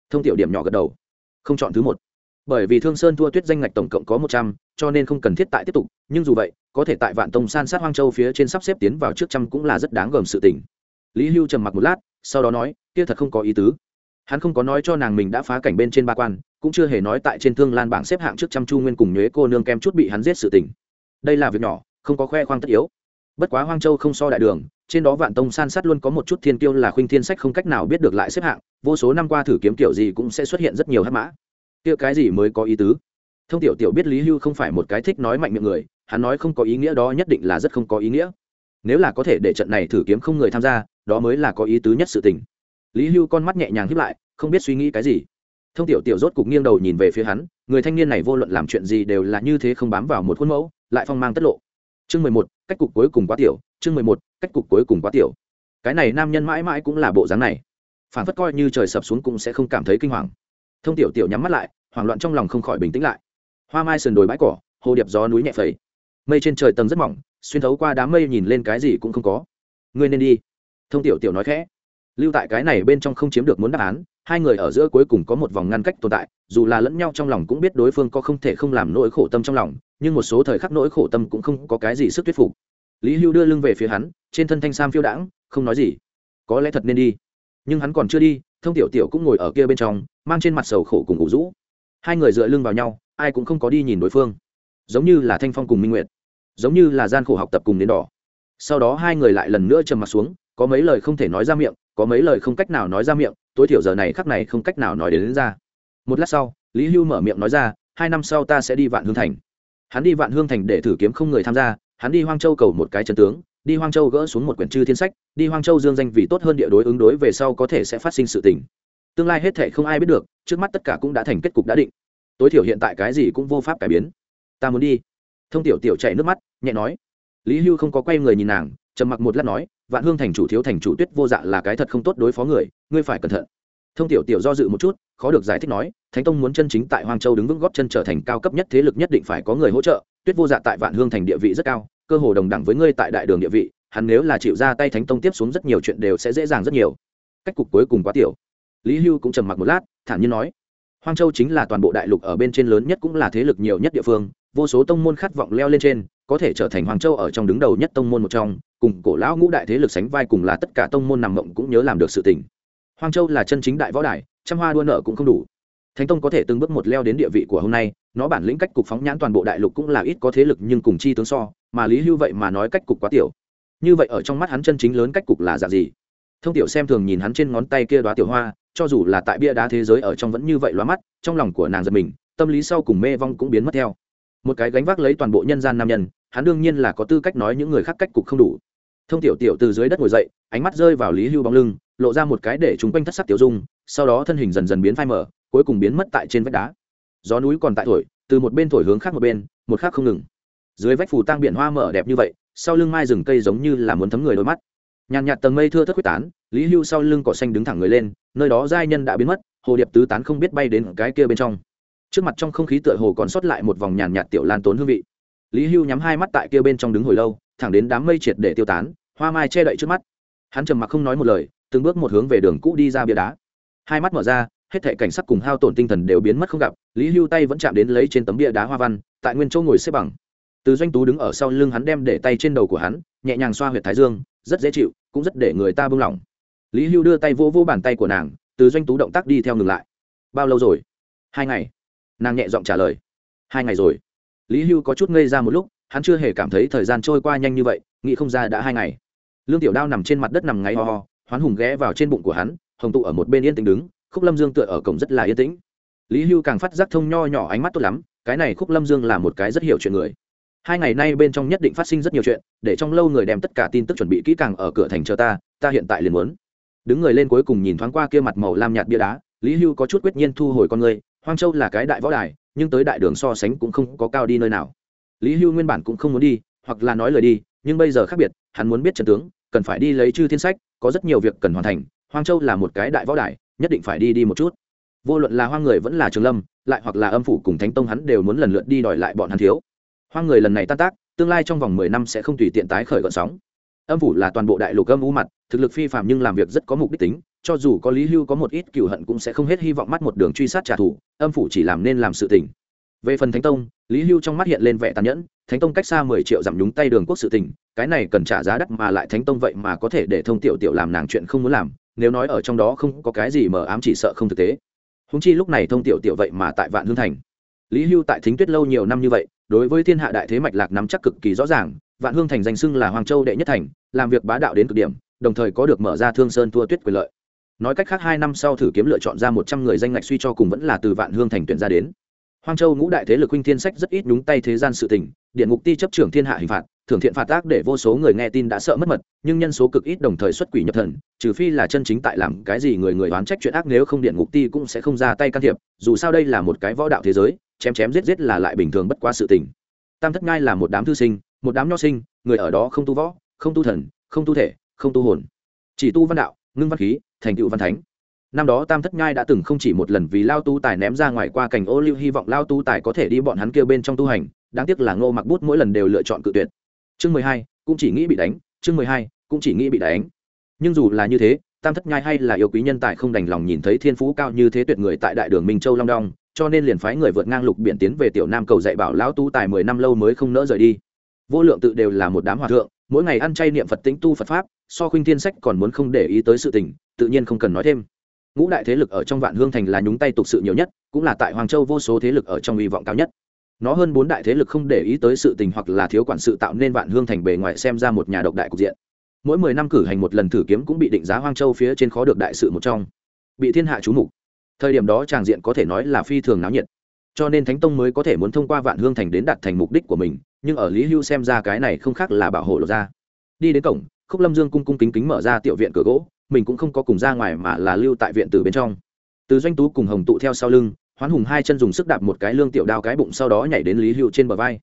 Thông tiểu điểm nhỏ gật đầu. Không chọn thứ một. Bởi vì thương sơn thua tuyết danh ngạch tổng cộng có một trăm, cho nên không cần thiết tại tiếp tục. Nhưng dù vậy, có thể tại vạn tông san sát hoang châu phía trên sắp xếp tiến vào trước trăm cũng là rất đáng gờm sự tình. Lý hưu trầm mặc một lát, sau đó nói, kia thật không có ý tứ. Hắn không có nói cho nàng mình đã phá cảnh bên trên ba quan, cũng chưa hề nói tại trên thương lan bảng xếp hạng trước trăm chu nguyên cùng nhuế cô nương kem chút bị hắn giết sự tình. Đây là việc nhỏ, không có khoe khoang tất yếu bất quá hoang châu không so đại đường, trên đó vạn tông san sát luôn có một chút thiên tiêu là khuynh thiên sách không cách nào biết được lại xếp hạng, vô số năm qua thử kiếm kiểu gì cũng sẽ xuất hiện rất nhiều hát mã. Kia cái gì mới có ý tứ? Thông tiểu tiểu biết lý hưu không phải một cái thích nói mạnh miệng người, hắn nói không có ý nghĩa đó nhất định là rất không có ý nghĩa. Nếu là có thể để trận này thử kiếm không người tham gia, đó mới là có ý tứ nhất sự tình. Lý hưu con mắt nhẹ nhàng hiếp lại, không biết suy nghĩ cái gì. Thông tiểu tiểu rốt cục nghiêng đầu nhìn về phía hắn, người thanh niên này vô luận làm chuyện gì đều là như thế không bám vào một khuôn mẫu, lại phong mang tất lộ chương mười một, cách cục cuối cùng quá tiểu, chương mười một, cách cục cuối cùng quá tiểu. Cái này nam nhân mãi mãi cũng là bộ dáng này. Phản phất coi như trời sập xuống cũng sẽ không cảm thấy kinh hoàng. Thông tiểu tiểu nhắm mắt lại, hoảng loạn trong lòng không khỏi bình tĩnh lại. Hoa mai sườn đồi bãi cỏ, hồ điệp gió núi nhẹ phẩy. Mây trên trời tầng rất mỏng, xuyên thấu qua đám mây nhìn lên cái gì cũng không có. Ngươi nên đi. Thông tiểu tiểu nói khẽ. Lưu tại cái này bên trong không chiếm được muốn đáp án, hai người ở giữa cuối cùng có một vòng ngăn cách tồn tại, dù là lẫn nhau trong lòng cũng biết đối phương có không thể không làm nỗi khổ tâm trong lòng nhưng một số thời khắc nỗi khổ tâm cũng không có cái gì sức thuyết phục. Lý hưu đưa lưng về phía hắn trên thân thanh sam phiêu đãng không nói gì. Có lẽ thật nên đi. Nhưng hắn còn chưa đi thông tiểu tiểu cũng ngồi ở kia bên trong mang trên mặt sầu khổ cùng ủ rũ. Hai người dựa lưng vào nhau ai cũng không có đi nhìn đối phương. Giống như là thanh phong cùng minh nguyệt. Giống như là gian khổ học tập cùng đến đỏ. Sau đó hai người lại lần nữa trầm mặt xuống có mấy lời không thể nói ra miệng có mấy lời không cách nào nói ra miệng tối thiểu giờ này khắc này không cách nào nói đến, đến ra. Một lát sau lý hưu mở miệng nói ra hai năm sau ta sẽ đi vạn hương thành hắn đi vạn hương thành để thử kiếm không người tham gia, hắn đi hoang châu cầu một cái chân tướng, đi hoang châu gỡ xuống một quyển chư thiên sách, đi hoang châu dương danh vì tốt hơn địa đối ứng đối về sau có thể sẽ phát sinh sự tình. Tương lai hết thể không ai biết được, trước mắt tất cả cũng đã thành kết cục đã định. Tối thiểu hiện tại cái gì cũng vô pháp cải biến. Ta muốn đi. Thông tiểu tiểu chạy nước mắt, nhẹ nói. Lý hưu không có quay người nhìn nàng, trầm mặc một lát nói, vạn hương thành chủ thiếu thành chủ tuyết vô dạ là cái thật không tốt đối phó người, ngươi phải cẩn thận thông tiểu tiểu do dự một chút, khó được giải thích nói, thánh tông muốn chân chính tại hoang châu đứng vững góp chân trở thành cao cấp nhất thế lực nhất định phải có người hỗ trợ, tuyết vô dạ tại vạn hương thành địa vị rất cao, cơ hồ đồng đẳng với ngươi tại đại đường địa vị, hắn nếu là chịu ra tay thánh tông tiếp xuống rất nhiều chuyện đều sẽ dễ dàng rất nhiều. Cách cục cuối cùng quá tiểu. Lý hưu cũng trầm mặc một lát, thản nhiên nói, hoang châu chính là toàn bộ đại lục ở bên trên lớn nhất cũng là thế lực nhiều nhất địa phương, vô số tông môn khát vọng leo lên trên, có thể trở thành hoàng châu ở trong đứng đầu nhất tông môn một trong, cùng cổ lão ngũ đại thế lực sánh vai cùng là tất cả tông môn nằm mộng cũng nhớ làm được sự tình hoàng châu là chân chính đại võ đài, trăm hoa đua nợ cũng không đủ. Thánh tông có thể từng bước một leo đến địa vị của hôm nay nó bản lĩnh cách cục phóng nhãn toàn bộ đại lục cũng là ít có thế lực nhưng cùng chi tướng so mà lý hưu vậy mà nói cách cục quá tiểu. Như vậy ở trong mắt hắn chân chính lớn cách cục là dạng gì? Thông tiểu xem thường nhìn hắn trên ngón tay kia đoá tiểu hoa cho dù là tại bia đá thế giới ở trong vẫn như vậy loa mắt trong lòng của nàng giật mình tâm lý sau cùng mê vong cũng biến mất theo. Một cái gánh vác lấy toàn bộ nhân gian nam nhân hắn đương nhiên là có tư cách nói những người khác cách cục không đủ. Thông tiểu tiểu từ dưới đất ngồi dậy ánh mắt rơi vào lý hưu bóng lưng lộ ra một cái để chúng quanh thất sắc tiểu dung, sau đó thân hình dần dần biến phai mở cuối cùng biến mất tại trên vách đá. Gió núi còn tại thổi, từ một bên thổi hướng khác một bên, một khác không ngừng. Dưới vách phù tăng biển hoa mở đẹp như vậy, sau lưng mai rừng cây giống như là muốn thấm người đôi mắt. Nhàn nhạt tầng mây thưa thất quyết tán, lý hưu sau lưng cỏ xanh đứng thẳng người lên, nơi đó giai nhân đã biến mất, hồ điệp tứ tán không biết bay đến cái kia bên trong. Trước mặt trong không khí tựa hồ còn sót lại một vòng nhàn nhạt tiểu lan tốn hương vị. Lý hưu nhắm hai mắt tại kia bên trong đứng hồi lâu, thẳng đến đám mây triệt để tiêu tán, hoa mai che đậy trước mắt. Hắn trầm mặc không nói một lời từng bước một hướng về đường cũ đi ra bia đá. Hai mắt mở ra, hết thể cảnh sắc cùng hao tổn tinh thần đều biến mất không gặp, lý hưu tay vẫn chạm đến lấy trên tấm bia đá hoa văn, tại nguyên chỗ ngồi xếp bằng. Từ doanh tú đứng ở sau lưng hắn đem để tay trên đầu của hắn, nhẹ nhàng xoa huyệt thái dương, rất dễ chịu, cũng rất để người ta buông lỏng. Lý hưu đưa tay vỗ vỗ bàn tay của nàng, từ doanh tú động tác đi theo ngừng lại. Bao lâu rồi? Hai ngày. Nàng nhẹ giọng trả lời. Hai ngày rồi. Lý hưu có chút ngây ra một lúc, hắn chưa hề cảm thấy thời gian trôi qua nhanh như vậy, nghĩ không ra đã hai ngày. Lương tiểu đao nằm trên mặt đất nằm ngáy ho ho hoán hùng ghé vào trên bụng của hắn, hồng tụ ở một bên yên tĩnh đứng, khúc lâm dương tựa ở cổng rất là yên tĩnh. Lý hưu càng phát giác thông nho nhỏ ánh mắt tốt lắm, cái này khúc lâm dương là một cái rất hiểu chuyện người. Hai ngày nay bên trong nhất định phát sinh rất nhiều chuyện, để trong lâu người đem tất cả tin tức chuẩn bị kỹ càng ở cửa thành chờ ta ta hiện tại liền muốn. Đứng người lên cuối cùng nhìn thoáng qua kia mặt màu lam nhạt bia đá, lý hưu có chút quyết nhiên thu hồi con người, hoang châu là cái đại võ đài, nhưng tới đại đường so sánh cũng không có cao đi nơi nào. Lý hưu nguyên bản cũng không muốn đi, hoặc là nói lời đi, nhưng bây giờ khác biệt, hắn muốn biết trần tướng, cần phải đi lấy chư thiên sách có rất nhiều việc cần hoàn thành, hoang châu là một cái đại võ đài, nhất định phải đi đi một chút. Vô luận là hoang người vẫn là trường lâm, lại hoặc là âm phủ cùng thánh tông hắn đều muốn lần lượt đi đòi lại bọn hắn thiếu. Hoang người lần này tan tác, tương lai trong vòng mười năm sẽ không tùy tiện tái khởi gọn sóng. Âm phủ là toàn bộ đại lục âm u mặt, thực lực phi phạm nhưng làm việc rất có mục đích tính, cho dù có lý hưu có một ít cựu hận cũng sẽ không hết hy vọng mắt một đường truy sát trả thù, âm phủ chỉ làm nên làm sự tình. Về phần thánh tông, lý hưu trong mắt hiện lên vẻ tàn nhẫn thánh tông cách xa mười triệu dặm nhúng tay đường quốc sự tình, cái này cần trả giá đắt mà lại thánh tông vậy mà có thể để thông tiểu tiểu làm nàng chuyện không muốn làm, nếu nói ở trong đó không có cái gì mờ ám chỉ sợ không thực tế. Húng chi lúc này thông tiểu tiểu vậy mà tại vạn hương thành. Lý hưu tại thính tuyết lâu nhiều năm như vậy, đối với thiên hạ đại thế mạch lạc nắm chắc cực kỳ rõ ràng, vạn hương thành danh xưng là hoàng châu đệ nhất thành, làm việc bá đạo đến cực điểm, đồng thời có được mở ra thương sơn thua tuyết quyền lợi. Nói cách khác hai năm sau thử kiếm lựa chọn ra một trăm người danh ngạch suy cho cùng vẫn là từ vạn hương thành tuyển ra đến. Hoang châu ngũ đại thế lực huynh thiên sách rất ít đúng tay thế gian sự tình điện ngục ti chấp trưởng thiên hạ hình phạt, thưởng thiện phạt tác để vô số người nghe tin đã sợ mất mật, nhưng nhân số cực ít đồng thời xuất quỷ nhập thần, trừ phi là chân chính tại làm cái gì người người đoán trách chuyện ác, nếu không điện ngục ti cũng sẽ không ra tay can thiệp, dù sao đây là một cái võ đạo thế giới, chém chém giết giết là lại bình thường bất quá sự tình. Tam thất ngai là một đám thư sinh, một đám nho sinh, người ở đó không tu võ, không tu thần, không tu thể, không tu hồn. Chỉ tu văn đạo, ngưng văn khí, thành tựu văn thánh. Năm đó tam thất nhai đã từng không chỉ một lần vì lao tu tài ném ra ngoài qua cảnh ô lưu hy vọng lao tu tài có thể đi bọn hắn kêu bên trong tu hành đáng tiếc là ngô mặc bút mỗi lần đều lựa chọn cự tuyệt. Chương mười hai, cũng chỉ nghĩ bị đánh, chương mười hai, cũng chỉ nghĩ bị đánh. Nhưng dù là như thế, tam thất nhai hay là yêu quý nhân tài không đành lòng nhìn thấy thiên phú cao như thế tuyệt người tại đại đường minh châu long đong, cho nên liền phái người vượt ngang lục biển tiến về tiểu nam cầu dạy bảo lão tu tài mười năm lâu mới không nỡ rời đi. Vô lượng tự đều là một đám hòa thượng, mỗi ngày ăn chay niệm phật tĩnh tu phật pháp, so khuynh thiên sách còn muốn không để ý tới sự tình, tự nhiên không cần nói thêm. Ngũ đại thế lực ở trong vạn hương thành là nhúng tay tục sự nhiều nhất, cũng là tại hoàng châu vô số thế lực ở trong hy vọng cao nhất nó hơn bốn đại thế lực không để ý tới sự tình hoặc là thiếu quản sự tạo nên vạn hương thành bề ngoài xem ra một nhà độc đại cục diện. Mỗi mười năm cử hành một lần thử kiếm cũng bị định giá hoang châu phía trên khó được đại sự một trong. Bị thiên hạ chú mục. Thời điểm đó tràng diện có thể nói là phi thường náo nhiệt. Cho nên thánh tông mới có thể muốn thông qua vạn hương thành đến đạt thành mục đích của mình, nhưng ở lý hưu xem ra cái này không khác là bảo hộ lột ra. Đi đến cổng, khúc lâm dương cung cung kính kính mở ra tiểu viện cửa gỗ, mình cũng không có cùng ra ngoài mà là lưu tại viện từ bên trong. Từ doanh tú cùng hồng tụ theo sau lưng hoán hùng hai chân dùng sức đạp một cái lương tiểu đao cái bụng sau đó nhảy đến lý hưu trên bờ vai.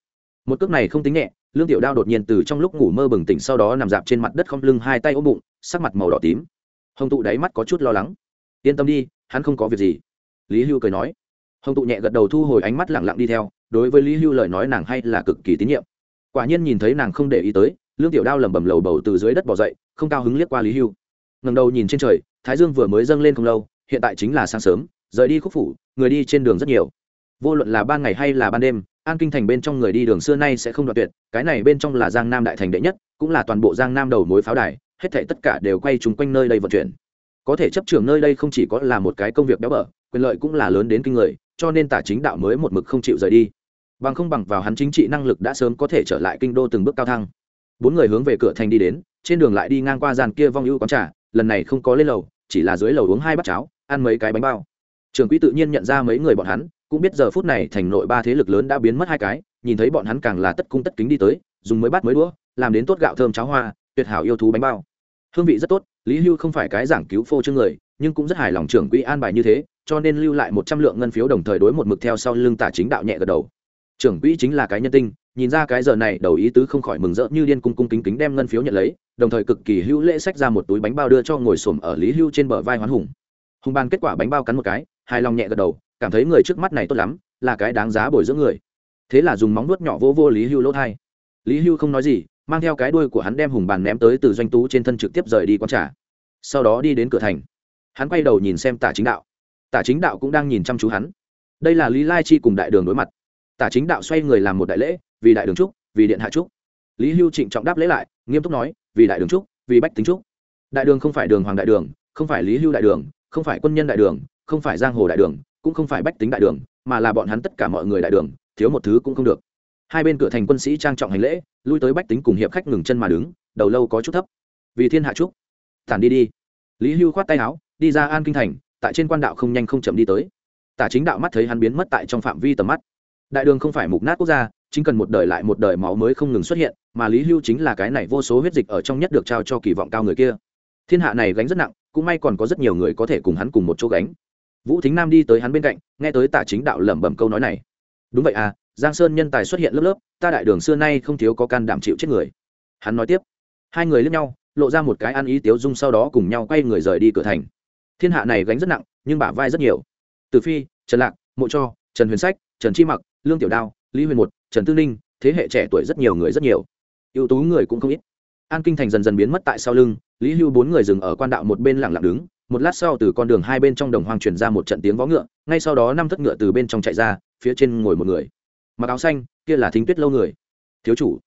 Một cước này không tính nhẹ, lương tiểu đao đột nhiên từ trong lúc ngủ mơ bừng tỉnh sau đó nằm dạp trên mặt đất không lưng hai tay ôm bụng, sắc mặt màu đỏ tím. Hồng tụ đáy mắt có chút lo lắng. Yên tâm đi, hắn không có việc gì. Lý hưu cười nói. Hồng tụ nhẹ gật đầu thu hồi ánh mắt lẳng lặng đi theo, đối với lý hưu lời nói nàng hay là cực kỳ tín nhiệm. Quả nhiên nhìn thấy nàng không để ý tới, lương tiểu đao lẩm bẩm lầu bầu từ dưới đất bỏ dậy, không cao hứng liếc qua lý hưu. Ngầm đầu nhìn trên trời, thái dương vừa mới dâng lên không lâu, hiện tại chính là sáng sớm rời đi khúc phủ, người đi trên đường rất nhiều. Vô luận là ban ngày hay là ban đêm, an kinh thành bên trong người đi đường xưa nay sẽ không đoạt tuyệt, cái này bên trong là giang nam đại thành đệ nhất, cũng là toàn bộ giang nam đầu mối pháo đài, hết thể tất cả đều quay chung quanh nơi đây vận chuyển. Có thể chấp trường nơi đây không chỉ có là một cái công việc béo bở, quyền lợi cũng là lớn đến kinh người, cho nên tả chính đạo mới một mực không chịu rời đi. Bằng không bằng vào hắn chính trị năng lực đã sớm có thể trở lại kinh đô từng bước cao thăng. Bốn người hướng về cửa thành đi đến, trên đường lại đi ngang qua dàn kia vong ưu quán trà, lần này không có lên lầu, chỉ là dưới lầu uống hai bát cháo, ăn mấy cái bánh bao trường quỹ tự nhiên nhận ra mấy người bọn hắn, cũng biết giờ phút này thành nội ba thế lực lớn đã biến mất hai cái, nhìn thấy bọn hắn càng là tất cung tất kính đi tới, dùng mới bát mới đũa, làm đến tốt gạo thơm cháo hoa, tuyệt hảo yêu thú bánh bao. Hương vị rất tốt, lý hưu không phải cái giảng cứu phô chương người, nhưng cũng rất hài lòng trưởng quỹ an bài như thế, cho nên lưu lại một trăm lượng ngân phiếu đồng thời đối một mực theo sau lưng tả chính đạo nhẹ gật đầu. Trưởng quỹ chính là cái nhân tinh, nhìn ra cái giờ này đầu ý tứ không khỏi mừng rỡ như điên cung cung kính kính đem ngân phiếu nhận lấy, đồng thời cực kỳ hữu lễ sách ra một túi bánh bao đưa cho ngồi xổm ở lý hưu trên bờ vai hoán hùng. Hùng ban kết quả bánh bao cắn một cái hài lòng nhẹ gật đầu, cảm thấy người trước mắt này tốt lắm, là cái đáng giá bồi dưỡng người. Thế là dùng móng nuốt nhỏ vô vô lý hưu lỗ thai. Lý hưu không nói gì, mang theo cái đuôi của hắn đem hùng bàn ném tới từ doanh tú trên thân trực tiếp rời đi q u trả sau đó đi đến cửa thành. Hắn quay đầu nhìn xem tả chính đạo. Tả chính đạo cũng đang nhìn chăm chú hắn. Đây là lý lai chi cùng đại đường đối mặt. Tả chính đạo xoay người làm một đại lễ, vì đại đường trúc vì điện hạ trúc lý hưu trịnh trọng đáp lễ lại, nghiêm túc nói, vì đại đường trúc vì bách tính trúc đại đường không phải đường hoàng đại đường, không phải lý hưu đại đường, không phải quân nhân đại đường không phải giang hồ đại đường, cũng không phải bách tính đại đường, mà là bọn hắn tất cả mọi người đại đường, thiếu một thứ cũng không được. Hai bên cửa thành quân sĩ trang trọng hành lễ, lui tới bách tính cùng hiệp khách ngừng chân mà đứng, đầu lâu có chút thấp. Vì thiên hạ trúc tản đi đi. Lý hưu khoát tay áo, đi ra an kinh thành, tại trên quan đạo không nhanh không chậm đi tới. Tả chính đạo mắt thấy hắn biến mất tại trong phạm vi tầm mắt. Đại đường không phải mục nát quốc gia, chính cần một đời lại một đời máu mới không ngừng xuất hiện, mà lý hưu chính là cái này vô số huyết dịch ở trong nhất được trao cho kỳ vọng cao người kia. Thiên hạ này gánh rất nặng, cũng may còn có rất nhiều người có thể cùng hắn cùng một chỗ gánh vũ thính nam đi tới hắn bên cạnh, nghe tới tả chính đạo lẩm bẩm câu nói này. Đúng vậy à giang sơn nhân tài xuất hiện lớp lớp, ta đại đường xưa nay không thiếu có can đảm chịu chết người. Hắn nói tiếp. Hai người lướt nhau, lộ ra một cái ăn ý tiếu dung sau đó cùng nhau quay người rời đi cửa thành. Thiên hạ này gánh rất nặng, nhưng bả vai rất nhiều. Từ phi, trần lạc, mộ cho, trần huyền sách, trần chi mặc, lương tiểu đao, lý huyền một, trần tư ninh, thế hệ trẻ tuổi rất nhiều người rất nhiều. Ưu tú người cũng không ít. An kinh thành dần dần biến mất tại sau lưng, lý hưu bốn người dừng ở quan đạo một bên lặng lặng đứng một lát sau từ con đường hai bên trong đồng hoang truyền ra một trận tiếng vó ngựa, ngay sau đó năm thất ngựa từ bên trong chạy ra, phía trên ngồi một người. Mặc áo xanh, kia là thính tuyết lâu người. Thiếu chủ.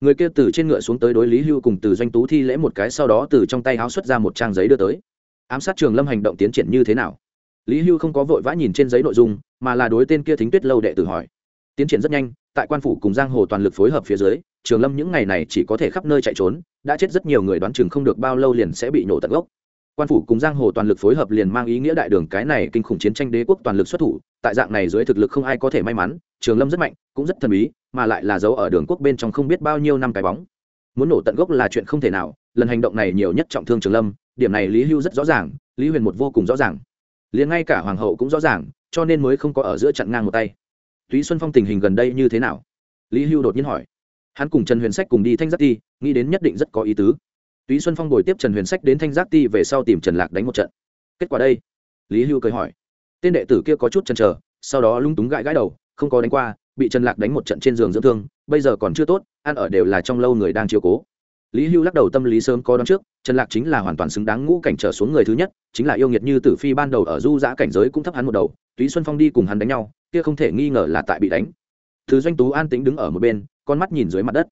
Người kia từ trên ngựa xuống tới đối lý hưu cùng từ doanh tú thi lễ một cái, sau đó từ trong tay áo xuất ra một trang giấy đưa tới. Ám sát trường lâm hành động tiến triển như thế nào? Lý hưu không có vội vã nhìn trên giấy nội dung, mà là đối tên kia thính tuyết lâu đệ tử hỏi. Tiến triển rất nhanh, tại quan phủ cùng giang hồ toàn lực phối hợp phía dưới, trường lâm những ngày này chỉ có thể khắp nơi chạy trốn, đã chết rất nhiều người đoán chừng không được bao lâu liền sẽ bị nổ tận gốc quan phủ cùng giang hồ toàn lực phối hợp liền mang ý nghĩa đại đường cái này kinh khủng chiến tranh đế quốc toàn lực xuất thủ, tại dạng này dưới thực lực không ai có thể may mắn, trường lâm rất mạnh, cũng rất thần bí, mà lại là dấu ở đường quốc bên trong không biết bao nhiêu năm cái bóng. Muốn nổ tận gốc là chuyện không thể nào, lần hành động này nhiều nhất trọng thương trường lâm, điểm này lý hưu rất rõ ràng, lý huyền một vô cùng rõ ràng. Liền ngay cả hoàng hậu cũng rõ ràng, cho nên mới không có ở giữa chặn ngang một tay. Túy xuân phong tình hình gần đây như thế nào? Lý hưu đột nhiên hỏi. Hắn cùng trần huyền sách cùng đi thanh giác ti, nghĩ đến nhất định rất có ý tứ túy xuân phong bồi tiếp trần huyền sách đến thanh giác ti về sau tìm trần lạc đánh một trận. Kết quả đây? Lý hưu cười hỏi. Tên đệ tử kia có chút chần chờ, sau đó lung túng gãi gãi đầu, không có đánh qua, bị trần lạc đánh một trận trên giường dưỡng thương, bây giờ còn chưa tốt, ăn ở đều là trong lâu người đang chiều cố. Lý hưu lắc đầu tâm lý sớm có đón trước, trần lạc chính là hoàn toàn xứng đáng ngũ cảnh trở xuống người thứ nhất, chính là yêu nghiệt như tử phi ban đầu ở du giã cảnh giới cũng thấp hắn một đầu, túy xuân phong đi cùng hắn đánh nhau, kia không thể nghi ngờ là tại bị đánh. Thứ doanh tú an tĩnh đứng ở một bên, con mắt nhìn dưới mặt đất.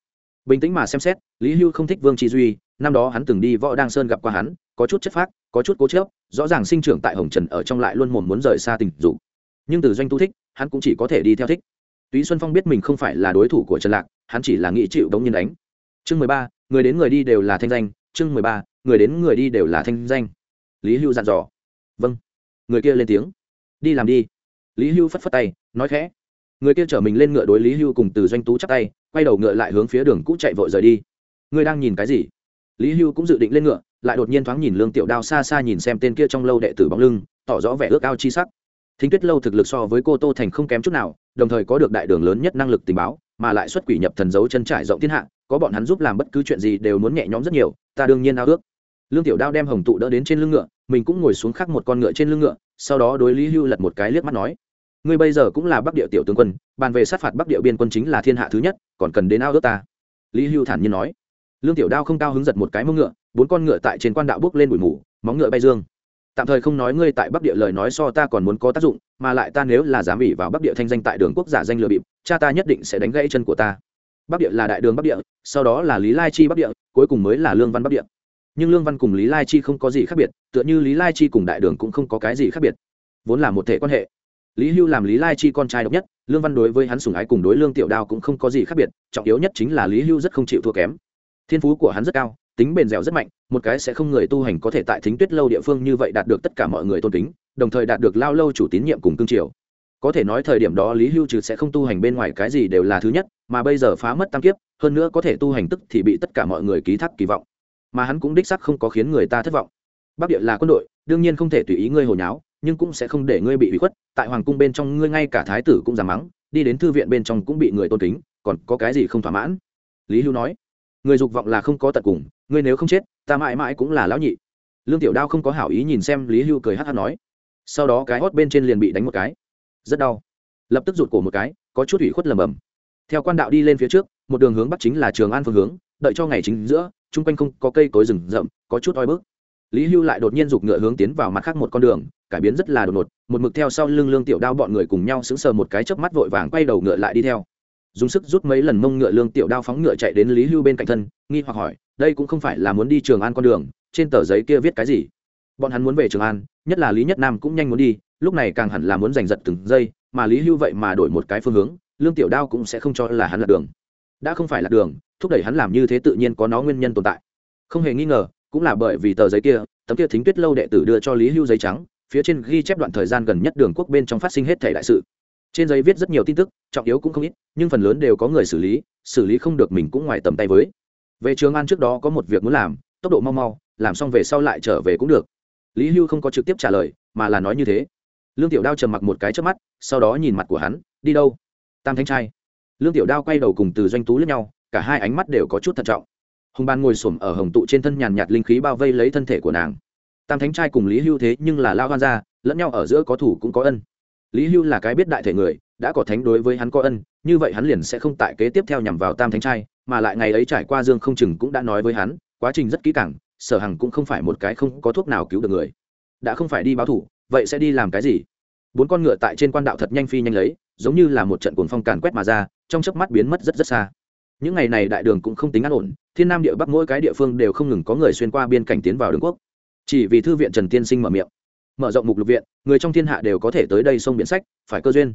Bình tĩnh mà xem xét, lý hưu không thích vương tri duy năm đó hắn từng đi võ đăng sơn gặp qua hắn, có chút chất phác, có chút cố chớp, rõ ràng sinh trưởng tại hồng trần ở trong lại luôn mồm muốn rời xa tình dục. Nhưng từ doanh tu thích, hắn cũng chỉ có thể đi theo thích. Túy xuân phong biết mình không phải là đối thủ của trần lạc, hắn chỉ là nghĩ chịu đống nhiên đánh. Chương mười ba, người đến người đi đều là thanh danh. Chương mười ba, người đến người đi đều là thanh danh. Lý hưu dặn dò. Vâng. Người kia lên tiếng. Đi làm đi. Lý hưu phất phất tay, nói khẽ. Người kia chở mình lên ngựa đối lý hưu cùng từ doanh tú chắc tay, quay đầu ngựa lại hướng phía đường cũ chạy vội rời đi. Ngươi đang nhìn cái gì? Lý hưu cũng dự định lên ngựa, lại đột nhiên thoáng nhìn lương tiểu đao xa xa nhìn xem tên kia trong lâu đệ tử bóng lưng, tỏ rõ vẻ ước ao chi sắc. Thính tuyết lâu thực lực so với cô tô thành không kém chút nào, đồng thời có được đại đường lớn nhất năng lực tình báo, mà lại xuất quỷ nhập thần dấu chân trải rộng thiên hạ, có bọn hắn giúp làm bất cứ chuyện gì đều muốn nhẹ nhõm rất nhiều, ta đương nhiên ao ước. Lương tiểu đao đem hồng tụ đỡ đến trên lưng ngựa, mình cũng ngồi xuống khắc một con ngựa trên lưng ngựa, sau đó đối lý hưu lật một cái liếc mắt nói, ngươi bây giờ cũng là bắc địa tiểu tướng quân, bàn về sát phạt bắc địa biên quân chính là thiên hạ thứ nhất, còn cần đến ao ước ta? Lý hưu thản nhiên nói lương tiểu đao không cao hứng giật một cái mông ngựa, bốn con ngựa tại trên quan đạo bước lên bụi mù, móng ngựa bay dương. Tạm thời không nói ngươi tại bắc địa lời nói so ta còn muốn có tác dụng, mà lại ta nếu là dám ủy vào bắc địa thanh danh tại đường quốc giả danh lừa bịp, cha ta nhất định sẽ đánh gãy chân của ta. Bắc địa là đại đường bắc địa, sau đó là lý lai chi bắc địa, cuối cùng mới là lương văn bắc địa. Nhưng lương văn cùng lý lai chi không có gì khác biệt, tựa như lý lai chi cùng đại đường cũng không có cái gì khác biệt. Vốn là một thể quan hệ. Lý hưu làm lý lai chi con trai độc nhất, lương văn đối với hắn sùng ái cùng đối lương tiểu đao cũng không có gì khác biệt, trọng yếu nhất chính là lý hưu rất không chịu thua kém thiên phú của hắn rất cao, tính bền dẻo rất mạnh, một cái sẽ không người tu hành có thể tại thính tuyết lâu địa phương như vậy đạt được tất cả mọi người tôn kính, đồng thời đạt được lao lâu chủ tín nhiệm cùng cương triều. Có thể nói thời điểm đó lý hưu trừ sẽ không tu hành bên ngoài cái gì đều là thứ nhất, mà bây giờ phá mất tam kiếp, hơn nữa có thể tu hành tức thì bị tất cả mọi người ký thác kỳ vọng. Mà hắn cũng đích sắc không có khiến người ta thất vọng. Bắc địa là quân đội, đương nhiên không thể tùy ý ngươi hồi nháo, nhưng cũng sẽ không để ngươi bị bị khuất, tại hoàng cung bên trong ngươi ngay cả thái tử cũng giảm mắng, đi đến thư viện bên trong cũng bị người tôn kính, còn có cái gì không thỏa mãn? Lý hưu nói người dục vọng là không có tận cùng, ngươi nếu không chết, ta mãi mãi cũng là lão nhị. Lương tiểu đao không có hảo ý nhìn xem lý hưu cười hát hát nói. Sau đó cái hót bên trên liền bị đánh một cái. Rất đau. Lập tức rụt cổ một cái, có chút ủy khuất lầm bầm theo quan đạo đi lên phía trước, một đường hướng bắc chính là trường an phương hướng, đợi cho ngày chính giữa, chung quanh không có cây cối rừng rậm, có chút oi bức. Lý hưu lại đột nhiên giục ngựa hướng tiến vào mặt khác một con đường, cải biến rất là đột ngột, một mực theo sau lưng lương tiểu đao bọn người cùng nhau sững sờ một cái chớp mắt vội vàng quay đầu ngựa lại đi theo dùng sức rút mấy lần mông ngựa lương tiểu đao phóng ngựa chạy đến lý hưu bên cạnh thân, nghi hoặc hỏi, đây cũng không phải là muốn đi trường an con đường, trên tờ giấy kia viết cái gì? Bọn hắn muốn về trường an, nhất là lý nhất nam cũng nhanh muốn đi, lúc này càng hẳn là muốn giành giật từng giây, mà lý hưu vậy mà đổi một cái phương hướng, lương tiểu đao cũng sẽ không cho là hắn là đường. Đã không phải là đường, thúc đẩy hắn làm như thế tự nhiên có nó nguyên nhân tồn tại. Không hề nghi ngờ, cũng là bởi vì tờ giấy kia, tấm kia thính tuyết lâu đệ tử đưa cho lý hưu giấy trắng, phía trên ghi chép đoạn thời gian gần nhất đường quốc bên trong phát sinh hết thể đại sự trên giấy viết rất nhiều tin tức trọng yếu cũng không ít nhưng phần lớn đều có người xử lý xử lý không được mình cũng ngoài tầm tay với. Về trường an trước đó có một việc muốn làm tốc độ mau mau làm xong về sau lại trở về cũng được. Lý hưu không có trực tiếp trả lời mà là nói như thế. Lương tiểu đao trầm mặc một cái trước mắt sau đó nhìn mặt của hắn đi đâu? Tam thanh trai. Lương tiểu đao quay đầu cùng từ doanh tú lẫn nhau cả hai ánh mắt đều có chút thận trọng. Hồng ban ngồi xổm ở hồng tụ trên thân nhàn nhạt linh khí bao vây lấy thân thể của nàng. Tam thánh trai cùng lý hưu thế nhưng là lao hoan ra, lẫn nhau ở giữa có thủ cũng có ân lý hưu là cái biết đại thể người, đã có thánh đối với hắn có ân, như vậy hắn liền sẽ không tại kế tiếp theo nhằm vào tam thánh trai, mà lại ngày ấy trải qua dương không chừng cũng đã nói với hắn, quá trình rất kỹ càng, sở hằng cũng không phải một cái không có thuốc nào cứu được người. Đã không phải đi báo thủ, vậy sẽ đi làm cái gì? Bốn con ngựa tại trên quan đạo thật nhanh phi nhanh lấy, giống như là một trận cuồng phong càn quét mà ra, trong chớp mắt biến mất rất rất xa. Những ngày này đại đường cũng không tính an ổn, thiên nam địa bắc mỗi cái địa phương đều không ngừng có người xuyên qua biên cảnh tiến vào đường quốc. Chỉ vì thư viện trần tiên sinh mở miệng mở rộng mục lục viện, người trong thiên hạ đều có thể tới đây sông biển sách, phải cơ duyên.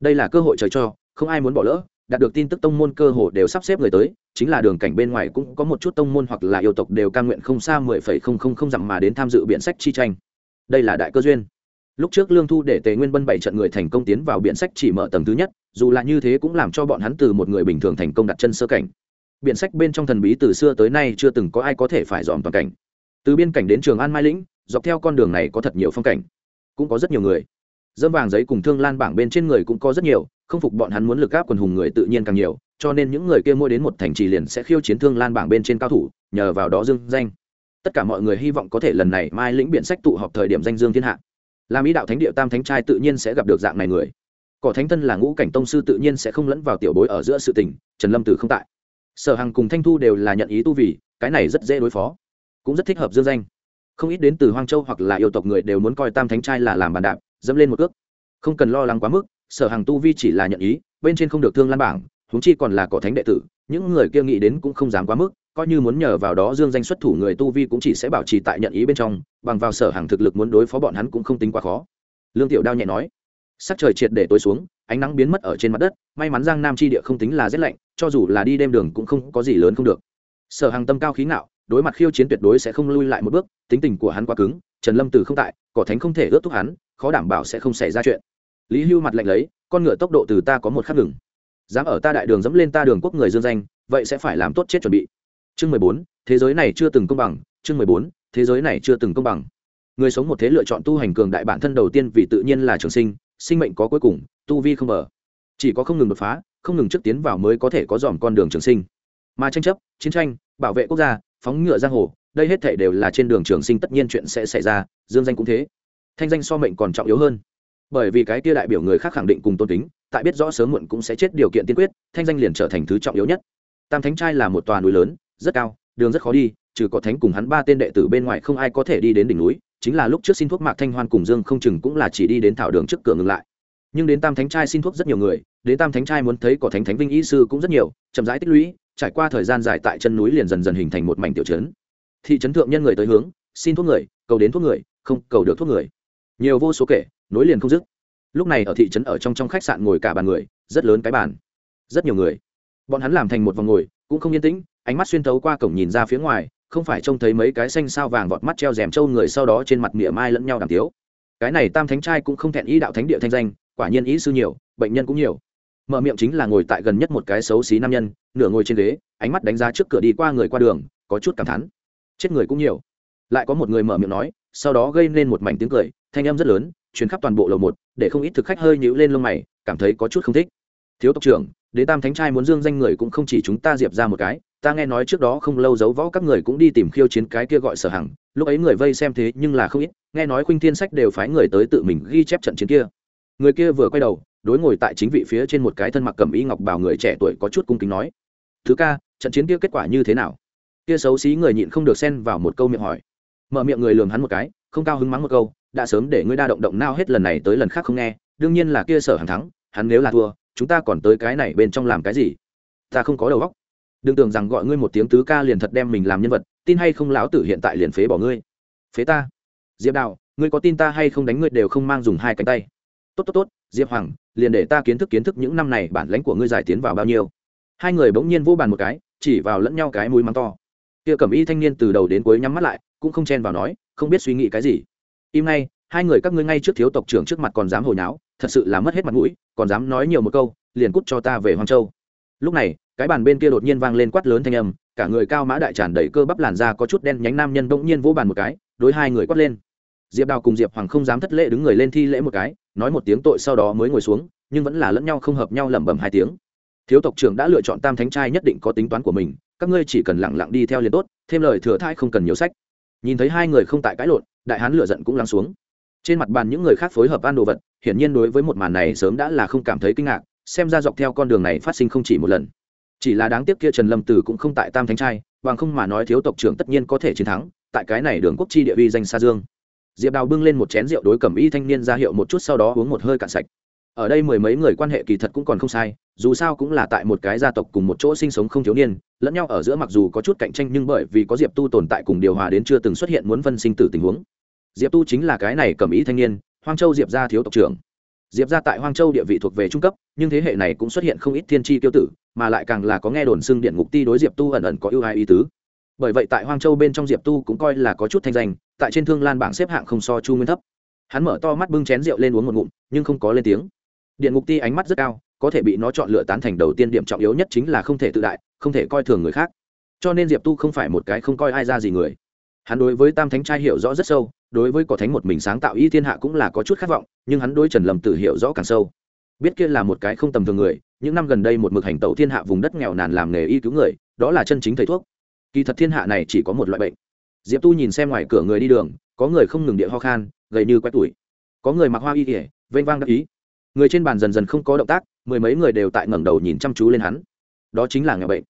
Đây là cơ hội trời cho, không ai muốn bỏ lỡ, đạt được tin tức tông môn cơ hồ đều sắp xếp người tới, chính là đường cảnh bên ngoài cũng có một chút tông môn hoặc là yêu tộc đều cam nguyện không xa mười phẩy không không không dặm mà đến tham dự biện sách chi tranh. Đây là đại cơ duyên. Lúc trước lương thu để tề nguyên bân bảy trận người thành công tiến vào biện sách chỉ mở tầng thứ nhất, dù là như thế cũng làm cho bọn hắn từ một người bình thường thành công đặt chân sơ cảnh. Biện sách bên trong thần bí từ xưa tới nay chưa từng có ai có thể phải dòm toàn cảnh. Từ biên cảnh đến trường an mai lĩnh dọc theo con đường này có thật nhiều phong cảnh, cũng có rất nhiều người. Dâm vàng giấy cùng thương lan bảng bên trên người cũng có rất nhiều, không phục bọn hắn muốn lực gáp quần hùng người tự nhiên càng nhiều, cho nên những người kia mua đến một thành trì liền sẽ khiêu chiến thương lan bảng bên trên cao thủ, nhờ vào đó dương danh. Tất cả mọi người hy vọng có thể lần này mai lĩnh biện sách tụ họp thời điểm danh dương thiên hạ. Làm ý đạo thánh địa tam thánh trai tự nhiên sẽ gặp được dạng này người. Cỏ thánh thân là ngũ cảnh tông sư tự nhiên sẽ không lẫn vào tiểu bối ở giữa sự tình, trần lâm tử không tại. Sở hằng cùng thanh thu đều là nhận ý tu vì, cái này rất dễ đối phó, cũng rất thích hợp dương danh không ít đến từ hoang châu hoặc là yêu tộc người đều muốn coi tam thánh trai là làm bàn đạp, dẫm lên một cước. Không cần lo lắng quá mức, sở hàng tu vi chỉ là nhận ý, bên trên không được thương lan bảng, huống chi còn là cỏ thánh đệ tử, những người kia nghĩ đến cũng không dám quá mức, coi như muốn nhờ vào đó dương danh xuất thủ người tu vi cũng chỉ sẽ bảo trì tại nhận ý bên trong, bằng vào sở hàng thực lực muốn đối phó bọn hắn cũng không tính quá khó. Lương tiểu đao nhẹ nói, sắc trời triệt để tối xuống, ánh nắng biến mất ở trên mặt đất, may mắn giang nam chi địa không tính là rét lạnh, cho dù là đi đêm đường cũng không có gì lớn không được. Sở hàng tâm cao khí ngạo đối mặt khiêu chiến tuyệt đối sẽ không lui lại một bước, tính tình của hắn quá cứng, trần lâm từ không tại, cỏ thánh không thể ướt thúc hắn, khó đảm bảo sẽ không xảy ra chuyện. Lý hưu mặt lạnh lấy, con ngựa tốc độ từ ta có một khắc ngừng. Dám ở ta đại đường dẫm lên ta đường quốc người dương danh, vậy sẽ phải làm tốt chết chuẩn bị. Chương mười bốn, thế giới này chưa từng công bằng. Chương mười bốn, thế giới này chưa từng công bằng. Người sống một thế lựa chọn tu hành cường đại bản thân đầu tiên vì tự nhiên là trường sinh sinh mệnh có cuối cùng, tu vi không mở chỉ có không ngừng đột phá, không ngừng trước tiến vào mới có thể có dòm con đường trường sinh. Mà tranh chấp, chiến tranh, bảo vệ quốc gia phóng ngựa giang hồ, đây hết thể đều là trên đường trường sinh tất nhiên chuyện sẽ xảy ra, dương danh cũng thế. Thanh danh so mệnh còn trọng yếu hơn. Bởi vì cái kia đại biểu người khác khẳng định cùng tôn kính, tại biết rõ sớm muộn cũng sẽ chết điều kiện tiên quyết, thanh danh liền trở thành thứ trọng yếu nhất. Tam thánh trai là một tòa núi lớn, rất cao, đường rất khó đi, trừ có thánh cùng hắn ba tên đệ tử bên ngoài không ai có thể đi đến đỉnh núi, chính là lúc trước xin thuốc mạc thanh hoan cùng dương không chừng cũng là chỉ đi đến thảo đường trước cửa ngừng lại. Nhưng đến tam thánh trai xin thuốc rất nhiều người, đến tam thánh trai muốn thấy có thánh thánh vinh y sư cũng rất nhiều, chậm rãi tích lũy trải qua thời gian dài tại chân núi liền dần dần hình thành một mảnh tiểu trấn. Thị trấn thượng nhân người tới hướng, xin thuốc người, cầu đến thuốc người, không cầu được thuốc người. Nhiều vô số kể, nối liền không dứt. Lúc này ở thị trấn ở trong trong khách sạn ngồi cả bàn người, rất lớn cái bàn. Rất nhiều người. Bọn hắn làm thành một vòng ngồi, cũng không yên tĩnh, ánh mắt xuyên thấu qua cổng nhìn ra phía ngoài, không phải trông thấy mấy cái xanh sao vàng vọt mắt treo rèm trâu người sau đó trên mặt mỉa mai lẫn nhau đàm tiếu. Cái này tam thánh trai cũng không thẹn ý đạo thánh địa thanh danh, quả nhiên ý sư nhiều, bệnh nhân cũng nhiều mở miệng chính là ngồi tại gần nhất một cái xấu xí nam nhân, nửa ngồi trên ghế, ánh mắt đánh giá trước cửa đi qua người qua đường, có chút cảm thán. Chết người cũng nhiều. Lại có một người mở miệng nói, sau đó gây nên một mảnh tiếng cười, thanh âm rất lớn chuyến khắp toàn bộ lầu một, để không ít thực khách hơi nhíu lên lông mày, cảm thấy có chút không thích. Thiếu tộc trưởng, đế tam thánh trai muốn dương danh người cũng không chỉ chúng ta diệp ra một cái, ta nghe nói trước đó không lâu giấu võ các người cũng đi tìm khiêu chiến cái kia gọi sở hằng, lúc ấy người vây xem thế nhưng là không ít, nghe nói khuynh thiên sách đều phái người tới tự mình ghi chép trận chiến kia. Người kia vừa quay đầu đối ngồi tại chính vị phía trên một cái thân mặc cầm y ngọc bào người trẻ tuổi có chút cung kính nói, thứ ca, trận chiến kia kết quả như thế nào? Kia xấu xí người nhịn không được xen vào một câu miệng hỏi. Mở miệng người lường hắn một cái, không cao hứng mắng một câu, đã sớm để ngươi đa động động nao hết lần này tới lần khác không nghe, đương nhiên là kia sở hàng thắng, hắn nếu là thua, chúng ta còn tới cái này bên trong làm cái gì? Ta không có đầu óc. Đừng tưởng rằng gọi ngươi một tiếng tứ ca liền thật đem mình làm nhân vật, tin hay không lão tử hiện tại liền phế bỏ ngươi. Phế ta. Diệp đạo, ngươi có tin ta hay không đánh ngươi đều không mang dùng hai cánh tay. Tốt tốt tốt diệp hoàng, liền để ta kiến thức kiến thức những năm này bản lãnh của ngươi giải tiến vào bao nhiêu. Hai người bỗng nhiên vô bàn một cái, chỉ vào lẫn nhau cái mũi mắng to. Kia cẩm y thanh niên từ đầu đến cuối nhắm mắt lại, cũng không chen vào nói, không biết suy nghĩ cái gì. Im ngay, hai người các ngươi ngay trước thiếu tộc trưởng trước mặt còn dám hồi náo thật sự là mất hết mặt mũi, còn dám nói nhiều một câu, liền cút cho ta về hoàng châu. Lúc này, cái bàn bên kia đột nhiên vang lên quát lớn thanh âm, cả người cao mã đại tràn đầy cơ bắp làn da có chút đen nhánh nam nhân bỗng nhiên vỗ bàn một cái, đối hai người quát lên diệp đào cùng diệp hoàng không dám thất lễ đứng người lên thi lễ một cái, nói một tiếng tội sau đó mới ngồi xuống, nhưng vẫn là lẫn nhau không hợp nhau lẩm bẩm hai tiếng. Thiếu tộc trưởng đã lựa chọn tam thánh trai nhất định có tính toán của mình, các ngươi chỉ cần lặng lặng đi theo liền tốt, thêm lời thừa thai không cần nhiều sách. Nhìn thấy hai người không tại cãi lộn, đại hán lựa giận cũng lắng xuống. Trên mặt bàn những người khác phối hợp ăn đồ vật, hiển nhiên đối với một màn này sớm đã là không cảm thấy kinh ngạc, xem ra dọc theo con đường này phát sinh không chỉ một lần. Chỉ là đáng tiếc kia trần lâm tử cũng không tại tam thánh trai, bằng không mà nói thiếu tộc trưởng tất nhiên có thể chiến thắng, tại cái này đường quốc chi địa uy danh xa dương diệp đào bưng lên một chén rượu đối cẩm y thanh niên ra hiệu một chút sau đó uống một hơi cạn sạch. Ở đây mười mấy người quan hệ kỳ thật cũng còn không sai, dù sao cũng là tại một cái gia tộc cùng một chỗ sinh sống không thiếu niên, lẫn nhau ở giữa mặc dù có chút cạnh tranh nhưng bởi vì có diệp tu tồn tại cùng điều hòa đến chưa từng xuất hiện muốn phân sinh tử tình huống. Diệp tu chính là cái này cầm ý thanh niên, hoang châu diệp gia thiếu tộc trưởng. Diệp gia tại hoang châu địa vị thuộc về trung cấp, nhưng thế hệ này cũng xuất hiện không ít thiên tri tiêu tử, mà lại càng là có nghe đồn xưng điện ngục ti đối diệp tu ẩn ẩn có ưu ai ý tứ bởi vậy tại hoang châu bên trong diệp tu cũng coi là có chút thanh danh, tại trên thương lan bảng xếp hạng không so chu nguyên thấp. Hắn mở to mắt bưng chén rượu lên uống một ngụm, nhưng không có lên tiếng. Điện ngục ti ánh mắt rất cao, có thể bị nó chọn lựa tán thành đầu tiên điểm trọng yếu nhất chính là không thể tự đại, không thể coi thường người khác. Cho nên diệp tu không phải một cái không coi ai ra gì người. Hắn đối với tam thánh trai hiểu rõ rất sâu, đối với cỏ thánh một mình sáng tạo y thiên hạ cũng là có chút khát vọng, nhưng hắn đối trần lầm tử hiểu rõ càng sâu. Biết kia là một cái không tầm thường người, những năm gần đây một mực hành tẩu thiên hạ vùng đất nghèo nàn làm nghề y cứu người, đó là chân chính thầy thuốc kỳ thật thiên hạ này chỉ có một loại bệnh. Diệp tu nhìn xem ngoài cửa người đi đường, có người không ngừng địa ho khan, gầy như quét tuổi có người mặc hoa y kỉa vênh vang đắc ý. Người trên bàn dần dần không có động tác, mười mấy người đều tại ngẩng đầu nhìn chăm chú lên hắn. Đó chính là nghèo bệnh.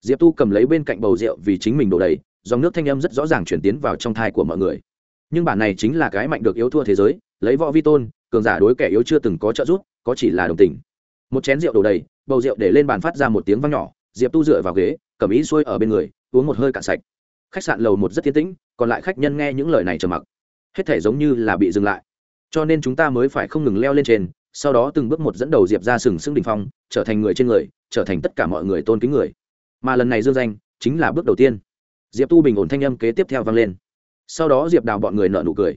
Diệp tu cầm lấy bên cạnh bầu rượu vì chính mình đổ đầy, dòng nước thanh âm rất rõ ràng chuyển tiến vào trong thai của mọi người. Nhưng bản này chính là cái mạnh được yếu thua thế giới, lấy võ vi tôn, cường giả đối kẻ yếu chưa từng có trợ giúp, có chỉ là đồng tình. Một chén rượu đổ đầy, bầu rượu để lên bàn phát ra một tiếng vang nhỏ, diệp tu dựa vào ghế, cầm ý xuôi ở bên người uống một hơi cạn sạch. Khách sạn lầu một rất tiến tĩnh, còn lại khách nhân nghe những lời này trầm mặc. Hết thể giống như là bị dừng lại. Cho nên chúng ta mới phải không ngừng leo lên trên, sau đó từng bước một dẫn đầu diệp ra sừng sững đình phong, trở thành người trên người, trở thành tất cả mọi người tôn kính người. Mà lần này dương danh, chính là bước đầu tiên. Diệp tu bình ổn thanh âm kế tiếp theo vang lên. Sau đó diệp đào bọn người nợ nụ cười.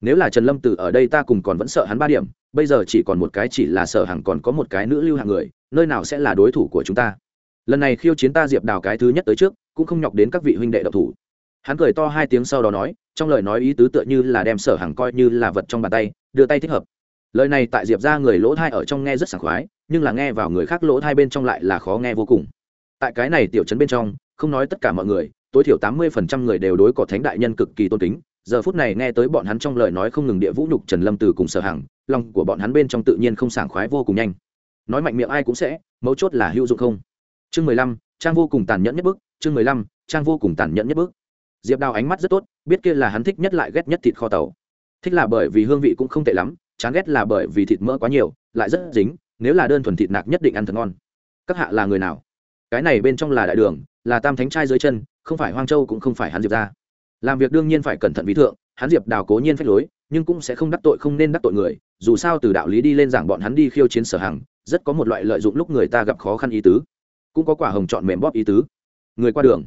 Nếu là trần lâm từ ở đây ta cùng còn vẫn sợ hắn ba điểm, bây giờ chỉ còn một cái chỉ là sợ hẳn còn có một cái nữ lưu hạng người, nơi nào sẽ là đối thủ của chúng ta? Lần này khiêu chiến ta diệp đào cái thứ nhất tới trước cũng không nhọc đến các vị huynh đệ độc thủ. Hắn cười to hai tiếng sau đó nói, trong lời nói ý tứ tựa như là đem sở hằng coi như là vật trong bàn tay, đưa tay thích hợp. Lời này tại diệp ra người lỗ thai ở trong nghe rất sảng khoái, nhưng là nghe vào người khác lỗ thai bên trong lại là khó nghe vô cùng. Tại cái này tiểu chấn bên trong, không nói tất cả mọi người, tối thiểu tám mươi phần trăm người đều đối cỏ thánh đại nhân cực kỳ tôn kính. Giờ phút này nghe tới bọn hắn trong lời nói không ngừng địa vũ nhục trần lâm từ cùng sở hằng, lòng của bọn hắn bên trong tự nhiên không sảng khoái vô cùng nhanh. Nói mạnh miệng ai cũng sẽ, mấu chốt là hữu dụng không. Chương mười lăm, trang vô cùng tàn nhẫn nhất bức chương mười lăm, trang vô cùng tàn nhẫn nhất bước. diệp đào ánh mắt rất tốt, biết kia là hắn thích nhất lại ghét nhất thịt kho tàu. Thích là bởi vì hương vị cũng không tệ lắm, chán ghét là bởi vì thịt mỡ quá nhiều, lại rất dính, nếu là đơn thuần thịt nạc nhất định ăn thật ngon. Các hạ là người nào? Cái này bên trong là đại đường, là tam thánh trai dưới chân, không phải hoang châu cũng không phải hắn diệp ra. Làm việc đương nhiên phải cẩn thận ví thượng, hắn diệp đào cố nhiên phách lối, nhưng cũng sẽ không đắc tội không nên đắc tội người, dù sao từ đạo lý đi lên giảng bọn hắn đi khiêu chiến sở hàng rất có một loại lợi dụng lúc người ta gặp khó khăn ý tứ. Cũng có quả hồng chọn mềm bóp ý tứ người qua đường.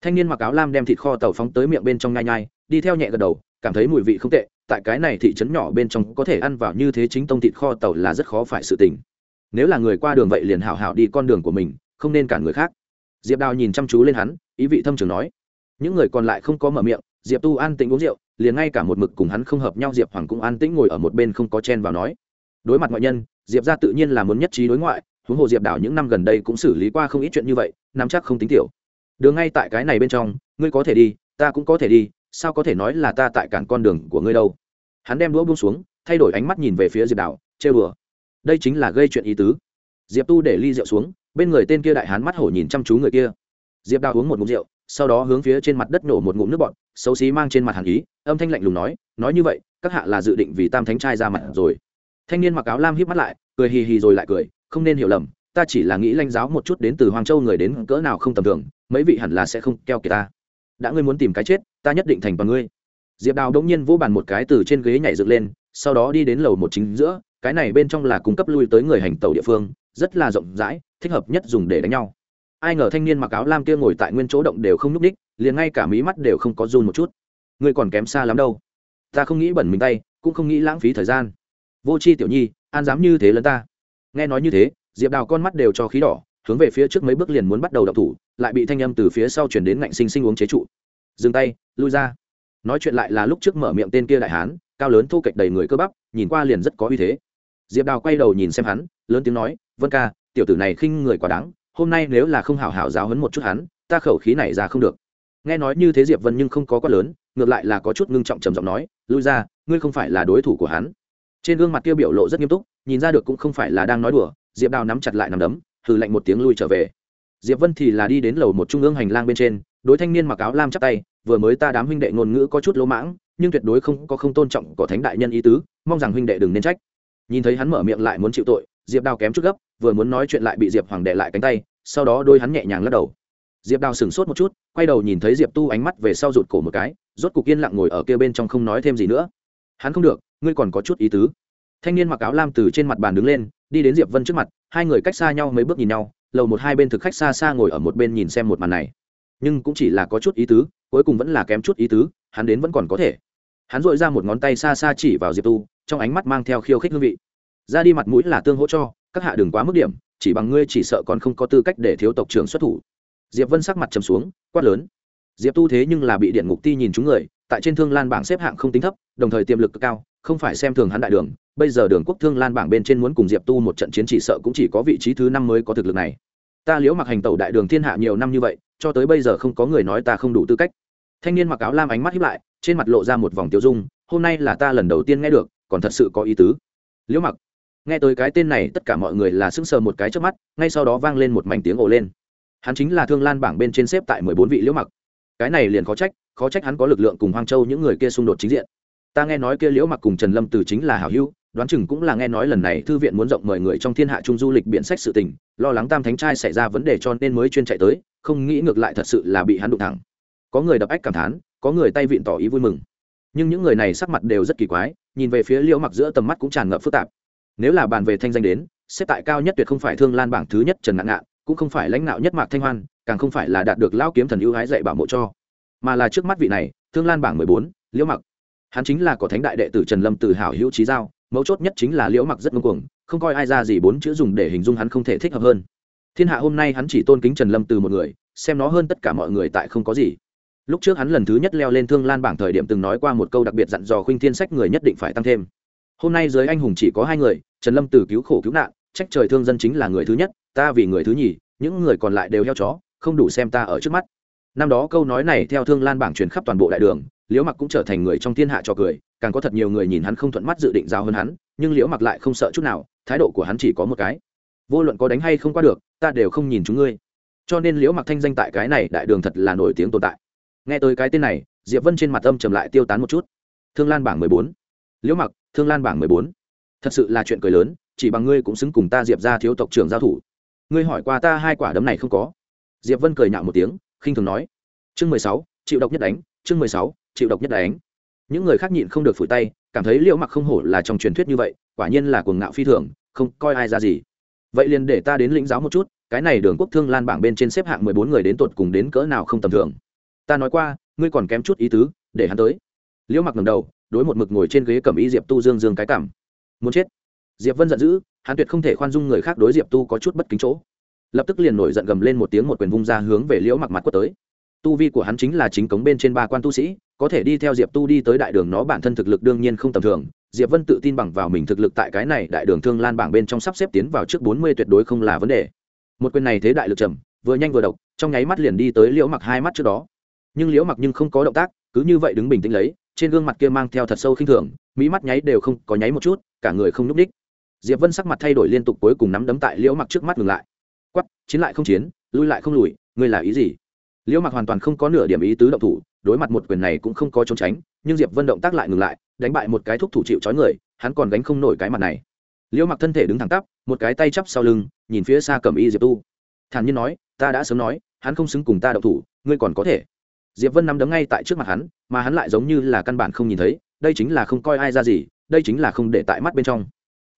Thanh niên mặc áo lam đem thịt kho tàu phóng tới miệng bên trong nhai nhai, đi theo nhẹ gật đầu, cảm thấy mùi vị không tệ, tại cái này thị trấn nhỏ bên trong có thể ăn vào như thế chính tông thịt kho tàu là rất khó phải sự tình. Nếu là người qua đường vậy liền hảo hảo đi con đường của mình, không nên cản người khác. Diệp đào nhìn chăm chú lên hắn, ý vị thâm trường nói. Những người còn lại không có mở miệng, diệp tu an tĩnh uống rượu, liền ngay cả một mực cùng hắn không hợp nhau diệp hoàng cũng an tĩnh ngồi ở một bên không có chen vào nói. Đối mặt ngoại nhân, diệp ra tự nhiên là muốn nhất trí đối ngoại, huống hồ diệp đảo những năm gần đây cũng xử lý qua không ít chuyện như vậy, nắm chắc không tính tiểu đường ngay tại cái này bên trong, ngươi có thể đi, ta cũng có thể đi, sao có thể nói là ta tại cản con đường của ngươi đâu? Hắn đem đũa buông xuống, thay đổi ánh mắt nhìn về phía diệp đảo chê bừa đây chính là gây chuyện ý tứ. Diệp tu để ly rượu xuống, bên người tên kia đại hán mắt hổ nhìn chăm chú người kia. Diệp đào uống một ngụm rượu, sau đó hướng phía trên mặt đất nổ một ngụm nước bọt, xấu xí mang trên mặt hàn ý, âm thanh lạnh lùng nói nói như vậy, các hạ là dự định vì tam thánh trai ra mặt rồi. Thanh niên mặc áo lam híp mắt lại, cười hì hì rồi lại cười, không nên hiểu lầm ta chỉ là nghĩ lãnh giáo một chút đến từ hoàng châu người đến cỡ nào không tầm thường, mấy vị hẳn là sẽ không keo kiệt ta. Đã ngươi muốn tìm cái chết, ta nhất định thành toàn ngươi. Diệp đào đột nhiên vỗ bàn một cái từ trên ghế nhảy dựng lên, sau đó đi đến lầu một chính giữa, cái này bên trong là cung cấp lui tới người hành tàu địa phương, rất là rộng rãi, thích hợp nhất dùng để đánh nhau. Ai ngờ thanh niên mặc áo lam kia ngồi tại nguyên chỗ động đều không nhúc ních liền ngay cả mí mắt đều không có run một chút. Ngươi còn kém xa lắm đâu. Ta không nghĩ bẩn mình tay, cũng không nghĩ lãng phí thời gian. Vô c h i tiểu nhi, an dám như thế lẫn ta. Nghe nói như thế diệp đào con mắt đều cho khí đỏ, hướng về phía trước mấy bước liền muốn bắt đầu đập thủ, lại bị thanh âm từ phía sau chuyển đến ngạnh sinh sinh uống chế trụ. Dừng tay, lui ra. Nói chuyện lại là lúc trước mở miệng tên kia đại hán, cao lớn thu kệch đầy người cơ bắp, nhìn qua liền rất có uy thế. Diệp đào quay đầu nhìn xem hắn, lớn tiếng nói, vân ca, tiểu tử này khinh người quá đáng, hôm nay nếu là không hảo hảo giáo hấn một chút hắn, ta khẩu khí này ra không được. Nghe nói như thế diệp vân nhưng không có quá lớn, ngược lại là có chút ngưng trọng trầm giọng nói, lui ra, ngươi không phải là đối thủ của hắn. Trên gương mặt kia biểu lộ rất nghiêm túc, nhìn ra được cũng không phải là đang nói đùa diệp đào nắm chặt lại nằm đấm, hừ lạnh một tiếng lui trở về. Diệp vân thì là đi đến lầu một trung ương hành lang bên trên, đối thanh niên mặc áo lam chắp tay, vừa mới ta đám huynh đệ ngôn ngữ có chút lỗ mãng, nhưng tuyệt đối không có không tôn trọng có thánh đại nhân ý tứ, mong rằng huynh đệ đừng nên trách. Nhìn thấy hắn mở miệng lại muốn chịu tội, diệp đào kém chút gấp, vừa muốn nói chuyện lại bị diệp hoàng đệ lại cánh tay, sau đó đôi hắn nhẹ nhàng lắc đầu. Diệp đào sửng sốt một chút, quay đầu nhìn thấy diệp tu ánh mắt về sau rụt cổ một cái, rốt cục yên lặng ngồi ở kia bên trong không nói thêm gì nữa. Hắn không được, ngươi còn có chút ý tứ. Thanh niên mặc áo lam từ trên mặt bàn đứng lên đi đến diệp vân trước mặt hai người cách xa nhau mấy bước nhìn nhau lầu một hai bên thực khách xa xa ngồi ở một bên nhìn xem một màn này nhưng cũng chỉ là có chút ý tứ cuối cùng vẫn là kém chút ý tứ hắn đến vẫn còn có thể hắn dội ra một ngón tay xa xa chỉ vào diệp tu trong ánh mắt mang theo khiêu khích hương vị ra đi mặt mũi là tương hỗ cho các hạ đừng quá mức điểm chỉ bằng ngươi chỉ sợ còn không có tư cách để thiếu tộc trưởng xuất thủ diệp vân sắc mặt trầm xuống quát lớn diệp tu thế nhưng là bị điện ngục ti nhìn chúng người tại trên thương lan bảng xếp hạng không tính thấp đồng thời tiềm lực cực cao không phải xem thường hắn đại đường bây giờ đường quốc thương lan bảng bên trên muốn cùng diệp tu một trận chiến chỉ sợ cũng chỉ có vị trí thứ năm mới có thực lực này. Ta liễu mặc hành tẩu đại đường thiên hạ nhiều năm như vậy, cho tới bây giờ không có người nói ta không đủ tư cách. Thanh niên mặc áo lam ánh mắt hiếp lại, trên mặt lộ ra một vòng tiêu dung, hôm nay là ta lần đầu tiên nghe được, còn thật sự có ý tứ. Liễu mặc, nghe tới cái tên này, tất cả mọi người là sững sờ một cái trước mắt, ngay sau đó vang lên một mảnh tiếng ồ lên. Hắn chính là thương lan bảng bên trên xếp tại mười bốn vị liễu mặc. Cái này liền khó trách khó trách hắn có lực lượng cùng hoang châu những người kia xung đột chính diện. Ta nghe nói kia liễu mặc cùng trần lâm từ chính là hảo hữu đoán chừng cũng là nghe nói lần này thư viện muốn rộng mời người trong thiên hạ trung du lịch biện sách sự tình, lo lắng tam thánh trai xảy ra vấn đề cho nên mới chuyên chạy tới, không nghĩ ngược lại thật sự là bị hắn đụng thẳng. Có người đập ách cảm thán, có người tay vịn tỏ ý vui mừng. Nhưng những người này sắc mặt đều rất kỳ quái, nhìn về phía liễu mặc giữa tầm mắt cũng tràn ngập phức tạp. Nếu là bàn về thanh danh đến, xếp tại cao nhất tuyệt không phải thương lan bảng thứ nhất trần ngạn ngạn, cũng không phải lãnh đạo nhất mạc thanh hoan, càng không phải là đạt được lao kiếm thần ưu hái dạy bảo mộ cho. Mà là trước mắt vị này, thương lan bảng mười bốn, liễu mặc. Hắn chính là có thánh đại đệ tử trần lâm từ hảo hữu trí giao mấu chốt nhất chính là liễu mặc rất ngông cuồng, không coi ai ra gì bốn chữ dùng để hình dung hắn không thể thích hợp hơn. Thiên hạ hôm nay hắn chỉ tôn kính trần lâm từ một người, xem nó hơn tất cả mọi người tại không có gì. Lúc trước hắn lần thứ nhất leo lên thương lan bảng thời điểm từng nói qua một câu đặc biệt dặn dò khuynh thiên sách người nhất định phải tăng thêm. Hôm nay giới anh hùng chỉ có hai người, trần lâm từ cứu khổ cứu nạn, trách trời thương dân chính là người thứ nhất, ta vì người thứ nhì, những người còn lại đều heo chó, không đủ xem ta ở trước mắt. Năm đó câu nói này theo thương lan bảng truyền khắp toàn bộ đại đường liễu mặc cũng trở thành người trong thiên hạ cho cười, càng có thật nhiều người nhìn hắn không thuận mắt dự định giao hơn hắn, nhưng liễu mặc lại không sợ chút nào, thái độ của hắn chỉ có một cái. Vô luận có đánh hay không qua được, ta đều không nhìn chúng ngươi. Cho nên liễu mặc thanh danh tại cái này đại đường thật là nổi tiếng tồn tại. Nghe tới cái tên này, diệp vân trên mặt âm trầm lại tiêu tán một chút. Thương lan bảng mười bốn. Liễu mặc, thương lan bảng mười bốn. Thật sự là chuyện cười lớn, chỉ bằng ngươi cũng xứng cùng ta diệp ra thiếu tộc trưởng giao thủ. Ngươi hỏi qua ta hai quả đấm này không có? Diệp vân cười nhạo một tiếng, khinh thường nói. Chương mười sáu, chịu độc nhất đánh, chương mười sáu chịu độc nhất đánh những người khác nhịn không được phủi tay, cảm thấy liễu mặc không hổ là trong truyền thuyết như vậy, quả nhiên là cuồng ngạo phi thường, không coi ai ra gì. Vậy liền để ta đến lĩnh giáo một chút, cái này đường quốc thương lan bảng bên trên xếp hạng mười bốn người đến tột cùng đến cỡ nào không tầm thường. Ta nói qua, ngươi còn kém chút ý tứ, để hắn tới. Liễu mặc ngầm đầu, đối một mực ngồi trên ghế cầm y diệp tu dương dương cái cảm. Muốn chết. Diệp vân giận dữ, hắn tuyệt không thể khoan dung người khác đối diệp tu có chút bất kính chỗ. Lập tức liền nổi giận gầm lên một tiếng một quyền vung ra hướng về liễu mặc mặt quất tới. Tu vi của hắn chính là chính cống bên trên ba quan tu sĩ có thể đi theo diệp tu đi tới đại đường nó bản thân thực lực đương nhiên không tầm thường. Diệp vân tự tin bằng vào mình thực lực tại cái này đại đường thương lan bảng bên trong sắp xếp tiến vào trước bốn mươi tuyệt đối không là vấn đề. Một quyền này thế đại lực trầm, vừa nhanh vừa độc, trong nháy mắt liền đi tới liễu mặc hai mắt trước đó. Nhưng liễu mặc nhưng không có động tác, cứ như vậy đứng bình tĩnh lấy, trên gương mặt kia mang theo thật sâu khinh thường, mỹ mắt nháy đều không có nháy một chút, cả người không n ú c đích diệp vân sắc mặt thay đổi liên tục cuối cùng nắm đấm tại liễu mặc trước mắt ngừng lại. Quắp chiến lại không chiến, lui lại không lùi, ngươi là ý gì? Liễu mặc hoàn toàn không có nửa điểm ý tứ động thủ đối mặt một quyền này cũng không có trốn tránh, nhưng diệp vân động tác lại ngừng lại, đánh bại một cái thúc thủ chịu trói người, hắn còn đánh không nổi cái mặt này. Liễu mặc thân thể đứng thẳng tắp, một cái tay chắp sau lưng, nhìn phía xa cầm y diệp tu. Thản nhiên nói, ta đã sớm nói, hắn không xứng cùng ta đậu thủ, ngươi còn có thể. Diệp vân nắm đấm ngay tại trước mặt hắn, mà hắn lại giống như là căn bản không nhìn thấy, đây chính là không coi ai ra gì, đây chính là không để tại mắt bên trong.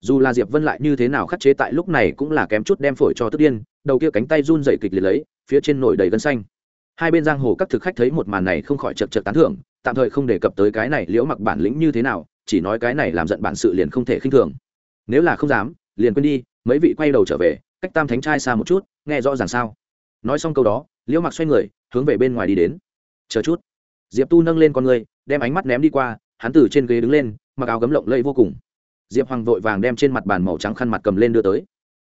Dù là diệp vân lại như thế nào khắc chế tại lúc này cũng là kém chút đem phổi cho tức điên, đầu kia cánh tay run dậy kịch liệt lấy, phía trên nổi đầy gân xanh hai bên giang hồ các thực khách thấy một màn này không khỏi chật chật tán thưởng, tạm thời không đề cập tới cái này liễu mặc bản lĩnh như thế nào, chỉ nói cái này làm giận bản sự liền không thể khinh thường. Nếu là không dám, liền quên đi, mấy vị quay đầu trở về, cách tam thánh trai xa một chút, nghe rõ ràng sao? Nói xong câu đó, liễu mặc xoay người, hướng về bên ngoài đi đến. Chờ chút. Diệp tu nâng lên con người đem ánh mắt ném đi qua, hắn từ trên ghế đứng lên, mặc áo gấm lộng lẫy vô cùng. Diệp hoàng vội vàng đem trên mặt bàn màu trắng khăn mặt cầm lên đưa tới.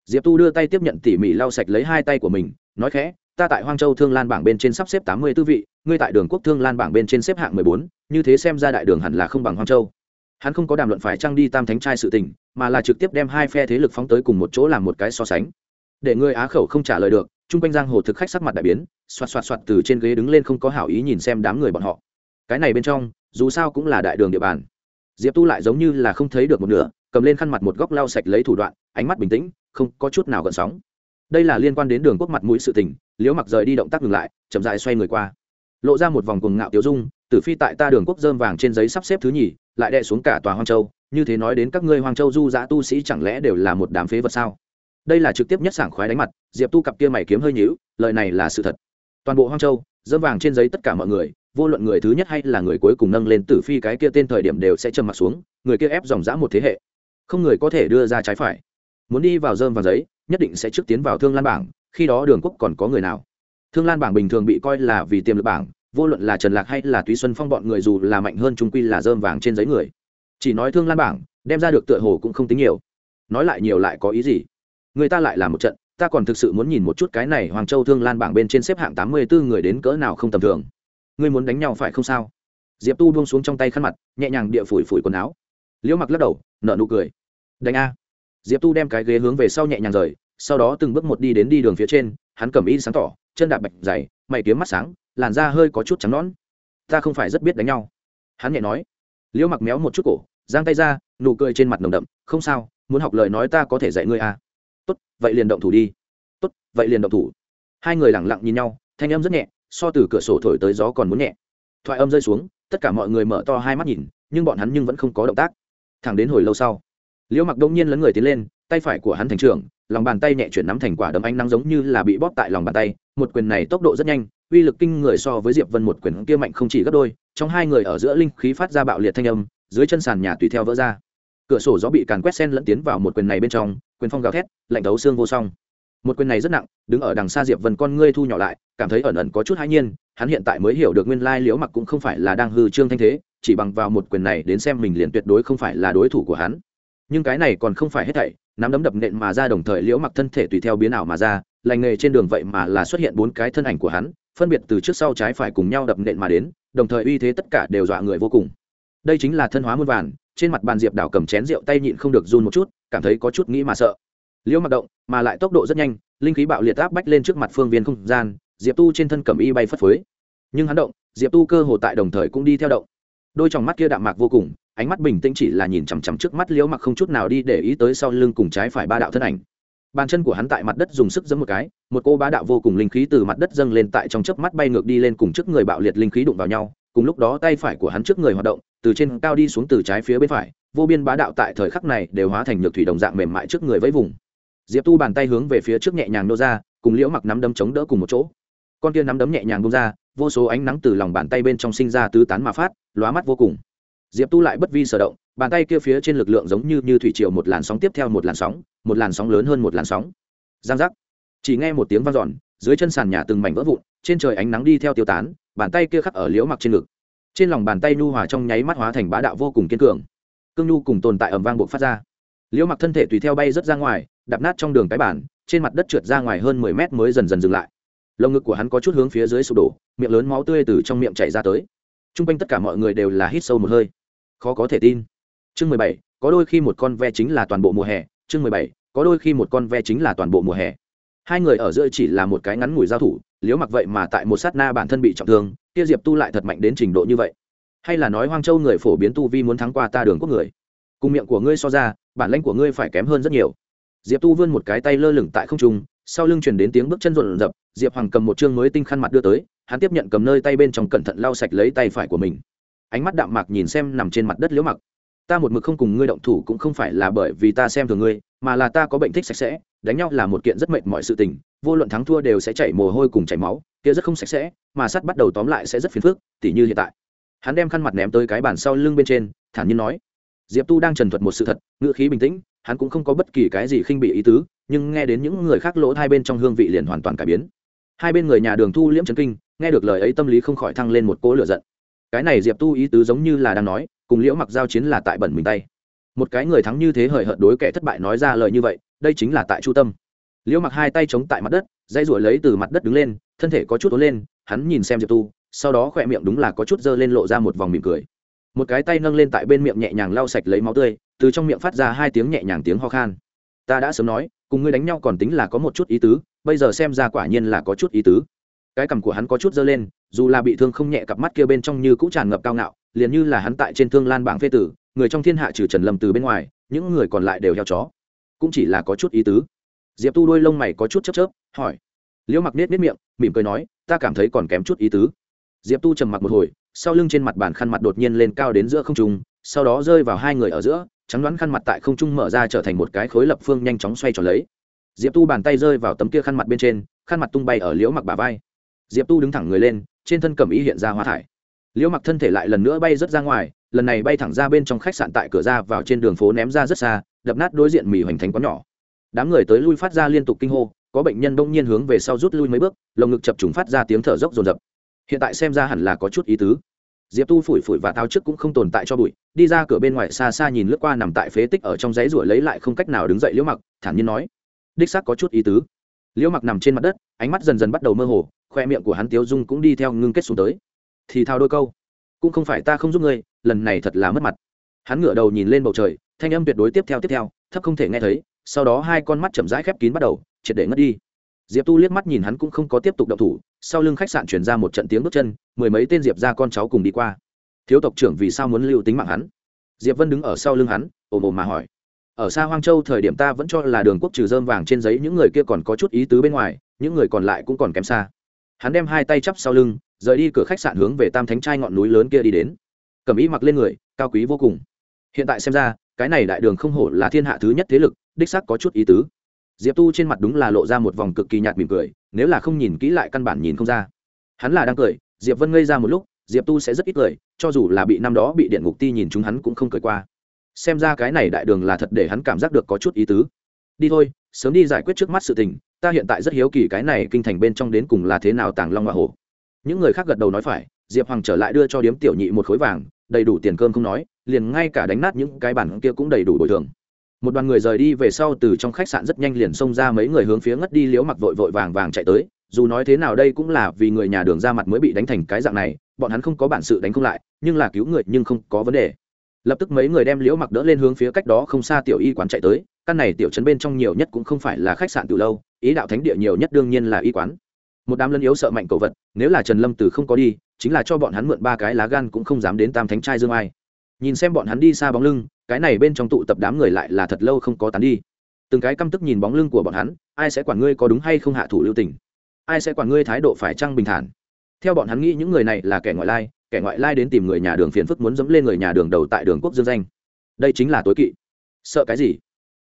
Diệp tu đưa tay tiếp nhận tỉ mỉ lau sạch lấy hai tay của mình, nói khẽ ta tại hoang châu thương lan bảng bên trên sắp xếp tám mươi tư vị, ngươi tại đường quốc thương lan bảng bên trên xếp hạng mười bốn, như thế xem ra đại đường hẳn là không bằng hoang châu. Hắn không có đàm luận phải trăng đi tam thánh trai sự tình, mà là trực tiếp đem hai phe thế lực phóng tới cùng một chỗ làm một cái so sánh. Để ngươi á khẩu không trả lời được, chung quanh giang hồ thực khách sắc mặt đại biến, xoạt xoạt xoạt từ trên ghế đứng lên không có hảo ý nhìn xem đám người bọn họ. Cái này bên trong, dù sao cũng là đại đường địa bàn. Diệp tu lại giống như là không thấy được một nửa, cầm lên khăn mặt một góc lau sạch lấy thủ đoạn, ánh mắt bình tĩnh, không có chút nào gợn sóng. Đây là liên quan đến đường quốc mặt mũi sự tình liễu mặc rời đi động tác ngừng lại, chậm dại xoay người qua. Lộ ra một vòng cuồng ngạo tiêu dung, tử phi tại ta đường quốc dơm vàng trên giấy sắp xếp thứ nhì, lại đè xuống cả tòa hoang châu. Như thế nói đến các ngươi hoang châu du giã tu sĩ chẳng lẽ đều là một đám phế vật sao? Đây là trực tiếp nhất sảng khoái đánh mặt, diệp tu cặp kia mày kiếm hơi nhíu, lời này là sự thật. Toàn bộ hoang châu, dơm vàng trên giấy tất cả mọi người, vô luận người thứ nhất hay là người cuối cùng nâng lên tử phi cái kia tên thời điểm đều sẽ trầm mặt xuống, người kia ép dòng dã một thế hệ. Không người có thể đưa ra trái phải. Muốn đi vào dơm vàng giấy, nhất định sẽ trước tiến vào thương lan bảng khi đó đường quốc còn có người nào? Thương lan bảng bình thường bị coi là vì tiềm lực bảng, vô luận là trần lạc hay là túy xuân phong bọn người dù là mạnh hơn trung quy là dơm vàng trên giấy người. Chỉ nói thương lan bảng, đem ra được tựa hồ cũng không tính nhiều. Nói lại nhiều lại có ý gì? Người ta lại là một trận, ta còn thực sự muốn nhìn một chút cái này hoàng châu thương lan bảng bên trên xếp hạng tám mươi bốn người đến cỡ nào không tầm thường. Ngươi muốn đánh nhau phải không sao? Diệp tu buông xuống trong tay khăn mặt, nhẹ nhàng địa phủi phủi quần áo. Liễu mặc lắc đầu, nở nụ cười. Đánh a. Diệp tu đem cái ghế hướng về sau nhẹ nhàng rời sau đó từng bước một đi đến đi đường phía trên, hắn cầm y sáng tỏ, chân đạp bạch dày, mày kiếm mắt sáng, làn da hơi có chút trắng nón ta không phải rất biết đánh nhau. Hắn nhẹ nói. Liễu mặc méo một chút cổ, giang tay ra, nụ cười trên mặt nồng đậm. Không sao, muốn học lời nói ta có thể dạy ngươi à. Tốt, vậy liền động thủ đi. Tốt, vậy liền động thủ. Hai người lẳng lặng nhìn nhau, thanh âm rất nhẹ, so từ cửa sổ thổi tới gió còn muốn nhẹ. Thoại âm rơi xuống, tất cả mọi người mở to hai mắt nhìn, nhưng bọn hắn nhưng vẫn không có động tác. Thẳng đến hồi lâu sau, liễu mặc đông nhiên lấn người tiến lên, tay phải của hắn thành trưởng lòng bàn tay nhẹ chuyển nắm thành quả đấm ánh nắng giống như là bị bóp tại lòng bàn tay, một quyền này tốc độ rất nhanh, uy lực kinh người so với diệp vân một quyền kia mạnh không chỉ gấp đôi, trong hai người ở giữa linh khí phát ra bạo liệt thanh âm, dưới chân sàn nhà tùy theo vỡ ra. Cửa sổ gió bị càn quét sen lẫn tiến vào một quyền này bên trong, quyền phong gào thét, lạnh thấu xương vô song. Một quyền này rất nặng, đứng ở đằng xa diệp vân con ngươi thu nhỏ lại, cảm thấy ẩn ẩn có chút hãi nhiên, hắn hiện tại mới hiểu được nguyên lai liễu mặc cũng không phải là đang hư trương thanh thế, chỉ bằng vào một quyền này đến xem mình liền tuyệt đối không phải là đối thủ của hắn. Nhưng cái này còn không phải hết thảy nắm đấm đập nện mà ra đồng thời liễu mặc thân thể tùy theo biến ảo mà ra, lành nghề trên đường vậy mà là xuất hiện bốn cái thân ảnh của hắn, phân biệt từ trước sau trái phải cùng nhau đập nện mà đến, đồng thời uy thế tất cả đều dọa người vô cùng. Đây chính là thân hóa muôn vàn, trên mặt bàn diệp đảo cầm chén rượu tay nhịn không được run một chút, cảm thấy có chút nghĩ mà sợ. Liễu mặc động, mà lại tốc độ rất nhanh, linh khí bạo liệt áp bách lên trước mặt phương viên không gian, diệp tu trên thân cầm y bay phất phới. Nhưng hắn động, diệp tu cơ hồ tại đồng thời cũng đi theo động. Đôi t mắt kia đạm mạc vô cùng ánh mắt bình tĩnh chỉ là nhìn chằm chằm trước mắt liễu mặc không chút nào đi để ý tới sau lưng cùng trái phải ba đạo thân ảnh. Bàn chân của hắn tại mặt đất dùng sức giấm một cái, một cô bá đạo vô cùng linh khí từ mặt đất dâng lên tại trong chớp mắt bay ngược đi lên cùng trước người bạo liệt linh khí đụng vào nhau, cùng lúc đó tay phải của hắn trước người hoạt động, từ trên cao đi xuống từ trái phía bên phải, vô biên bá đạo tại thời khắc này đều hóa thành nhược thủy đồng dạng mềm mại trước người với vùng. Diệp tu bàn tay hướng về phía trước nhẹ nhàng nô ra, cùng liễu mặc nắm đấm chống đỡ cùng một chỗ. Con kia nắm đấm nhẹ nhàng bông ra, vô số ánh nắng từ lòng bàn tay bên trong sinh ra tứ tán mà phát, lóa mắt vô cùng diệp tu lại bất vi sở động, bàn tay kia phía trên lực lượng giống như như thủy triều một làn sóng tiếp theo một làn sóng, một làn sóng lớn hơn một làn sóng. Giang giác. Chỉ nghe một tiếng vang dọn, dưới chân sàn nhà từng mảnh vỡ vụn, trên trời ánh nắng đi theo tiêu tán, bàn tay kia khắc ở liễu mặc trên ngực. Trên lòng bàn tay nhu hòa trong nháy mắt hóa thành bá đạo vô cùng kiên cường. Cương nhu cùng tồn tại ẩm vang buộc phát ra. Liễu mặc thân thể tùy theo bay rớt ra ngoài, đạp nát trong đường cái bản trên mặt đất trượt ra ngoài hơn mười mét mới dần dần dừng lại. Lồng ngực của hắn có chút hướng phía dưới sụp đổ, miệng lớn máu tươi từ trong miệng chảy ra tới. T r u n g quanh tất cả mọi người đều là hít sâu một hơi khó có thể tin. Chương mười bảy, có đôi khi một con ve chính là toàn bộ mùa hè. Chương mười bảy, có đôi khi một con ve chính là toàn bộ mùa hè. Hai người ở giữa chỉ là một cái ngắn ngủi giao thủ liếu mặc vậy mà tại một sát na bản thân bị trọng thương, kia diệp tu lại thật mạnh đến trình độ như vậy. Hay là nói hoang châu người phổ biến tu vi muốn thắng qua ta đường quốc người? Cùng miệng của ngươi so ra, bản lãnh của ngươi phải kém hơn rất nhiều. Diệp tu vươn một cái tay lơ lửng tại không trung, sau lưng chuyển đến tiếng bước chân rộn rập, diệp hoàng cầm một chương mới tinh khăn mặt đưa tới, hắn tiếp nhận cầm nơi tay bên trong cẩn thận lau sạch lấy tay phải của mình ánh mắt đạm mạc nhìn xem nằm trên mặt đất liễu mặc. Ta một mực không cùng ngươi động thủ cũng không phải là bởi vì ta xem thường ngươi, mà là ta có bệnh thích sạch sẽ, đánh nhau là một kiện rất mệt mọi sự tình, vô luận thắng thua đều sẽ chảy mồ hôi cùng chảy máu, kia rất không sạch sẽ, mà sắt bắt đầu tóm lại sẽ rất phiền phức, tỉ như hiện tại. Hắn đem khăn mặt ném tới cái bàn sau lưng bên trên, thản nhiên nói. Diệp tu đang trần thuật một sự thật, ngữ khí bình tĩnh, hắn cũng không có bất kỳ cái gì khinh bị ý tứ, nhưng nghe đến những người khác lỗ hai bên trong hương vị liền hoàn toàn cải biến. Hai bên người nhà đường thu liễm trấn kinh, nghe được lời ấy tâm lý không khỏi thăng lên một cỗ lửa giận cái này diệp tu ý tứ giống như là đang nói cùng liễu mặc giao chiến là tại bẩn mình tay một cái người thắng như thế hời hợt đối kẻ thất bại nói ra lời như vậy đây chính là tại chu tâm liễu mặc hai tay chống tại mặt đất dây ruổi lấy từ mặt đất đứng lên thân thể có chút ố lên hắn nhìn xem diệp tu sau đó khỏe miệng đúng là có chút dơ lên lộ ra một vòng mỉm cười một cái tay nâng lên tại bên miệng nhẹ nhàng lau sạch lấy máu tươi từ trong miệng phát ra hai tiếng nhẹ nhàng tiếng ho khan ta đã sớm nói cùng ngươi đánh nhau còn tính là có một chút ý tứ bây giờ xem ra quả nhiên là có chút ý tứ cái cằm của hắn có chút dơ lên dù là bị thương không nhẹ cặp mắt kia bên trong như cũng tràn ngập cao ngạo, liền như là hắn tại trên thương lan bảng phê tử, người trong thiên hạ trừ trần lâm từ bên ngoài, những người còn lại đều heo chó. Cũng chỉ là có chút ý tứ. Diệp tu đôi lông mày có chút chấp chớp, hỏi. Liễu mặc nết nết miệng, mỉm cười nói, ta cảm thấy còn kém chút ý tứ. Diệp tu trầm mặc một hồi, sau lưng trên mặt bàn khăn mặt đột nhiên lên cao đến giữa không trung, sau đó rơi vào hai người ở giữa, trắng đoán khăn mặt tại không trung mở ra trở thành một cái khối lập phương nhanh chóng xoay tròn lấy. Diệp tu bàn tay rơi vào tấm kia khăn mặt bên trên, khăn mặt tung bay ở liễu mặc bà vai diệp tu đứng thẳng người lên, trên thân cẩm ý hiện ra hoa thải. Liễu mặc thân thể lại lần nữa bay rớt ra ngoài, lần này bay thẳng ra bên trong khách sạn tại cửa ra vào trên đường phố ném ra rất xa, đập nát đối diện mì hoành thành quán nhỏ. Đám người tới lui phát ra liên tục kinh hô, có bệnh nhân bỗng nhiên hướng về sau rút lui mấy bước, lồng ngực chập trùng phát ra tiếng thở dốc rồn dập. Hiện tại xem ra hẳn là có chút ý tứ. Diệp tu phủi phủi và tao trước cũng không tồn tại cho bụi, đi ra cửa bên ngoài xa xa nhìn lướt qua nằm tại phế tích ở trong giấy ruổi lấy lại không cách nào đứng dậy liễu mặc, thản nhiên nói. Đích xác có chút ý tứ. Liễu mặc nằm trên mặt đất, ánh mắt dần dần bắt đầu mơ hồ khoe miệng của hắn tiếu dung cũng đi theo ngưng kết xuống tới. Thì thao đôi câu, cũng không phải ta không giúp ngươi, lần này thật là mất mặt. Hắn ngửa đầu nhìn lên bầu trời, thanh âm tuyệt đối tiếp theo tiếp theo, thấp không thể nghe thấy, sau đó hai con mắt chậm rãi khép kín bắt đầu, triệt để ngất đi. Diệp tu liếc mắt nhìn hắn cũng không có tiếp tục động thủ, sau lưng khách sạn chuyển ra một trận tiếng bước chân, mười mấy tên diệp ra con cháu cùng đi qua. Thiếu tộc trưởng vì sao muốn lưu tính mạng hắn? Diệp vân đứng ở sau lưng hắn ồm ồm mà hỏi. Ở xa hoang châu thời điểm ta vẫn cho là đường quốc trừ dơm vàng trên giấy, những người kia còn có chút ý tứ bên ngoài, những người còn lại cũng còn kém xa hắn đem hai tay chắp sau lưng, rời đi cửa khách sạn hướng về tam thánh trai ngọn núi lớn kia đi đến. Cầm ý mặc lên người, cao quý vô cùng. Hiện tại xem ra, cái này đại đường không hổ là thiên hạ thứ nhất thế lực, đích xác có chút ý tứ. Diệp tu trên mặt đúng là lộ ra một vòng cực kỳ nhạt mỉm cười, nếu là không nhìn kỹ lại căn bản nhìn không ra. Hắn là đang cười, diệp vân ngây ra một lúc, diệp tu sẽ rất ít cười, cho dù là bị năm đó bị điện ngục ti nhìn chúng hắn cũng không cười qua. Xem ra cái này đại đường là thật để hắn cảm giác được có chút ý tứ. Đi thôi, sớm đi giải quyết trước mắt sự tình ta hiện tại rất hiếu kỳ cái này kinh thành bên trong đến cùng là thế nào tàng long hoa hổ những người khác gật đầu nói phải, diệp hoàng trở lại đưa cho điếm tiểu nhị một khối vàng, đầy đủ tiền cơm không nói, liền ngay cả đánh nát những cái bản kia cũng đầy đủ bồi thường. Một đoàn người rời đi về sau từ trong khách sạn rất nhanh liền xông ra mấy người hướng phía ngất đi liếu mặc vội vội vàng vàng chạy tới, dù nói thế nào đây cũng là vì người nhà đường ra mặt mới bị đánh thành cái dạng này, bọn hắn không có bản sự đánh không lại, nhưng là cứu người nhưng không có vấn đề lập tức mấy người đem liễu mặc đỡ lên hướng phía cách đó không xa tiểu y quán chạy tới, căn này tiểu trấn bên trong nhiều nhất cũng không phải là khách sạn từ lâu, ý đạo thánh địa nhiều nhất đương nhiên là y quán. Một đám lân yếu sợ mạnh cầu vật, nếu là trần lâm từ không có đi, chính là cho bọn hắn mượn ba cái lá gan cũng không dám đến tam thánh trai dương ai. Nhìn xem bọn hắn đi xa bóng lưng, cái này bên trong tụ tập đám người lại là thật lâu không có tán đi. Từng cái căm tức nhìn bóng lưng của bọn hắn, ai sẽ quản ngươi có đúng hay không hạ thủ lưu tình? Ai sẽ quản ngươi thái độ phải trăng bình thản? Theo bọn hắn nghĩ những người này là kẻ ngoại lai kẻ ngoại lai đến tìm người nhà đường phiền phức muốn dẫm lên người nhà đường đầu tại đường quốc dương danh. Đây chính là tối kỵ. Sợ cái gì?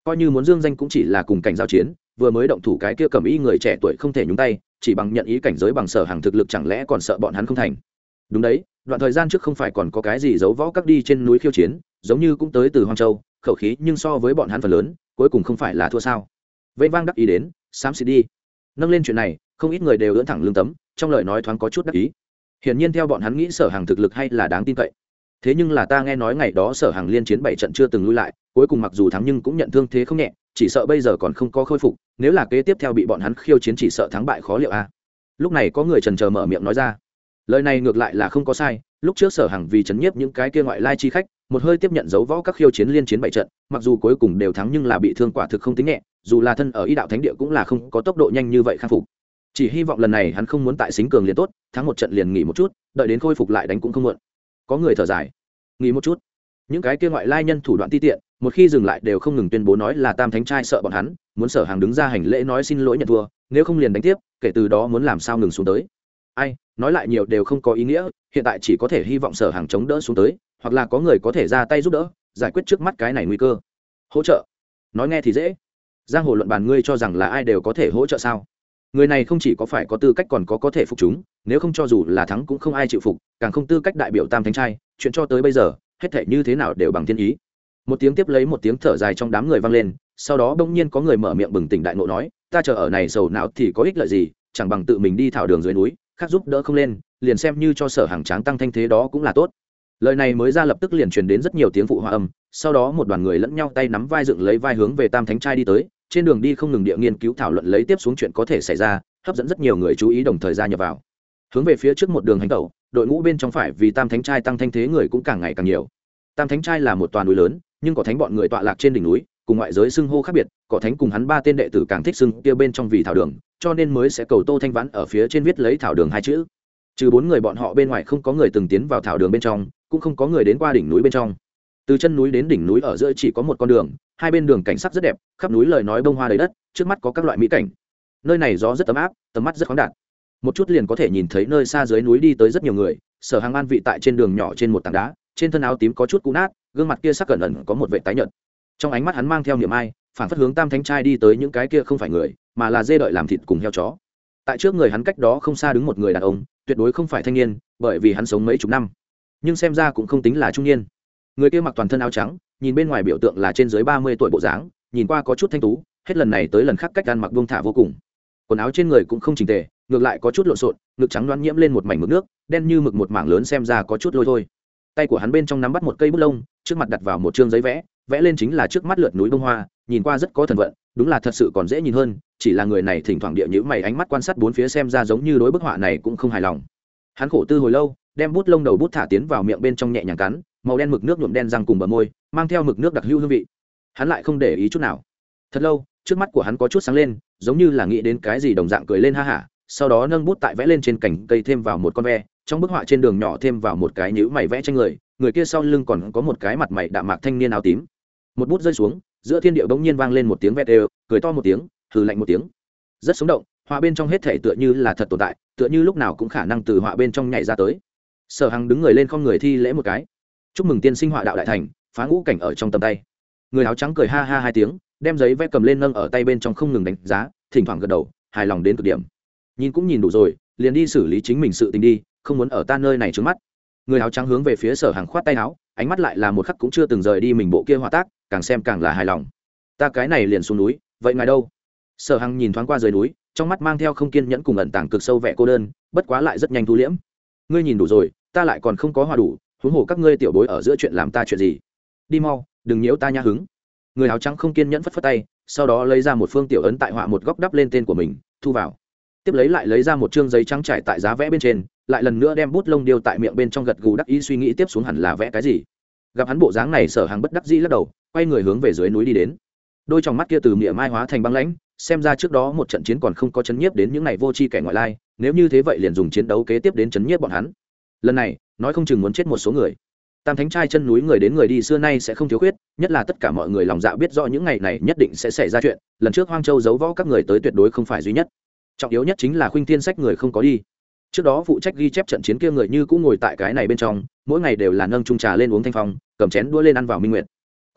Coi như muốn dương danh cũng chỉ là cùng cảnh giao chiến, vừa mới động thủ cái kia cầm y người trẻ tuổi không thể nhúng tay, chỉ bằng nhận ý cảnh giới bằng sở hàng thực lực chẳng lẽ còn sợ bọn hắn không thành? Đúng đấy, đoạn thời gian trước không phải còn có cái gì giấu võ các đi trên núi khiêu chiến, giống như cũng tới từ hoang châu, khẩu khí nhưng so với bọn hắn phần lớn, cuối cùng không phải là thua sao? Vây vang đắc ý đến, xám xịt đi. Nâng lên chuyện này, không ít người đều ưỡn thẳng lương tấm, trong lời nói thoáng có chút đắc ý hiển nhiên theo bọn hắn nghĩ sở hàng thực lực hay là đáng tin cậy. Thế nhưng là ta nghe nói ngày đó sở hàng liên chiến bảy trận chưa từng lui lại, cuối cùng mặc dù thắng nhưng cũng nhận thương thế không nhẹ, chỉ sợ bây giờ còn không có khôi phục, nếu là kế tiếp theo bị bọn hắn khiêu chiến chỉ sợ thắng bại khó liệu a. Lúc này có người trần trờ mở miệng nói ra. Lời này ngược lại là không có sai, lúc trước sở hàng vì chấn nhiếp những cái kia ngoại lai chi khách, một hơi tiếp nhận dấu võ các khiêu chiến liên chiến bảy trận, mặc dù cuối cùng đều thắng nhưng là bị thương quả thực không tính nhẹ, dù là thân ở y đạo thánh địa cũng là không có tốc độ nhanh như vậy khắc phục chỉ hy vọng lần này hắn không muốn tại xính cường liền tốt, thắng một trận liền nghỉ một chút, đợi đến khôi phục lại đánh cũng không muộn. Có người thở dài. Nghỉ một chút. Những cái kia ngoại lai nhân thủ đoạn ti tiện, một khi dừng lại đều không ngừng tuyên bố nói là tam thánh trai sợ bọn hắn, muốn sở hàng đứng ra hành lễ nói xin lỗi nhận thua, nếu không liền đánh tiếp, kể từ đó muốn làm sao ngừng xuống tới. Ai, nói lại nhiều đều không có ý nghĩa, hiện tại chỉ có thể hy vọng sở hàng chống đỡ xuống tới, hoặc là có người có thể ra tay giúp đỡ, giải quyết trước mắt cái này nguy cơ. Hỗ trợ. Nói nghe thì dễ. Giang hồ luận bàn ngươi cho rằng là ai đều có thể hỗ trợ sao? Người này không chỉ có phải có tư cách còn có có thể phục chúng, nếu không cho dù là thắng cũng không ai chịu phục, càng không tư cách đại biểu tam thánh trai, chuyện cho tới bây giờ, hết thể như thế nào đều bằng thiên ý. Một tiếng tiếp lấy một tiếng thở dài trong đám người vang lên, sau đó bỗng nhiên có người mở miệng bừng tỉnh đại ngộ nói, ta chờ ở này sầu não thì có ích lợi gì, chẳng bằng tự mình đi thảo đường dưới núi, khác giúp đỡ không lên, liền xem như cho sở hàng tráng tăng thanh thế đó cũng là tốt. Lời này mới ra lập tức liền truyền đến rất nhiều tiếng phụ hòa âm, sau đó một đoàn người lẫn nhau tay nắm vai dựng lấy vai hướng về tam thánh trai đi tới trên đường đi không ngừng địa nghiên cứu thảo luận lấy tiếp xuống chuyện có thể xảy ra, hấp dẫn rất nhiều người chú ý đồng thời gia nhập vào. Hướng về phía trước một đường hành tẩu, đội ngũ bên trong phải vì tam thánh trai tăng thanh thế người cũng càng ngày càng nhiều. Tam thánh trai là một toàn núi lớn, nhưng có thánh bọn người tọa lạc trên đỉnh núi, cùng ngoại giới xưng hô khác biệt, có thánh cùng hắn ba tên đệ tử càng thích xưng kia bên trong vì thảo đường, cho nên mới sẽ cầu tô thanh vãn ở phía trên viết lấy thảo đường hai chữ. Trừ bốn người bọn họ bên ngoài không có người từng tiến vào thảo đường bên trong, cũng không có người đến qua đỉnh núi bên trong từ chân núi đến đỉnh núi ở giữa chỉ có một con đường, hai bên đường cảnh sắc rất đẹp, khắp núi lời nói bông hoa đầy đất, trước mắt có các loại mỹ cảnh. Nơi này gió rất ấm áp, tầm mắt rất khoáng đạt. Một chút liền có thể nhìn thấy nơi xa dưới núi đi tới rất nhiều người, sở hàng an vị tại trên đường nhỏ trên một tảng đá, trên thân áo tím có chút cũ nát, gương mặt kia sắc cẩn ẩn có một vệ tái nhợt. Trong ánh mắt hắn mang theo niềm ai, phản phất hướng tam thánh trai đi tới những cái kia không phải người, mà là dê đợi làm thịt cùng heo chó. Tại trước người hắn cách đó không xa đứng một người đàn ông, tuyệt đối không phải thanh niên, bởi vì hắn sống mấy chục năm. Nhưng xem ra cũng không tính là trung niên người kia mặc toàn thân áo trắng, nhìn bên ngoài biểu tượng là trên dưới ba mươi tuổi bộ dáng, nhìn qua có chút thanh tú, hết lần này tới lần khác cách ăn mặc buông thả vô cùng. Quần áo trên người cũng không chỉnh tề, ngược lại có chút lộn xộn, ngực trắng loáng nhiễm lên một mảnh mực nước, đen như mực một mảng lớn xem ra có chút lôi thôi. Tay của hắn bên trong nắm bắt một cây bút lông, trước mặt đặt vào một chương giấy vẽ vẽ lên chính là trước mắt lượt núi bông hoa, nhìn qua rất có thần vận, đúng là thật sự còn dễ nhìn hơn, chỉ là người này thỉnh thoảng địa nhữ mày ánh mắt quan sát bốn phía xem ra giống như đối bức họa này cũng không hài lòng. Hắn khổ tư hồi lâu, đem bút lông đầu bút thả tiến vào miệng bên trong nhẹ nhàng cắn màu đen mực nước nhuộm đen răng cùng bờ môi, mang theo mực nước đặc hữu hương vị. Hắn lại không để ý chút nào. Thật lâu, trước mắt của hắn có chút sáng lên, giống như là nghĩ đến cái gì đồng dạng cười lên ha hả, sau đó nâng bút tại vẽ lên trên cành cây thêm vào một con ve, trong bức họa trên đường nhỏ thêm vào một cái nhữ mày vẽ tranh người người kia sau lưng còn có một cái mặt mày đạm mạc thanh niên áo tím. Một bút rơi xuống, giữa thiên địa bỗng nhiên vang lên một tiếng vẹt đều, cười to một tiếng, hừ lạnh một tiếng. Rất sống động, họa bên trong hết thể tựa như là thật tồn tại, tựa như lúc nào cũng khả năng từ họa bên trong nhảy ra tới. Sở hằng đứng người lên không người thi lễ một cái chúc mừng tiên sinh họa đạo đại thành, phá ngũ cảnh ở trong tầm tay. Người áo trắng cười ha ha hai tiếng, đem giấy vẽ cầm lên nâng ở tay bên trong không ngừng đánh giá, thỉnh thoảng gật đầu, hài lòng đến cực điểm. Nhìn cũng nhìn đủ rồi, liền đi xử lý chính mình sự tình đi, không muốn ở ta nơi này trước mắt. Người áo trắng hướng về phía sở hàng khoát tay áo, ánh mắt lại là một khắc cũng chưa từng rời đi mình bộ kia hòa tác, càng xem càng là hài lòng. Ta cái này liền xuống núi, vậy ngài đâu? Sở hằng nhìn thoáng qua dưới núi, trong mắt mang theo không kiên nhẫn cùng ẩn tàng cực sâu vẻ cô đơn, bất quá lại rất nhanh thu liễm. Ngươi nhìn đủ rồi, ta lại còn không có hòa đủ huống hồ các ngươi tiểu bối ở giữa chuyện làm ta chuyện gì? Đi mau, đừng nhiễu ta nhã hứng. Người áo trắng không kiên nhẫn phất phất tay, sau đó lấy ra một phương tiểu ấn tại họa một góc đắp lên tên của mình, thu vào. Tiếp lấy lại lấy ra một chương giấy trắng trải tại giá vẽ bên trên, lại lần nữa đem bút lông điêu tại miệng bên trong gật gù đắc ý suy nghĩ tiếp xuống hẳn là vẽ cái gì. Gặp hắn bộ dáng này sở hàng bất đắc dĩ lắc đầu, quay người hướng về dưới núi đi đến. Đôi trong mắt kia từ miệng mai hóa thành băng lãnh, xem ra trước đó một trận chiến còn không có chấn nhiếp đến những này vô tri kẻ ngoại lai, nếu như thế vậy liền dùng chiến đấu kế tiếp đến chấn nhiếp bọn hắn. Lần này nói không chừng muốn chết một số người. Tam thánh trai chân núi người đến người đi xưa nay sẽ không thiếu khuyết, nhất là tất cả mọi người lòng dạ biết rõ những ngày này nhất định sẽ xảy ra chuyện, lần trước hoang châu giấu võ các người tới tuyệt đối không phải duy nhất. Trọng yếu nhất chính là khuynh thiên sách người không có đi. Trước đó phụ trách ghi chép trận chiến kia người như cũng ngồi tại cái này bên trong, mỗi ngày đều là nâng trung trà lên uống thanh phong, cầm chén đua lên ăn vào minh nguyện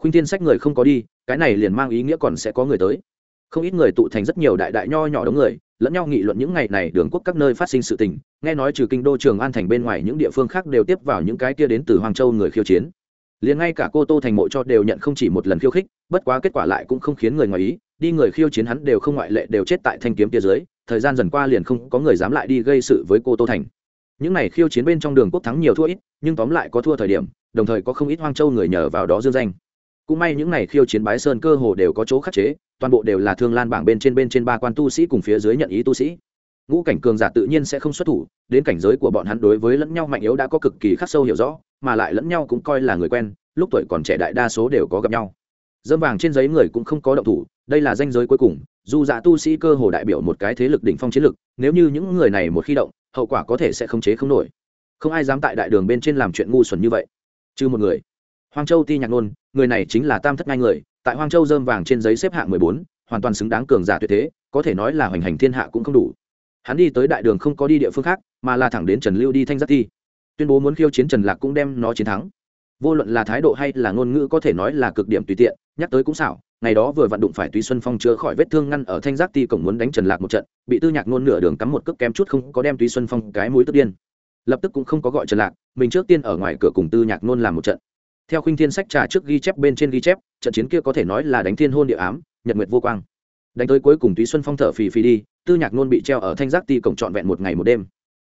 khuynh thiên sách người không có đi, cái này liền mang ý nghĩa còn sẽ có người tới không ít người tụ thành rất nhiều đại đại nho nhỏ đống người, lẫn nhau nghị luận những ngày này đường quốc các nơi phát sinh sự tình, nghe nói trừ kinh đô trường an thành bên ngoài những địa phương khác đều tiếp vào những cái kia đến từ hoàng châu người khiêu chiến. Liền ngay cả cô tô thành mộ cho đều nhận không chỉ một lần khiêu khích, bất quá kết quả lại cũng không khiến người ngoài ý, đi người khiêu chiến hắn đều không ngoại lệ đều chết tại thanh kiếm kia dưới, thời gian dần qua liền không có người dám lại đi gây sự với cô tô thành. Những này khiêu chiến bên trong đường quốc thắng nhiều thua ít, nhưng tóm lại có thua thời điểm, đồng thời có không ít hoang châu người nhờ vào đó dương danh cũng may những này khiêu chiến bái sơn cơ hồ đều có chỗ khắc chế, toàn bộ đều là thương lan bảng bên trên bên trên ba quan tu sĩ cùng phía dưới nhận ý tu sĩ. Ngũ cảnh cường giả tự nhiên sẽ không xuất thủ, đến cảnh giới của bọn hắn đối với lẫn nhau mạnh yếu đã có cực kỳ khắc sâu hiểu rõ, mà lại lẫn nhau cũng coi là người quen, lúc tuổi còn trẻ đại đa số đều có gặp nhau. Dâm vàng trên giấy người cũng không có động thủ, đây là danh giới cuối cùng, dù dạ tu sĩ cơ hồ đại biểu một cái thế lực đỉnh phong chiến lực, nếu như những người này một khi động, hậu quả có thể sẽ không chế không nổi. Không ai dám tại đại đường bên trên làm chuyện ngu xuẩn như vậy. Chứ một người hoang châu ti nhạc nôn, người này chính là tam thất ngai người, tại hoang châu dơm vàng trên giấy xếp hạng mười bốn, hoàn toàn xứng đáng cường giả tuyệt thế, có thể nói là hoành hành thiên hạ cũng không đủ. Hắn đi tới đại đường không có đi địa phương khác, mà là thẳng đến trần lưu đi thanh giác ti. Tuyên bố muốn khiêu chiến trần lạc cũng đem nó chiến thắng. Vô luận là thái độ hay là ngôn ngữ có thể nói là cực điểm tùy tiện, nhắc tới cũng xảo, ngày đó vừa vặn đụng phải túy xuân phong chữa khỏi vết thương ngăn ở thanh giác ti cổng muốn đánh trần lạc một trận, bị tư nhạc ngôn nửa đường cắm một cước kém chút không có đem túy xuân phong cái mũi tức điên. Lập tức cũng không có gọi trần lạc, mình trước tiên ở ngoài cửa cùng tư nhạc ngôn làm một trận theo khuynh thiên sách trà trước ghi chép bên trên ghi chép, trận chiến kia có thể nói là đánh thiên hôn địa ám, nhật nguyệt vô quang. Đánh tới cuối cùng túy xuân phong thở phì phì đi, tư nhạc nôn bị treo ở thanh giác ti cổng trọn vẹn một ngày một đêm.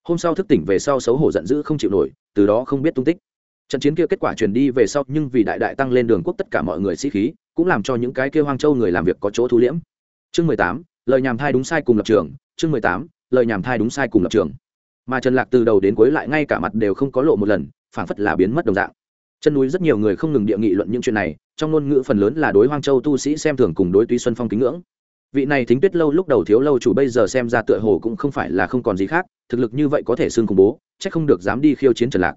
Hôm sau thức tỉnh về sau xấu hổ giận dữ không chịu nổi, từ đó không biết tung tích. Trận chiến kia kết quả truyền đi về sau, nhưng vì đại đại tăng lên đường quốc tất cả mọi người sĩ khí, cũng làm cho những cái kia hoang châu người làm việc có chỗ thu liễm. Chương mười tám, lời nhàm thai đúng sai cùng lập trường. Chương mười tám, lời nhàm thai đúng sai cùng lập trường. Mà trần lạc từ đầu đến cuối lại ngay cả mặt đều không có lộ một lần, phảng phất là biến mất đồng dạng chân núi rất nhiều người không ngừng địa nghị luận những chuyện này, trong ngôn ngữ phần lớn là đối hoang châu tu sĩ xem thường cùng đối túy xuân phong kính ngưỡng. Vị này thính tuyết lâu lúc đầu thiếu lâu chủ bây giờ xem ra tựa hồ cũng không phải là không còn gì khác, thực lực như vậy có thể xương khủng bố, chắc không được dám đi khiêu chiến trần lạc.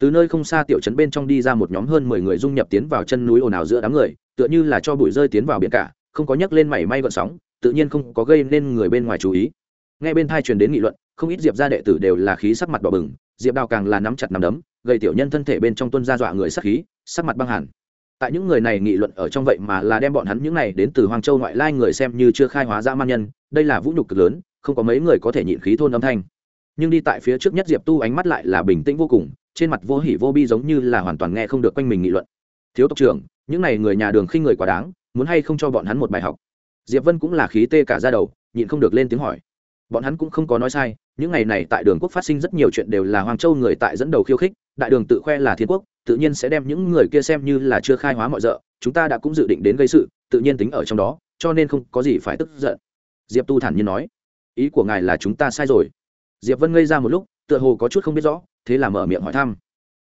Từ nơi không xa tiểu trấn bên trong đi ra một nhóm hơn mười người dung nhập tiến vào chân núi ồn ào giữa đám người, tựa như là cho bụi rơi tiến vào biển cả, không có nhấc lên mảy may gợn sóng, tự nhiên không có gây nên người bên ngoài chú ý. Ngay bên thai truyền đến nghị luận, không ít diệp gia đệ tử đều là khí sắc mặt đỏ bừng, diệp đào càng là nắm chặt nắm đấm gây tiểu nhân thân thể bên trong tuân ra dọa người sắc khí, sắc mặt băng hẳn tại những người này nghị luận ở trong vậy mà là đem bọn hắn những này đến từ hoàng châu ngoại lai người xem như chưa khai hóa dã man nhân, đây là vũ nhục cực lớn, không có mấy người có thể nhịn khí thôn âm thanh. Nhưng đi tại phía trước nhất diệp tu ánh mắt lại là bình tĩnh vô cùng, trên mặt vô hỉ vô bi giống như là hoàn toàn nghe không được quanh mình nghị luận. Thiếu tộc trưởng, những này người nhà đường khinh người quá đáng, muốn hay không cho bọn hắn một bài học? Diệp vân cũng là khí tê cả ra đầu, nhịn không được lên tiếng hỏi. Bọn hắn cũng không có nói sai những ngày này tại đường quốc phát sinh rất nhiều chuyện đều là hoàng châu người tại dẫn đầu khiêu khích, đại đường tự khoe là thiên quốc, tự nhiên sẽ đem những người kia xem như là chưa khai hóa mọi d chúng ta đã cũng dự định đến gây sự, tự nhiên tính ở trong đó, cho nên không có gì phải tức giận. Diệp tu thản nhiên nói. Ý của ngài là chúng ta sai rồi. Diệp vân ngây ra một lúc, tựa hồ có chút không biết rõ, thế là mở miệng hỏi thăm.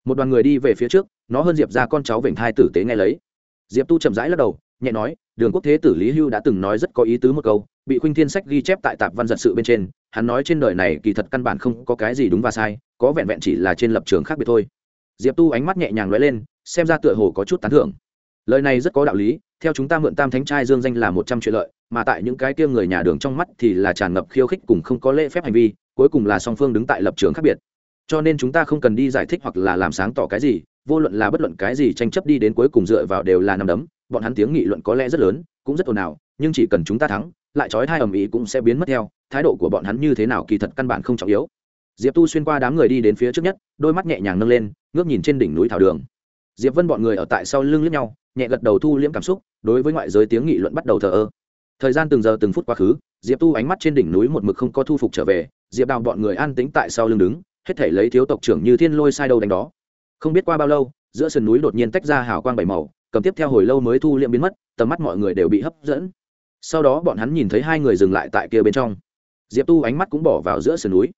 Một đoàn người đi về phía trước, nó hơn diệp ra con cháu vểnh thai tử tế nghe lấy. Diệp tu chậm rãi lắc đầu, nhẹ nói, đường quốc thế tử lý hưu đã từng nói rất có ý tứ một câu, bị khuynh thiên sách ghi chép tại tạp văn giật sự bên trên hắn nói trên đời này kỳ thật căn bản không có cái gì đúng và sai, có vẹn vẹn chỉ là trên lập trường khác biệt thôi. Diệp tu ánh mắt nhẹ nhàng lóe lên, xem ra tựa hồ có chút tán thưởng. Lời này rất có đạo lý, theo chúng ta mượn tam thánh trai dương danh là một trăm chuyện lợi, mà tại những cái kia người nhà đường trong mắt thì là tràn ngập khiêu khích cùng không có lễ phép hành vi, cuối cùng là song phương đứng tại lập trường khác biệt. Cho nên chúng ta không cần đi giải thích hoặc là làm sáng tỏ cái gì, vô luận là bất luận cái gì tranh chấp đi đến cuối cùng dựa vào đều là nằm đấm, bọn hắn tiếng nghị luận có lẽ rất lớn, cũng rất ồn ào, nhưng chỉ cần chúng ta thắng lại trói thai ầm ĩ cũng sẽ biến mất theo, thái độ của bọn hắn như thế nào kỳ thật căn bản không trọng yếu. Diệp tu xuyên qua đám người đi đến phía trước nhất, đôi mắt nhẹ nhàng nâng lên, ngước nhìn trên đỉnh núi thảo đường. Diệp vân bọn người ở tại sau lưng lướt nhau, nhẹ gật đầu thu liễm cảm xúc, đối với ngoại giới tiếng nghị luận bắt đầu thờ ơ. Thời gian từng giờ từng phút quá khứ, diệp tu ánh mắt trên đỉnh núi một mực không có thu phục trở về, diệp đào bọn người an tĩnh tại sau lưng đứng, hết thể lấy thiếu tộc trưởng như thiên lôi sai đầu đánh đó. Không biết qua bao lâu, giữa sườn núi đột nhiên tách ra hào quang bảy màu, cầm tiếp theo hồi lâu mới thu liệm biến mất, tầm mắt mọi người đều bị hấp dẫn sau đó bọn hắn nhìn thấy hai người dừng lại tại kia bên trong. Diệp tu ánh mắt cũng bỏ vào giữa sườn núi.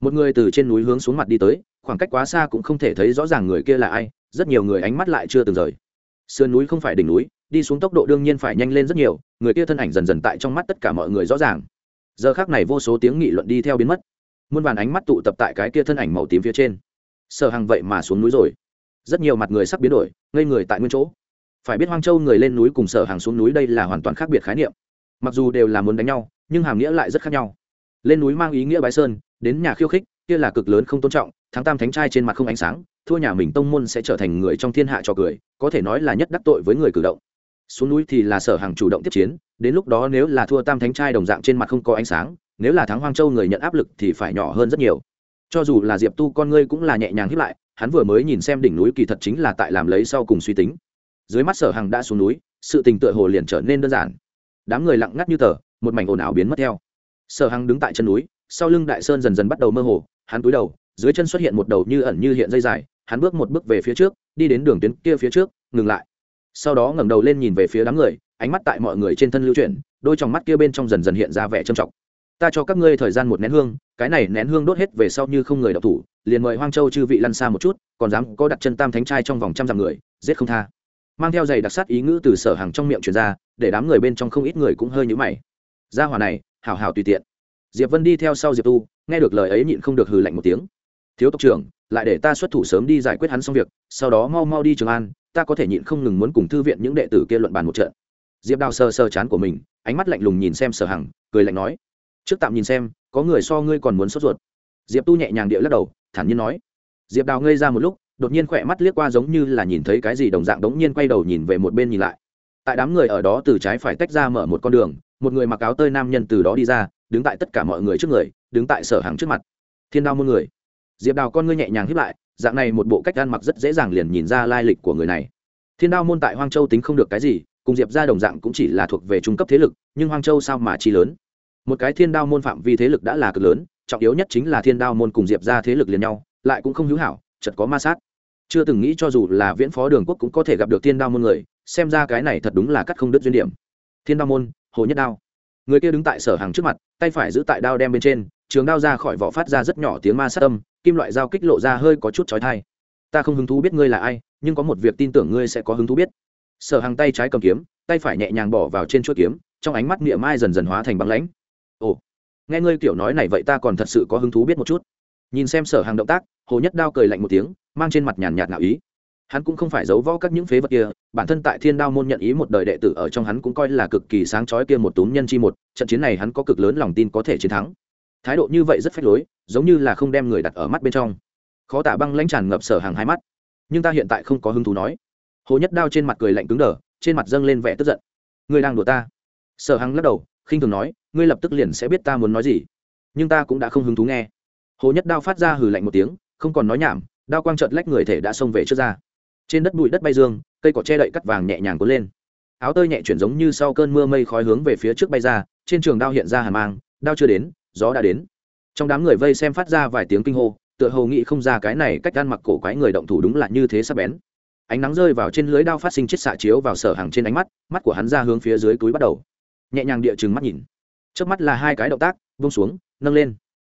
Một người từ trên núi hướng xuống mặt đi tới, khoảng cách quá xa cũng không thể thấy rõ ràng người kia là ai, rất nhiều người ánh mắt lại chưa từng rời. Sườn núi không phải đỉnh núi, đi xuống tốc độ đương nhiên phải nhanh lên rất nhiều, người kia thân ảnh dần dần tại trong mắt tất cả mọi người rõ ràng. Giờ khác này vô số tiếng nghị luận đi theo biến mất. Muôn vàn ánh mắt tụ tập tại cái kia thân ảnh màu tím phía trên. Sở hằng vậy mà xuống núi rồi. Rất nhiều mặt người sắp biến đổi, ngây người tại nguyên chỗ. Phải biết hoang châu người lên núi cùng sở hàng xuống núi đây là hoàn toàn khác biệt khái niệm mặc dù đều là muốn đánh nhau, nhưng hàm nghĩa lại rất khác nhau. Lên núi mang ý nghĩa bái sơn, đến nhà khiêu khích, kia là cực lớn không tôn trọng tháng tam thánh trai trên mặt không ánh sáng, thua nhà mình tông môn sẽ trở thành người trong thiên hạ cho cười, có thể nói là nhất đắc tội với người cử động. Xuống núi thì là sở hàng chủ động tiếp chiến, đến lúc đó nếu là thua tam thánh trai đồng dạng trên mặt không có ánh sáng, nếu là thắng hoang châu người nhận áp lực thì phải nhỏ hơn rất nhiều. Cho dù là diệp tu con ngươi cũng là nhẹ nhàng hiếp lại, hắn vừa mới nhìn xem đỉnh núi kỳ thật chính là tại làm lấy sau cùng suy tính. Dưới mắt sở hằng đã xuống núi, sự tình tựa hồ liền trở nên đơn giản đám người lặng ngắt như tờ, một mảnh ồn ào biến mất theo. Sở hằng đứng tại chân núi, sau lưng đại sơn dần dần bắt đầu mơ hồ, hắn túi đầu, dưới chân xuất hiện một đầu như ẩn như hiện dây dài, hắn bước một bước về phía trước, đi đến đường tuyến kia phía trước, ngừng lại. Sau đó ngẩng đầu lên nhìn về phía đám người, ánh mắt tại mọi người trên thân lưu chuyển, đôi trong mắt kia bên trong dần dần hiện ra vẻ trầm trọng. Ta cho các ngươi thời gian một nén hương, cái này nén hương đốt hết về sau như không người đọc thủ, liền mời hoang châu chư vị lăn xa một chút, còn dám có đặt chân tam thánh trai trong vòng trăm dặm người, giết không tha mang theo giày đặc sát ý ngữ từ sở hàng trong miệng truyền ra, để đám người bên trong không ít người cũng hơi nhũ mày. Ra hòa này hào hào tùy tiện. Diệp vân đi theo sau diệp tu, nghe được lời ấy nhịn không được hừ lạnh một tiếng. Thiếu tộc trưởng, lại để ta xuất thủ sớm đi giải quyết hắn xong việc, sau đó mau mau đi trường an, ta có thể nhịn không ngừng muốn cùng thư viện những đệ tử kia luận bàn một trận. Diệp đào sơ sơ chán của mình, ánh mắt lạnh lùng nhìn xem sở hằng cười lạnh nói, trước tạm nhìn xem, có người so ngươi còn muốn sốt ruột. Diệp tu nhẹ nhàng địa lắc đầu, thản nhiên nói, diệp đào ngây ra một lúc đột nhiên khỏe mắt liếc qua giống như là nhìn thấy cái gì đồng dạng, đống nhiên quay đầu nhìn về một bên nhìn lại. Tại đám người ở đó từ trái phải tách ra mở một con đường, một người mặc áo tơi nam nhân từ đó đi ra, đứng tại tất cả mọi người trước người, đứng tại sở hàng trước mặt. Thiên đao muôn người. Diệp đào con ngươi nhẹ nhàng hiếp lại, dạng này một bộ cách ăn mặc rất dễ dàng liền nhìn ra lai lịch của người này. Thiên đao môn tại hoang châu tính không được cái gì, cùng diệp ra đồng dạng cũng chỉ là thuộc về trung cấp thế lực, nhưng hoang châu sao mà chi lớn? Một cái thiên đao môn phạm vi thế lực đã là cực lớn, trọng yếu nhất chính là thiên đao môn cùng diệp ra thế lực liền nhau, lại cũng không hữu hảo chật có ma sát. Chưa từng nghĩ cho dù là viễn phó đường quốc cũng có thể gặp được thiên đao môn người, xem ra cái này thật đúng là cắt không đứt duyên điểm. Thiên đao môn, hồ nhất đao. Người kia đứng tại sở hàng trước mặt, tay phải giữ tại đao đem bên trên, trường đao ra khỏi vỏ phát ra rất nhỏ tiếng ma sát âm, kim loại dao kích lộ ra hơi có chút trói thai ta không hứng thú biết ngươi là ai, nhưng có một việc tin tưởng ngươi sẽ có hứng thú biết. Sở hàng tay trái cầm kiếm, tay phải nhẹ nhàng bỏ vào trên chuỗi kiếm, trong ánh mắt niệm mai dần dần hóa thành băng lãnh. Ồ, nghe ngươi kiểu nói này vậy ta còn thật sự có hứng thú biết một chút nhìn xem sở hàng động tác, hồ nhất đao cười lạnh một tiếng, mang trên mặt nhàn nhạt ngạo ý. Hắn cũng không phải giấu võ các những phế vật kia, bản thân tại thiên đao môn nhận ý một đời đệ tử ở trong hắn cũng coi là cực kỳ sáng trói kia một túm nhân chi một, trận chiến này hắn có cực lớn lòng tin có thể chiến thắng. Thái độ như vậy rất phách lối, giống như là không đem người đặt ở mắt bên trong. Khó tả băng lãnh tràn ngập sở hàng hai mắt. Nhưng ta hiện tại không có hứng thú nói. Hồ nhất đao trên mặt cười lạnh cứng đờ, trên mặt dâng lên vẻ tức giận. Ngươi đang đùa ta. Sở hằng lắc đầu, khinh thường nói, ngươi lập tức liền sẽ biết ta muốn nói gì. Nhưng ta cũng đã không hứng thú nghe hồ nhất đao phát ra hừ lạnh một tiếng, không còn nói nhảm, đao quang trợt lách người thể đã xông về trước ra. Trên đất bụi đất bay dương, cây cỏ che đậy cắt vàng nhẹ nhàng cuốn lên. Áo tơi nhẹ chuyển giống như sau cơn mưa mây khói hướng về phía trước bay ra, trên trường đao hiện ra hàn mang, đao chưa đến, gió đã đến. Trong đám người vây xem phát ra vài tiếng kinh hô, tựa hồ nghĩ không ra cái này cách gan mặc cổ quái người động thủ đúng là như thế sắp bén. Ánh nắng rơi vào trên lưới đao phát sinh chiết xạ chiếu vào sở hàng trên ánh mắt mắt của hắn ra hướng phía dưới túi bắt đầu. Nhẹ nhàng địa chừng mắt nhìn. Trước mắt là hai cái động tác vung xuống, nâng lên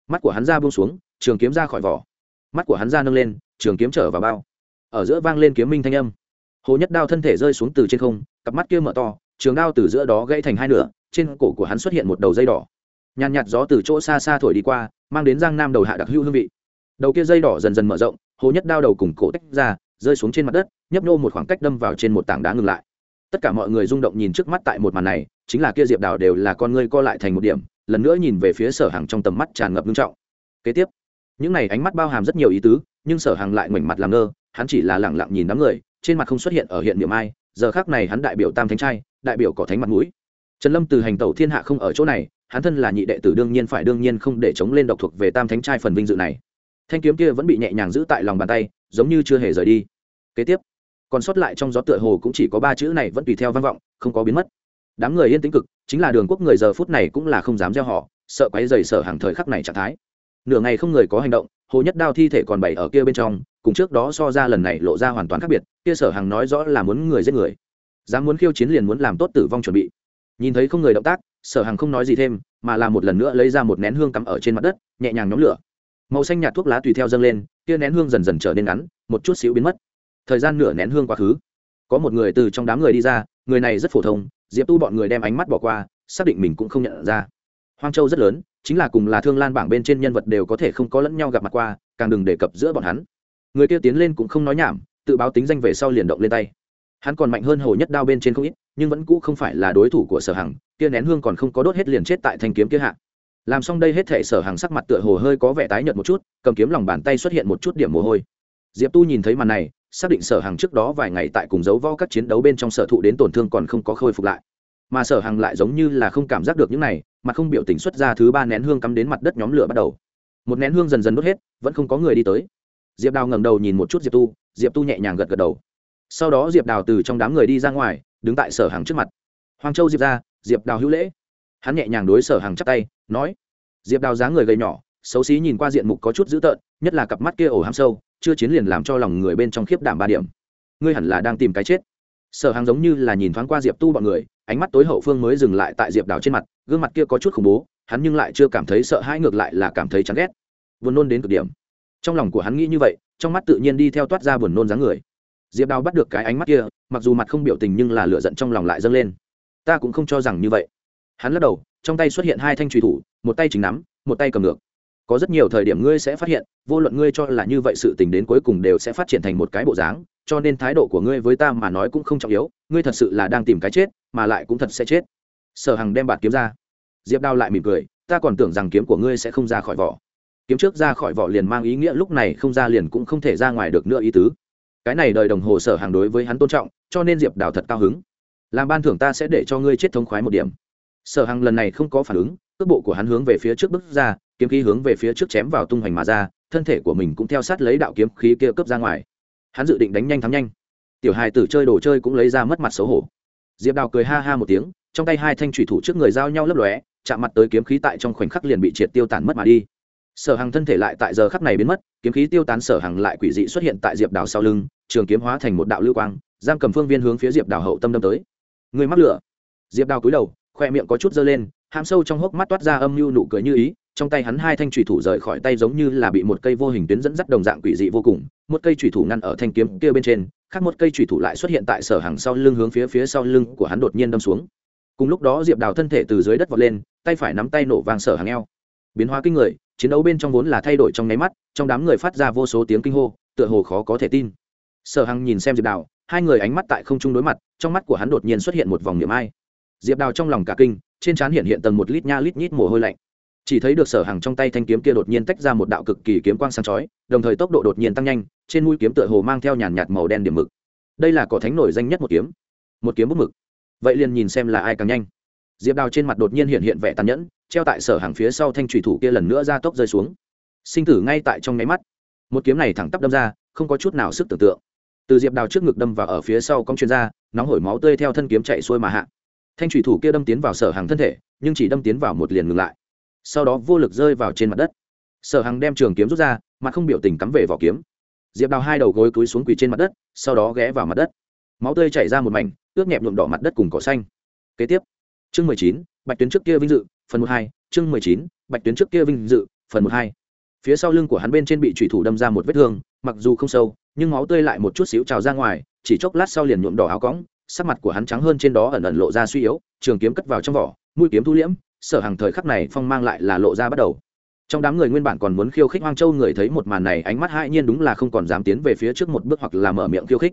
mắt của hắn ra buông xuống, trường kiếm ra khỏi vỏ. Mắt của hắn ra nâng lên, trường kiếm trở vào bao. Ở giữa vang lên kiếm minh thanh âm. Hồ nhất đao thân thể rơi xuống từ trên không, cặp mắt kia mở to, trường đao từ giữa đó gãy thành hai nửa, trên cổ của hắn xuất hiện một đầu dây đỏ. Nhàn nhạt gió từ chỗ xa xa thổi đi qua, mang đến giang nam đầu hạ đặc hữu hương vị. Đầu kia dây đỏ dần dần mở rộng, hồ nhất đao đầu cùng cổ tách ra, rơi xuống trên mặt đất, nhấp nô một khoảng cách đâm vào trên một tảng đá ngừng lại. Tất cả mọi người rung động nhìn trước mắt tại một màn này, chính là kia diệp đào đều là con ngươi co lại thành một điểm lần nữa nhìn về phía sở hàng trong tầm mắt tràn ngập nghiêm trọng. Kế tiếp, những này ánh mắt bao hàm rất nhiều ý tứ, nhưng sở hàng lại ngoảnh mặt làm ngơ, hắn chỉ là lẳng lặng nhìn đám người, trên mặt không xuất hiện ở hiện niệm ai, giờ khác này hắn đại biểu tam thánh trai, đại biểu cỏ thánh mặt mũi. Trần lâm từ hành tẩu thiên hạ không ở chỗ này, hắn thân là nhị đệ tử đương nhiên phải đương nhiên không để chống lên độc thuộc về tam thánh trai phần vinh dự này. Thanh kiếm kia vẫn bị nhẹ nhàng giữ tại lòng bàn tay, giống như chưa hề rời đi. Kế tiếp, còn sót lại trong gió tựa hồ cũng chỉ có ba chữ này vẫn tùy theo vang vọng, không có biến mất đám người yên tĩnh cực, chính là đường quốc người giờ phút này cũng là không dám gieo họ, sợ quấy dày sở hàng thời khắc này trạng thái. Nửa ngày không người có hành động, hồ nhất đao thi thể còn bày ở kia bên trong, cùng trước đó so ra lần này lộ ra hoàn toàn khác biệt, kia sở hàng nói rõ là muốn người giết người. Dám muốn khiêu chiến liền muốn làm tốt tử vong chuẩn bị. Nhìn thấy không người động tác, sở hàng không nói gì thêm, mà là một lần nữa lấy ra một nén hương cắm ở trên mặt đất, nhẹ nhàng nhóm lửa. Màu xanh nhạt thuốc lá tùy theo dâng lên, kia nén hương dần dần trở nên ngắn, một chút xíu biến mất. Thời gian nửa nén hương quá khứ. Có một người từ trong đám người đi ra, người này rất phổ thông diệp tu bọn người đem ánh mắt bỏ qua, xác định mình cũng không nhận ra. Hoang châu rất lớn, chính là cùng là thương lan bảng bên trên nhân vật đều có thể không có lẫn nhau gặp mặt qua, càng đừng đề cập giữa bọn hắn. Người kia tiến lên cũng không nói nhảm, tự báo tính danh về sau liền động lên tay. Hắn còn mạnh hơn hồ nhất đao bên trên không ít, nhưng vẫn cũ không phải là đối thủ của sở hằng, kia nén hương còn không có đốt hết liền chết tại thanh kiếm kia hạ. Làm xong đây hết thể sở hằng sắc mặt tựa hồ hơi có vẻ tái nhợt một chút, cầm kiếm lòng bàn tay xuất hiện một chút điểm mồ hôi diệp tu nhìn thấy màn này, xác định sở hằng trước đó vài ngày tại cùng dấu vo các chiến đấu bên trong sở thụ đến tổn thương còn không có khôi phục lại. Mà sở hằng lại giống như là không cảm giác được những này, mà không biểu tình xuất ra thứ ba nén hương cắm đến mặt đất nhóm lửa bắt đầu. Một nén hương dần dần đốt hết, vẫn không có người đi tới. Diệp đào ngẩng đầu nhìn một chút diệp tu diệp tu nhẹ nhàng gật gật đầu. Sau đó diệp đào từ trong đám người đi ra ngoài, đứng tại sở hàng trước mặt. Hoàng châu diệp ra diệp đào hữu lễ. Hắn nhẹ nhàng đối sở hàng chắp tay, nói. Diệp đào dáng người gầy nhỏ xấu xí nhìn qua diện mục có chút dữ tợn, nhất là cặp mắt kia ổ ham sâu, chưa chiến liền làm cho lòng người bên trong khiếp đảm ba điểm. Ngươi hẳn là đang tìm cái chết. Sở hàng giống như là nhìn thoáng qua diệp tu bọn người, ánh mắt tối hậu phương mới dừng lại tại diệp đào trên mặt, gương mặt kia có chút khủng bố, hắn nhưng lại chưa cảm thấy sợ hãi, ngược lại là cảm thấy chán ghét. Buồn nôn đến cực điểm. Trong lòng của hắn nghĩ như vậy, trong mắt tự nhiên đi theo toát ra buồn nôn dáng người. Diệp đào bắt được cái ánh mắt kia, mặc dù mặt không biểu tình nhưng là lửa giận trong lòng lại dâng lên. Ta cũng không cho rằng như vậy. Hắn lắc đầu, trong tay xuất hiện hai thanh trùy thủ, một tay chính nắm, một tay cầm ngược có rất nhiều thời điểm ngươi sẽ phát hiện, vô luận ngươi cho là như vậy sự tình đến cuối cùng đều sẽ phát triển thành một cái bộ dáng, cho nên thái độ của ngươi với ta mà nói cũng không trọng yếu, ngươi thật sự là đang tìm cái chết, mà lại cũng thật sẽ chết. Sở hằng đem bạt kiếm ra. Diệp đao lại mỉm cười, ta còn tưởng rằng kiếm của ngươi sẽ không ra khỏi vỏ. Kiếm trước ra khỏi vỏ liền mang ý nghĩa lúc này không ra liền cũng không thể ra ngoài được nữa ý tứ. Cái này đời đồng hồ sở hàng đối với hắn tôn trọng, cho nên diệp đào thật cao hứng. Làm ban thưởng ta sẽ để cho ngươi chết thống khoái một điểm. Sở hàng lần này không có phản ứng, cước bộ của hắn hướng về phía trước bước ra kiếm khí hướng về phía trước chém vào tung hoành mà ra, thân thể của mình cũng theo sát lấy đạo kiếm khí kia cướp ra ngoài. Hắn dự định đánh nhanh thắng nhanh. Tiểu hài tử chơi đồ chơi cũng lấy ra mất mặt xấu hổ. Diệp đào cười ha ha một tiếng, trong tay hai thanh thủy thủ trước người giao nhau lấp lóe, chạm mặt tới kiếm khí tại trong khoảnh khắc liền bị triệt tiêu tản mất mà đi. Sở hằng thân thể lại tại giờ khắc này biến mất, kiếm khí tiêu tán sở hằng lại quỷ dị xuất hiện tại diệp đào sau lưng, trường kiếm hóa thành một đạo lưu quang, giam cầm phương viên hướng phía diệp đào hậu tâm đâm tới. Người mắc lửa. Diệp đào cúi đầu, khoe miệng có chút dơ lên, hàm sâu trong hốc mắt toát ra âm mưu nụ cười như ý trong tay hắn hai thanh thủy thủ rời khỏi tay giống như là bị một cây vô hình tuyến dẫn dắt đồng dạng quỷ dị vô cùng, một cây thủy thủ ngăn ở thanh kiếm kia bên trên, khác một cây thủy thủ lại xuất hiện tại sở hàng sau lưng hướng phía phía sau lưng của hắn đột nhiên đâm xuống. Cùng lúc đó diệp đào thân thể từ dưới đất vọt lên, tay phải nắm tay nổ vàng sở hàng eo. Biến hóa kinh người, chiến đấu bên trong vốn là thay đổi trong nháy mắt, trong đám người phát ra vô số tiếng kinh hô, tựa hồ khó có thể tin. Sở hằng nhìn xem diệp đào, hai người ánh mắt tại không trung đối mặt, trong mắt của hắn đột nhiên xuất hiện một vòng niệm ai. Diệp đào trong lòng cả kinh, trên trán hiện hiện tầng một lít nha lít nhít mồ hôi lạnh chỉ thấy được sở hằng trong tay thanh kiếm kia đột nhiên tách ra một đạo cực kỳ kiếm quang sáng chói, đồng thời tốc độ đột nhiên tăng nhanh, trên mũi kiếm tựa hồ mang theo nhàn nhạt màu đen điểm mực. Đây là cỏ thánh nổi danh nhất một kiếm. Một kiếm bút mực. Vậy liền nhìn xem là ai càng nhanh. Diệp đào trên mặt đột nhiên hiện hiện vẻ tàn nhẫn, treo tại sở hàng phía sau thanh thủy thủ kia lần nữa ra tốc rơi xuống. Sinh tử ngay tại trong nháy mắt. Một kiếm này thẳng tắp đâm ra, không có chút nào sức tưởng tượng. Từ diệp đào trước ngực đâm vào ở phía sau cong chuyên gia, nóng hổi máu tươi theo thân kiếm chạy xuôi mà hạ. Thanh thủy thủ kia đâm tiến vào sở hàng thân thể, nhưng chỉ đâm tiến vào một liền ngừng lại sau đó vô lực rơi vào trên mặt đất. Sở hằng đem trường kiếm rút ra mà không biểu tình cắm về vỏ kiếm. Diệp đào hai đầu gối cúi xuống quỳ trên mặt đất, sau đó ghé vào mặt đất. Máu tươi chảy ra một mảnh, ướt nhẹp nhuộm đỏ mặt đất cùng cỏ xanh. Kế tiếp, chương mười chín, bạch tuyến trước kia vinh dự, phần một hai, chương mười chín, bạch tuyến trước kia vinh dự, phần một hai. Phía sau lưng của hắn bên trên bị trùy thủ đâm ra một vết thương, mặc dù không sâu, nhưng máu tươi lại một chút xíu trào ra ngoài, chỉ chốc lát sau liền nhuộm đỏ áo cõng sắc mặt của hắn trắng hơn trên đó ẩn ẩn lộ ra suy yếu, trường kiếm cất vào trong vỏ, mũi kiếm thu liễm sở hàng thời khắc này phong mang lại là lộ ra bắt đầu. Trong đám người nguyên bản còn muốn khiêu khích hoang châu người thấy một màn này, ánh mắt hai nhiên đúng là không còn dám tiến về phía trước một bước hoặc là mở miệng khiêu khích.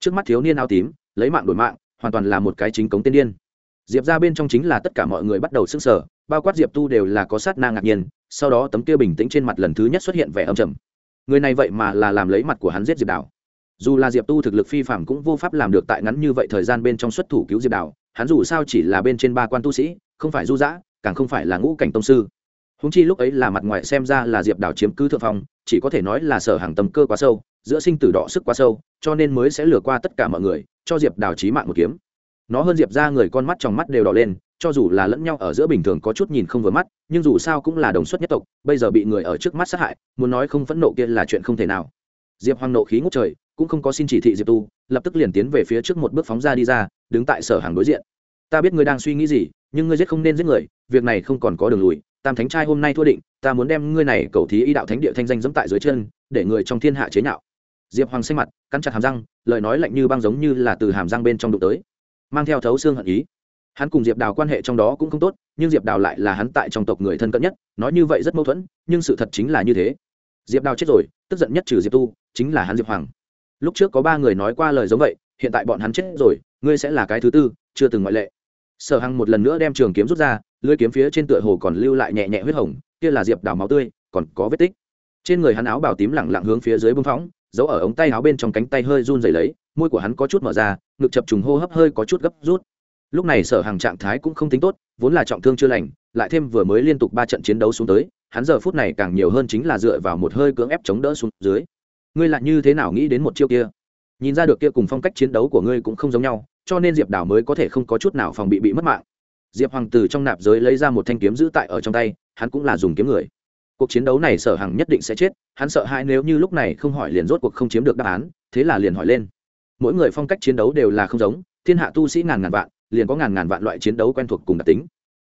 Trước mắt thiếu niên áo tím, lấy mạng đổi mạng, hoàn toàn là một cái chính cống tiên điên. Diệp ra bên trong chính là tất cả mọi người bắt đầu s ư n g sở bao quát diệp tu đều là có sát na ngạc nhiên, sau đó tấm kia bình tĩnh trên mặt lần thứ nhất xuất hiện vẻ âm trầm. Người này vậy mà là làm lấy mặt của hắn giết diệp đảo dù là diệp tu thực lực phi phạm cũng vô pháp làm được tại ngắn như vậy thời gian bên trong xuất thủ cứu diệp đảo hắn dù sao chỉ là bên trên ba quan tu sĩ, không phải du dã càng không phải là ngũ cảnh tông sư. Húng chi lúc ấy là mặt ngoài xem ra là diệp đào chiếm cứ thượng phong, chỉ có thể nói là sở hàng tầm cơ quá sâu, giữa sinh tử đỏ sức quá sâu, cho nên mới sẽ lừa qua tất cả mọi người, cho diệp đào trí mạng một kiếm. Nó hơn diệp ra người con mắt trong mắt đều đỏ lên, cho dù là lẫn nhau ở giữa bình thường có chút nhìn không vừa mắt, nhưng dù sao cũng là đồng xuất nhất tộc, bây giờ bị người ở trước mắt sát hại, muốn nói không phẫn nộ kia là chuyện không thể nào. Diệp Hoang nộ khí ngốc trời, cũng không có xin chỉ thị diệp tu, lập tức liền tiến về phía trước một bước phóng ra đi ra, đứng tại sở hàng đối diện. Ta biết ngươi đang suy nghĩ gì, nhưng ngươi giết không nên giết người việc này không còn có đường lùi, tam thánh trai hôm nay thua định, ta muốn đem ngươi này cầu thí ý đạo thánh địa thanh danh dẫm tại dưới chân, để người trong thiên hạ chế nhạo. Diệp hoàng xanh mặt, cắn chặt hàm răng, lời nói lạnh như băng giống như là từ hàm răng bên trong đụng tới. Mang theo thấu xương hận ý. Hắn cùng diệp đào quan hệ trong đó cũng không tốt, nhưng diệp đào lại là hắn tại trong tộc người thân cận nhất, nói như vậy rất mâu thuẫn, nhưng sự thật chính là như thế. Diệp đào chết rồi, tức giận nhất trừ diệp tu, chính là hắn diệp hoàng. Lúc trước có ba người nói qua lời giống vậy, hiện tại bọn hắn chết rồi, ngươi sẽ là cái thứ tư, chưa từng ngoại lệ. Sở hằng một lần nữa đem trường kiếm rút ra lưỡi kiếm phía trên tựa hồ còn lưu lại nhẹ nhẹ huyết hồng, kia là diệp đào máu tươi, còn có vết tích. Trên người hắn áo bảo tím lẳng lặng hướng phía dưới bưng phóng, giấu ở ống tay áo bên trong cánh tay hơi run rẩy lấy, môi của hắn có chút mở ra, ngực chập trùng hô hấp hơi có chút gấp rút. Lúc này sở hàng trạng thái cũng không tính tốt, vốn là trọng thương chưa lành, lại thêm vừa mới liên tục ba trận chiến đấu xuống tới, hắn giờ phút này càng nhiều hơn chính là dựa vào một hơi cưỡng ép chống đỡ xuống dưới. Ngươi lại như thế nào nghĩ đến một chiêu kia? Nhìn ra được kia cùng phong cách chiến đấu của ngươi cũng không giống nhau, cho nên diệp đảo mới có thể không có chút nào phòng bị bị mất mạng diệp hoàng từ trong nạp giới lấy ra một thanh kiếm giữ tại ở trong tay, hắn cũng là dùng kiếm người. Cuộc chiến đấu này sở hằng nhất định sẽ chết, hắn sợ hãi nếu như lúc này không hỏi liền rốt cuộc không chiếm được đáp án, thế là liền hỏi lên. Mỗi người phong cách chiến đấu đều là không giống, thiên hạ tu sĩ ngàn ngàn vạn, liền có ngàn ngàn vạn loại chiến đấu quen thuộc cùng đặc tính.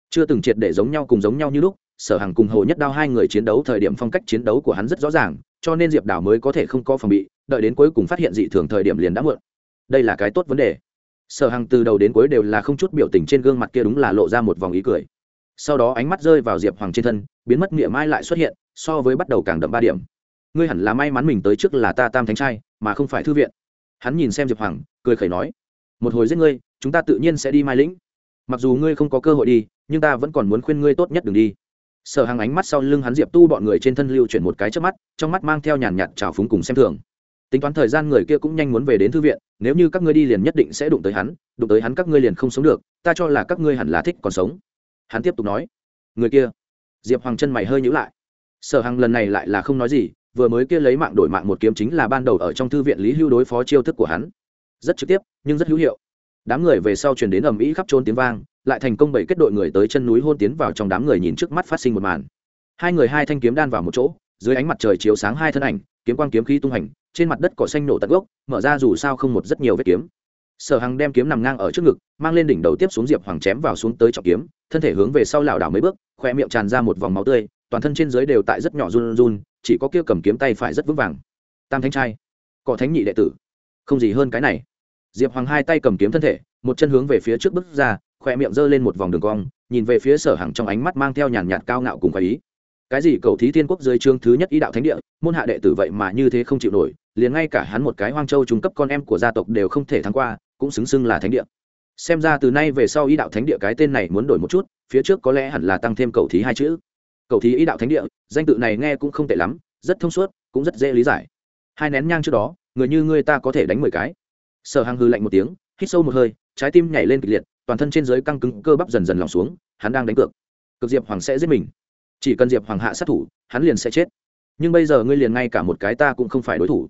Chưa từng triệt để giống nhau cùng giống nhau như lúc, sở hằng cùng hồ nhất đao hai người chiến đấu thời điểm phong cách chiến đấu của hắn rất rõ ràng, cho nên diệp đào mới có thể không có phòng bị, đợi đến cuối cùng phát hiện dị thường thời điểm liền đã muộn. Đây là cái tốt vấn đề sở hằng từ đầu đến cuối đều là không chút biểu tình trên gương mặt kia đúng là lộ ra một vòng ý cười. Sau đó ánh mắt rơi vào diệp hoàng trên thân, biến mất nghĩa mai lại xuất hiện, so với bắt đầu càng đậm ba điểm. Ngươi hẳn là may mắn mình tới trước là ta tam thánh trai, mà không phải thư viện. Hắn nhìn xem diệp hoàng, cười khẩy nói, một hồi giết ngươi, chúng ta tự nhiên sẽ đi mai lĩnh. Mặc dù ngươi không có cơ hội đi, nhưng ta vẫn còn muốn khuyên ngươi tốt nhất đừng đi. Sở hàng ánh mắt sau lưng hắn diệp tu bọn người trên thân lưu chuyển một cái trước mắt, trong mắt mang theo nhàn nhạt trào phúng cùng xem thường tính toán thời gian người kia cũng nhanh muốn về đến thư viện, nếu như các ngươi đi liền nhất định sẽ đụng tới hắn, đụng tới hắn các ngươi liền không sống được, ta cho là các ngươi hẳn là thích còn sống. Hắn tiếp tục nói. Người kia. Diệp hoàng chân mày hơi nhữ lại. Sở hằng lần này lại là không nói gì, vừa mới kia lấy mạng đổi mạng một kiếm chính là ban đầu ở trong thư viện lý hưu đối phó chiêu thức của hắn. Rất trực tiếp, nhưng rất hữu hiệu. Đám người về sau truyền đến ầm ĩ khắp trốn tiếng vang, lại thành công bảy kết đội người tới chân núi hôn tiến vào trong đám người nhìn trước mắt phát sinh một màn. Hai người hai thanh kiếm đan vào một chỗ dưới ánh mặt trời chiếu sáng hai thân ảnh, kiếm quang kiếm khí tung hành, trên mặt đất cỏ xanh nổ tận gốc, mở ra dù sao không một rất nhiều vết kiếm. Sở hằng đem kiếm nằm ngang ở trước ngực, mang lên đỉnh đầu tiếp xuống diệp hoàng chém vào xuống tới trọng kiếm, thân thể hướng về sau lảo đảo mấy bước khoe miệng tràn ra một vòng máu tươi, toàn thân trên dưới đều tại rất nhỏ run run, chỉ có kia cầm kiếm tay phải rất vững vàng. Tam thánh trai, cỏ thánh nhị đệ tử, không gì hơn cái này. Diệp hoàng hai tay cầm kiếm thân thể, một chân hướng về phía trước bước ra khoe miệng giơ lên một vòng đường cong, nhìn về phía sở hằng trong ánh mắt mang theo nhàn nhạt cao ngạo cùng khoái ý cái gì cầu thí thiên quốc dưới chương thứ nhất ý đạo thánh địa, môn hạ đệ tử vậy mà như thế không chịu nổi, liền ngay cả hắn một cái hoang châu trung cấp con em của gia tộc đều không thể thắng qua, cũng xứng xưng là thánh địa. Xem ra từ nay về sau ý đạo thánh địa cái tên này muốn đổi một chút, phía trước có lẽ hẳn là tăng thêm cầu thí hai chữ. Cầu thí ý đạo thánh địa, danh tự này nghe cũng không tệ lắm, rất thông suốt, cũng rất dễ lý giải. Hai nén nhang trước đó, người như ngươi ta có thể đánh mười cái. Sở hàng hư lạnh một tiếng, hít sâu một hơi, trái tim nhảy lên kịch liệt, toàn thân trên dưới căng cứng, cơ bắp dần dần lòng xuống, hắn đang đánh cược. Cực diệp hoàng sẽ giết mình chỉ cần diệp hoàng hạ sát thủ, hắn liền sẽ chết. Nhưng bây giờ ngươi liền ngay cả một cái ta cũng không phải đối thủ.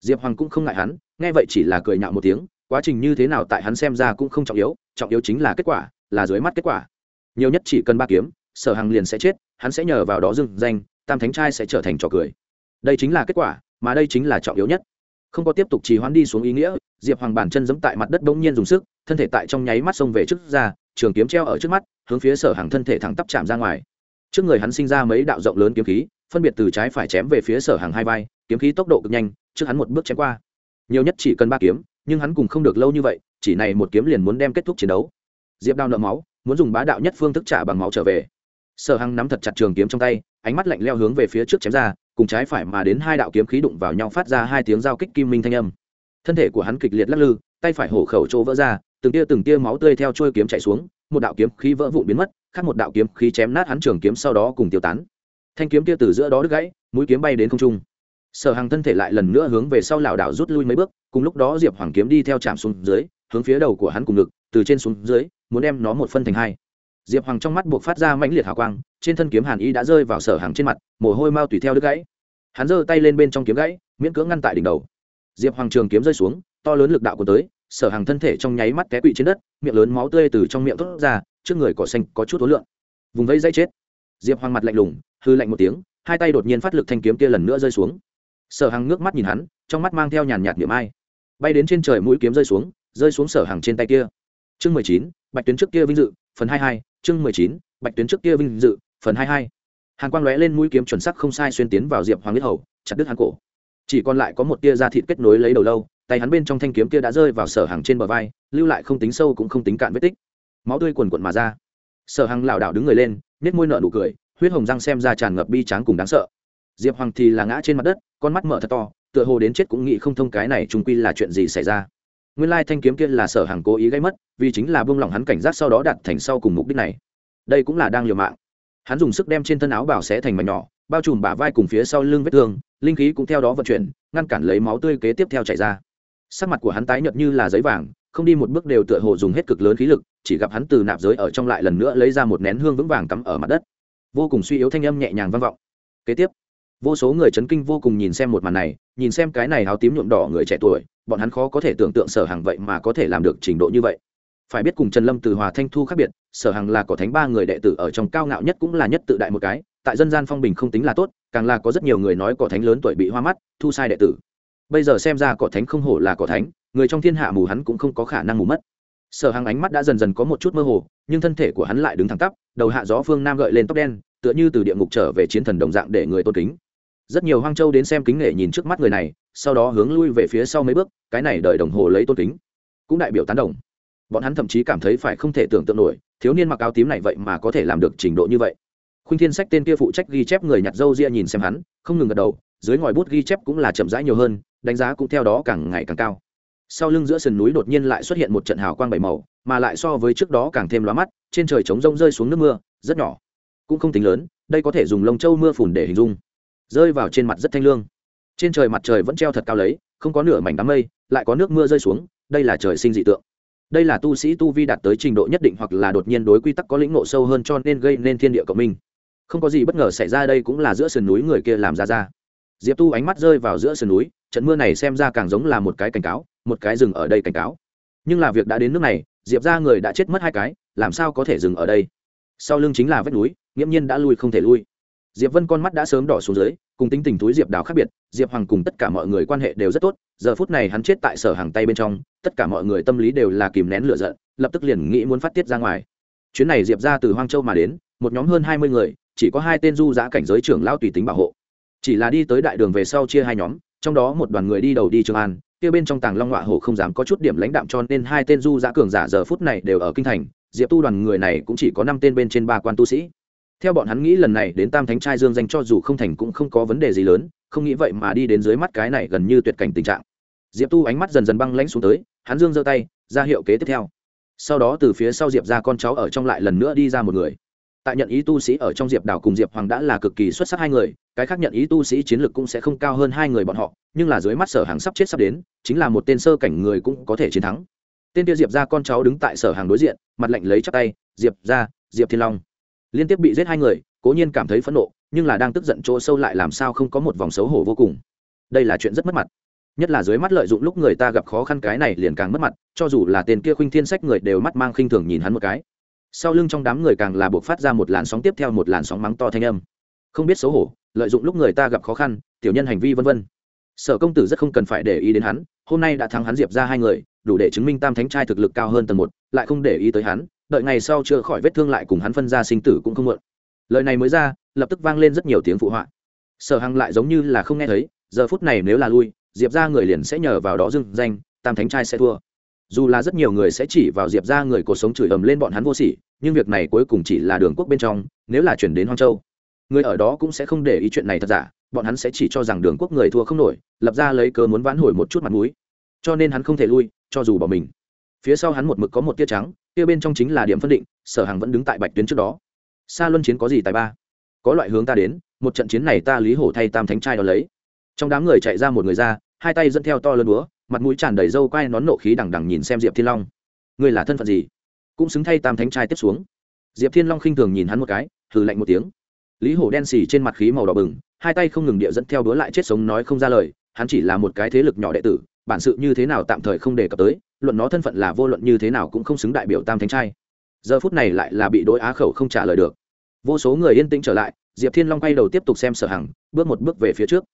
Diệp hoàng cũng không ngại hắn, nghe vậy chỉ là cười nhạo một tiếng, quá trình như thế nào tại hắn xem ra cũng không trọng yếu trọng yếu chính là kết quả, là dưới mắt kết quả. Nhiều nhất chỉ cần ba kiếm, sở hằng liền sẽ chết, hắn sẽ nhờ vào đó dừng danh, tam thánh trai sẽ trở thành trò cười. Đây chính là kết quả, mà đây chính là trọng yếu nhất. Không có tiếp tục trì hoãn đi xuống ý nghĩa, diệp hoàng bàn chân giẫm tại mặt đất bỗng nhiên dùng sức, thân thể tại trong nháy mắt xông về trước ra, trường kiếm treo ở trước mắt, hướng phía sở hàng thân thể thẳng tắp chạm ra ngoài trước người hắn sinh ra mấy đạo rộng lớn kiếm khí, phân biệt từ trái phải chém về phía sở hàng hai vai, kiếm khí tốc độ cực nhanh, trước hắn một bước chém qua. Nhiều nhất chỉ cần ba kiếm, nhưng hắn cùng không được lâu như vậy, chỉ này một kiếm liền muốn đem kết thúc chiến đấu. Diệp đao nợ máu, muốn dùng bá đạo nhất phương thức trả bằng máu trở về. Sở hằng nắm thật chặt trường kiếm trong tay, ánh mắt lạnh leo hướng về phía trước chém ra, cùng trái phải mà đến hai đạo kiếm khí đụng vào nhau phát ra hai tiếng giao kích kim minh thanh âm. Thân thể của hắn kịch liệt lắc lư, tay phải hổ khẩu chỗ vỡ ra, từng tia từng tia máu tươi theo trôi kiếm chạy xuống một đạo kiếm khí vỡ vụn biến mất, khác một đạo kiếm khí chém nát hắn trường kiếm sau đó cùng tiêu tán. Thanh kiếm tia từ giữa đó đứt gãy, mũi kiếm bay đến không trung. Sở hàng thân thể lại lần nữa hướng về sau lảo đảo rút lui mấy bước, cùng lúc đó diệp hoàng kiếm đi theo chạm xuống dưới, hướng phía đầu của hắn cùng ngực, từ trên xuống dưới, muốn đem nó một phân thành hai. Diệp hoàng trong mắt buộc phát ra mãnh liệt hào quang, trên thân kiếm hàn y đã rơi vào sở hàng trên mặt, mồ hôi mau tùy theo đứt gãy. Hắn giơ tay lên bên trong kiếm gãy, miễn cưỡng ngăn tại đỉnh đầu. Diệp hoàng trường kiếm rơi xuống, to lớn lực đạo của tới sở hàng thân thể trong nháy mắt té quỵ trên đất, miệng lớn máu tươi từ trong miệng thốt ra, trước người cỏ xanh có chút tối lượng vùng vẫy dây chết. Diệp Hoang mặt lạnh lùng, hư lạnh một tiếng, hai tay đột nhiên phát lực thanh kiếm kia lần nữa rơi xuống. Sở hàng ngước mắt nhìn hắn, trong mắt mang theo nhàn nhạt niệm ai. Bay đến trên trời mũi kiếm rơi xuống rơi xuống sở hàng trên tay kia. Chương mười chín, bạch tuyến trước kia vinh dự, phần hai hai. Chương mười chín, bạch tuyến trước kia vinh dự, phần hai hai. Hàng quang lóe lên mũi kiếm chuẩn sắc không sai xuyên tiến vào diệp hoàng biết hầu, chặt đứt hàng cổ. Chỉ còn lại có một tia da thịt kết nối lấy đầu lâu tay hắn bên trong thanh kiếm kia đã rơi vào sở hàng trên bờ vai, lưu lại không tính sâu cũng không tính cạn vết tích. Máu tươi quần quận mà ra. Sở hàng lảo đảo đứng người lên nết môi nợ nụ cười, huyết hồng răng xem ra tràn ngập bi tráng cùng đáng sợ. Diệp hoàng thì là ngã trên mặt đất, con mắt mở thật to, tựa hồ đến chết cũng nghĩ không thông cái này trung quy là chuyện gì xảy ra. Nguyên lai thanh kiếm kia là sở hàng cố ý gây mất, vì chính là buông lỏng hắn cảnh giác sau đó đặt thành sau cùng mục đích này. Đây cũng là đang liều mạng. Hắn dùng sức đem trên thân áo bảo xé thành mảnh nhỏ, bao trùm bả vai cùng phía sau lưng vết thương, linh khí cũng theo đó vận chuyển, ngăn cản lấy máu tươi kế tiếp theo chảy ra sắc mặt của hắn tái nhợt như là giấy vàng, không đi một bước đều tựa hồ dùng hết cực lớn khí lực, chỉ gặp hắn từ nạp giới ở trong lại lần nữa lấy ra một nén hương vững vàng cắm ở mặt đất. Vô cùng suy yếu thanh âm nhẹ nhàng vang vọng. Kế tiếp, vô số người chấn kinh vô cùng nhìn xem một màn này, nhìn xem cái này áo tím nhuộm đỏ người trẻ tuổi, bọn hắn khó có thể tưởng tượng sở hàng vậy mà có thể làm được trình độ như vậy. Phải biết cùng trần lâm từ hòa thanh thu khác biệt, sở hàng là có thánh ba người đệ tử ở trong cao ngạo nhất cũng là nhất tự đại một cái, tại dân gian phong bình không tính là tốt, càng là có rất nhiều người nói cỏ thánh lớn tuổi bị hoa mắt, thu sai đệ tử bây giờ xem ra cỏ thánh không hổ là cỏ thánh, người trong thiên hạ mù hắn cũng không có khả năng mù mất. Sở hàng ánh mắt đã dần dần có một chút mơ hồ, nhưng thân thể của hắn lại đứng thẳng tắp, đầu hạ gió phương nam gợi lên tóc đen, tựa như từ địa ngục trở về chiến thần đồng dạng để người tôn kính. Rất nhiều hoang châu đến xem kính nghệ nhìn trước mắt người này, sau đó hướng lui về phía sau mấy bước, cái này đợi đồng hồ lấy tôn kính, cũng đại biểu tán đồng. Bọn hắn thậm chí cảm thấy phải không thể tưởng tượng nổi, thiếu niên mặc áo tím này vậy mà có thể làm được trình độ như vậy. Khuynh thiên sách tên kia phụ trách ghi chép người nhặt dâu ria nhìn xem hắn, không ngừng gật đầu, dưới ngòi bút ghi chép cũng là chậm rãi nhiều hơn đánh giá cũng theo đó càng ngày càng cao. Sau lưng giữa sườn núi đột nhiên lại xuất hiện một trận hào quang bảy màu, mà lại so với trước đó càng thêm lóa mắt, trên trời trống rông rơi xuống nước mưa, rất nhỏ. Cũng không tính lớn, đây có thể dùng lông châu mưa phùn để hình dung. Rơi vào trên mặt rất thanh lương. Trên trời mặt trời vẫn treo thật cao lấy, không có nửa mảnh đám mây, lại có nước mưa rơi xuống, đây là trời sinh dị tượng. Đây là tu sĩ tu vi đạt tới trình độ nhất định hoặc là đột nhiên đối quy tắc có lĩnh ngộ sâu hơn cho nên gây nên thiên địa cộng minh. Không có gì bất ngờ xảy ra đây cũng là giữa sườn núi người kia làm ra ra diệp tu ánh mắt rơi vào giữa sườn núi, trận mưa này xem ra càng giống là một cái cảnh cáo, một cái rừng ở đây cảnh cáo. Nhưng là việc đã đến nước này, diệp ra người đã chết mất hai cái, làm sao có thể dừng ở đây? Sau lưng chính là vách núi, nghiễm nhiên đã lui không thể lui. Diệp vân con mắt đã sớm đỏ xuống dưới, cùng tính tình túi diệp đào khác biệt, diệp hoàng cùng tất cả mọi người quan hệ đều rất tốt, giờ phút này hắn chết tại sở hàng tay bên trong, tất cả mọi người tâm lý đều là kìm nén lửa giận, lập tức liền nghĩ muốn phát tiết ra ngoài. Chuyến này diệp ra từ hoang châu mà đến, một nhóm hơn hai mươi người, chỉ có hai tên du giã cảnh giới trưởng lao tùy tính bảo hộ chỉ là đi tới đại đường về sau chia hai nhóm, trong đó một đoàn người đi đầu đi trường an, kia bên trong tàng long họa hổ không dám có chút điểm lãnh đạm cho nên hai tên du giã cường giả giờ phút này đều ở kinh thành, diệp tu đoàn người này cũng chỉ có năm tên bên trên ba quan tu sĩ. Theo bọn hắn nghĩ lần này đến tam thánh trai dương danh cho dù không thành cũng không có vấn đề gì lớn, không nghĩ vậy mà đi đến dưới mắt cái này gần như tuyệt cảnh tình trạng. Diệp tu ánh mắt dần dần băng lãnh xuống tới, hắn dương giơ tay, ra hiệu kế tiếp theo. Sau đó từ phía sau diệp ra con cháu ở trong lại lần nữa đi ra một người tại nhận ý tu sĩ ở trong diệp đảo cùng diệp hoàng đã là cực kỳ xuất sắc hai người, cái khác nhận ý tu sĩ chiến lược cũng sẽ không cao hơn hai người bọn họ, nhưng là dưới mắt sở hàng sắp chết sắp đến, chính là một tên sơ cảnh người cũng có thể chiến thắng. Tên tiêu diệp ra con cháu đứng tại sở hàng đối diện, mặt lạnh lấy chắc tay, diệp ra diệp thiên long. Liên tiếp bị giết hai người, cố nhiên cảm thấy phẫn nộ, nhưng là đang tức giận chỗ sâu lại làm sao không có một vòng xấu hổ vô cùng. Đây là chuyện rất mất mặt. Nhất là dưới mắt lợi dụng lúc người ta gặp khó khăn cái này liền càng mất mặt, cho dù là tên kia khuynh thiên sách người đều mắt mang khinh thường nhìn hắn một cái sau lưng trong đám người càng là buộc phát ra một làn sóng tiếp theo một làn sóng mắng to thanh âm. Không biết xấu hổ, lợi dụng lúc người ta gặp khó khăn, tiểu nhân hành vi vân vân. Sở công tử rất không cần phải để ý đến hắn, hôm nay đã thắng hắn diệp ra hai người, đủ để chứng minh tam thánh trai thực lực cao hơn tầng một, lại không để ý tới hắn, đợi ngày sau chữa khỏi vết thương lại cùng hắn phân ra sinh tử cũng không muộn. Lời này mới ra, lập tức vang lên rất nhiều tiếng phụ họa. Sở hằng lại giống như là không nghe thấy, giờ phút này nếu là lui, diệp ra người liền sẽ nhờ vào đó dưng danh, tam thánh trai sẽ thua dù là rất nhiều người sẽ chỉ vào diệp ra người cuộc sống chửi ầm lên bọn hắn vô sỉ, nhưng việc này cuối cùng chỉ là đường quốc bên trong, nếu là chuyển đến hoang châu, người ở đó cũng sẽ không để ý chuyện này thật giả, bọn hắn sẽ chỉ cho rằng đường quốc người thua không nổi, lập ra lấy cớ muốn vãn hồi một chút mặt mũi. Cho nên hắn không thể lui, cho dù bỏ mình. Phía sau hắn một mực có một tia trắng tia bên trong chính là điểm phân định, sở hàng vẫn đứng tại bạch tuyến trước đó. Xa luân chiến có gì tài ba? Có loại hướng ta đến, một trận chiến này ta lý hổ thay tam thánh trai đó lấy. Trong đám người chạy ra một người ra, hai tay dẫn theo to lớn búa mặt mũi tràn đầy râu quai nón nộ khí đằng đằng nhìn xem diệp thiên long. Ngươi là thân phận gì? Cũng xứng thay tam thánh trai tiếp xuống. Diệp thiên long khinh thường nhìn hắn một cái, hừ lạnh một tiếng. Lý hổ đen xì trên mặt khí màu đỏ bừng, hai tay không ngừng địa dẫn theo đứa lại chết sống nói không ra lời, hắn chỉ là một cái thế lực nhỏ đệ tử, bản sự như thế nào tạm thời không đề cập tới, luận nó thân phận là vô luận như thế nào cũng không xứng đại biểu tam thánh trai. Giờ phút này lại là bị đối á khẩu không trả lời được. Vô số người yên tĩnh trở lại, diệp thiên long quay đầu tiếp tục xem sở hằng, bước một bước về phía trước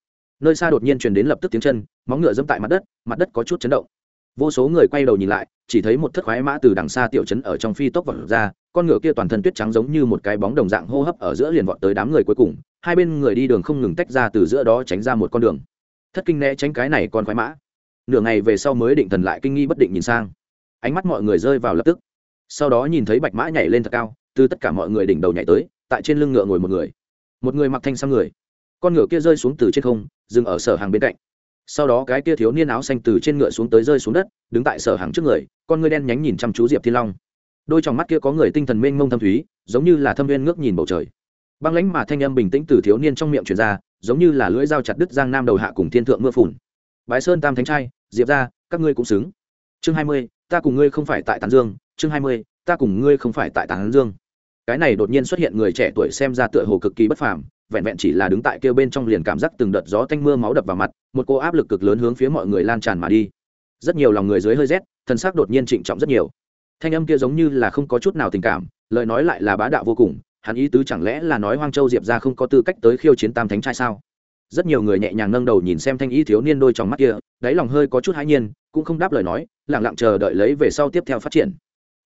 nơi xa đột nhiên truyền đến lập tức tiếng chân, móng ngựa dẫm tại mặt đất mặt đất có chút chấn động. Vô số người quay đầu nhìn lại, chỉ thấy một thất khoái mã từ đằng xa tiểu trấn ở trong phi tốc vọt ra, con ngựa kia toàn thân tuyết trắng giống như một cái bóng đồng dạng hô hấp ở giữa liền vọt tới đám người cuối cùng, hai bên người đi đường không ngừng tách ra từ giữa đó tránh ra một con đường. Thất kinh né tránh cái này con khoái mã. Nửa ngày về sau mới định thần lại kinh nghi bất định nhìn sang. Ánh mắt mọi người rơi vào lập tức. Sau đó nhìn thấy bạch mã nhảy lên thật cao, từ tất cả mọi người đỉnh đầu nhảy tới, tại trên lưng ngựa ngồi một người. Một người mặc thanh sang người con ngựa kia rơi xuống từ trên không, dừng ở sở hàng bên cạnh. Sau đó cái kia thiếu niên áo xanh từ trên ngựa xuống tới rơi xuống đất, đứng tại sở hàng trước người, con ngươi đen nhánh nhìn chăm chú diệp thiên long. Đôi trong mắt kia có người tinh thần mênh mông thâm thúy, giống như là thâm viên ngước nhìn bầu trời. Băng lãnh mà thanh âm bình tĩnh từ thiếu niên trong miệng truyền ra, giống như là lưỡi dao chặt đứt giang nam đầu hạ cùng thiên thượng mưa phùn. Bái sơn tam thánh trai, diệp ra các ngươi cũng xứng. Chương hai mươi, ta cùng ngươi không phải tại tán dương. Chương hai mươi, ta cùng ngươi không phải tại tán dương. Cái này đột nhiên xuất hiện người trẻ tuổi xem ra tựa hồ cực kỳ bất phàm vẹn vẹn chỉ là đứng tại kêu bên trong liền cảm giác từng đợt gió tanh mưa máu đập vào mặt, một cô áp lực cực lớn hướng phía mọi người lan tràn mà đi. Rất nhiều lòng người dưới hơi rét, thân xác đột nhiên trịnh trọng rất nhiều. Thanh âm kia giống như là không có chút nào tình cảm, lời nói lại là bá đạo vô cùng, hắn ý tứ chẳng lẽ là nói hoang châu diệp ra không có tư cách tới khiêu chiến tam thánh trai sao? Rất nhiều người nhẹ nhàng nâng đầu nhìn xem thanh ý thiếu niên đôi trong mắt kia, đáy lòng hơi có chút hãi nhiên, cũng không đáp lời nói lẳng lặng chờ đợi lấy về sau tiếp theo phát triển.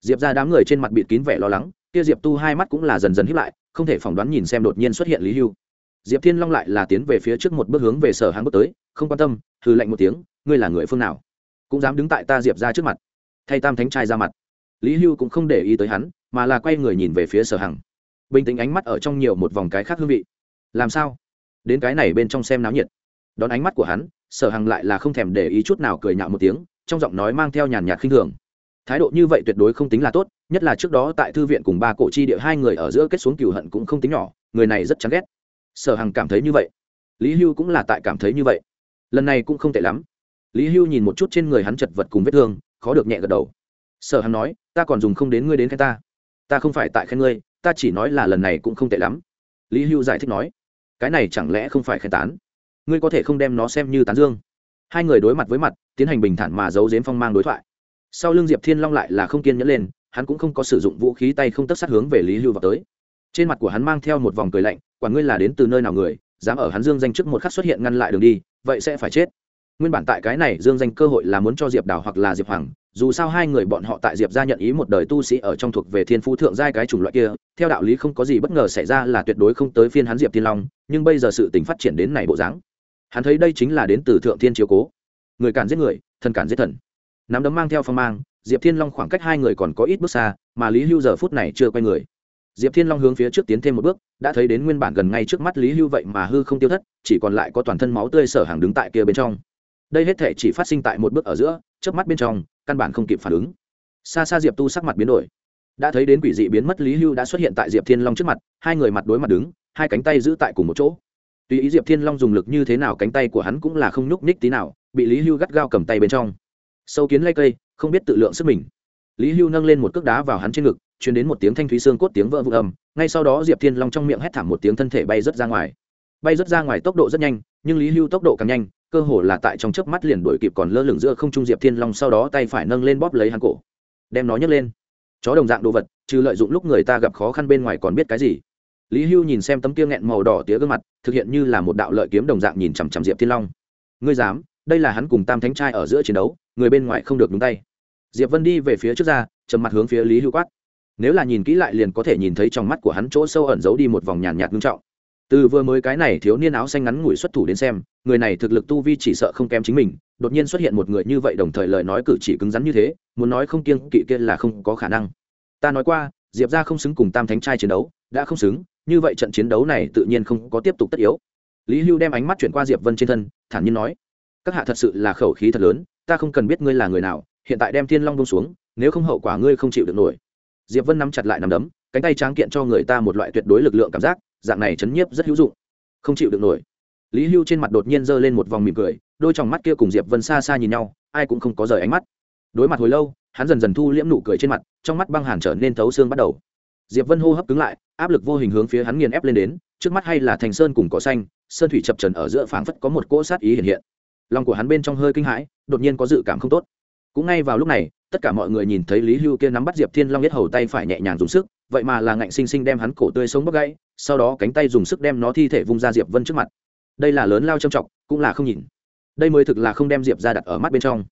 Diệp ra đám người trên mặt bịt kín vẻ lo lắng kia diệp tu hai mắt cũng là dần dần hiếp lại, không thể phỏng đoán nhìn xem đột nhiên xuất hiện lý hưu. Diệp thiên long lại là tiến về phía trước một bước hướng về sở hàng bước tới, không quan tâm, hừ lạnh một tiếng, ngươi là người phương nào? Cũng dám đứng tại ta diệp ra trước mặt, thay tam thánh trai ra mặt. Lý hưu cũng không để ý tới hắn, mà là quay người nhìn về phía sở hằng. Bình tĩnh ánh mắt ở trong nhiều một vòng cái khác hương vị. Làm sao? Đến cái này bên trong xem náo nhiệt. Đón ánh mắt của hắn, sở hằng lại là không thèm để ý chút nào cười nhạo một tiếng, trong giọng nói mang theo nhàn nhạt khinh thường thái độ như vậy tuyệt đối không tính là tốt, nhất là trước đó tại thư viện cùng ba cổ chi địa hai người ở giữa kết xuống cừu hận cũng không tính nhỏ, người này rất chán ghét. Sở hằng cảm thấy như vậy. Lý hưu cũng là tại cảm thấy như vậy. Lần này cũng không tệ lắm. Lý hưu nhìn một chút trên người hắn chật vật cùng vết thương, khó được nhẹ gật đầu. Sở hằng nói, ta còn dùng không đến ngươi đến khen ta. Ta không phải tại khen ngươi, ta chỉ nói là lần này cũng không tệ lắm. Lý hưu giải thích nói, cái này chẳng lẽ không phải khen tán? Ngươi có thể không đem nó xem như tán dương. Hai người đối mặt với mặt, tiến hành bình thản mà giấu giếm phong mang đối thoại sau lưng diệp thiên long lại là không kiên nhẫn lên, hắn cũng không có sử dụng vũ khí tay không tất sát hướng về lý hưu vào tới. Trên mặt của hắn mang theo một vòng cười lạnh quả ngươi là đến từ nơi nào người, dám ở hắn dương danh trước một khắc xuất hiện ngăn lại đường đi, vậy sẽ phải chết. Nguyên bản tại cái này dương danh cơ hội là muốn cho diệp đào hoặc là diệp hoàng, dù sao hai người bọn họ tại diệp ra nhận ý một đời tu sĩ ở trong thuộc về thiên phú thượng giai cái chủng loại kia, theo đạo lý không có gì bất ngờ xảy ra là tuyệt đối không tới phiên hắn diệp thiên long, nhưng bây giờ sự tình phát triển đến này bộ dáng. Hắn thấy đây chính là đến từ thượng thiên chiếu cố. Người cản giết người, thần cản giết thần nắm đấm mang theo phong mang, diệp thiên long khoảng cách hai người còn có ít bước xa, mà lý hưu giờ phút này chưa quay người. Diệp thiên long hướng phía trước tiến thêm một bước, đã thấy đến nguyên bản gần ngay trước mắt lý hưu vậy mà hư không tiêu thất, chỉ còn lại có toàn thân máu tươi sở hàng đứng tại kia bên trong. Đây hết thể chỉ phát sinh tại một bước ở giữa trước mắt bên trong, căn bản không kịp phản ứng. Xa xa diệp tu sắc mặt biến đổi. Đã thấy đến quỷ dị biến mất lý hưu đã xuất hiện tại diệp thiên long trước mặt, hai người mặt đối mặt đứng, hai cánh tay giữ tại cùng một chỗ. Tùy ý diệp thiên long dùng lực như thế nào cánh tay của hắn cũng là không nhúc ních tí nào, bị lý hưu gắt gao cầm tay bên trong sâu kiến lây cây, không biết tự lượng sức mình. Lý hưu nâng lên một cước đá vào hắn trên ngực chuyển đến một tiếng thanh thúy xương cốt tiếng vỡ vụ ầm, ngay sau đó diệp thiên long trong miệng hét thảm một tiếng thân thể bay rớt ra ngoài. Bay rớt ra ngoài tốc độ rất nhanh, nhưng lý hưu tốc độ càng nhanh, cơ hồ là tại trong chớp mắt liền đuổi kịp còn lơ lửng giữa không trung diệp thiên long sau đó tay phải nâng lên bóp lấy hắn cổ. Đem nó nhấc lên. Chó đồng dạng đồ vật, trừ lợi dụng lúc người ta gặp khó khăn bên ngoài còn biết cái gì. Lý hưu nhìn xem tấm kia nghẹn màu đỏ tía gương mặt, thực hiện như là một đạo lợi kiếm đồng dạng nhìn chằm chằm diệp thiên long. Ngươi dám? Đây là hắn cùng tam thánh trai ở giữa chiến đấu, người bên ngoài không được đúng tay. Diệp vân đi về phía trước ra, trầm mặt hướng phía lý hữu quát. Nếu là nhìn kỹ lại liền có thể nhìn thấy trong mắt của hắn chỗ sâu ẩn giấu đi một vòng nhàn nhạt nghiêm trọng. Từ vừa mới cái này thiếu niên áo xanh ngắn ngủi xuất thủ đến xem, người này thực lực tu vi chỉ sợ không kém chính mình, đột nhiên xuất hiện một người như vậy đồng thời lời nói cử chỉ cứng rắn như thế, muốn nói không kiêng kỵ kia là không có khả năng. Ta nói qua, diệp ra không xứng cùng tam thánh trai chiến đấu, đã không xứng, như vậy trận chiến đấu này tự nhiên không có tiếp tục tất yếu. Lý hưu đem ánh mắt chuyển qua diệp vân trên thân, thản nhiên nói các hạ thật sự là khẩu khí thật lớn, ta không cần biết ngươi là người nào, hiện tại đem thiên long bông xuống, nếu không hậu quả ngươi không chịu được nổi. Diệp vân nắm chặt lại nằm đấm, cánh tay tráng kiện cho người ta một loại tuyệt đối lực lượng cảm giác, dạng này chấn nhiếp rất hữu dụng. Không chịu được nổi. Lý hưu trên mặt đột nhiên giơ lên một vòng mỉm cười, đôi t mắt kia cùng diệp vân xa xa nhìn nhau, ai cũng không có rời ánh mắt. Đối mặt hồi lâu, hắn dần dần thu liễm nụ cười trên mặt, trong mắt băng hàn trở nên thấu xương bắt đầu. Diệp vân hô hấp cứng lại, áp lực vô hình hướng phía hắn nghiền ép lên đến, trước mắt hay là thành sơn cùng cỏ xanh, sơn thủy chập trần ở giữa phảng phất có một cỗ sát ý hiện hiện lòng của hắn bên trong hơi kinh hãi đột nhiên có dự cảm không tốt. Cũng ngay vào lúc này tất cả mọi người nhìn thấy lý hưu kia nắm bắt diệp thiên long nhất hầu tay phải nhẹ nhàng dùng sức vậy mà là ngạnh sinh sinh đem hắn cổ tươi sống bốc gãy sau đó cánh tay dùng sức đem nó thi thể vung ra diệp vân trước mặt. Đây là lớn lao trầm trọng cũng là không nhìn. Đây mới thực là không đem diệp ra đặt ở mắt bên trong.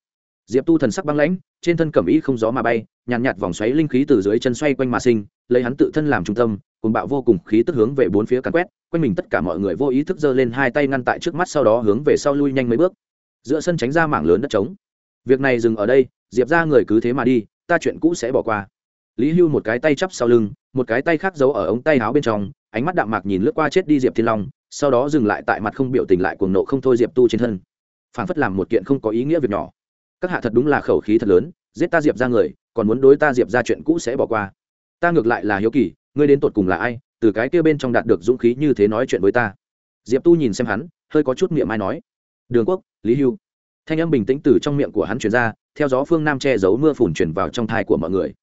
Diệp tu thần sắc băng lãnh trên thân cẩm ý không gió mà bay nhàn nhạt, nhạt vòng xoáy linh khí từ dưới chân xoay quanh mà sinh lấy hắn tự thân làm trung tâm cùng bạo vô cùng khí tức hướng về bốn phía càn quét quanh mình tất cả mọi người vô ý thức giơ lên hai tay ngăn tại trước mắt sau đó hướng về sau lui nhanh mấy bước giữa sân tránh ra mảng lớn đất trống. Việc này dừng ở đây, diệp ra người cứ thế mà đi, ta chuyện cũ sẽ bỏ qua. Lý hưu một cái tay chắp sau lưng, một cái tay khác giấu ở ống tay áo bên trong, ánh mắt đạm mạc nhìn lướt qua chết đi diệp thiên long, sau đó dừng lại tại mặt không biểu tình lại cuồng nộ không thôi diệp tu trên thân. Phản phất làm một kiện không có ý nghĩa việc nhỏ. Các hạ thật đúng là khẩu khí thật lớn, giết ta diệp ra người, còn muốn đối ta diệp ra chuyện cũ sẽ bỏ qua. Ta ngược lại là hiếu kỳ, ngươi đến tột cùng là ai, từ cái kia bên trong đạt được dũng khí như thế nói chuyện với ta. Diệp tu nhìn xem hắn, hơi có chút miệng mai nói đường quốc, lý hưu. Thanh âm bình tĩnh từ trong miệng của hắn chuyển ra, theo gió phương nam che giấu mưa phùn chuyển vào trong thai của mọi người.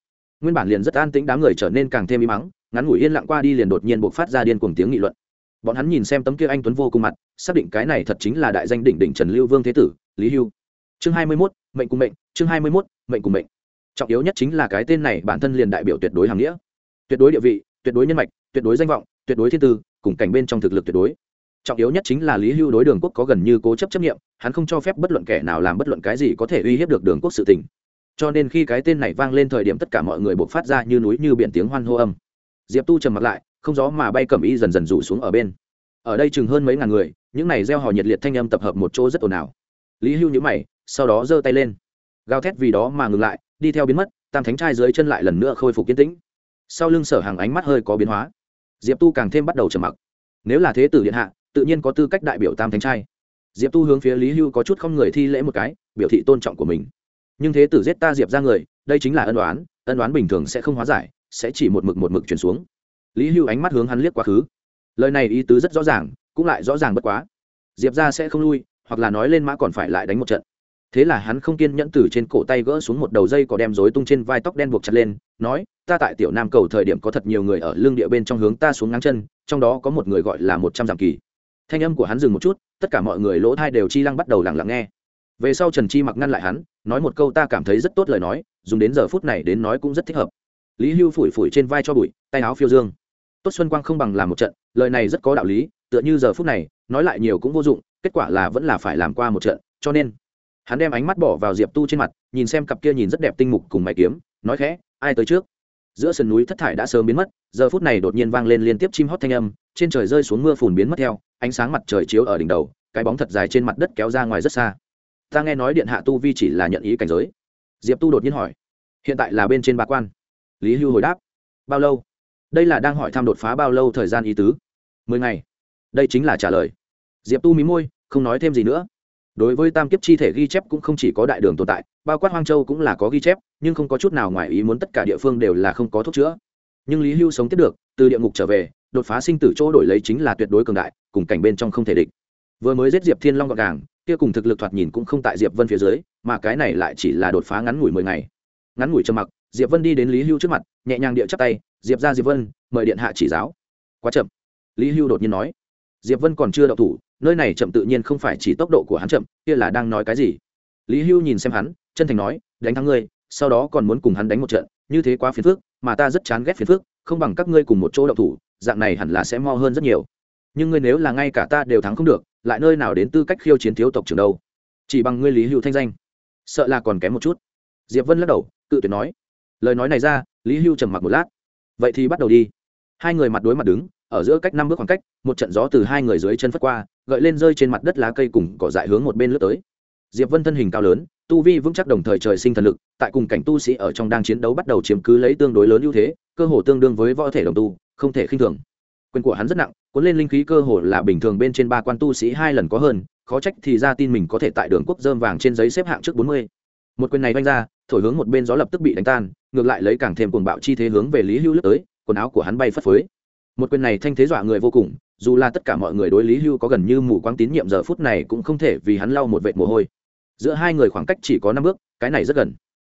Nguyên bản liền rất an tĩnh đám người trở nên càng thêm im mắng, ngắn ngủi yên lặng qua đi liền đột nhiên buộc phát ra điên cuồng tiếng nghị luận. Bọn hắn nhìn xem tấm kia anh tuấn vô cùng mặt, xác định cái này thật chính là đại danh đỉnh đỉnh trần lưu vương thế tử, lý hưu. Chương hai mươi mốt, mệnh cùng mệnh, chương hai mươi mốt, mệnh cùng mệnh. Trọng yếu nhất chính là cái tên này bản thân liền đại biểu tuyệt đối hàng nghĩa. Tuyệt đối địa vị, tuyệt đối nhân mạch, tuyệt đối danh vọng, tuyệt đối thiên tư, cùng cảnh bên trong thực lực tuyệt đối trọng yếu nhất chính là lý hưu đối đường quốc có gần như cố chấp chấp nghiệm, hắn không cho phép bất luận kẻ nào làm bất luận cái gì có thể uy hiếp được đường quốc sự tình. Cho nên khi cái tên này vang lên thời điểm tất cả mọi người buộc phát ra như núi như biển tiếng hoan hô âm. Diệp tu trầm mặt lại, không gió mà bay cầm y dần dần rủ xuống ở bên. Ở đây chừng hơn mấy ngàn người, những này gieo hò nhiệt liệt thanh âm tập hợp một chỗ rất ồn ào. Lý hưu nhữ mày, sau đó giơ tay lên. Gào thét vì đó mà ngừng lại, đi theo biến mất, tam thánh trai dưới chân lại lần nữa khôi phục kiến tĩnh. Sau lưng sở hàng ánh mắt hơi có biến hóa. Diệp tu càng thêm bắt đầu trầm mặc. Nếu là thế tử điện hạ tự nhiên có tư cách đại biểu tam thánh trai. Diệp tu hướng phía lý hưu có chút không người thi lễ một cái, biểu thị tôn trọng của mình. Nhưng thế tử giết ta diệp ra người, đây chính là ân đoán ân đoán bình thường sẽ không hóa giải, sẽ chỉ một mực một mực chuyển xuống. Lý hưu ánh mắt hướng hắn liếc quá khứ. Lời này ý tứ rất rõ ràng, cũng lại rõ ràng bất quá. Diệp ra sẽ không lui, hoặc là nói lên mã còn phải lại đánh một trận. Thế là hắn không kiên nhẫn từ trên cổ tay gỡ xuống một đầu dây có đem rối tung trên vai tóc đen buộc chặt lên, nói, ta tại tiểu nam cầu thời điểm có thật nhiều người ở lương địa bên trong hướng ta xuống ngang chân, trong đó có một người gọi là một trăm dặm kỳ thanh âm của hắn dừng một chút, tất cả mọi người lỗ thai đều chi lăng bắt đầu lặng lặng nghe. Về sau trần chi mặc ngăn lại hắn, nói một câu ta cảm thấy rất tốt lời nói, dùng đến giờ phút này đến nói cũng rất thích hợp. Lý hưu phủi phủi trên vai cho bụi, tay áo phiêu dương. Tốt xuân quang không bằng làm một trận, lời này rất có đạo lý, tựa như giờ phút này, nói lại nhiều cũng vô dụng, kết quả là vẫn là phải làm qua một trận, cho nên, hắn đem ánh mắt bỏ vào diệp tu trên mặt, nhìn xem cặp kia nhìn rất đẹp tinh mục cùng mày kiếm, nói khẽ, ai tới trước? Giữa sườn núi thất thải đã sớm biến mất, giờ phút này đột nhiên vang lên liên tiếp chim hót thanh âm trên trời rơi xuống mưa phùn biến mất theo, ánh sáng mặt trời chiếu ở đỉnh đầu, cái bóng thật dài trên mặt đất kéo ra ngoài rất xa. Ta nghe nói điện hạ tu vi chỉ là nhận ý cảnh giới. Diệp tu đột nhiên hỏi, hiện tại là bên trên ba quan? Lý hưu hồi đáp, bao lâu? Đây là đang hỏi thăm đột phá bao lâu thời gian ý tứ. Mười ngày. Đây chính là trả lời. Diệp tu mí môi, không nói thêm gì nữa. Đối với tam kiếp chi thể ghi chép cũng không chỉ có đại đường tồn tại, bao quát hoang châu cũng là có ghi chép, nhưng không có chút nào ngoài ý muốn tất cả địa phương đều là không có thuốc chữa. Nhưng lý hưu sống tiếp được, từ địa ngục trở về đột phá sinh tử chỗ đổi lấy chính là tuyệt đối cường đại, cùng cảnh bên trong không thể địch. Vừa mới giết diệp thiên long gọn gàng, kia cùng thực lực thoạt nhìn cũng không tại diệp vân phía dưới, mà cái này lại chỉ là đột phá ngắn ngủi mười ngày. Ngắn ngủi trầm mặc, diệp vân đi đến lý hưu trước mặt, nhẹ nhàng địa chắp tay, diệp ra diệp vân, mời điện hạ chỉ giáo. Quá chậm. Lý hưu đột nhiên nói. Diệp vân còn chưa đậu thủ, nơi này chậm tự nhiên không phải chỉ tốc độ của hắn chậm, kia là đang nói cái gì? Lý hưu nhìn xem hắn, chân thành nói, đánh thắng ngươi, sau đó còn muốn cùng hắn đánh một trận, như thế quá phiền phức, mà ta rất chán ghét phiền phức, không bằng các ngươi cùng một chỗ đậu thủ dạng này hẳn là sẽ mo hơn rất nhiều. Nhưng ngươi nếu là ngay cả ta đều thắng không được, lại nơi nào đến tư cách khiêu chiến thiếu tộc trưởng đâu? Chỉ bằng ngươi lý hưu thanh danh. Sợ là còn kém một chút. Diệp vân lắc đầu, cự tuyệt nói. Lời nói này ra, lý hưu trầm mặc một lát. Vậy thì bắt đầu đi. Hai người mặt đối mặt đứng, ở giữa cách năm bước khoảng cách, một trận gió từ hai người dưới chân phất qua, gợi lên rơi trên mặt đất lá cây cùng cỏ dại hướng một bên lướt tới. Diệp vân thân hình cao lớn, tu vi vững chắc đồng thời trời sinh thần lực, tại cùng cảnh tu sĩ ở trong đang chiến đấu bắt đầu chiếm cứ lấy tương đối lớn ưu thế, cơ hồ tương đương với võ thể đồng tu không thể khinh thường. Quyền của hắn rất nặng, cuốn lên linh khí cơ hồ là bình thường bên trên ba quan tu sĩ hai lần có hơn, khó trách thì ra tin mình có thể tại đường quốc dơm vàng trên giấy xếp hạng trước bốn mươi. Một quyền này vanh ra, thổi hướng một bên gió lập tức bị đánh tan, ngược lại lấy càng thêm cuồng bạo chi thế hướng về lý hưu lướt tới, quần áo của hắn bay phất phới. Một quyền này thanh thế dọa người vô cùng, dù là tất cả mọi người đối lý hưu có gần như mù quáng tín nhiệm giờ phút này cũng không thể vì hắn lau một vệt mồ hôi. Giữa hai người khoảng cách chỉ có năm bước, cái này rất gần.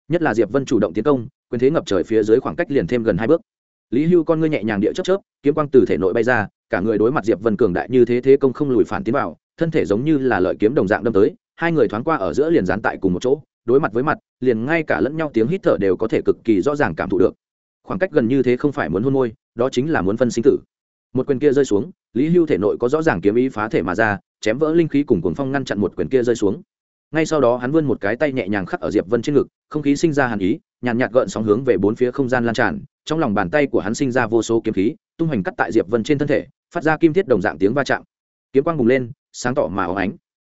Nhất là diệp vân chủ động tiến công, quyền thế ngập trời phía dưới khoảng cách liền thêm gần hai bước lý hưu con ngươi nhẹ nhàng địa chớp chớp, kiếm quang từ thể nội bay ra, cả người đối mặt diệp vân cường đại như thế thế công không lùi phản tiến vào, thân thể giống như là lợi kiếm đồng dạng đâm tới, hai người thoáng qua ở giữa liền dán tại cùng một chỗ, đối mặt với mặt, liền ngay cả lẫn nhau tiếng hít thở đều có thể cực kỳ rõ ràng cảm thụ được. Khoảng cách gần như thế không phải muốn hôn môi, đó chính là muốn phân sinh tử. Một quyền kia rơi xuống, lý hưu thể nội có rõ ràng kiếm ý phá thể mà ra, chém vỡ linh khí cùng cuồng phong ngăn chặn một quyền kia rơi xuống ngay sau đó hắn vươn một cái tay nhẹ nhàng khắc ở diệp vân trên ngực, không khí sinh ra hàn ý, nhàn nhạt gợn sóng hướng về bốn phía không gian lan tràn, trong lòng bàn tay của hắn sinh ra vô số kiếm khí, tung hoành cắt tại diệp vân trên thân thể, phát ra kim thiết đồng dạng tiếng va chạm. Kiếm quang bùng lên, sáng tỏ mà óng ánh.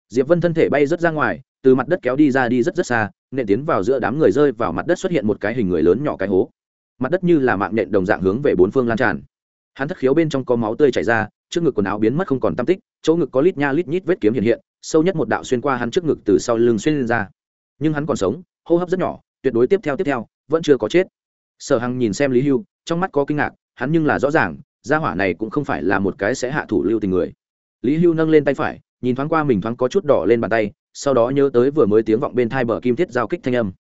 Diệp vân thân thể bay rất ra ngoài, từ mặt đất kéo đi ra đi rất rất xa, nện tiến vào giữa đám người rơi vào mặt đất xuất hiện một cái hình người lớn nhỏ cái hố. Mặt đất như là mạng nện đồng dạng hướng về bốn phương lan tràn. Hắn thất khiếu bên trong có máu tươi chảy ra, trước ngực quần áo biến mất không còn tam tích, chỗ ngực có lít nha lít nhít vết kiếm hiện hiện sâu nhất một đạo xuyên qua hắn trước ngực từ sau lưng xuyên lên ra. Nhưng hắn còn sống, hô hấp rất nhỏ, tuyệt đối tiếp theo tiếp theo, vẫn chưa có chết. Sở hằng nhìn xem lý hưu, trong mắt có kinh ngạc, hắn nhưng là rõ ràng, gia hỏa này cũng không phải là một cái sẽ hạ thủ lưu tình người. Lý hưu nâng lên tay phải, nhìn thoáng qua mình thoáng có chút đỏ lên bàn tay, sau đó nhớ tới vừa mới tiếng vọng bên thai bờ kim thiết giao kích thanh âm.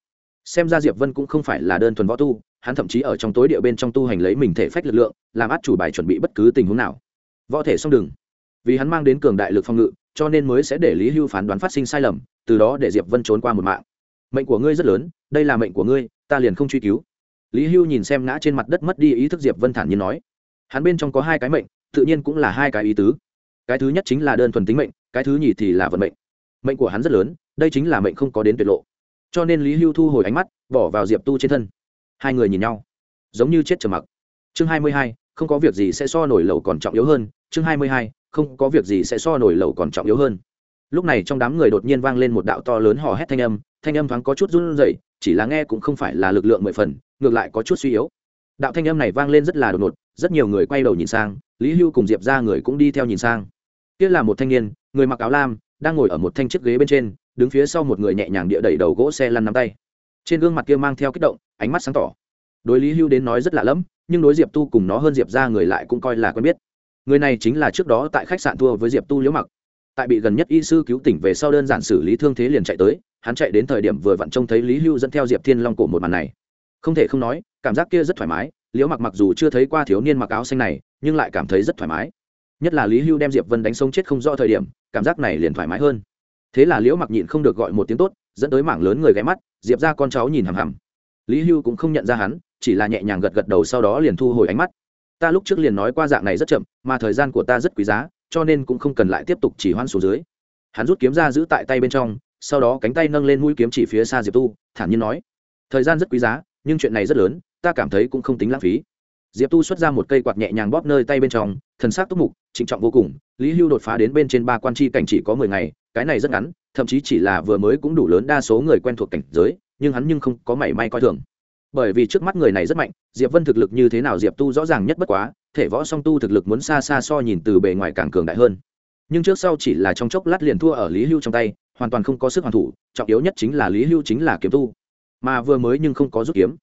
Xem ra diệp vân cũng không phải là đơn thuần võ tu, hắn thậm chí ở trong tối địa bên trong tu hành lấy mình thể phách lực lượng, làm át chủ bài chuẩn bị bất cứ tình huống nào. Võ thể xong đừng vì hắn mang đến cường đại lực phòng ngự cho nên mới sẽ để lý hưu phán đoán phát sinh sai lầm, từ đó để diệp vân trốn qua một mạng. Mệnh của ngươi rất lớn, đây là mệnh của ngươi, ta liền không truy cứu. Lý hưu nhìn xem ngã trên mặt đất mất đi ý thức diệp vân thản nhiên nói, hắn bên trong có hai cái mệnh, tự nhiên cũng là hai cái ý tứ. Cái thứ nhất chính là đơn thuần tính mệnh, cái thứ nhì thì là vận mệnh. Mệnh của hắn rất lớn, đây chính là mệnh không có đến tuyệt lộ. Cho nên lý hưu thu hồi ánh mắt, bỏ vào diệp tu trên thân. Hai người nhìn nhau, giống như chết trầm mặc. Chương hai mươi hai, không có việc gì sẽ so nổi lầu còn trọng yếu hơn, chương hai mươi hai không có việc gì sẽ so nổi lầu còn trọng yếu hơn. Lúc này trong đám người đột nhiên vang lên một đạo to lớn hò hét thanh âm thanh âm thoáng có chút run rẩy, chỉ là nghe cũng không phải là lực lượng mười phần, ngược lại có chút suy yếu. Đạo thanh âm này vang lên rất là đột ngột, rất nhiều người quay đầu nhìn sang, lý hưu cùng diệp ra người cũng đi theo nhìn sang. Kia là một thanh niên, người mặc áo lam, đang ngồi ở một thanh chiếc ghế bên trên, đứng phía sau một người nhẹ nhàng địa đẩy đầu gỗ xe lăn nắm tay. Trên gương mặt kia mang theo kích động, ánh mắt sáng tỏ. Đối lý hưu đến nói rất lạ lẫm, nhưng đối diệp tu cùng nó hơn diệp ra người lại cũng coi là quen biết người này chính là trước đó tại khách sạn thua với diệp tu liễu mặc. Tại bị gần nhất y sư cứu tỉnh về sau đơn giản xử lý thương thế liền chạy tới, hắn chạy đến thời điểm vừa vặn trông thấy lý hưu dẫn theo diệp thiên long cổ một màn này. Không thể không nói, cảm giác kia rất thoải mái, liễu mặc mặc dù chưa thấy qua thiếu niên mặc áo xanh này, nhưng lại cảm thấy rất thoải mái. Nhất là lý hưu đem diệp vân đánh sông chết không rõ thời điểm, cảm giác này liền thoải mái hơn. Thế là liễu mặc nhịn không được gọi một tiếng tốt, dẫn tới mảng lớn người ghé mắt, diệp ra con cháu nhìn hằm hằm. Lý hưu cũng không nhận ra hắn, chỉ là nhẹ nhàng gật gật đầu sau đó liền thu hồi ánh mắt ta lúc trước liền nói qua dạng này rất chậm, mà thời gian của ta rất quý giá, cho nên cũng không cần lại tiếp tục chỉ hoan xuống dưới. Hắn rút kiếm ra giữ tại tay bên trong, sau đó cánh tay nâng lên mũi kiếm chỉ phía xa diệp tu, thản nhiên nói, thời gian rất quý giá, nhưng chuyện này rất lớn, ta cảm thấy cũng không tính lãng phí. Diệp tu xuất ra một cây quạt nhẹ nhàng bóp nơi tay bên trong, thần s á c túc mục, trịnh trọng vô cùng, lý hưu đột phá đến bên trên ba quan tri cảnh chỉ có mười ngày, cái này rất ngắn, thậm chí chỉ là vừa mới cũng đủ lớn đa số người quen thuộc cảnh giới, nhưng hắn nhưng không có mảy may coi thường bởi vì trước mắt người này rất mạnh, diệp vân thực lực như thế nào diệp tu rõ ràng nhất bất quá, thể võ song tu thực lực muốn xa xa so nhìn từ bề ngoài càng cường đại hơn. Nhưng trước sau chỉ là trong chốc lát liền thua ở lý hưu trong tay, hoàn toàn không có sức hoàn thủ, trọng yếu nhất chính là lý hưu chính là kiếm tu. Mà vừa mới nhưng không có rút kiếm.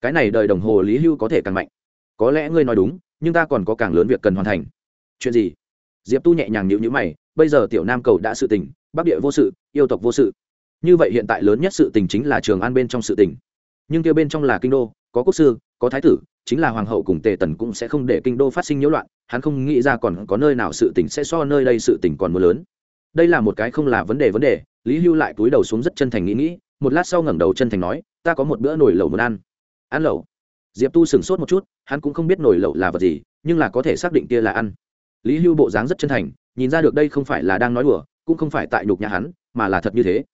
Cái này đời đồng hồ lý hưu có thể càng mạnh. Có lẽ ngươi nói đúng, nhưng ta còn có càng lớn việc cần hoàn thành. Chuyện gì? Diệp tu nhẹ nhàng nhịu nhữ mày, bây giờ tiểu nam cầu đã sự tình, bắc địa vô sự, yêu tộc vô sự. Như vậy hiện tại lớn nhất sự tình chính là trường an bên trong sự tình nhưng kia bên trong là kinh đô, có quốc sư, có thái tử, chính là hoàng hậu cùng tề tần cũng sẽ không để kinh đô phát sinh nhiễu loạn, hắn không nghĩ ra còn có nơi nào sự tình sẽ so nơi đây sự tình còn mưa lớn. Đây là một cái không là vấn đề vấn đề, lý hưu lại túi đầu xuống rất chân thành nghĩ nghĩ, một lát sau ngẩng đầu chân thành nói, ta có một bữa nồi lẩu muốn ăn. Ăn lẩu? Diệp tu sửng sốt một chút, hắn cũng không biết nồi lẩu là vật gì, nhưng là có thể xác định kia là ăn. Lý hưu bộ dáng rất chân thành, nhìn ra được đây không phải là đang nói đùa, cũng không phải tại nhục nhà hắn, mà là thật như thế.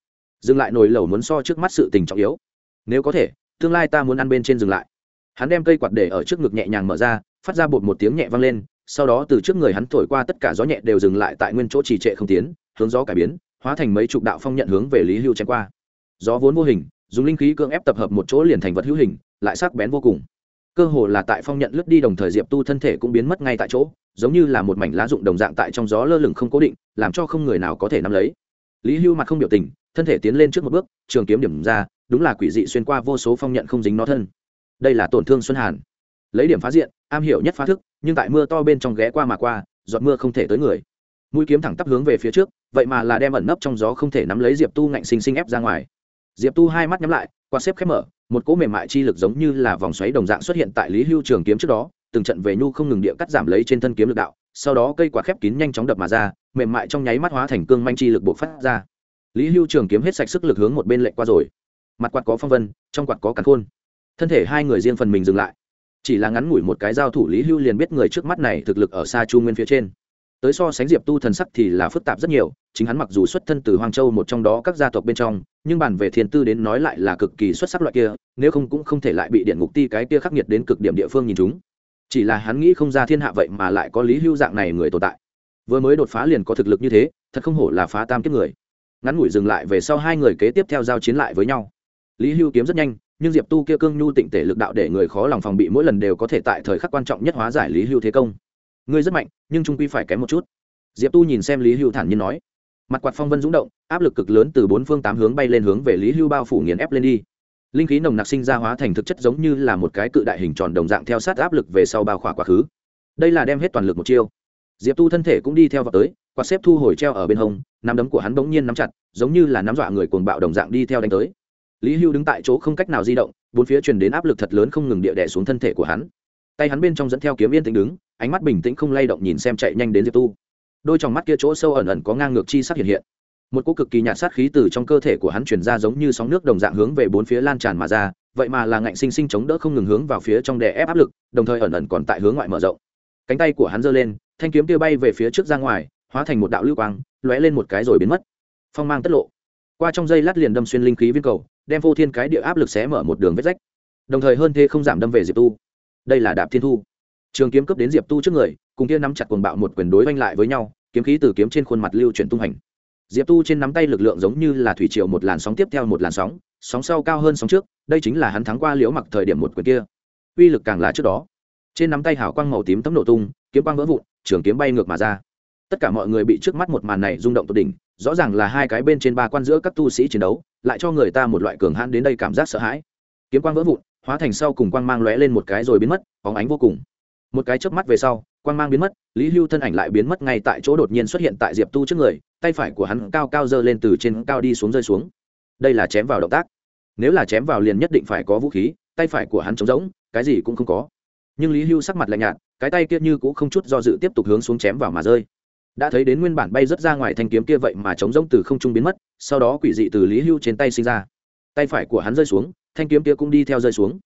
Dừng lại nồi lẩu muốn so trước mắt sự tình trọng yếu. Nếu có thể tương lai ta muốn ăn bên trên dừng lại. Hắn đem cây quạt để ở trước ngực nhẹ nhàng mở ra, phát ra bột một tiếng nhẹ vang lên, sau đó từ trước người hắn thổi qua tất cả gió nhẹ đều dừng lại tại nguyên chỗ trì trệ không tiến, hướng gió cải biến, hóa thành mấy chục đạo phong nhận hướng về lý hưu chém qua. Gió vốn vô hình, dùng linh khí cưỡng ép tập hợp một chỗ liền thành vật hữu hình, lại sắc bén vô cùng. Cơ hồ là tại phong nhận lướt đi đồng thời diệp tu thân thể cũng biến mất ngay tại chỗ, giống như là một mảnh lá rụng đồng dạng tại trong gió lơ lửng không cố định, làm cho không người nào có thể nắm lấy lý hưu mặt không biểu tình, thân thể tiến lên trước một bước, trường kiếm điểm ra, đúng là quỷ dị xuyên qua vô số phong nhận không dính nó thân. Đây là tổn thương xuân hàn. Lấy điểm phá diện, am hiểu nhất phá thức, nhưng tại mưa to bên trong ghé qua mà qua, giọt mưa không thể tới người. Mũi kiếm thẳng tắp hướng về phía trước, vậy mà là đem ẩn nấp trong gió không thể nắm lấy diệp tu ngạnh xinh xinh ép ra ngoài. Diệp tu hai mắt nhắm lại qua xếp khép mở, một cỗ mềm mại chi lực giống như là vòng xoáy đồng dạng xuất hiện tại lý hưu trường kiếm trước đó, từng trận về nhu không ngừng địa cắt giảm lấy trên thân kiếm lực đạo sau đó cây quả khép kín nhanh chóng đập mà ra, mềm mại trong nháy mắt hóa thành cương manh chi lực buộc phát ra. Lý hưu trường kiếm hết sạch sức lực hướng một bên lệnh qua rồi. Mặt quạt có phong vân, trong quạt có cắn khôn. Thân thể hai người riêng phần mình dừng lại. Chỉ là ngắn ngủi một cái giao thủ, lý hưu liền biết người trước mắt này thực lực ở xa chu nguyên phía trên. Tới so sánh diệp tu thần sắc thì là phức tạp rất nhiều, chính hắn mặc dù xuất thân từ hoang châu một trong đó các gia tộc bên trong, nhưng bản về thiên tư đến nói lại là cực kỳ xuất sắc loại kia, nếu không cũng không thể lại bị điện ngục ti cái kia khắc nghiệt đến cực điểm địa phương nhìn chúng chỉ là hắn nghĩ không ra thiên hạ vậy mà lại có lý hưu dạng này người tồn tại. Vừa mới đột phá liền có thực lực như thế, thật không hổ là phá tam kiếp người. Ngắn ngủi dừng lại về sau hai người kế tiếp theo giao chiến lại với nhau. Lý hưu kiếm rất nhanh, nhưng diệp tu kia cương nhu tịnh tể lực đạo để người khó lòng phòng bị mỗi lần đều có thể tại thời khắc quan trọng nhất hóa giải lý hưu thế công. Ngươi rất mạnh, nhưng trung quy phải kém một chút. Diệp tu nhìn xem lý hưu thản nhiên nói. Mặt quạt phong vân rúng động, áp lực cực lớn từ bốn phương tám hướng bay lên hướng về lý hưu bao phủ nghiền ép lên đi linh khí nồng nặc sinh ra hóa thành thực chất giống như là một cái cự đại hình tròn đồng dạng theo sát áp lực về sau bao khỏa quá khứ. Đây là đem hết toàn lực một chiêu. Diệp tu thân thể cũng đi theo vào tới, quạt xếp thu hồi treo ở bên hông, nắm đấm của hắn bỗng nhiên nắm chặt, giống như là nắm dọa người cuồng bạo đồng dạng đi theo đánh tới. Lý hưu đứng tại chỗ không cách nào di động, bốn phía truyền đến áp lực thật lớn không ngừng địa đẻ xuống thân thể của hắn. Tay hắn bên trong dẫn theo kiếm yên tĩnh đứng, ánh mắt bình tĩnh không lay động nhìn xem chạy nhanh đến diệp tu. Đôi trong mắt kia chỗ sâu ẩn ẩn có ngang ngược chi sắc hiện hiện một cỗ cực kỳ nhạt sát khí từ trong cơ thể của hắn truyền ra giống như sóng nước đồng dạng hướng về bốn phía lan tràn mà ra, vậy mà là ngạnh sinh sinh chống đỡ không ngừng hướng vào phía trong đè ép áp lực, đồng thời ẩn ẩn còn tại hướng ngoại mở rộng. Cánh tay của hắn giơ lên, thanh kiếm kia bay về phía trước ra ngoài, hóa thành một đạo lưu quang, lóe lên một cái rồi biến mất. Phong mang tất lộ. Qua trong dây lát liền đâm xuyên linh khí viên cầu, đem vô thiên cái địa áp lực xé mở một đường vết rách. Đồng thời hơn thế không giảm đâm về diệp tu. Đây là đạp thiên thu. Trường kiếm cấp đến diệp tu trước người, cùng kia nắm chặt cuồng bạo một quyền đối oanh lại với nhau, kiếm khí từ kiếm trên khuôn mặt lưu chuyển tung hành diệp tu trên nắm tay lực lượng giống như là thủy triều một làn sóng tiếp theo một làn sóng sóng sau cao hơn sóng trước, đây chính là hắn thắng qua liễu mặc thời điểm một quyền kia. Uy lực càng là trước đó. Trên nắm tay hảo quang màu tím tấm nổ tung, kiếm quang vỡ vụn, trường kiếm bay ngược mà ra. Tất cả mọi người bị trước mắt một màn này rung động tột đỉnh, rõ ràng là hai cái bên trên ba quan giữa các tu sĩ chiến đấu, lại cho người ta một loại cường hãn đến đây cảm giác sợ hãi. Kiếm quang vỡ vụn, hóa thành sau cùng quang mang lóe lên một cái rồi biến mất, bóng ánh vô cùng. Một cái chớp mắt về sau quang mang biến mất, lý hưu thân ảnh lại biến mất ngay tại chỗ đột nhiên xuất hiện tại diệp tu trước người, tay phải của hắn cao cao dơ lên từ trên cao đi xuống rơi xuống. Đây là chém vào động tác. Nếu là chém vào liền nhất định phải có vũ khí, tay phải của hắn trống rỗng, cái gì cũng không có. Nhưng lý hưu sắc mặt lạnh nhạt, cái tay kia như cũng không chút do dự tiếp tục hướng xuống chém vào mà rơi. Đã thấy đến nguyên bản bay rớt ra ngoài thanh kiếm kia vậy mà trống rỗng từ không trung biến mất, sau đó quỷ dị từ lý hưu trên tay sinh ra. Tay phải của hắn rơi xuống, thanh kiếm kia cũng đi theo rơi xuống.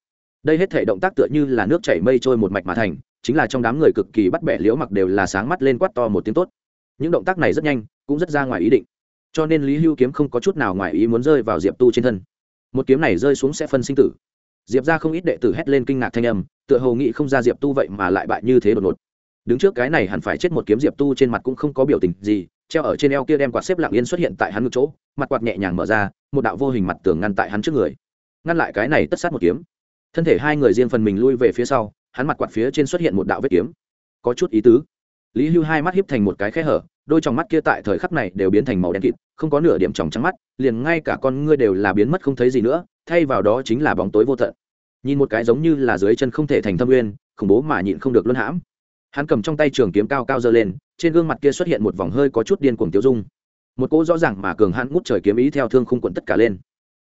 Đây hết thể động tác tựa như là nước chảy mây trôi một mạch mà thành chính là trong đám người cực kỳ bắt bẻ liễu mặc đều là sáng mắt lên quát to một tiếng tốt. Những động tác này rất nhanh, cũng rất ra ngoài ý định. Cho nên lý hưu kiếm không có chút nào ngoài ý muốn rơi vào diệp tu trên thân. Một kiếm này rơi xuống sẽ phân sinh tử. Diệp ra không ít đệ tử hét lên kinh ngạc thanh âm, tựa hồ nghĩ không ra diệp tu vậy mà lại bại như thế đột ngột. Đứng trước cái này hẳn phải chết một kiếm diệp tu trên mặt cũng không có biểu tình gì, treo ở trên eo kia đem quạt xếp lặng yên xuất hiện tại hắn ngực chỗ, mặt quạt nhẹ nhàng mở ra, một đạo vô hình mặt tường ngăn tại hắn trước người. Ngăn lại cái này tất sát một kiếm. Thân thể hai người riêng phần mình lui về phía sau hắn mặt quạt phía trên xuất hiện một đạo vết kiếm. Có chút ý tứ. Lý hưu hai mắt hiếp thành một cái khe hở, đôi trong mắt kia tại thời khắc này đều biến thành màu đen kịt, không có nửa điểm tròng trắng mắt, liền ngay cả con ngươi đều là biến mất không thấy gì nữa, thay vào đó chính là bóng tối vô tận. Nhìn một cái giống như là dưới chân không thể thành thâm uyên khủng bố mà nhịn không được luân hãm. Hắn cầm trong tay trường kiếm cao cao giơ lên, trên gương mặt kia xuất hiện một vòng hơi có chút điên cuồng tiêu dung. Một cỗ rõ ràng mà cường hắn ngút trời kiếm ý theo thương khung quận tất cả lên.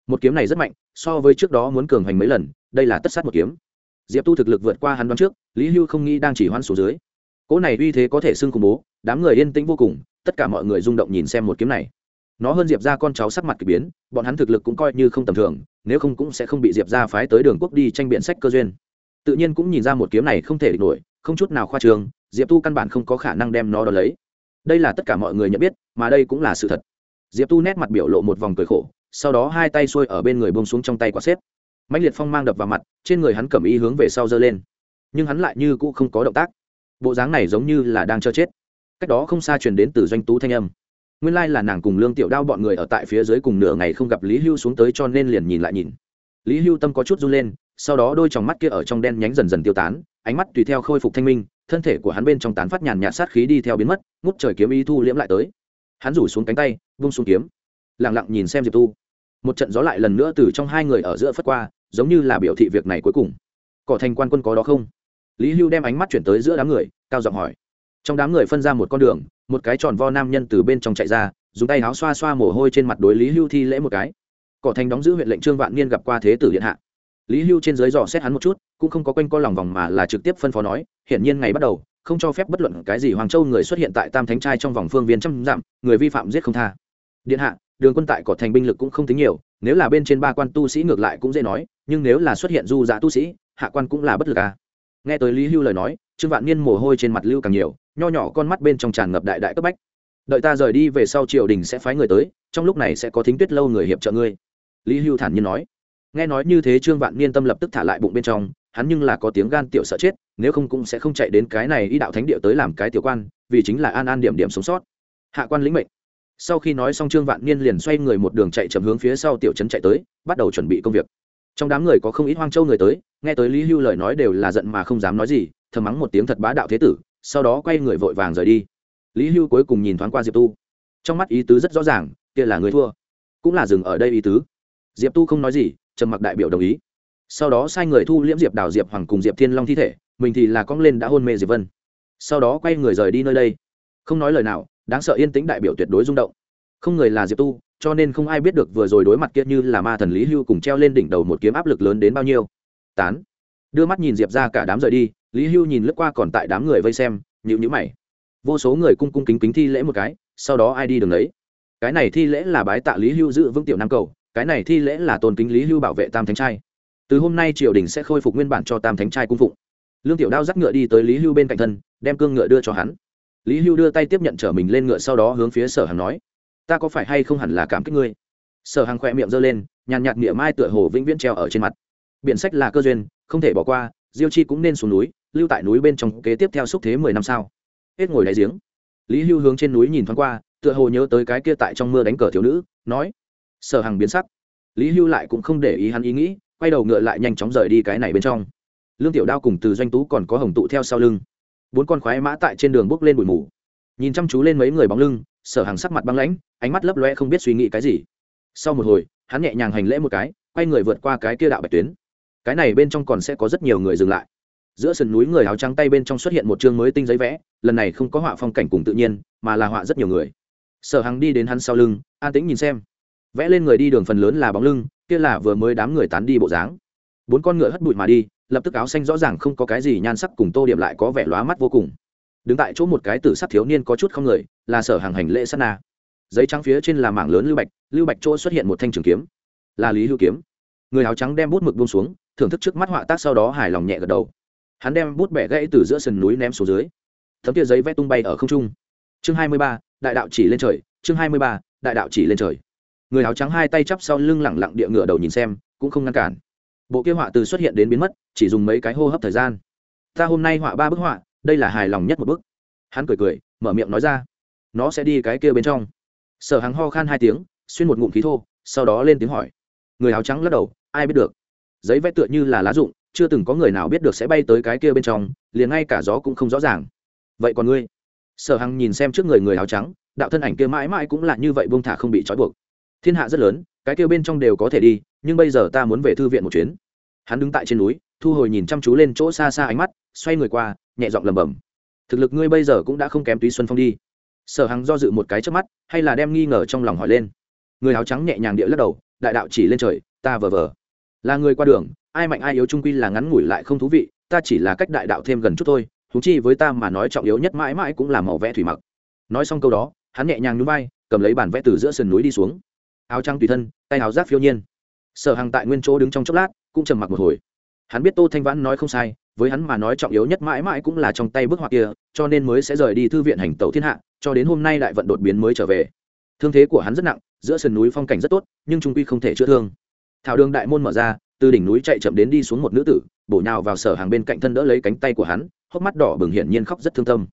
Một kiếm này rất mạnh, so với trước đó muốn cường hành mấy lần, đây là tất sát một kiếm diệp tu thực lực vượt qua hắn đoán trước, lý hưu không nghĩ đang chỉ hoan số dưới. Cỗ này uy thế có thể xưng khủng bố, đám người yên tĩnh vô cùng, tất cả mọi người rung động nhìn xem một kiếm này. Nó hơn diệp ra con cháu sắc mặt k ỳ biến, bọn hắn thực lực cũng coi như không tầm thường, nếu không cũng sẽ không bị diệp ra phái tới đường quốc đi tranh biện sách cơ duyên. Tự nhiên cũng nhìn ra một kiếm này không thể địch nổi, không chút nào khoa trường diệp tu căn bản không có khả năng đem nó đo lấy. Đây là tất cả mọi người nhận biết, mà đây cũng là sự thật. Diệp tu nét mặt biểu lộ một vòng cười khổ, sau đó hai tay xuôi ở bên người bông xuống trong tay quả xếp mạnh liệt phong mang đập vào mặt, trên người hắn cầm ý hướng về sau giơ lên. Nhưng hắn lại như cũ không có động tác. Bộ dáng này giống như là đang cho chết. Cách đó không xa truyền đến từ doanh tú thanh âm. Nguyên lai là nàng cùng lương tiểu đao bọn người ở tại phía dưới cùng nửa ngày không gặp lý hưu xuống tới cho nên liền nhìn lại nhìn. Lý hưu tâm có chút run lên, sau đó đôi tròng mắt kia ở trong đen nhánh dần dần tiêu tán, ánh mắt tùy theo khôi phục thanh minh, thân thể của hắn bên trong tán phát nhàn nhạt sát khí đi theo biến mất, ngút trời kiếm ý thu liễm lại tới. Hắn rủ xuống cánh tay, vung xuống kiếm lẳng lặng nhìn xem diệp tu. Một trận gió lại lần nữa từ trong hai người ở giữa phất qua giống như là biểu thị việc này cuối cùng. Cỏ thành quan quân có đó không? Lý hưu đem ánh mắt chuyển tới giữa đám người, cao giọng hỏi. Trong đám người phân ra một con đường, một cái tròn vo nam nhân từ bên trong chạy ra, dùng tay áo xoa xoa mồ hôi trên mặt đối lý hưu thi lễ một cái. Cỏ thành đóng giữ huyện lệnh trương vạn niên gặp qua thế tử điện hạ. Lý hưu trên dưới dò xét hắn một chút, cũng không có quanh co lòng vòng mà là trực tiếp phân phó nói, hiển nhiên ngày bắt đầu, không cho phép bất luận cái gì hoàng châu người xuất hiện tại tam thánh trai trong vòng phương viên trăm dặm, người vi phạm giết không tha. Điện hạ đường quân tại cỏ thành binh lực cũng không tính nhiều, nếu là bên trên ba quan tu sĩ ngược lại cũng dễ nói, nhưng nếu là xuất hiện du dạ tu sĩ, hạ quan cũng là bất lực à. Nghe tới lý hưu lời nói, trương vạn niên mồ hôi trên mặt lưu càng nhiều, nho nhỏ con mắt bên trong tràn ngập đại đại cấp bách. Đợi ta rời đi về sau triều đình sẽ phái người tới, trong lúc này sẽ có thính tuyết lâu người hiệp trợ ngươi. Lý hưu thản nhiên nói. Nghe nói như thế trương vạn niên tâm lập tức thả lại bụng bên trong, hắn nhưng là có tiếng gan tiểu sợ chết, nếu không cũng sẽ không chạy đến cái này y đạo thánh địa tới làm cái tiểu quan, vì chính là an an điểm điểm sống sót. Hạ quan lĩnh mệnh sau khi nói xong trương vạn niên liền xoay người một đường chạy chậm hướng phía sau tiểu trấn chạy tới, bắt đầu chuẩn bị công việc. Trong đám người có không ít hoang châu người tới, nghe tới lý hưu lời nói đều là giận mà không dám nói gì, thầm mắng một tiếng thật bá đạo thế tử, sau đó quay người vội vàng rời đi. Lý hưu cuối cùng nhìn thoáng qua diệp tu. Trong mắt ý tứ rất rõ ràng, kia là người thua, cũng là dừng ở đây ý tứ. Diệp tu không nói gì, trầm mặc đại biểu đồng ý. Sau đó sai người thu liễm diệp đào, diệp hoàng cùng diệp thiên long thi thể, mình thì là cong lên đã hôn mê diệp vân. Sau đó quay người rời đi nơi đây. Không nói lời nào đáng sợ yên tĩnh đại biểu tuyệt đối rung động. Không người là diệp tu, cho nên không ai biết được vừa rồi đối mặt kia như là ma thần lý hưu cùng treo lên đỉnh đầu một kiếm áp lực lớn đến bao nhiêu. Tán. Đưa mắt nhìn diệp ra cả đám rời đi, lý hưu nhìn lướt qua còn tại đám người vây xem nhịu nhữ mày. Vô số người cung cung kính kính thi lễ một cái, sau đó ai đi đường đấy cái này thi lễ là bái tạ lý hưu giữ vững tiểu nam cầu, cái này thi lễ là tôn kính lý hưu bảo vệ tam thánh trai. Từ hôm nay triều đình sẽ khôi phục nguyên bản cho tam thánh trai cung phụng. Lương tiểu đao dắt ngựa đi tới lý hưu bên cạnh thân, đem cương ngựa đưa cho hắn lý hưu đưa tay tiếp nhận trở mình lên ngựa sau đó hướng phía sở hàng nói, ta có phải hay không hẳn là cảm kích ngươi? Sở hàng khoe miệng giơ lên, nhàn nhạt nghĩa mai tựa hồ vĩnh viễn treo ở trên mặt. Biện sách là cơ duyên, không thể bỏ qua, diêu chi cũng nên xuống núi, lưu tại núi bên trong kế tiếp theo xúc thế mười năm sau. hết ngồi đáy giếng. Lý hưu hướng trên núi nhìn thoáng qua, tựa hồ nhớ tới cái kia tại trong mưa đánh cờ thiếu nữ, nói, sở Hằng biến sắc. Lý hưu lại cũng không để ý hắn ý nghĩ, quay đầu ngựa lại nhanh chóng rời đi cái này bên trong. Lương tiểu đao cùng từ doanh tú còn có hồng tụ theo sau lưng bốn con khoái mã tại trên đường bước lên bụi mù. Nhìn chăm chú lên mấy người bóng lưng, sở hàng sắc mặt băng lãnh, ánh mắt lấp loe không biết suy nghĩ cái gì. Sau một hồi, hắn nhẹ nhàng hành lễ một cái, quay người vượt qua cái kia đạo bạch tuyến. Cái này bên trong còn sẽ có rất nhiều người dừng lại. Giữa sườn núi người áo trắng tay bên trong xuất hiện một chương mới tinh giấy vẽ, lần này không có họa phong cảnh cùng tự nhiên, mà là họa rất nhiều người. Sở hằng đi đến hắn sau lưng, an tĩnh nhìn xem. Vẽ lên người đi đường phần lớn là bóng lưng, kia là vừa mới đám người tán đi bộ dáng. Bốn con ngựa hất bụi mà đi lập tức áo xanh rõ ràng không có cái gì nhan sắc cùng tô điểm lại có vẻ lóa mắt vô cùng. Đứng tại chỗ một cái tử sắc thiếu niên có chút không người, là sở hàng hành lễ sát na. Giấy trắng phía trên là mảng lớn lưu bạch lưu bạch chỗ xuất hiện một thanh trường kiếm. Là lý hữu kiếm. Người áo trắng đem bút mực buông xuống, thưởng thức trước mắt họa tác sau đó hài lòng nhẹ gật đầu. Hắn đem bút bẻ gãy từ giữa sườn núi ném xuống dưới. Thấm tia giấy vẽ tung bay ở không trung. Chương hai mươi ba, đại đạo chỉ lên trời, chương hai mươi ba, đại đạo chỉ lên trời. Người áo trắng hai tay chắp sau lưng lẳng lặng địa ngựa đầu nhìn xem, cũng không ngăn cản bộ kia họa từ xuất hiện đến biến mất, chỉ dùng mấy cái hô hấp thời gian. Ta hôm nay họa ba bức họa, đây là hài lòng nhất một bức. Hắn cười cười, mở miệng nói ra. Nó sẽ đi cái kia bên trong. Sở hàng ho khan hai tiếng, xuyên một ngụm khí thô, sau đó lên tiếng hỏi. Người áo trắng lắc đầu, ai biết được? Giấy vẽ tựa như là lá rụng, chưa từng có người nào biết được sẽ bay tới cái kia bên trong, liền ngay cả gió cũng không rõ ràng. Vậy còn ngươi? Sở hằng nhìn xem trước người người áo trắng, đạo thân ảnh kia mãi mãi cũng là như vậy buông thả không bị trói buộc. Thiên hạ rất lớn, cái kia bên trong đều có thể đi, nhưng bây giờ ta muốn về thư viện một chuyến hắn đứng tại trên núi thu hồi nhìn chăm chú lên chỗ xa xa ánh mắt xoay người qua nhẹ giọng lẩm bẩm: thực lực ngươi bây giờ cũng đã không kém túy xuân phong đi. Sở hằng do dự một cái trước mắt hay là đem nghi ngờ trong lòng hỏi lên. Người áo trắng nhẹ nhàng địa lắc đầu đại đạo chỉ lên trời ta vờ vờ. Là người qua đường ai mạnh ai yếu trung quy là ngắn ngủi lại không thú vị ta chỉ là cách đại đạo thêm gần chút thôi thú chi với ta mà nói trọng yếu nhất mãi mãi cũng là màu vẽ thủy mặc. Nói xong câu đó hắn nhẹ nhàng núi bay, cầm lấy bản vẽ từ giữa sườn núi đi xuống. Áo trắng tùy thân tay áo giáp phiêu nhiên. Sở Hằng tại nguyên chỗ đứng trong chốc lát cũng trầm mặc một hồi. Hắn biết tô thanh vãn nói không sai, với hắn mà nói trọng yếu nhất mãi mãi cũng là trong tay bức họa kia, cho nên mới sẽ rời đi thư viện hành tẩu thiên hạ, cho đến hôm nay đại vận đột biến mới trở về. Thương thế của hắn rất nặng, giữa sườn núi phong cảnh rất tốt, nhưng trung quy không thể chữa thương. Thảo đường đại môn mở ra, từ đỉnh núi chạy chậm đến đi xuống một nữ tử, bổ nhào vào sở hàng bên cạnh thân đỡ lấy cánh tay của hắn, hốc mắt đỏ bừng hiển nhiên khóc rất thương tâm.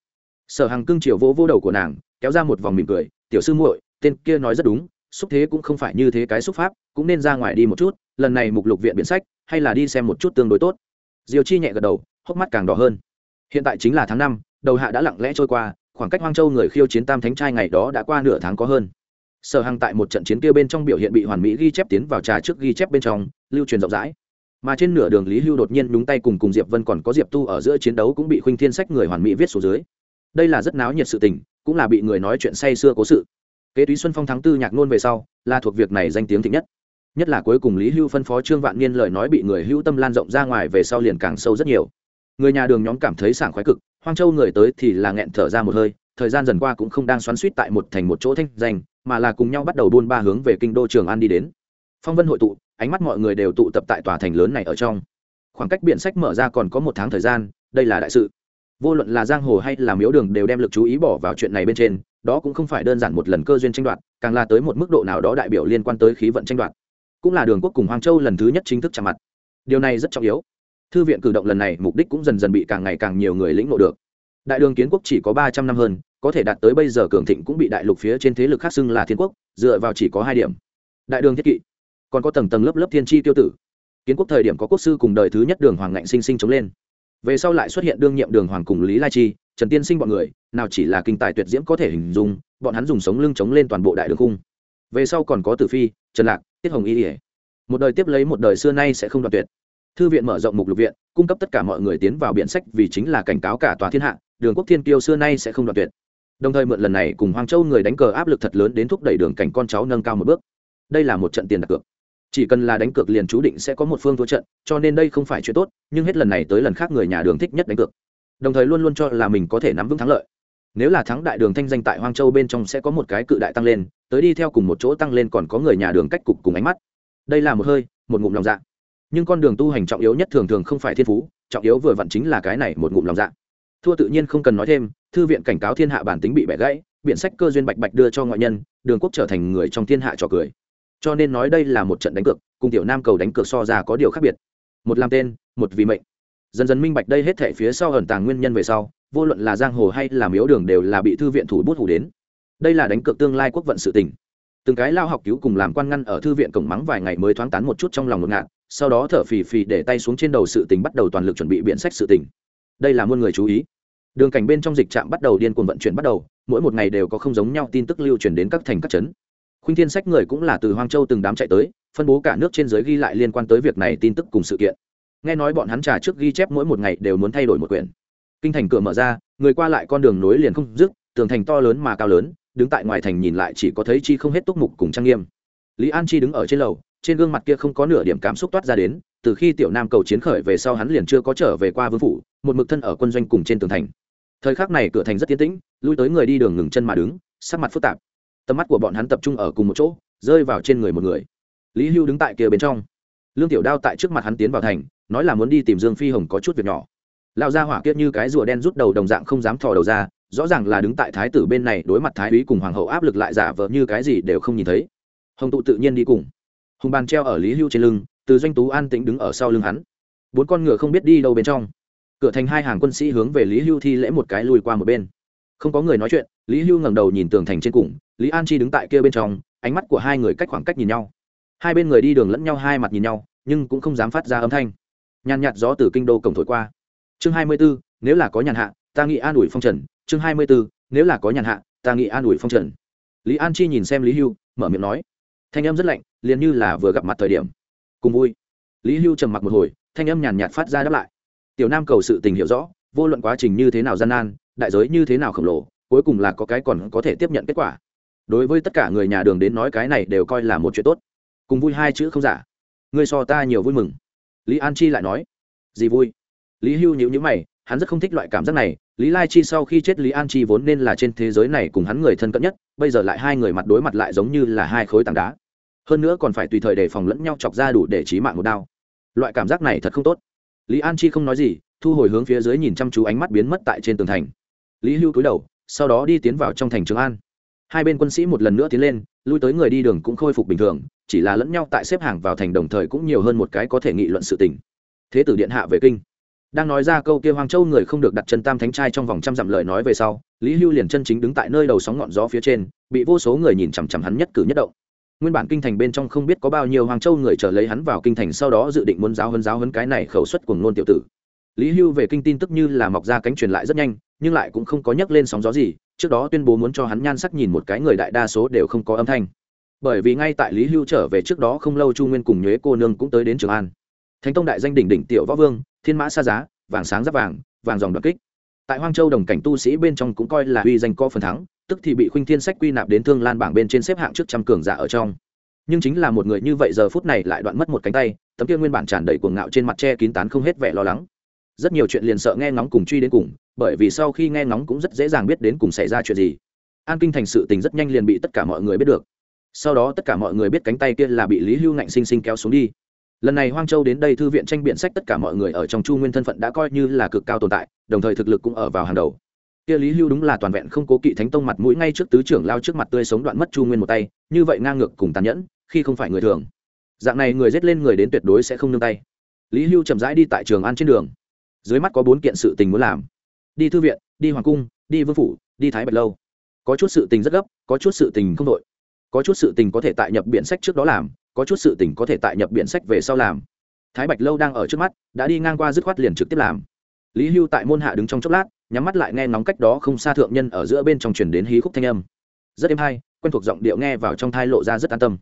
Sở hàng cưng chiều vỗ vỗ đầu của nàng, kéo ra một vòng mỉm cười, tiểu sư muội, tên kia nói rất đúng, xúc thế cũng không phải như thế cái xúc pháp, cũng nên ra ngoài đi một chút lần này mục lục viện biện sách, hay là đi xem một chút tương đối tốt. Diều chi nhẹ gật đầu, hốc mắt càng đỏ hơn. Hiện tại chính là tháng năm, đầu hạ đã lặng lẽ trôi qua, khoảng cách hoang châu người khiêu chiến tam thánh trai ngày đó đã qua nửa tháng có hơn. Sở hằng tại một trận chiến kia bên trong biểu hiện bị hoàn mỹ ghi chép tiến vào trà trước ghi chép bên trong, lưu truyền rộng rãi. Mà trên nửa đường lý hưu đột nhiên nhúng tay cùng cùng diệp vân còn có diệp tu ở giữa chiến đấu cũng bị khuynh thiên sách người hoàn mỹ viết xuống dưới. Đây là rất náo nhiệt sự tình, cũng là bị người nói chuyện say xưa cố sự. Kế túy xuân phong tháng tư nhạc nôn về sau, là thuộc việc này danh tiếng thịnh nhất nhất là cuối cùng lý hưu phân phó trương vạn niên lời nói bị người hữu tâm lan rộng ra ngoài về sau liền càng sâu rất nhiều. Người nhà đường nhóm cảm thấy sảng khoái cực, hoang châu người tới thì là nghẹn thở ra một hơi, thời gian dần qua cũng không đang xoắn suýt tại một thành một chỗ thanh danh, mà là cùng nhau bắt đầu buôn ba hướng về kinh đô trường an đi đến. Phong vân hội tụ, ánh mắt mọi người đều tụ tập tại tòa thành lớn này ở trong. Khoảng cách biện sách mở ra còn có một tháng thời gian, đây là đại sự. Vô luận là giang hồ hay là miếu đường đều đem lực chú ý bỏ vào chuyện này bên trên, đó cũng không phải đơn giản một lần cơ duyên tranh đoạt, càng là tới một mức độ nào đó đại biểu liên quan tới khí vận tranh đoạt cũng là đường quốc cùng hoàng châu lần thứ nhất chính thức chạm mặt. Điều này rất trọng yếu. Thư viện cử động lần này mục đích cũng dần dần bị càng ngày càng nhiều người lĩnh ngộ được. Đại đường kiến quốc chỉ có ba trăm năm hơn, có thể đạt tới bây giờ cường thịnh cũng bị đại lục phía trên thế lực khác xưng là thiên quốc, dựa vào chỉ có hai điểm. Đại đường thiết kỵ, còn có tầng tầng lớp lớp thiên tri tiêu tử. Kiến quốc thời điểm có quốc sư cùng đời thứ nhất đường hoàng ngạnh sinh sinh chống lên. Về sau lại xuất hiện đương nhiệm đường hoàng cùng lý lai chi, trần tiên sinh bọn người, nào chỉ là kinh tài tuyệt diễm có thể hình dung, bọn hắn dùng sống lưng chống lên toàn bộ đại đường cung. Về sau còn có tử phi, trần lạc tiết hồng y ỉa. Một đời tiếp lấy một đời xưa nay sẽ không đoạt tuyệt. Thư viện mở rộng mục lục viện, cung cấp tất cả mọi người tiến vào biện sách vì chính là cảnh cáo cả tòa thiên hạ, đường quốc thiên kiêu xưa nay sẽ không đoạt tuyệt. Đồng thời mượn lần này cùng hoàng châu người đánh cờ áp lực thật lớn đến thúc đẩy đường cảnh con cháu nâng cao một bước. Đây là một trận tiền đặt cược. Chỉ cần là đánh cược liền chú định sẽ có một phương thua trận, cho nên đây không phải chuyện tốt, nhưng hết lần này tới lần khác người nhà đường thích nhất đánh cược. Đồng thời luôn luôn cho là mình có thể nắm vững thắng lợi. Nếu là thắng đại đường thanh danh tại hoang châu bên trong sẽ có một cái cự đại tăng lên tới đi theo cùng một chỗ tăng lên còn có người nhà đường cách cục cùng ánh mắt. Đây là một hơi, một ngụm lòng dạ. Nhưng con đường tu hành trọng yếu nhất thường thường không phải thiên phú, trọng yếu vừa vặn chính là cái này một ngụm lòng dạ. Thua tự nhiên không cần nói thêm, thư viện cảnh cáo thiên hạ bản tính bị bẻ gãy, biện sách cơ duyên bạch bạch đưa cho ngoại nhân, đường quốc trở thành người trong thiên hạ trò cười. Cho nên nói đây là một trận đánh cược, cùng tiểu nam cầu đánh cược so ra có điều khác biệt. Một làm tên, một vì mệnh. Dần dần minh bạch đây hết thể phía sau ẩn tàng nguyên nhân về sau, vô luận là giang hồ hay là miếu đường đều là bị thư viện thủ bút hủ đến đây là đánh cược tương lai quốc vận sự tình. Từng cái lao học cứu cùng làm quan ngăn ở thư viện cổng mắng vài ngày mới thoáng tán một chút trong lòng ngột ngạt, sau đó thở phì phì để tay xuống trên đầu sự tình bắt đầu toàn lực chuẩn bị biện sách sự tình. Đây là muôn người chú ý. Đường cảnh bên trong dịch trạm bắt đầu điên cuồng vận chuyển bắt đầu, mỗi một ngày đều có không giống nhau tin tức lưu truyền đến các thành các trấn. Khuynh thiên sách người cũng là từ hoang châu từng đám chạy tới, phân bố cả nước trên giới ghi lại liên quan tới việc này tin tức cùng sự kiện. Nghe nói bọn hắn trà trước ghi chép mỗi một ngày đều muốn thay đổi một quyển. Kinh thành cửa mở ra, người qua lại con đường nối liền không dứt, tường thành to lớn mà cao lớn đứng tại ngoài thành nhìn lại chỉ có thấy chi không hết túc mục cùng trang nghiêm. Lý an chi đứng ở trên lầu, trên gương mặt kia không có nửa điểm cảm xúc toát ra đến, từ khi tiểu nam cầu chiến khởi về sau hắn liền chưa có trở về qua vương phủ, một mực thân ở quân doanh cùng trên tường thành. Thời khắc này cửa thành rất tiến tĩnh, lui tới người đi đường ngừng chân mà đứng, sắc mặt phức tạp. Tầm mắt của bọn hắn tập trung ở cùng một chỗ, rơi vào trên người một người. Lý hưu đứng tại kia bên trong. Lương tiểu đao tại trước mặt hắn tiến vào thành, nói là muốn đi tìm dương phi hồng có chút việc nhỏ. Lao ra hỏa kiết như cái rùa đen rút đầu đồng dạng không dám thò đầu ra rõ ràng là đứng tại thái tử bên này đối mặt thái úy cùng hoàng hậu áp lực lại giả vờ như cái gì đều không nhìn thấy. Hồng tụ tự nhiên đi cùng. Hùng bàn treo ở lý hưu trên lưng, từ doanh tú an tĩnh đứng ở sau lưng hắn. Bốn con ngựa không biết đi đâu bên trong. Cửa thành hai hàng quân sĩ hướng về lý hưu thi lễ một cái lùi qua một bên. Không có người nói chuyện, lý hưu ngẩng đầu nhìn tường thành trên cùng, lý an chi đứng tại kia bên trong, ánh mắt của hai người cách khoảng cách nhìn nhau. Hai bên người đi đường lẫn nhau hai mặt nhìn nhau, nhưng cũng không dám phát ra âm thanh. Nhàn nhạt gió từ kinh đô cổng thổi qua. Chương hai mươi b ố nếu là có nhàn hạ, ta nghĩ an ủi phong trần chương hai mươi b ố nếu là có nhàn hạ, ta nghĩ an ủi phong trần. Lý an chi nhìn xem lý hưu, mở miệng nói. Thanh âm rất lạnh, liền như là vừa gặp mặt thời điểm. Cùng vui. Lý hưu trầm mặc một hồi, thanh âm nhàn nhạt phát ra đáp lại. Tiểu nam cầu sự tình hiểu rõ, vô luận quá trình như thế nào gian nan, đại giới như thế nào khổng lồ, cuối cùng là có cái còn có thể tiếp nhận kết quả. Đối với tất cả người nhà đường đến nói cái này đều coi là một chuyện tốt. Cùng vui hai chữ không giả. Ngươi so ta nhiều vui mừng. Lý an chi lại nói. Gì vui? Lý hưu nhíu nhíu mày hắn rất không thích loại cảm giác này, lý lai chi sau khi chết lý an chi vốn nên là trên thế giới này cùng hắn người thân cận nhất, bây giờ lại hai người mặt đối mặt lại giống như là hai khối tảng đá. Hơn nữa còn phải tùy thời đề phòng lẫn nhau chọc ra đủ để trí mạng một đao. Loại cảm giác này thật không tốt. Lý an chi không nói gì, thu hồi hướng phía dưới nhìn chăm chú ánh mắt biến mất tại trên tường thành. Lý hưu cúi đầu, sau đó đi tiến vào trong thành trường an. Hai bên quân sĩ một lần nữa tiến lên, lui tới người đi đường cũng khôi phục bình thường, chỉ là lẫn nhau tại xếp hàng vào thành đồng thời cũng nhiều hơn một cái có thể nghị luận sự tình. Thế tử điện hạ về kinh đang nói ra câu kia hoang châu người không được đặt chân tam thánh trai trong vòng trăm dặm lời nói về sau, lý hưu liền chân chính đứng tại nơi đầu sóng ngọn gió phía trên, bị vô số người nhìn chằm chằm hắn nhất cử nhất động. Nguyên bản kinh thành bên trong không biết có bao nhiêu hoàng châu người chờ lấy hắn vào kinh thành sau đó dự định muốn giáo hấn giáo hấn cái này khẩu suất của ngôn tiểu tử. Lý hưu về kinh tin tức như là mọc ra cánh truyền lại rất nhanh, nhưng lại cũng không có nhắc lên sóng gió gì, trước đó tuyên bố muốn cho hắn nhan sắc nhìn một cái người đại đa số đều không có âm thanh. Bởi vì ngay tại lý hưu trở về trước đó không lâu chu nguyên cùng nhuế cô nương cũng tới đến trường an. Thánh tông đại danh đỉnh đỉnh tiểu võ vương thiên mã xa giá, vàng sáng giáp vàng vàng dòng đoạt kích. Tại hoang châu đồng cảnh tu sĩ bên trong cũng coi là uy danh có phần thắng, tức thì bị khuynh thiên sách quy nạp đến thương lan bảng bên trên xếp hạng trước trăm cường giả ở trong. Nhưng chính là một người như vậy giờ phút này lại đoạn mất một cánh tay, tấm kia nguyên bản tràn đầy cuồng ngạo trên mặt che kín tán không hết vẻ lo lắng. Rất nhiều chuyện liền sợ nghe ngóng cùng truy đến cùng, bởi vì sau khi nghe ngóng cũng rất dễ dàng biết đến cùng xảy ra chuyện gì. An kinh thành sự tình rất nhanh liền bị tất cả mọi người biết được. Sau đó tất cả mọi người biết cánh tay kia là bị lý hưu ngạnh sinh sinh kéo xuống đi lần này hoang châu đến đây thư viện tranh biện sách tất cả mọi người ở trong chu nguyên thân phận đã coi như là cực cao tồn tại, đồng thời thực lực cũng ở vào hàng đầu. Kia lý hưu đúng là toàn vẹn không cố kỵ thánh tông mặt mũi ngay trước tứ trưởng lao trước mặt tươi sống đoạn mất chu nguyên một tay, như vậy ngang ngược cùng tàn nhẫn, khi không phải người thường. Dạng này người dết lên người đến tuyệt đối sẽ không nương tay. Lý hưu chậm rãi đi tại trường ăn trên đường. Dưới mắt có bốn kiện sự tình muốn làm. Đi thư viện, đi hoàng cung, đi vương phủ, đi thái bạch lâu. Có chút sự tình rất gấp, có chút sự tình không đội. Có chút sự tình có thể tại nhập biện sách trước đó làm có chút sự tình có thể tại nhập biện sách về sau làm. Thái bạch lâu đang ở trước mắt, đã đi ngang qua dứt khoát liền trực tiếp làm. Lý hưu tại môn hạ đứng trong chốc lát, nhắm mắt lại nghe nóng cách đó không xa thượng nhân ở giữa bên trong truyền đến hí khúc thanh âm. Rất êm hay, quen thuộc giọng điệu nghe vào trong thai lộ ra rất an tâm.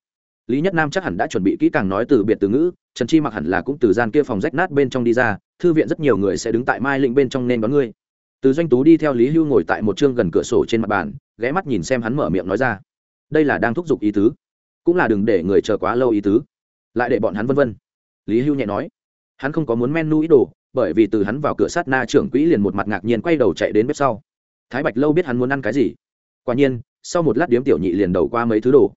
Lý nhất nam chắc hẳn đã chuẩn bị kỹ càng nói từ biệt từ ngữ, trần chi mặc hẳn là cũng từ gian kia phòng rách nát bên trong đi ra, thư viện rất nhiều người sẽ đứng tại mai lĩnh bên trong nên đón ngươi. Từ doanh tú đi theo lý hưu ngồi tại một chương gần cửa sổ trên mặt bàn, ghé mắt nhìn xem hắn mở miệng nói ra. Đây là đang thúc giục ý tứ cũng là đừng để người chờ quá lâu ý tứ. Lại để bọn hắn vân vân. Lý hưu nhẹ nói. Hắn không có muốn men nu ý đồ, bởi vì từ hắn vào cửa sát na trưởng quỹ liền một mặt ngạc nhiên quay đầu chạy đến bếp sau. Thái bạch lâu biết hắn muốn ăn cái gì. Quả nhiên, sau một lát điếm tiểu nhị liền đầu qua mấy thứ đồ.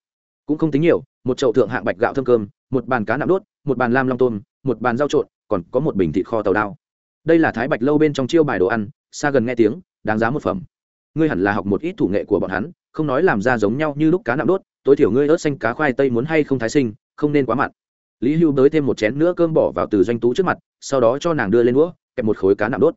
Cũng không tính nhiều, một chậu thượng hạng bạch gạo thơm cơm, một bàn cá nạm đốt, một bàn lam long tôm, một bàn rau trộn, còn có một bình thịt kho tàu đao. Đây là thái bạch lâu bên trong chiêu bài đồ ăn, xa gần nghe tiếng, đáng giá một phẩm. Ngươi hẳn là học một ít thủ nghệ của bọn hắn, không nói làm ra giống nhau như lúc cá nạm đốt tối thiểu ngươi ớt xanh cá khoai tây muốn hay không thái sinh, không nên quá mặn. Lý hưu đới thêm một chén nữa cơm bỏ vào từ doanh tú trước mặt, sau đó cho nàng đưa lên đũa, kẹp một khối cá nạm đốt.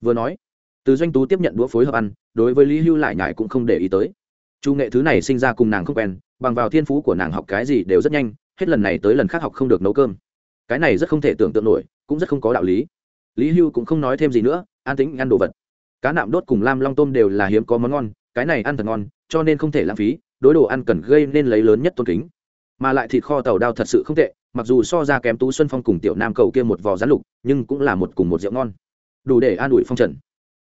Vừa nói, từ doanh tú tiếp nhận đũa phối hợp ăn, đối với lý hưu lại nhải cũng không để ý tới. Chu nghệ thứ này sinh ra cùng nàng không quen, bằng vào thiên phú của nàng học cái gì đều rất nhanh, hết lần này tới lần khác học không được nấu cơm. Cái này rất không thể tưởng tượng nổi, cũng rất không có đạo lý. Lý hưu cũng không nói thêm gì nữa, an tính ăn đồ vật. Cá nạm đốt cùng lam long tôm đều là hiếm có món ngon, cái này ăn thật ngon, cho nên không thể lãng phí đối đồ ăn cần gây nên lấy lớn nhất tôn kính. Mà lại thịt kho tàu đao thật sự không tệ, mặc dù so ra kém tú xuân phong cùng tiểu nam cầu kia một vò rán lục, nhưng cũng là một cùng một rượu ngon. Đủ để an ủi phong trần.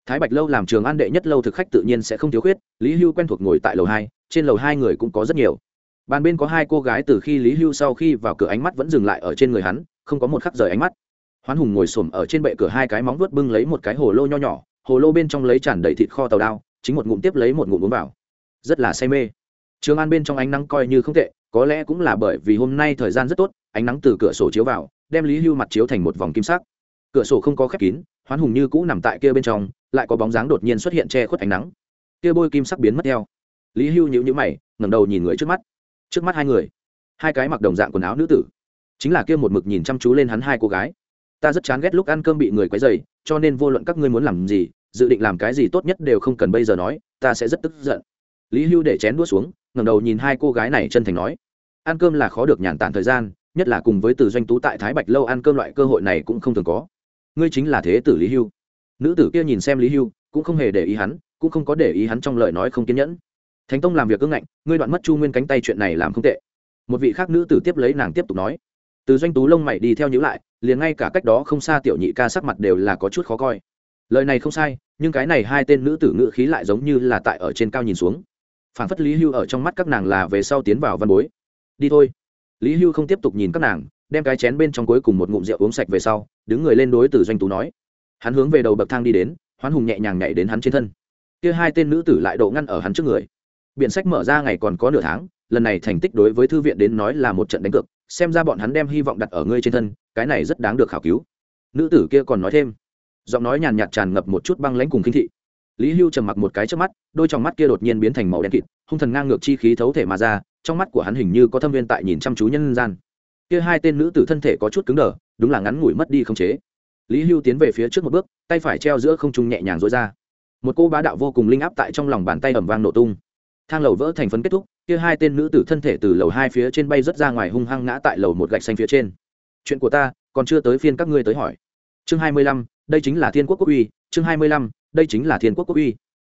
Thái bạch lâu làm trường an đệ nhất lâu thực khách tự nhiên sẽ không thiếu khuyết, lý hưu quen thuộc ngồi tại lầu hai, trên lầu hai người cũng có rất nhiều. Bàn bên có hai cô gái từ khi lý hưu sau khi vào cửa ánh mắt vẫn dừng lại ở trên người hắn, không có một khắc rời ánh mắt. Hoán hùng ngồi xổm ở trên bệ cửa hai cái móng vuốt bưng lấy một cái hồ lô nho nhỏ, hồ lô bên trong lấy tràn đầy thịt kho tàu đao, chính một ngụm tiếp lấy một ngụm uống vào. Rất là say mê trường an bên trong ánh nắng coi như không tệ, có lẽ cũng là bởi vì hôm nay thời gian rất tốt, ánh nắng từ cửa sổ chiếu vào, đem lý hưu mặt chiếu thành một vòng kim sắc. Cửa sổ không có khép kín, hoán hùng như cũ nằm tại kia bên trong, lại có bóng dáng đột nhiên xuất hiện che khuất ánh nắng. Kia bôi kim sắc biến mất theo. Lý hưu nhíu nhữ mày, ngẩng đầu nhìn người trước mắt. Trước mắt hai người, hai cái mặc đồng dạng quần áo nữ tử. Chính là kia một mực nhìn chăm chú lên hắn hai cô gái. Ta rất chán ghét lúc ăn cơm bị người quấy dày cho nên vô luận các ngươi muốn làm gì, dự định làm cái gì tốt nhất đều không cần bây giờ nói, ta sẽ rất tức giận lý hưu để chén đũa xuống, ngẩng đầu nhìn hai cô gái này chân thành nói, ăn cơm là khó được nhàn tản thời gian, nhất là cùng với từ doanh tú tại thái bạch lâu ăn cơm loại cơ hội này cũng không thường có. Ngươi chính là thế tử lý hưu. Nữ tử kia nhìn xem lý hưu, cũng không hề để ý hắn, cũng không có để ý hắn trong lời nói không kiên nhẫn. Thánh tông làm việc ưng ngạnh, ngươi đoạn mất chu nguyên cánh tay chuyện này làm không tệ. Một vị khác nữ tử tiếp lấy nàng tiếp tục nói, từ doanh tú lông mày đi theo nhữ lại, liền ngay cả cách đó không xa tiểu nhị ca sắc mặt đều là có chút khó coi. Lời này không sai, nhưng cái này hai tên nữ tử ngữ khí lại giống như là tại ở trên cao nhìn xuống phản phất lý hưu ở trong mắt các nàng là về sau tiến vào văn bối. Đi thôi. Lý hưu không tiếp tục nhìn các nàng, đem cái chén bên trong cuối cùng một ngụm rượu uống sạch về sau, đứng người lên đối từ doanh tú nói. Hắn hướng về đầu bậc thang đi đến, hoán hùng nhẹ nhàng nhảy đến hắn trên thân. Kia hai tên nữ tử lại độ ngăn ở hắn trước người. Biện sách mở ra ngày còn có nửa tháng, lần này thành tích đối với thư viện đến nói là một trận đánh cược, xem ra bọn hắn đem hy vọng đặt ở ngươi trên thân, cái này rất đáng được khảo cứu. Nữ tử kia còn nói thêm. Giọng nói nhàn nhạt tràn ngập một chút băng lãnh cùng khinh thị lý hưu trầm mặc một cái trước mắt, đôi trong mắt kia đột nhiên biến thành màu đen kịt, hung thần ngang ngược chi khí thấu thể mà ra, trong mắt của hắn hình như có thâm viên tại nhìn chăm chú nhân gian. Kia hai tên nữ tử thân thể có chút cứng đờ, đúng là ngắn ngủi mất đi không chế. Lý hưu tiến về phía trước một bước, tay phải treo giữa không trung nhẹ nhàng dối ra. Một cô bá đạo vô cùng linh áp tại trong lòng bàn tay ẩm vang nổ tung. Thang lầu vỡ thành phấn kết thúc, kia hai tên nữ tử thân thể từ lầu hai phía trên bay rớt ra ngoài hung hăng ngã tại lầu một gạch xanh phía trên. Chuyện của ta còn chưa tới phiên các ngươi tới hỏi. Chương hai mươi lăm, đây chính là thiên quốc quốc uy, chương hai mươi lăm đây chính là thiên quốc quốc uy.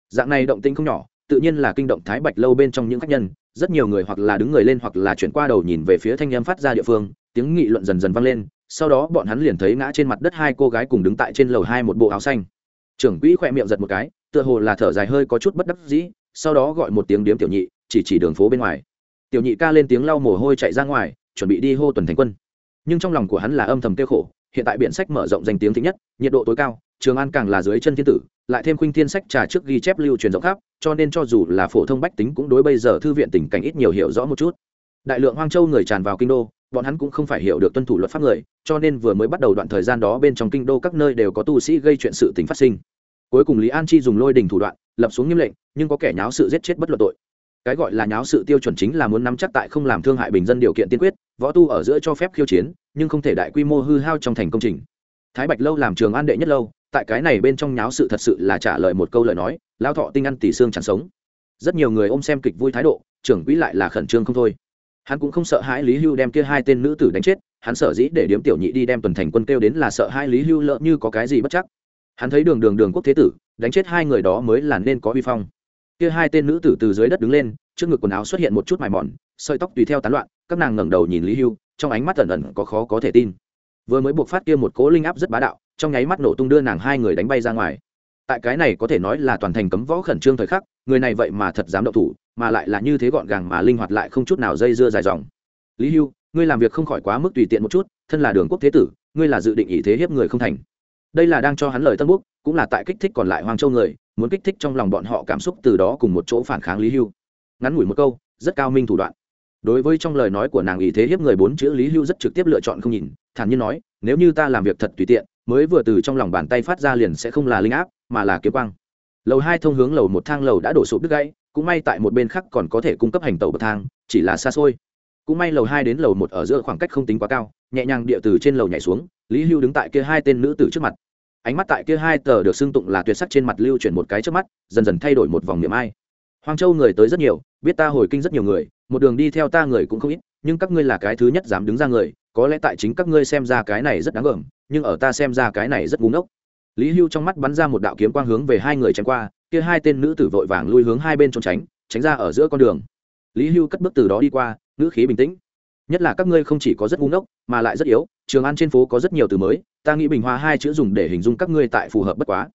Dạng này động tĩnh không nhỏ, tự nhiên là kinh động thái bạch lâu bên trong những khách nhân, rất nhiều người hoặc là đứng người lên hoặc là chuyển qua đầu nhìn về phía thanh em phát ra địa phương, tiếng nghị luận dần dần vang lên, sau đó bọn hắn liền thấy ngã trên mặt đất hai cô gái cùng đứng tại trên lầu hai một bộ áo xanh. Trưởng quỹ khỏe miệng giật một cái, tựa hồ là thở dài hơi có chút bất đắc dĩ, sau đó gọi một tiếng điếm tiểu nhị, chỉ chỉ đường phố bên ngoài. Tiểu nhị ca lên tiếng lau mồ hôi chạy ra ngoài, chuẩn bị đi hô tuần thành quân. Nhưng trong lòng của hắn là âm thầm kêu khổ, hiện tại biển sách mở rộng danh tiếng thứ nhất, nhiệt độ tối cao trường an càng là dưới chân thiên tử, lại thêm khuynh thiên sách trà trước ghi chép lưu truyền rộng khắp, cho nên cho dù là phổ thông bách tính cũng đối bây giờ thư viện tình cảnh ít nhiều hiểu rõ một chút. Đại lượng hoang châu người tràn vào kinh đô, bọn hắn cũng không phải hiểu được tuân thủ luật pháp người, cho nên vừa mới bắt đầu đoạn thời gian đó bên trong kinh đô các nơi đều có tu sĩ gây chuyện sự tình phát sinh. Cuối cùng lý an chi dùng lôi đình thủ đoạn, lập xuống nghiêm lệnh, nhưng có kẻ nháo sự giết chết bất luận tội. Cái gọi là nháo sự tiêu chuẩn chính là muốn nắm chắc tại không làm thương hại bình dân điều kiện tiên quyết, võ tu ở giữa cho phép khiêu chiến, nhưng không thể đại quy mô hư hao trong thành công trình. Thái bạch lâu làm trường an đệ nhất lâu tại cái này bên trong nháo sự thật sự là trả lời một câu lời nói lao thọ tinh ăn tỷ xương chẳng sống. Rất nhiều người ôm xem kịch vui thái độ, trưởng quỹ lại là khẩn trương không thôi. Hắn cũng không sợ hãi lý hưu đem kia hai tên nữ tử đánh chết, hắn sợ dĩ để điếm tiểu nhị đi đem tuần thành quân kêu đến là sợ hai lý hưu lỡ như có cái gì bất chắc. Hắn thấy đường đường đường quốc thế tử, đánh chết hai người đó mới là nên có uy phong. Kia hai tên nữ tử từ dưới đất đứng lên, trước ngực quần áo xuất hiện một chút mài mòn, sợi tóc tùy theo tán loạn, các nàng ngẩng đầu nhìn lý hưu, trong ánh mắt ẩn ẩn có khó có thể tin. Vừa mới buộc phát kia một cố linh áp rất bá đạo trong nháy mắt nổ tung đưa nàng hai người đánh bay ra ngoài. Tại cái này có thể nói là toàn thành cấm võ khẩn trương thời khắc, người này vậy mà thật dám động thủ, mà lại là như thế gọn gàng mà linh hoạt lại không chút nào dây dưa dài dòng. Lý hưu, ngươi làm việc không khỏi quá mức tùy tiện một chút, thân là đường quốc thế tử, ngươi là dự định ý thế hiếp người không thành. Đây là đang cho hắn lời tân quốc cũng là tại kích thích còn lại hoàng châu người, muốn kích thích trong lòng bọn họ cảm xúc từ đó cùng một chỗ phản kháng lý hưu. Ngắn ngủi một câu, rất cao minh thủ đoạn. Đối với trong lời nói của nàng ý thế hiếp người bốn chữ, lý hưu rất trực tiếp lựa chọn không nhìn, thản nhiên nói, nếu như ta làm việc thật tùy tiện mới vừa từ trong lòng bàn tay phát ra liền sẽ không là linh áp, mà là kiếm quang. Lầu hai thông hướng lầu một thang lầu đã đổ sụp đứt gãy, cũng may tại một bên khác còn có thể cung cấp hành tàu bậc thang, chỉ là xa xôi. Cũng may lầu hai đến lầu một ở giữa khoảng cách không tính quá cao, nhẹ nhàng địa từ trên lầu nhảy xuống, lý hưu đứng tại kia hai tên nữ tử trước mặt. Ánh mắt tại kia hai tờ được xưng tụng là tuyệt sắc trên mặt lưu chuyển một cái trước mắt, dần dần thay đổi một vòng niệm ai. Hoang châu người tới rất nhiều, biết ta hồi kinh rất nhiều người, một đường đi theo ta người cũng không ít, nhưng các ngươi là cái thứ nhất dám đứng ra người, có lẽ tại chính các ngươi xem ra cái này rất đáng gờm nhưng ở ta xem ra cái này rất ngu ngốc. Lý hưu trong mắt bắn ra một đạo kiếm quang hướng về hai người chém qua, kia hai tên nữ tử vội vàng lui hướng hai bên trốn tránh tránh ra ở giữa con đường. Lý hưu cất bước từ đó đi qua, ngữ khí bình tĩnh. Nhất là các ngươi không chỉ có rất ngu ngốc, mà lại rất yếu, trường an trên phố có rất nhiều từ mới, ta nghĩ bình hoa hai chữ dùng để hình dung các ngươi tại phù hợp bất quá.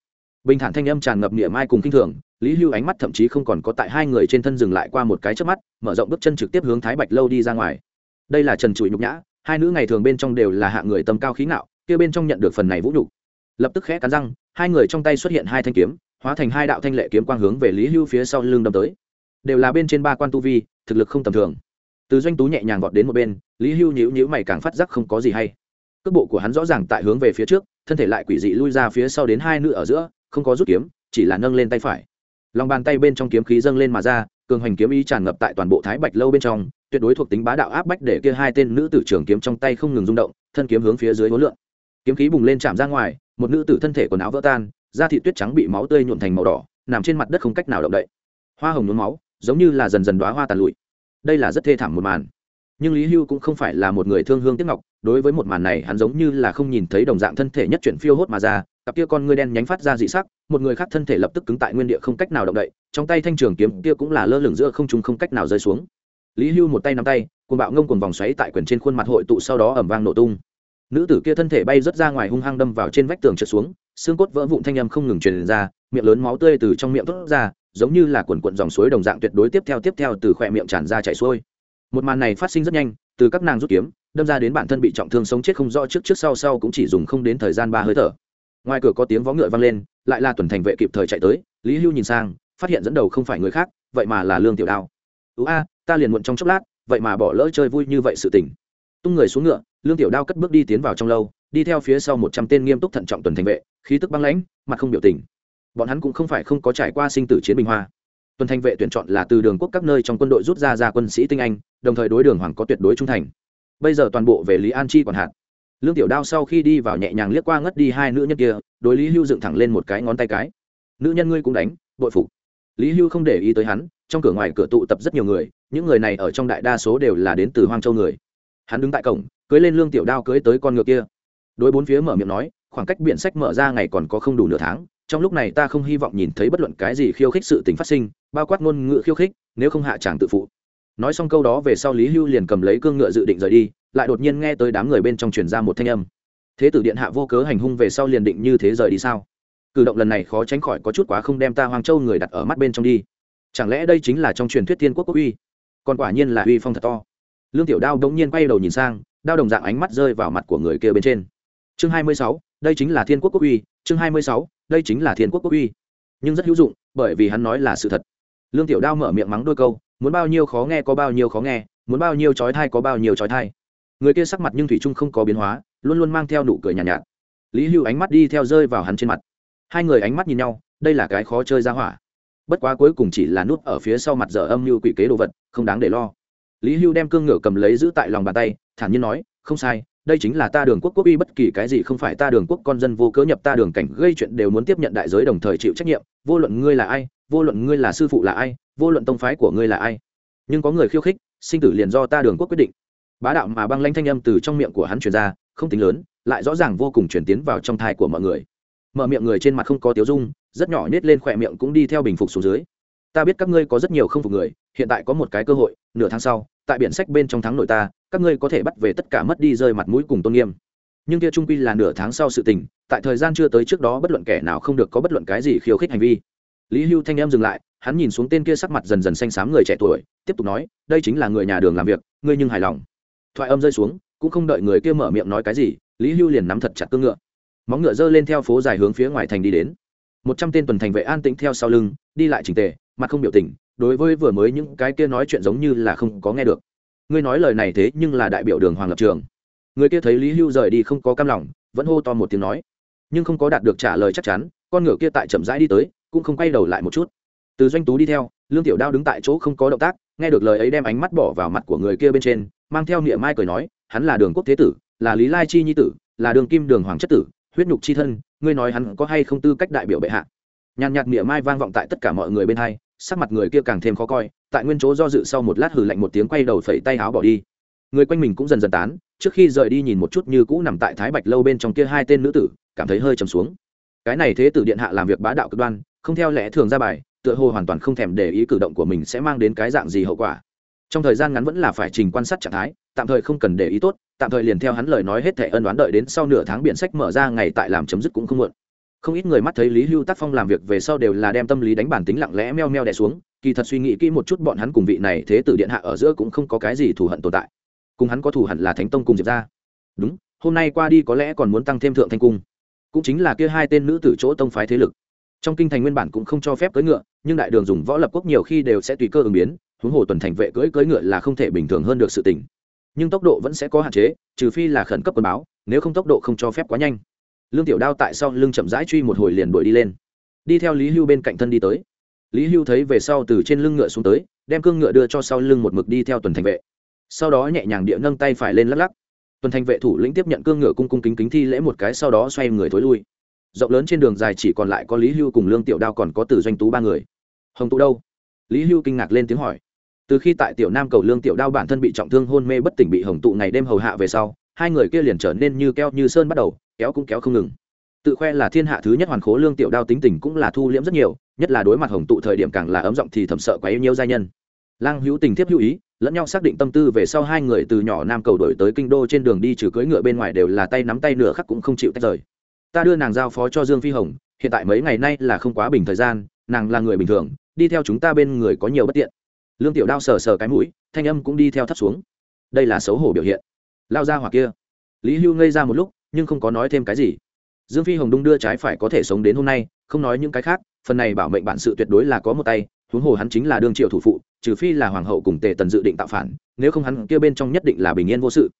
Bình thản thanh âm tràn ngập niệm mai cùng kinh thường, lý hưu ánh mắt thậm chí không còn có tại hai người trên thân dừng lại qua một cái trước mắt, mở rộng bước chân trực tiếp hướng thái bạch lâu đi ra ngoài. Đây là trần trụi nhục nhã, hai nữ ngày thường bên trong đều là hạng người tầm cao khí ngạo kia bên trong nhận được phần này vũ nhục. Lập tức khẽ cắn răng, hai người trong tay xuất hiện hai thanh kiếm, hóa thành hai đạo thanh lệ kiếm quang hướng về lý hưu phía sau lưng đâm tới. Đều là bên trên ba quan tu vi, thực lực không tầm thường. Từ doanh tú nhẹ nhàng vọt đến một bên, lý hưu nhíu nhíu mày càng phát giác không có gì hay. Cước bộ của hắn rõ ràng tại hướng về phía trước, thân thể lại quỷ dị lui ra phía sau đến hai nữ ở giữa, không có rút kiếm, chỉ là nâng lên tay phải. Lòng bàn tay bên trong kiếm khí dâng lên mà ra, cường hoành kiếm ý tràn ngập tại toàn bộ thái bạch lâu bên trong, tuyệt đối thuộc tính bá đạo áp bách để kia hai tên nữ tử trưởng kiếm trong tay không ngừng rung động, thân kiếm hướng phía dưới hối lượng kiếm khí bùng lên chạm ra ngoài, một nữ tử thân thể quần áo vỡ tan, da thị tuyết trắng bị máu tươi nhuộn thành màu đỏ, nằm trên mặt đất không cách nào động đậy. Hoa hồng nhuốm máu, giống như là dần dần đoá hoa tàn lụi. Đây là rất thê thảm một màn. Nhưng lý hưu cũng không phải là một người thương hương tiếc ngọc, đối với một màn này hắn giống như là không nhìn thấy đồng dạng thân thể nhất chuyển phiêu hốt mà ra, cặp kia con ngươi đen nhánh phát ra dị sắc, một người khác thân thể lập tức cứng tại nguyên địa không cách nào động đậy, trong tay thanh trường kiếm kia cũng là lơ lửng giữa không trung không cách nào rơi xuống. Lý hưu một tay nắm tay cùng bạo ngông cùng vòng xoáy tại quyển trên khuôn mặt hội tụ sau đó ẩm vang nổ tung nữ tử kia thân thể bay rớt ra ngoài hung hăng đâm vào trên vách tường trượt xuống, xương cốt vỡ vụn thanh âm không ngừng truyền ra, miệng lớn máu tươi từ trong miệng thốt ra, giống như là quần quận dòng suối đồng dạng tuyệt đối tiếp theo tiếp theo từ khỏe miệng tràn ra chảy xuôi. Một màn này phát sinh rất nhanh, từ các nàng rút kiếm, đâm ra đến bản thân bị trọng thương sống chết không rõ trước trước sau sau cũng chỉ dùng không đến thời gian ba hơi thở. Ngoài cửa có tiếng vó ngựa vang lên, lại là tuần thành vệ kịp thời chạy tới, lý hưu nhìn sang, phát hiện dẫn đầu không phải người khác, vậy mà là lương tiểu đao. Ưu a, ta liền muộn trong chốc lát, vậy mà bỏ lỡ chơi vui như vậy sự tình. Tung người xuống ngựa lương tiểu đao cất bước đi tiến vào trong lâu, đi theo phía sau một trăm tên nghiêm túc thận trọng tuần thành vệ, khí tức băng lãnh, mặt không biểu tình. Bọn hắn cũng không phải không có trải qua sinh tử chiến bình hoa. Tuần thành vệ tuyển chọn là từ đường quốc các nơi trong quân đội rút ra ra quân sĩ tinh anh, đồng thời đối đường hoàng có tuyệt đối trung thành. Bây giờ toàn bộ về lý an chi còn hạn lương tiểu đao sau khi đi vào nhẹ nhàng liếc qua ngất đi hai nữ nhân kia, đối lý hưu dựng thẳng lên một cái ngón tay cái. Nữ nhân ngươi cũng đánh, bội phục. Lý hưu không để ý tới hắn, trong cửa ngoài cửa tụ tập rất nhiều người, những người này ở trong đại đa số đều là đến từ hoang châu người. Hắn đứng tại cổng cưới lên lương tiểu đao cưới tới con ngựa kia. Đối bốn phía mở miệng nói, khoảng cách biển sách mở ra ngày còn có không đủ nửa tháng, trong lúc này ta không hy vọng nhìn thấy bất luận cái gì khiêu khích sự tình phát sinh, bao quát ngôn ngữ khiêu khích, nếu không hạ chàng tự phụ. Nói xong câu đó về sau lý hưu liền cầm lấy cương ngựa dự định rời đi, lại đột nhiên nghe tới đám người bên trong truyền ra một thanh âm. Thế tử điện hạ vô cớ hành hung về sau liền định như thế rời đi sao? Cử động lần này khó tránh khỏi có chút quá không đem ta hoàng châu người đặt ở mắt bên trong đi. Chẳng lẽ đây chính là trong truyền thuyết thiên quốc quốc uy? Còn quả nhiên là uy phong thật to. Lương tiểu đao đống nhiên quay đầu nhìn sang đao đồng dạng ánh mắt rơi vào mặt của người kia bên trên. Chương hai mươi sáu đây chính là thiên quốc quốc uy. Chương hai mươi sáu đây chính là thiên quốc quốc uy. Nhưng rất hữu dụng bởi vì hắn nói là sự thật. Lương tiểu đao mở miệng mắng đôi câu muốn bao nhiêu khó nghe có bao nhiêu khó nghe muốn bao nhiêu trói thai có bao nhiêu trói thai người kia sắc mặt nhưng thủy trung không có biến hóa luôn luôn mang theo nụ cười nhàn nhạt, nhạt. Lý hưu ánh mắt đi theo rơi vào hắn trên mặt. Hai người ánh mắt nhìn nhau đây là cái khó chơi ra hỏa. Bất quá cuối cùng chỉ là nút ở phía sau mặt giờ âm mưu quỷ kế đồ vật không đáng để lo lý hưu đem cương ngựa cầm lấy giữ tại lòng bàn tay, thản nhiên nói, không sai, đây chính là ta đường quốc quốc uy, bất kỳ cái gì không phải ta đường quốc con dân vô cớ nhập ta đường cảnh gây chuyện đều muốn tiếp nhận đại giới đồng thời chịu trách nhiệm. Vô luận ngươi là ai, vô luận ngươi là sư phụ là ai, vô luận tông phái của ngươi là ai, nhưng có người khiêu khích, sinh tử liền do ta đường quốc quyết định. Bá đạo mà băng lanh thanh âm từ trong miệng của hắn truyền ra, không tính lớn, lại rõ ràng vô cùng chuyển tiến vào trong thai của mọi người. Mở miệng người trên mặt không có tiếu dung, rất nhỏ nết lên khỏe miệng cũng đi theo bình phục xuống dưới. Ta biết các ngươi có rất nhiều không phục người, hiện tại có một cái cơ hội, nửa tháng sau tại biển sách bên trong thắng nội ta, các ngươi có thể bắt về tất cả mất đi rơi mặt mũi cùng tôn nghiêm. Nhưng kia trung quy là nửa tháng sau sự tình, tại thời gian chưa tới trước đó bất luận kẻ nào không được có bất luận cái gì khiêu khích hành vi. Lý hưu thanh em dừng lại, hắn nhìn xuống tên kia sắc mặt dần dần xanh xám người trẻ tuổi, tiếp tục nói, đây chính là người nhà đường làm việc, ngươi nhưng hài lòng. Thoại âm rơi xuống, cũng không đợi người kia mở miệng nói cái gì, lý hưu liền nắm thật chặt cương ngựa. Móng ngựa giơ lên theo phố dài hướng phía ngoài thành đi đến. Một trăm tên tuần thành vệ an tĩnh theo sau lưng, đi lại trình tề, mặt không biểu tình đối với vừa mới những cái kia nói chuyện giống như là không có nghe được. Ngươi nói lời này thế nhưng là đại biểu đường hoàng lập trường. Người kia thấy lý hưu rời đi không có cam lòng, vẫn hô to một tiếng nói. Nhưng không có đạt được trả lời chắc chắn, con ngựa kia tại chậm rãi đi tới, cũng không quay đầu lại một chút. Từ doanh tú đi theo, lương tiểu đao đứng tại chỗ không có động tác, nghe được lời ấy đem ánh mắt bỏ vào mặt của người kia bên trên, mang theo niệm mai cười nói, hắn là đường quốc thế tử, là lý lai chi nhi tử, là đường kim đường hoàng chất tử, huyết nhục chi thân, ngươi nói hắn có hay không tư cách đại biểu bệ hạ? Nhàn nhạt niệm mai vang vọng tại tất cả mọi người bên hai sắc mặt người kia càng thêm khó coi, tại nguyên chỗ do dự sau một lát hừ lạnh một tiếng quay đầu phẩy tay áo bỏ đi. Người quanh mình cũng dần dần tán, trước khi rời đi nhìn một chút như cũ nằm tại thái bạch lâu bên trong kia hai tên nữ tử, cảm thấy hơi trầm xuống. Cái này thế tử điện hạ làm việc bá đạo cực đoan, không theo lẽ thường ra bài, tựa hồ hoàn toàn không thèm để ý cử động của mình sẽ mang đến cái dạng gì hậu quả. Trong thời gian ngắn vẫn là phải trình quan sát trạng thái, tạm thời không cần để ý tốt, tạm thời liền theo hắn lời nói hết thẻ ân đoán đợi đến sau nửa tháng biện sách mở ra ngày tại làm chấm dứt cũng không muộn không ít người mắt thấy lý hưu tác phong làm việc về sau đều là đem tâm lý đánh bản tính lặng lẽ meo meo đè xuống, kỳ thật suy nghĩ kỹ một chút bọn hắn cùng vị này thế tử điện hạ ở giữa cũng không có cái gì thù hận tồn tại. Cùng hắn có thù hận là thánh tông cùng diệp ra đúng, hôm nay qua đi có lẽ còn muốn tăng thêm thượng thanh cung. Cũng chính là kia hai tên nữ tử chỗ tông phái thế lực. Trong kinh thành nguyên bản cũng không cho phép cưỡi ngựa, nhưng đại đường dùng võ lập quốc nhiều khi đều sẽ tùy cơ ứng biến, huống hồ tuần thành vệ cưỡi cưỡi ngựa là không thể bình thường hơn được sự tình. Nhưng tốc độ vẫn sẽ có hạn chế, trừ phi là khẩn cấp quân báo, nếu không tốc độ không cho phép quá nhanh lương tiểu đao tại sau lưng chậm rãi truy một hồi liền đuổi đi lên. Đi theo lý hưu bên cạnh thân đi tới. Lý hưu thấy về sau từ trên lưng ngựa xuống tới, đem cương ngựa đưa cho sau lưng một mực đi theo tuần thành vệ. Sau đó nhẹ nhàng địa nâng tay phải lên lắc lắc. Tuần thành vệ thủ lĩnh tiếp nhận cương ngựa cung cung kính kính thi lễ một cái, sau đó xoay người thối lui. Rộng lớn trên đường dài chỉ còn lại có lý hưu cùng lương tiểu đao còn có từ doanh tú ba người. Hồng tụ đâu? Lý hưu kinh ngạc lên tiếng hỏi. Từ khi tại tiểu nam cầu lương tiểu đao bản thân bị trọng thương, hôn mê bất tỉnh bị hồng tụ ngày đêm hầu hạ về sau hai người kia liền trở nên như keo như sơn bắt đầu, kéo cũng kéo không ngừng. Tự khoe là thiên hạ thứ nhất hoàn khố lương tiểu đao tính tình cũng là thu liễm rất nhiều, nhất là đối mặt hồng tụ thời điểm càng là ấm giọng thì thầm sợ quá yêu nhiêu gia nhân. Lang hữu tình thiếp hữu ý, lẫn nhau xác định tâm tư về sau hai người từ nhỏ nam cầu đổi tới kinh đô trên đường đi trừ cưỡi ngựa bên ngoài đều là tay nắm tay nửa khắc cũng không chịu tách rời. Ta đưa nàng giao phó cho dương phi hồng, hiện tại mấy ngày nay là không quá bình thời gian, nàng là người bình thường, đi theo chúng ta bên người có nhiều bất tiện. Lương tiểu đao sờ sờ cái mũi, thanh âm cũng đi theo thấp xuống. Đây là xấu hổ biểu hiện lao ra hoặc kia. Lý hưu ngây ra một lúc, nhưng không có nói thêm cái gì. Dương phi hồng đung đưa trái phải có thể sống đến hôm nay, không nói những cái khác, phần này bảo mệnh bản sự tuyệt đối là có một tay, huống hồ hắn chính là đương triệu thủ phụ, trừ phi là hoàng hậu cùng tề tần dự định tạo phản, nếu không hắn kia bên trong nhất định là bình yên vô sự.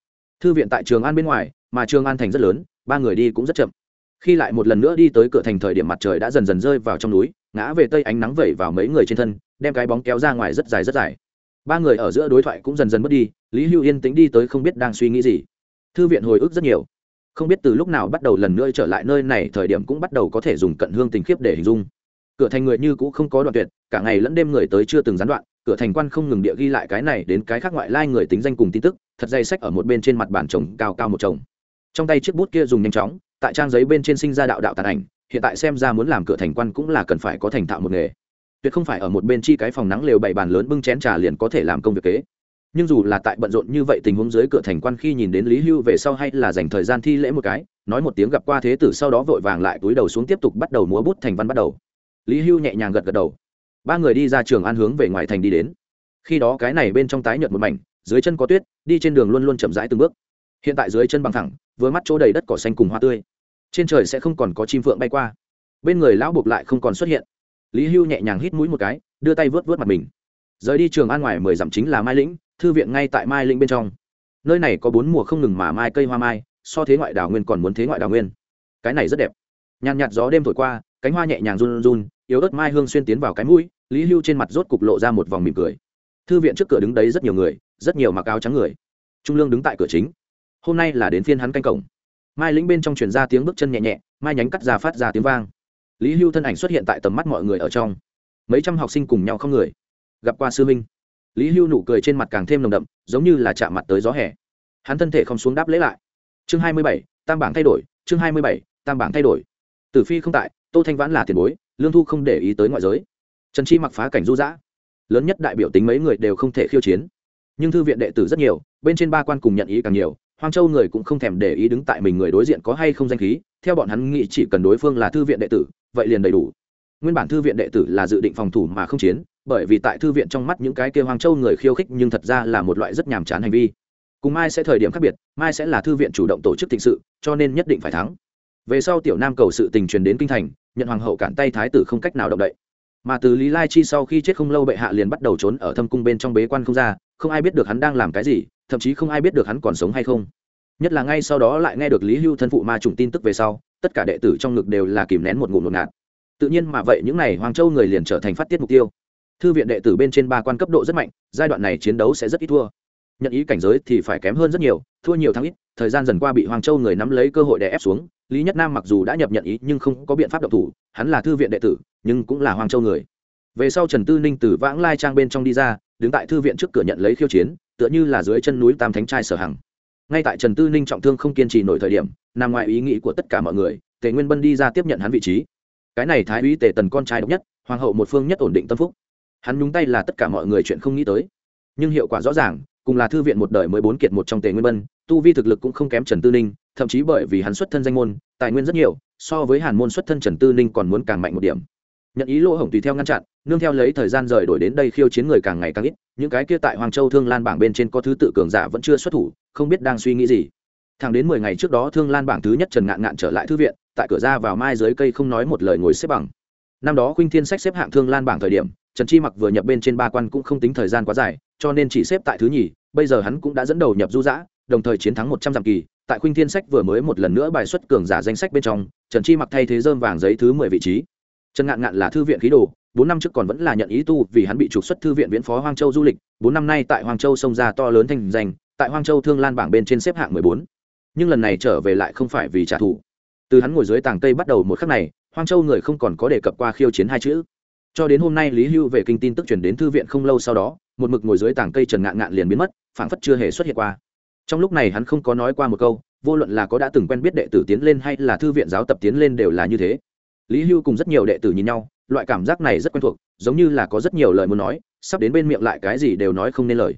Thư viện tại trường an bên ngoài, mà trường an thành rất lớn, ba người đi cũng rất chậm. Khi lại một lần nữa đi tới cửa thành thời điểm mặt trời đã dần dần rơi vào trong núi, ngã về tây ánh nắng vẩy vào mấy người trên thân, đem cái bóng kéo ra ngoài rất dài rất dài. Ba người ở giữa đối thoại cũng dần dần mất đi lý hưu yên tĩnh đi tới không biết đang suy nghĩ gì. Thư viện hồi ức rất nhiều. Không biết từ lúc nào bắt đầu lần nữa trở lại nơi này, thời điểm cũng bắt đầu có thể dùng cận hương tình khiếp để hình dung. Cửa thành người như cũ không có đoạn tuyệt, cả ngày lẫn đêm người tới chưa từng gián đoạn, cửa thành quan không ngừng địa ghi lại cái này đến cái khác ngoại lai người tính danh cùng tin tức, thật dây sách ở một bên trên mặt bàn chồng, cao cao một chồng. Trong tay chiếc bút kia dùng nhanh chóng, tại trang giấy bên trên sinh ra đạo đạo tàn ảnh, hiện tại xem ra muốn làm cửa thành quan cũng là cần phải có thành thạo một nghề. Tuyệt không phải ở một bên chi cái phòng nắng lều bày bàn lớn bưng chén trà liền có thể làm công việc kế nhưng dù là tại bận rộn như vậy tình huống dưới cửa thành quan khi nhìn đến lý hưu về sau hay là dành thời gian thi lễ một cái, nói một tiếng gặp qua thế tử sau đó vội vàng lại túi đầu xuống tiếp tục bắt đầu múa bút thành văn bắt đầu. Lý hưu nhẹ nhàng gật gật đầu. Ba người đi ra trường an hướng về ngoài thành đi đến. Khi đó cái này bên trong tái nhợt một mảnh, dưới chân có tuyết, đi trên đường luôn luôn chậm rãi từng bước. Hiện tại dưới chân bằng thẳng với mắt chỗ đầy đất cỏ xanh cùng hoa tươi. Trên trời sẽ không còn có chim phượng bay qua. Bên người lão buộc lại không còn xuất hiện. Lý hưu nhẹ nhàng hít mũi một cái, đưa tay vớt vớt mặt mình. Rời đi trường an ngoài mười dặm chính là mai lĩnh thư viện ngay tại mai Linh bên trong. Nơi này có bốn mùa không ngừng mà mai cây hoa mai, so thế ngoại đảo nguyên còn muốn thế ngoại đảo nguyên. Cái này rất đẹp. Nhàn nhạt gió đêm thổi qua, cánh hoa nhẹ nhàng run run, yếu ớt mai hương xuyên tiến vào cái mũi, lý hưu trên mặt rốt cục lộ ra một vòng mỉm cười. Thư viện trước cửa đứng đấy rất nhiều người, rất nhiều mặc áo trắng người. Trung lương đứng tại cửa chính. Hôm nay là đến phiên hắn canh cổng. Mai lĩnh bên trong truyền ra tiếng bước chân nhẹ nhẹ, mai nhánh cắt ra phát ra tiếng vang. Lý hưu thân ảnh xuất hiện tại tầm mắt mọi người ở trong. Mấy trăm học sinh cùng nhau không người. Gặp qua sư minh lý hưu nụ cười trên mặt càng thêm nồng đậm, giống như là chạm mặt tới gió hè. Hắn thân thể không xuống đáp lễ lại. Chương hai mươi bảy, tam bảng thay đổi, chương hai mươi bảy, tam bảng thay đổi. Tử phi không tại, tô thanh vãn là tiền bối, lương thu không để ý tới ngoại giới. Trần chi mặc phá cảnh du dã. Lớn nhất đại biểu tính mấy người đều không thể khiêu chiến. Nhưng thư viện đệ tử rất nhiều, bên trên ba quan cùng nhận ý càng nhiều, hoang châu người cũng không thèm để ý đứng tại mình người đối diện có hay không danh khí, theo bọn hắn nghĩ chỉ cần đối phương là thư viện đệ tử, vậy liền đầy đủ. Nguyên bản thư viện đệ tử là dự định phòng thủ mà không chiến bởi vì tại thư viện trong mắt những cái kêu hoàng châu người khiêu khích nhưng thật ra là một loại rất nhàm chán hành vi. Cùng mai sẽ thời điểm khác biệt, mai sẽ là thư viện chủ động tổ chức thịnh sự, cho nên nhất định phải thắng. Về sau tiểu nam cầu sự tình truyền đến kinh thành, nhận hoàng hậu cản tay thái tử không cách nào động đậy. Mà từ lý lai chi sau khi chết không lâu bệ hạ liền bắt đầu trốn ở thâm cung bên trong bế quan không ra, không ai biết được hắn đang làm cái gì, thậm chí không ai biết được hắn còn sống hay không. Nhất là ngay sau đó lại nghe được lý hưu thân phụ ma trùng tin tức về sau, tất cả đệ tử trong ngực đều là kìm nén một ngụm ngột ngạt. Tự nhiên mà vậy những n à y hoàng châu người liền trở thành phát tiết mục tiêu thư viện đệ tử bên trên ba quan cấp độ rất mạnh, giai đoạn này chiến đấu sẽ rất ít thua. Nhận ý cảnh giới thì phải kém hơn rất nhiều, thua nhiều tháng ít, thời gian dần qua bị hoàng châu người nắm lấy cơ hội đè ép xuống, lý nhất nam mặc dù đã nhập nhận ý nhưng không có biện pháp độc thủ, hắn là thư viện đệ tử, nhưng cũng là hoàng châu người. Về sau trần tư ninh từ vãng lai trang bên trong đi ra, đứng tại thư viện trước cửa nhận lấy khiêu chiến, tựa như là dưới chân núi tam thánh trai sở hằng. Ngay tại trần tư ninh trọng thương không kiên trì nổi thời điểm, nằm ngoài ý nghĩ của tất cả mọi người, tề nguyên bân đi ra tiếp nhận hắn vị trí. Cái này thái úy tề tần con trai độc nhất, hoàng hậu một phương nhất ổn định tâm phúc hắn nhúng tay là tất cả mọi người chuyện không nghĩ tới. Nhưng hiệu quả rõ ràng, cùng là thư viện một đời mới bốn kiệt một trong tề nguyên bân tu vi thực lực cũng không kém trần tư ninh, thậm chí bởi vì hắn xuất thân danh môn, tài nguyên rất nhiều, so với hàn môn xuất thân trần tư ninh còn muốn càng mạnh một điểm. Nhận ý lỗ hổng tùy theo ngăn chặn, nương theo lấy thời gian rời đổi đến đây khiêu chiến người càng ngày càng ít, những cái kia tại hoàng châu thương lan bảng bên trên có thứ tự cường giả vẫn chưa xuất thủ, không biết đang suy nghĩ gì. Thẳng đến mười ngày trước đó thương lan bảng thứ nhất trần ngạn ngạn trở lại thư viện, tại cửa ra vào mai dưới cây không nói một lời ngồi xếp bằng. Năm đó khuynh thiên sách xếp hạng thương lan bảng thời điểm trần chi mặc vừa nhập bên trên ba quan cũng không tính thời gian quá dài, cho nên chỉ xếp tại thứ nhì, bây giờ hắn cũng đã dẫn đầu nhập du giã, đồng thời chiến thắng một trăm dặm kỳ. Tại khuynh thiên sách vừa mới một lần nữa bài xuất cường giả danh sách bên trong, trần chi mặc thay thế dơm vàng giấy thứ mười vị trí. Trần ngạn ngạn là thư viện khí đồ, bốn năm trước còn vẫn là nhận ý tu vì hắn bị trục xuất thư viện viễn phó hoang châu du lịch, bốn năm nay tại hoang châu sông ra to lớn thành danh, tại hoang châu thương lan bảng bên trên xếp hạng mười bốn. Nhưng lần này trở về lại không phải vì trả thù. Từ hắn ngồi dưới tàng tây bắt đầu một khắc này, hoang châu người không còn có đề cập qua khiêu chiến hai chữ cho đến hôm nay lý hưu về kinh tin tức chuyển đến thư viện không lâu sau đó, một mực ngồi dưới tảng cây trần ngạn ngạn liền biến mất, phảng phất chưa hề xuất hiện qua. Trong lúc này hắn không có nói qua một câu, vô luận là có đã từng quen biết đệ tử tiến lên hay là thư viện giáo tập tiến lên đều là như thế. Lý hưu cùng rất nhiều đệ tử nhìn nhau, loại cảm giác này rất quen thuộc, giống như là có rất nhiều lời muốn nói, sắp đến bên miệng lại cái gì đều nói không nên lời.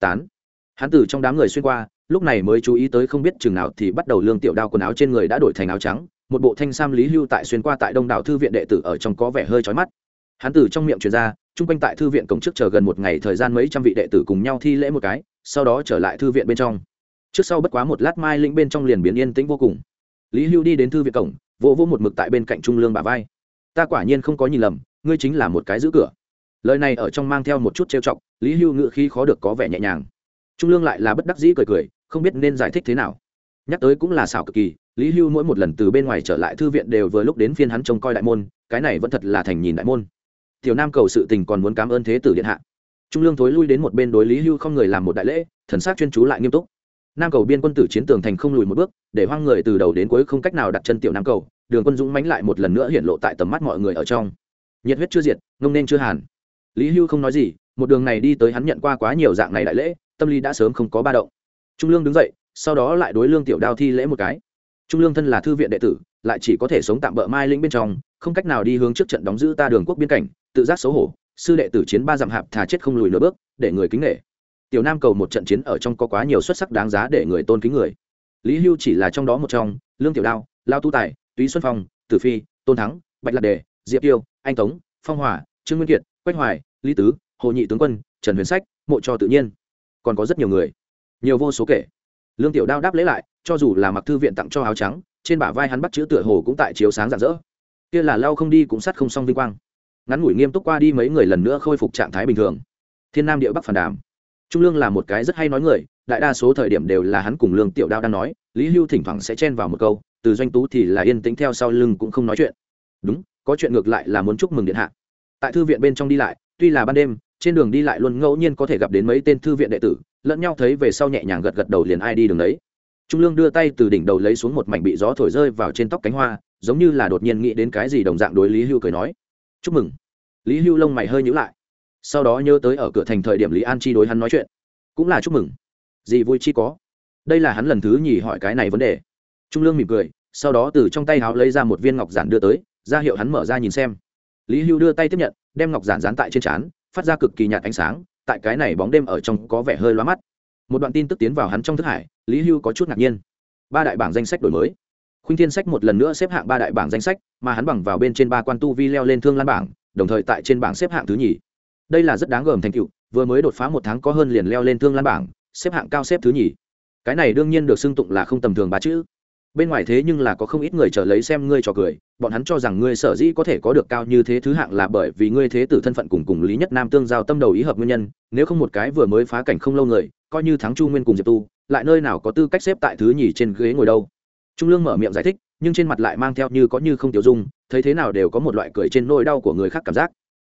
Tán. Hắn từ trong đám người xuyên qua, lúc này mới chú ý tới không biết chừng nào thì bắt đầu lương tiểu đao quần áo trên người đã đổi thành áo trắng, một bộ thanh sam lý hưu tại xuyên qua tại đông đảo thư viện đệ tử ở trong có vẻ hơi trói mắt hắn từ trong miệng truyền ra, chung quanh tại thư viện cổng trước chờ gần một ngày thời gian mấy trăm vị đệ tử cùng nhau thi lễ một cái, sau đó trở lại thư viện bên trong. Trước sau bất quá một lát mai lĩnh bên trong liền biến yên tĩnh vô cùng. Lý hưu đi đến thư viện cổng, vỗ vỗ một mực tại bên cạnh trung lương bà vai. Ta quả nhiên không có nhìn lầm, ngươi chính là một cái giữ cửa. Lời này ở trong mang theo một chút trêu chọc, lý hưu ngự khi khó được có vẻ nhẹ nhàng. Trung lương lại là bất đắc dĩ cười cười, không biết nên giải thích thế nào. Nhắc tới cũng là xảo cực kỳ, lý hưu mỗi một lần từ bên ngoài trở lại thư viện đều vừa lúc đến phiên hắn trông coi đại môn, cái này vẫn thật là thành nhìn đại môn tiểu nam cầu sự tình còn muốn cảm ơn thế tử điện hạ. Trung lương thối lui đến một bên đối lý hưu không người làm một đại lễ, thần s á c chuyên chú lại nghiêm túc. Nam cầu biên quân tử chiến tường thành không lùi một bước, để hoang người từ đầu đến cuối không cách nào đặt chân tiểu nam cầu, đường quân dũng mánh lại một lần nữa hiện lộ tại tầm mắt mọi người ở trong. Nhiệt huyết chưa diệt, ngông nên chưa hàn. Lý hưu không nói gì, một đường này đi tới hắn nhận qua quá nhiều dạng này đại lễ, tâm lý đã sớm không có ba động. Trung lương đứng dậy, sau đó lại đối lương tiểu đao thi lễ một cái. Trung lương thân là thư viện đệ tử, lại chỉ có thể sống tạm bỡ mai lĩnh bên trong không cách nào đi hướng trước trận đóng giữ ta đường quốc biên cảnh, tự giác xấu hổ, sư đệ tử chiến ba dặm hạp thà chết không lùi nửa bước, để người kính nghệ tiểu nam cầu một trận chiến ở trong có quá nhiều xuất sắc đáng giá để người tôn kính người. Lý hưu chỉ là trong đó một trong, lương tiểu đao, lao tu tài, túy xuân phong, tử phi, tôn thắng, bạch lạc đề, diệp tiêu, anh tống, phong hòa, trương nguyên kiệt, quách hoài, lý tứ, hồ nhị tướng quân, trần huyền sách, mộ cho tự nhiên. Còn có rất nhiều người. Nhiều vô số kể. Lương tiểu đao đáp lễ lại, cho dù là mặc thư viện tặng cho áo trắng, trên bả vai hắn bắt chữ tựa hồ cũng tại chiếu sáng rạng rỡ kia là lao không đi cũng sắt không xong vinh quang. Ngắn ngủi nghiêm túc qua đi mấy người lần nữa khôi phục trạng thái bình thường. Thiên nam địa bắc phản đàm. Trung lương là một cái rất hay nói người, đại đa số thời điểm đều là hắn cùng lương tiểu đao đang nói, lý hưu thỉnh thoảng sẽ chen vào một câu, từ doanh tú thì là yên tĩnh theo sau lưng cũng không nói chuyện. Đúng, có chuyện ngược lại là muốn chúc mừng điện hạ. Tại thư viện bên trong đi lại, tuy là ban đêm, trên đường đi lại luôn ngẫu nhiên có thể gặp đến mấy tên thư viện đệ tử, lẫn nhau thấy về sau nhẹ nhàng gật gật đầu liền ai đi đường đấy. Trung lương đưa tay từ đỉnh đầu lấy xuống một mảnh bị gió thổi rơi vào trên tóc cánh hoa giống như là đột nhiên nghĩ đến cái gì đồng dạng đối lý hưu cười nói. Chúc mừng. Lý hưu lông mày hơi nhữ lại. Sau đó nhớ tới ở cửa thành thời điểm lý an chi đối hắn nói chuyện. Cũng là chúc mừng. Gì vui chi có? Đây là hắn lần thứ nhì hỏi cái này vấn đề. Trung lương mỉm cười, sau đó từ trong tay háo lấy ra một viên ngọc giản đưa tới, ra hiệu hắn mở ra nhìn xem. Lý hưu đưa tay tiếp nhận, đem ngọc giản dán tại trên trán, phát ra cực kỳ nhạt ánh sáng, tại cái này bóng đêm ở trong có vẻ hơi loa mắt. Một đoạn tin tức tiến vào hắn trong thức hải, lý hưu có chút ngạc nhiên. Ba đại bảng danh sách đổi mới khuynh thiên sách một lần nữa xếp hạng ba đại bảng danh sách, mà hắn bằng vào bên trên ba quan tu vi leo lên thương lan bảng, đồng thời tại trên bảng xếp hạng thứ nhì. Đây là rất đáng gờm thành tựu, vừa mới đột phá một tháng có hơn liền leo lên thương lan bảng, xếp hạng cao xếp thứ nhì. Cái này đương nhiên được xưng tụng là không tầm thường ba chữ. Bên ngoài thế nhưng là có không ít người chờ lấy xem ngươi trò cười, bọn hắn cho rằng ngươi sở dĩ có thể có được cao như thế thứ hạng là bởi vì ngươi thế tử thân phận cùng cùng lý nhất nam tương giao tâm đầu ý hợp nguyên nhân, nếu không một cái vừa mới phá cảnh không lâu người, coi như thắng chu nguyên cùng diệp tu, lại nơi nào có tư cách xếp tại thứ nhì trên ghế ngồi đâu? Trung lương mở miệng giải thích, nhưng trên mặt lại mang theo như có như không tiêu dung, thấy thế nào đều có một loại cười trên nỗi đau của người khác cảm giác.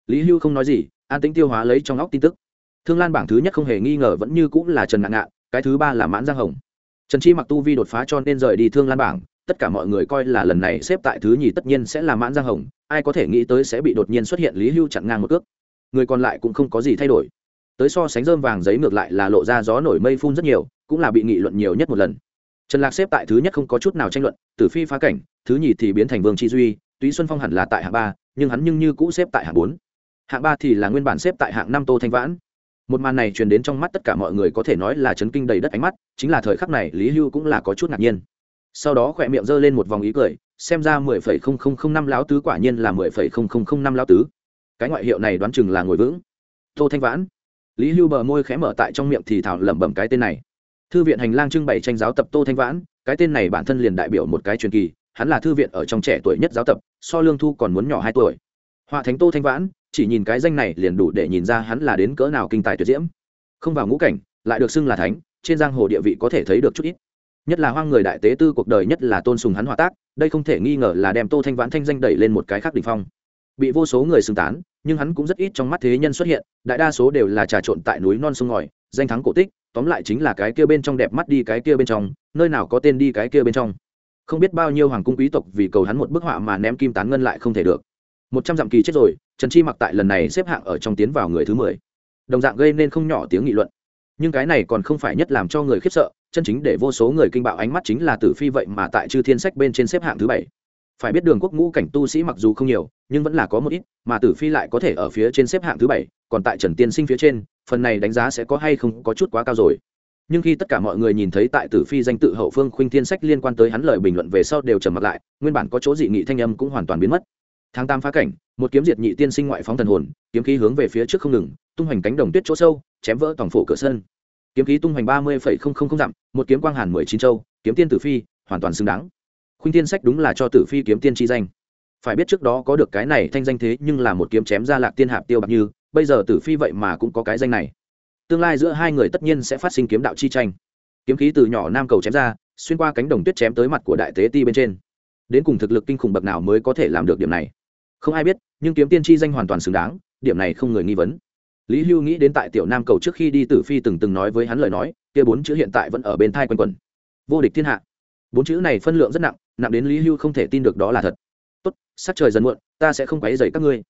Lý hưu không nói gì, an tĩnh tiêu hóa lấy trong óc tin tức. Thương lan bảng thứ nhất không hề nghi ngờ vẫn như cũng là trần ngạn ngạn, cái thứ ba là mãn giang hồng. Trần chi mặc tu vi đột phá cho nên rời đi thương lan bảng, tất cả mọi người coi là lần này xếp tại thứ nhì tất nhiên sẽ là mãn giang hồng, ai có thể nghĩ tới sẽ bị đột nhiên xuất hiện lý hưu chặn ngang một cước. Người còn lại cũng không có gì thay đổi. Tới so sánh rơm vàng giấy ngược lại là lộ ra gió nổi mây phun rất nhiều, cũng là bị nghị luận nhiều nhất một lần trần lạc xếp tại thứ nhất không có chút nào tranh luận tử phi phá cảnh, thứ nhì thì biến thành vương tri duy, túy xuân phong hẳn là tại hạng ba, nhưng hắn nhưng như cũ xếp tại hạng bốn. Hạng ba thì là nguyên bản xếp tại hạng năm tô thanh vãn. Một màn này truyền đến trong mắt tất cả mọi người có thể nói là chấn kinh đầy đất ánh mắt, chính là thời khắc này lý hưu cũng là có chút ngạc nhiên. Sau đó khỏe miệng giơ lên một vòng ý cười, xem ra mười phẩy không không không năm lão tứ quả nhiên là mười phẩy không không không năm lão tứ. Cái ngoại hiệu này đoán chừng là ngồi vững. Tô thanh vãn. Lý hưu bờ môi khẽ mở tại trong miệng thì thảo lẩm bẩm cái tên này thư viện hành lang trưng bày tranh giáo tập tô thanh vãn, cái tên này bản thân liền đại biểu một cái truyền kỳ, hắn là thư viện ở trong trẻ tuổi nhất giáo tập, so lương thu còn muốn nhỏ hai tuổi. Họa thánh tô thanh vãn, chỉ nhìn cái danh này liền đủ để nhìn ra hắn là đến cỡ nào kinh tài tuyệt diễm. Không vào ngũ cảnh, lại được xưng là thánh, trên giang hồ địa vị có thể thấy được chút ít. Nhất là hoang người đại tế tư cuộc đời nhất là tôn sùng hắn hòa tác, đây không thể nghi ngờ là đem tô thanh vãn thanh danh đẩy lên một cái khác đ ỉ n h phong. Bị vô số người xưng tán, nhưng hắn cũng rất ít trong mắt thế nhân xuất hiện, đại đa số đều là trà trộn tại núi non sông ngòi danh thắng cổ tích, tóm lại chính là cái kia bên trong đẹp mắt đi cái kia bên trong, nơi nào có tên đi cái kia bên trong. Không biết bao nhiêu hoàng cung quý tộc vì cầu hắn một bức họa mà ném kim tán ngân lại không thể được. Một trăm dặm kỳ chết rồi, trần chi mặc tại lần này xếp hạng ở trong tiến vào người thứ mười. Đồng dạng gây nên không nhỏ tiếng nghị luận. Nhưng cái này còn không phải nhất làm cho người khiếp sợ, chân chính để vô số người kinh bạo ánh mắt chính là tử phi vậy mà tại chư thiên sách bên trên xếp hạng thứ bảy. Phải biết đường quốc ngũ cảnh tu sĩ mặc dù không nhiều, nhưng vẫn là có một ít, mà tử phi lại có thể ở phía trên xếp hạng thứ bảy, còn tại trần tiên sinh phía trên phần này đánh giá sẽ có hay không có chút quá cao rồi. Nhưng khi tất cả mọi người nhìn thấy tại tử phi danh tự hậu phương khuynh thiên sách liên quan tới hắn lời bình luận về sau đều trầm mặt lại nguyên bản có chỗ dị nghị thanh âm cũng hoàn toàn biến mất. Tháng tám phá cảnh một kiếm diệt nhị tiên sinh ngoại phóng thần hồn kiếm khí hướng về phía trước không ngừng tung hoành cánh đồng tuyết chỗ sâu chém vỡ toàn phổ cửa sơn, kiếm khí tung hoành ba mươi phẩy không không không dặm một kiếm quang hàn mười chín châu kiếm tiên tử phi hoàn toàn xứng đáng. Khuynh Thiên sách đúng là cho tử phi kiếm tiên chi danh. Phải biết trước đó có được cái này thanh danh thế nhưng là một kiếm chém ra lạc tiên hạp tiêu bạc như bây giờ tử phi vậy mà cũng có cái danh này. Tương lai giữa hai người tất nhiên sẽ phát sinh kiếm đạo chi tranh. Kiếm khí từ nhỏ nam cầu chém ra, xuyên qua cánh đồng tuyết chém tới mặt của đại tế ti bên trên. Đến cùng thực lực kinh khủng bậc nào mới có thể làm được điểm này? Không ai biết, nhưng kiếm tiên tri danh hoàn toàn xứng đáng, điểm này không người nghi vấn. Lý hưu nghĩ đến tại tiểu nam cầu trước khi đi tử phi từng từng nói với hắn lời nói, kia bốn chữ hiện tại vẫn ở bên thai quanh quẩn. Vô địch thiên hạ. Bốn chữ này phân lượng rất nặng nặng đến lý hưu không thể tin được đó là thật. Tốt, sắc trời dần muộn, ta sẽ không quấy dày các ngươi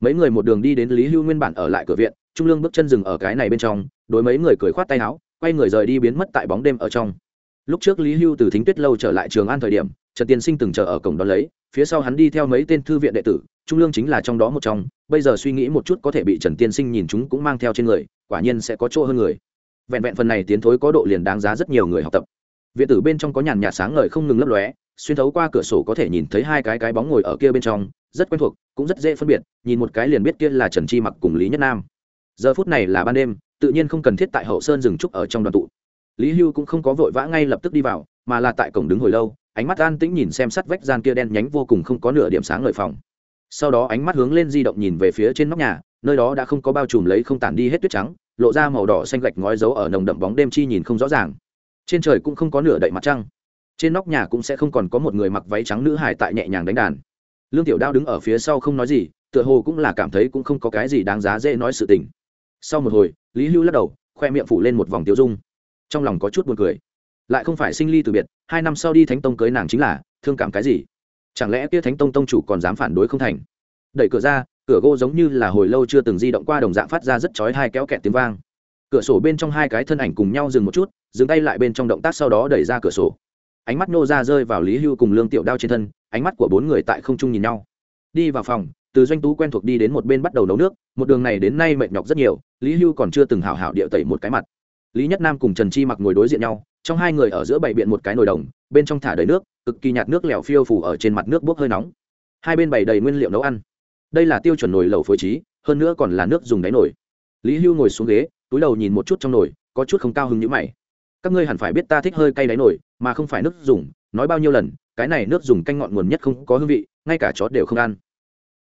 mấy người một đường đi đến lý hưu nguyên bản ở lại cửa viện, trung lương bước chân dừng ở cái này bên trong, đối mấy người cười khoát tay áo, quay người rời đi biến mất tại bóng đêm ở trong. Lúc trước lý hưu từ thính tuyết lâu trở lại trường an thời điểm, trần tiên sinh từng chờ ở cổng đón lấy, phía sau hắn đi theo mấy tên thư viện đệ tử, trung lương chính là trong đó một trong, bây giờ suy nghĩ một chút có thể bị trần tiên sinh nhìn chúng cũng mang theo trên người, quả nhiên sẽ có chỗ hơn người. Vẹn vẹn phần này tiến thối có độ liền đáng giá rất nhiều người học tập. Viện tử bên trong có nhàn nhạt sáng ngời không ngừng lấp lóe xuyên thấu qua cửa sổ có thể nhìn thấy hai cái cái bóng ngồi ở kia bên trong, rất quen thuộc, cũng rất dễ phân biệt, nhìn một cái liền biết kia là trần chi mặc cùng lý nhất nam. Giờ phút này là ban đêm, tự nhiên không cần thiết tại hậu sơn dừng trúc ở trong đoàn tụ. Lý hưu cũng không có vội vã ngay lập tức đi vào, mà là tại cổng đứng hồi lâu, ánh mắt an tĩnh nhìn xem sắt vách gian kia đen nhánh vô cùng không có nửa điểm sáng lợi phòng. Sau đó ánh mắt hướng lên di động nhìn về phía trên nóc nhà, nơi đó đã không có bao trùm lấy không tản đi hết tuyết trắng, lộ ra màu đỏ xanh gạch ngói dấu ở nồng đậm bóng đêm chi nhìn không rõ ràng. Trên trời cũng không có nửa đậy mặt trăng trên nóc nhà cũng sẽ không còn có một người mặc váy trắng nữ hải tại nhẹ nhàng đánh đàn. Lương tiểu đao đứng ở phía sau không nói gì, tựa hồ cũng là cảm thấy cũng không có cái gì đáng giá dễ nói sự tình. Sau một hồi, lý hưu lắc đầu, khoe miệng phủ lên một vòng tiêu dung. Trong lòng có chút buồn cười. Lại không phải sinh ly từ biệt, hai năm sau đi thánh tông cưới nàng chính là, thương cảm cái gì? Chẳng lẽ kia thánh tông tông chủ còn dám phản đối không thành? Đẩy cửa ra, cửa gỗ giống như là hồi lâu chưa từng di động qua đồng dạng phát ra rất chói hai kéo kẹt tiếng vang. Cửa sổ bên trong hai cái thân ảnh cùng nhau dừng một chút, dừng tay lại bên trong động tác sau đó đẩy ra cửa sổ ánh mắt nô ra rơi vào lý hưu cùng lương tiểu đao trên thân, ánh mắt của bốn người tại không trung nhìn nhau. Đi vào phòng, từ doanh tú quen thuộc đi đến một bên bắt đầu nấu nước, một đường này đến nay mệt nhọc rất nhiều, lý hưu còn chưa từng hảo hảo địa tẩy một cái mặt. Lý nhất nam cùng trần chi mặc ngồi đối diện nhau, trong hai người ở giữa bày biện một cái nồi đồng, bên trong thả đầy nước, cực kỳ nhạt nước lèo phiêu phủ ở trên mặt nước bốc hơi nóng. Hai bên bày đầy nguyên liệu nấu ăn. Đây là tiêu chuẩn nồi lẩu phối trí, hơn nữa còn là nước dùng đáy nồi. Lý hưu ngồi xuống ghế, túi đầu nhìn một chút trong nồi, có chút không cao hứng như mày. Các ngươi hẳn phải biết ta thích hơi cay đáy nồi mà không phải nước dùng, nói bao nhiêu lần, cái này nước dùng canh ngọn nguồn nhất không có hương vị, ngay cả chó đều không ăn.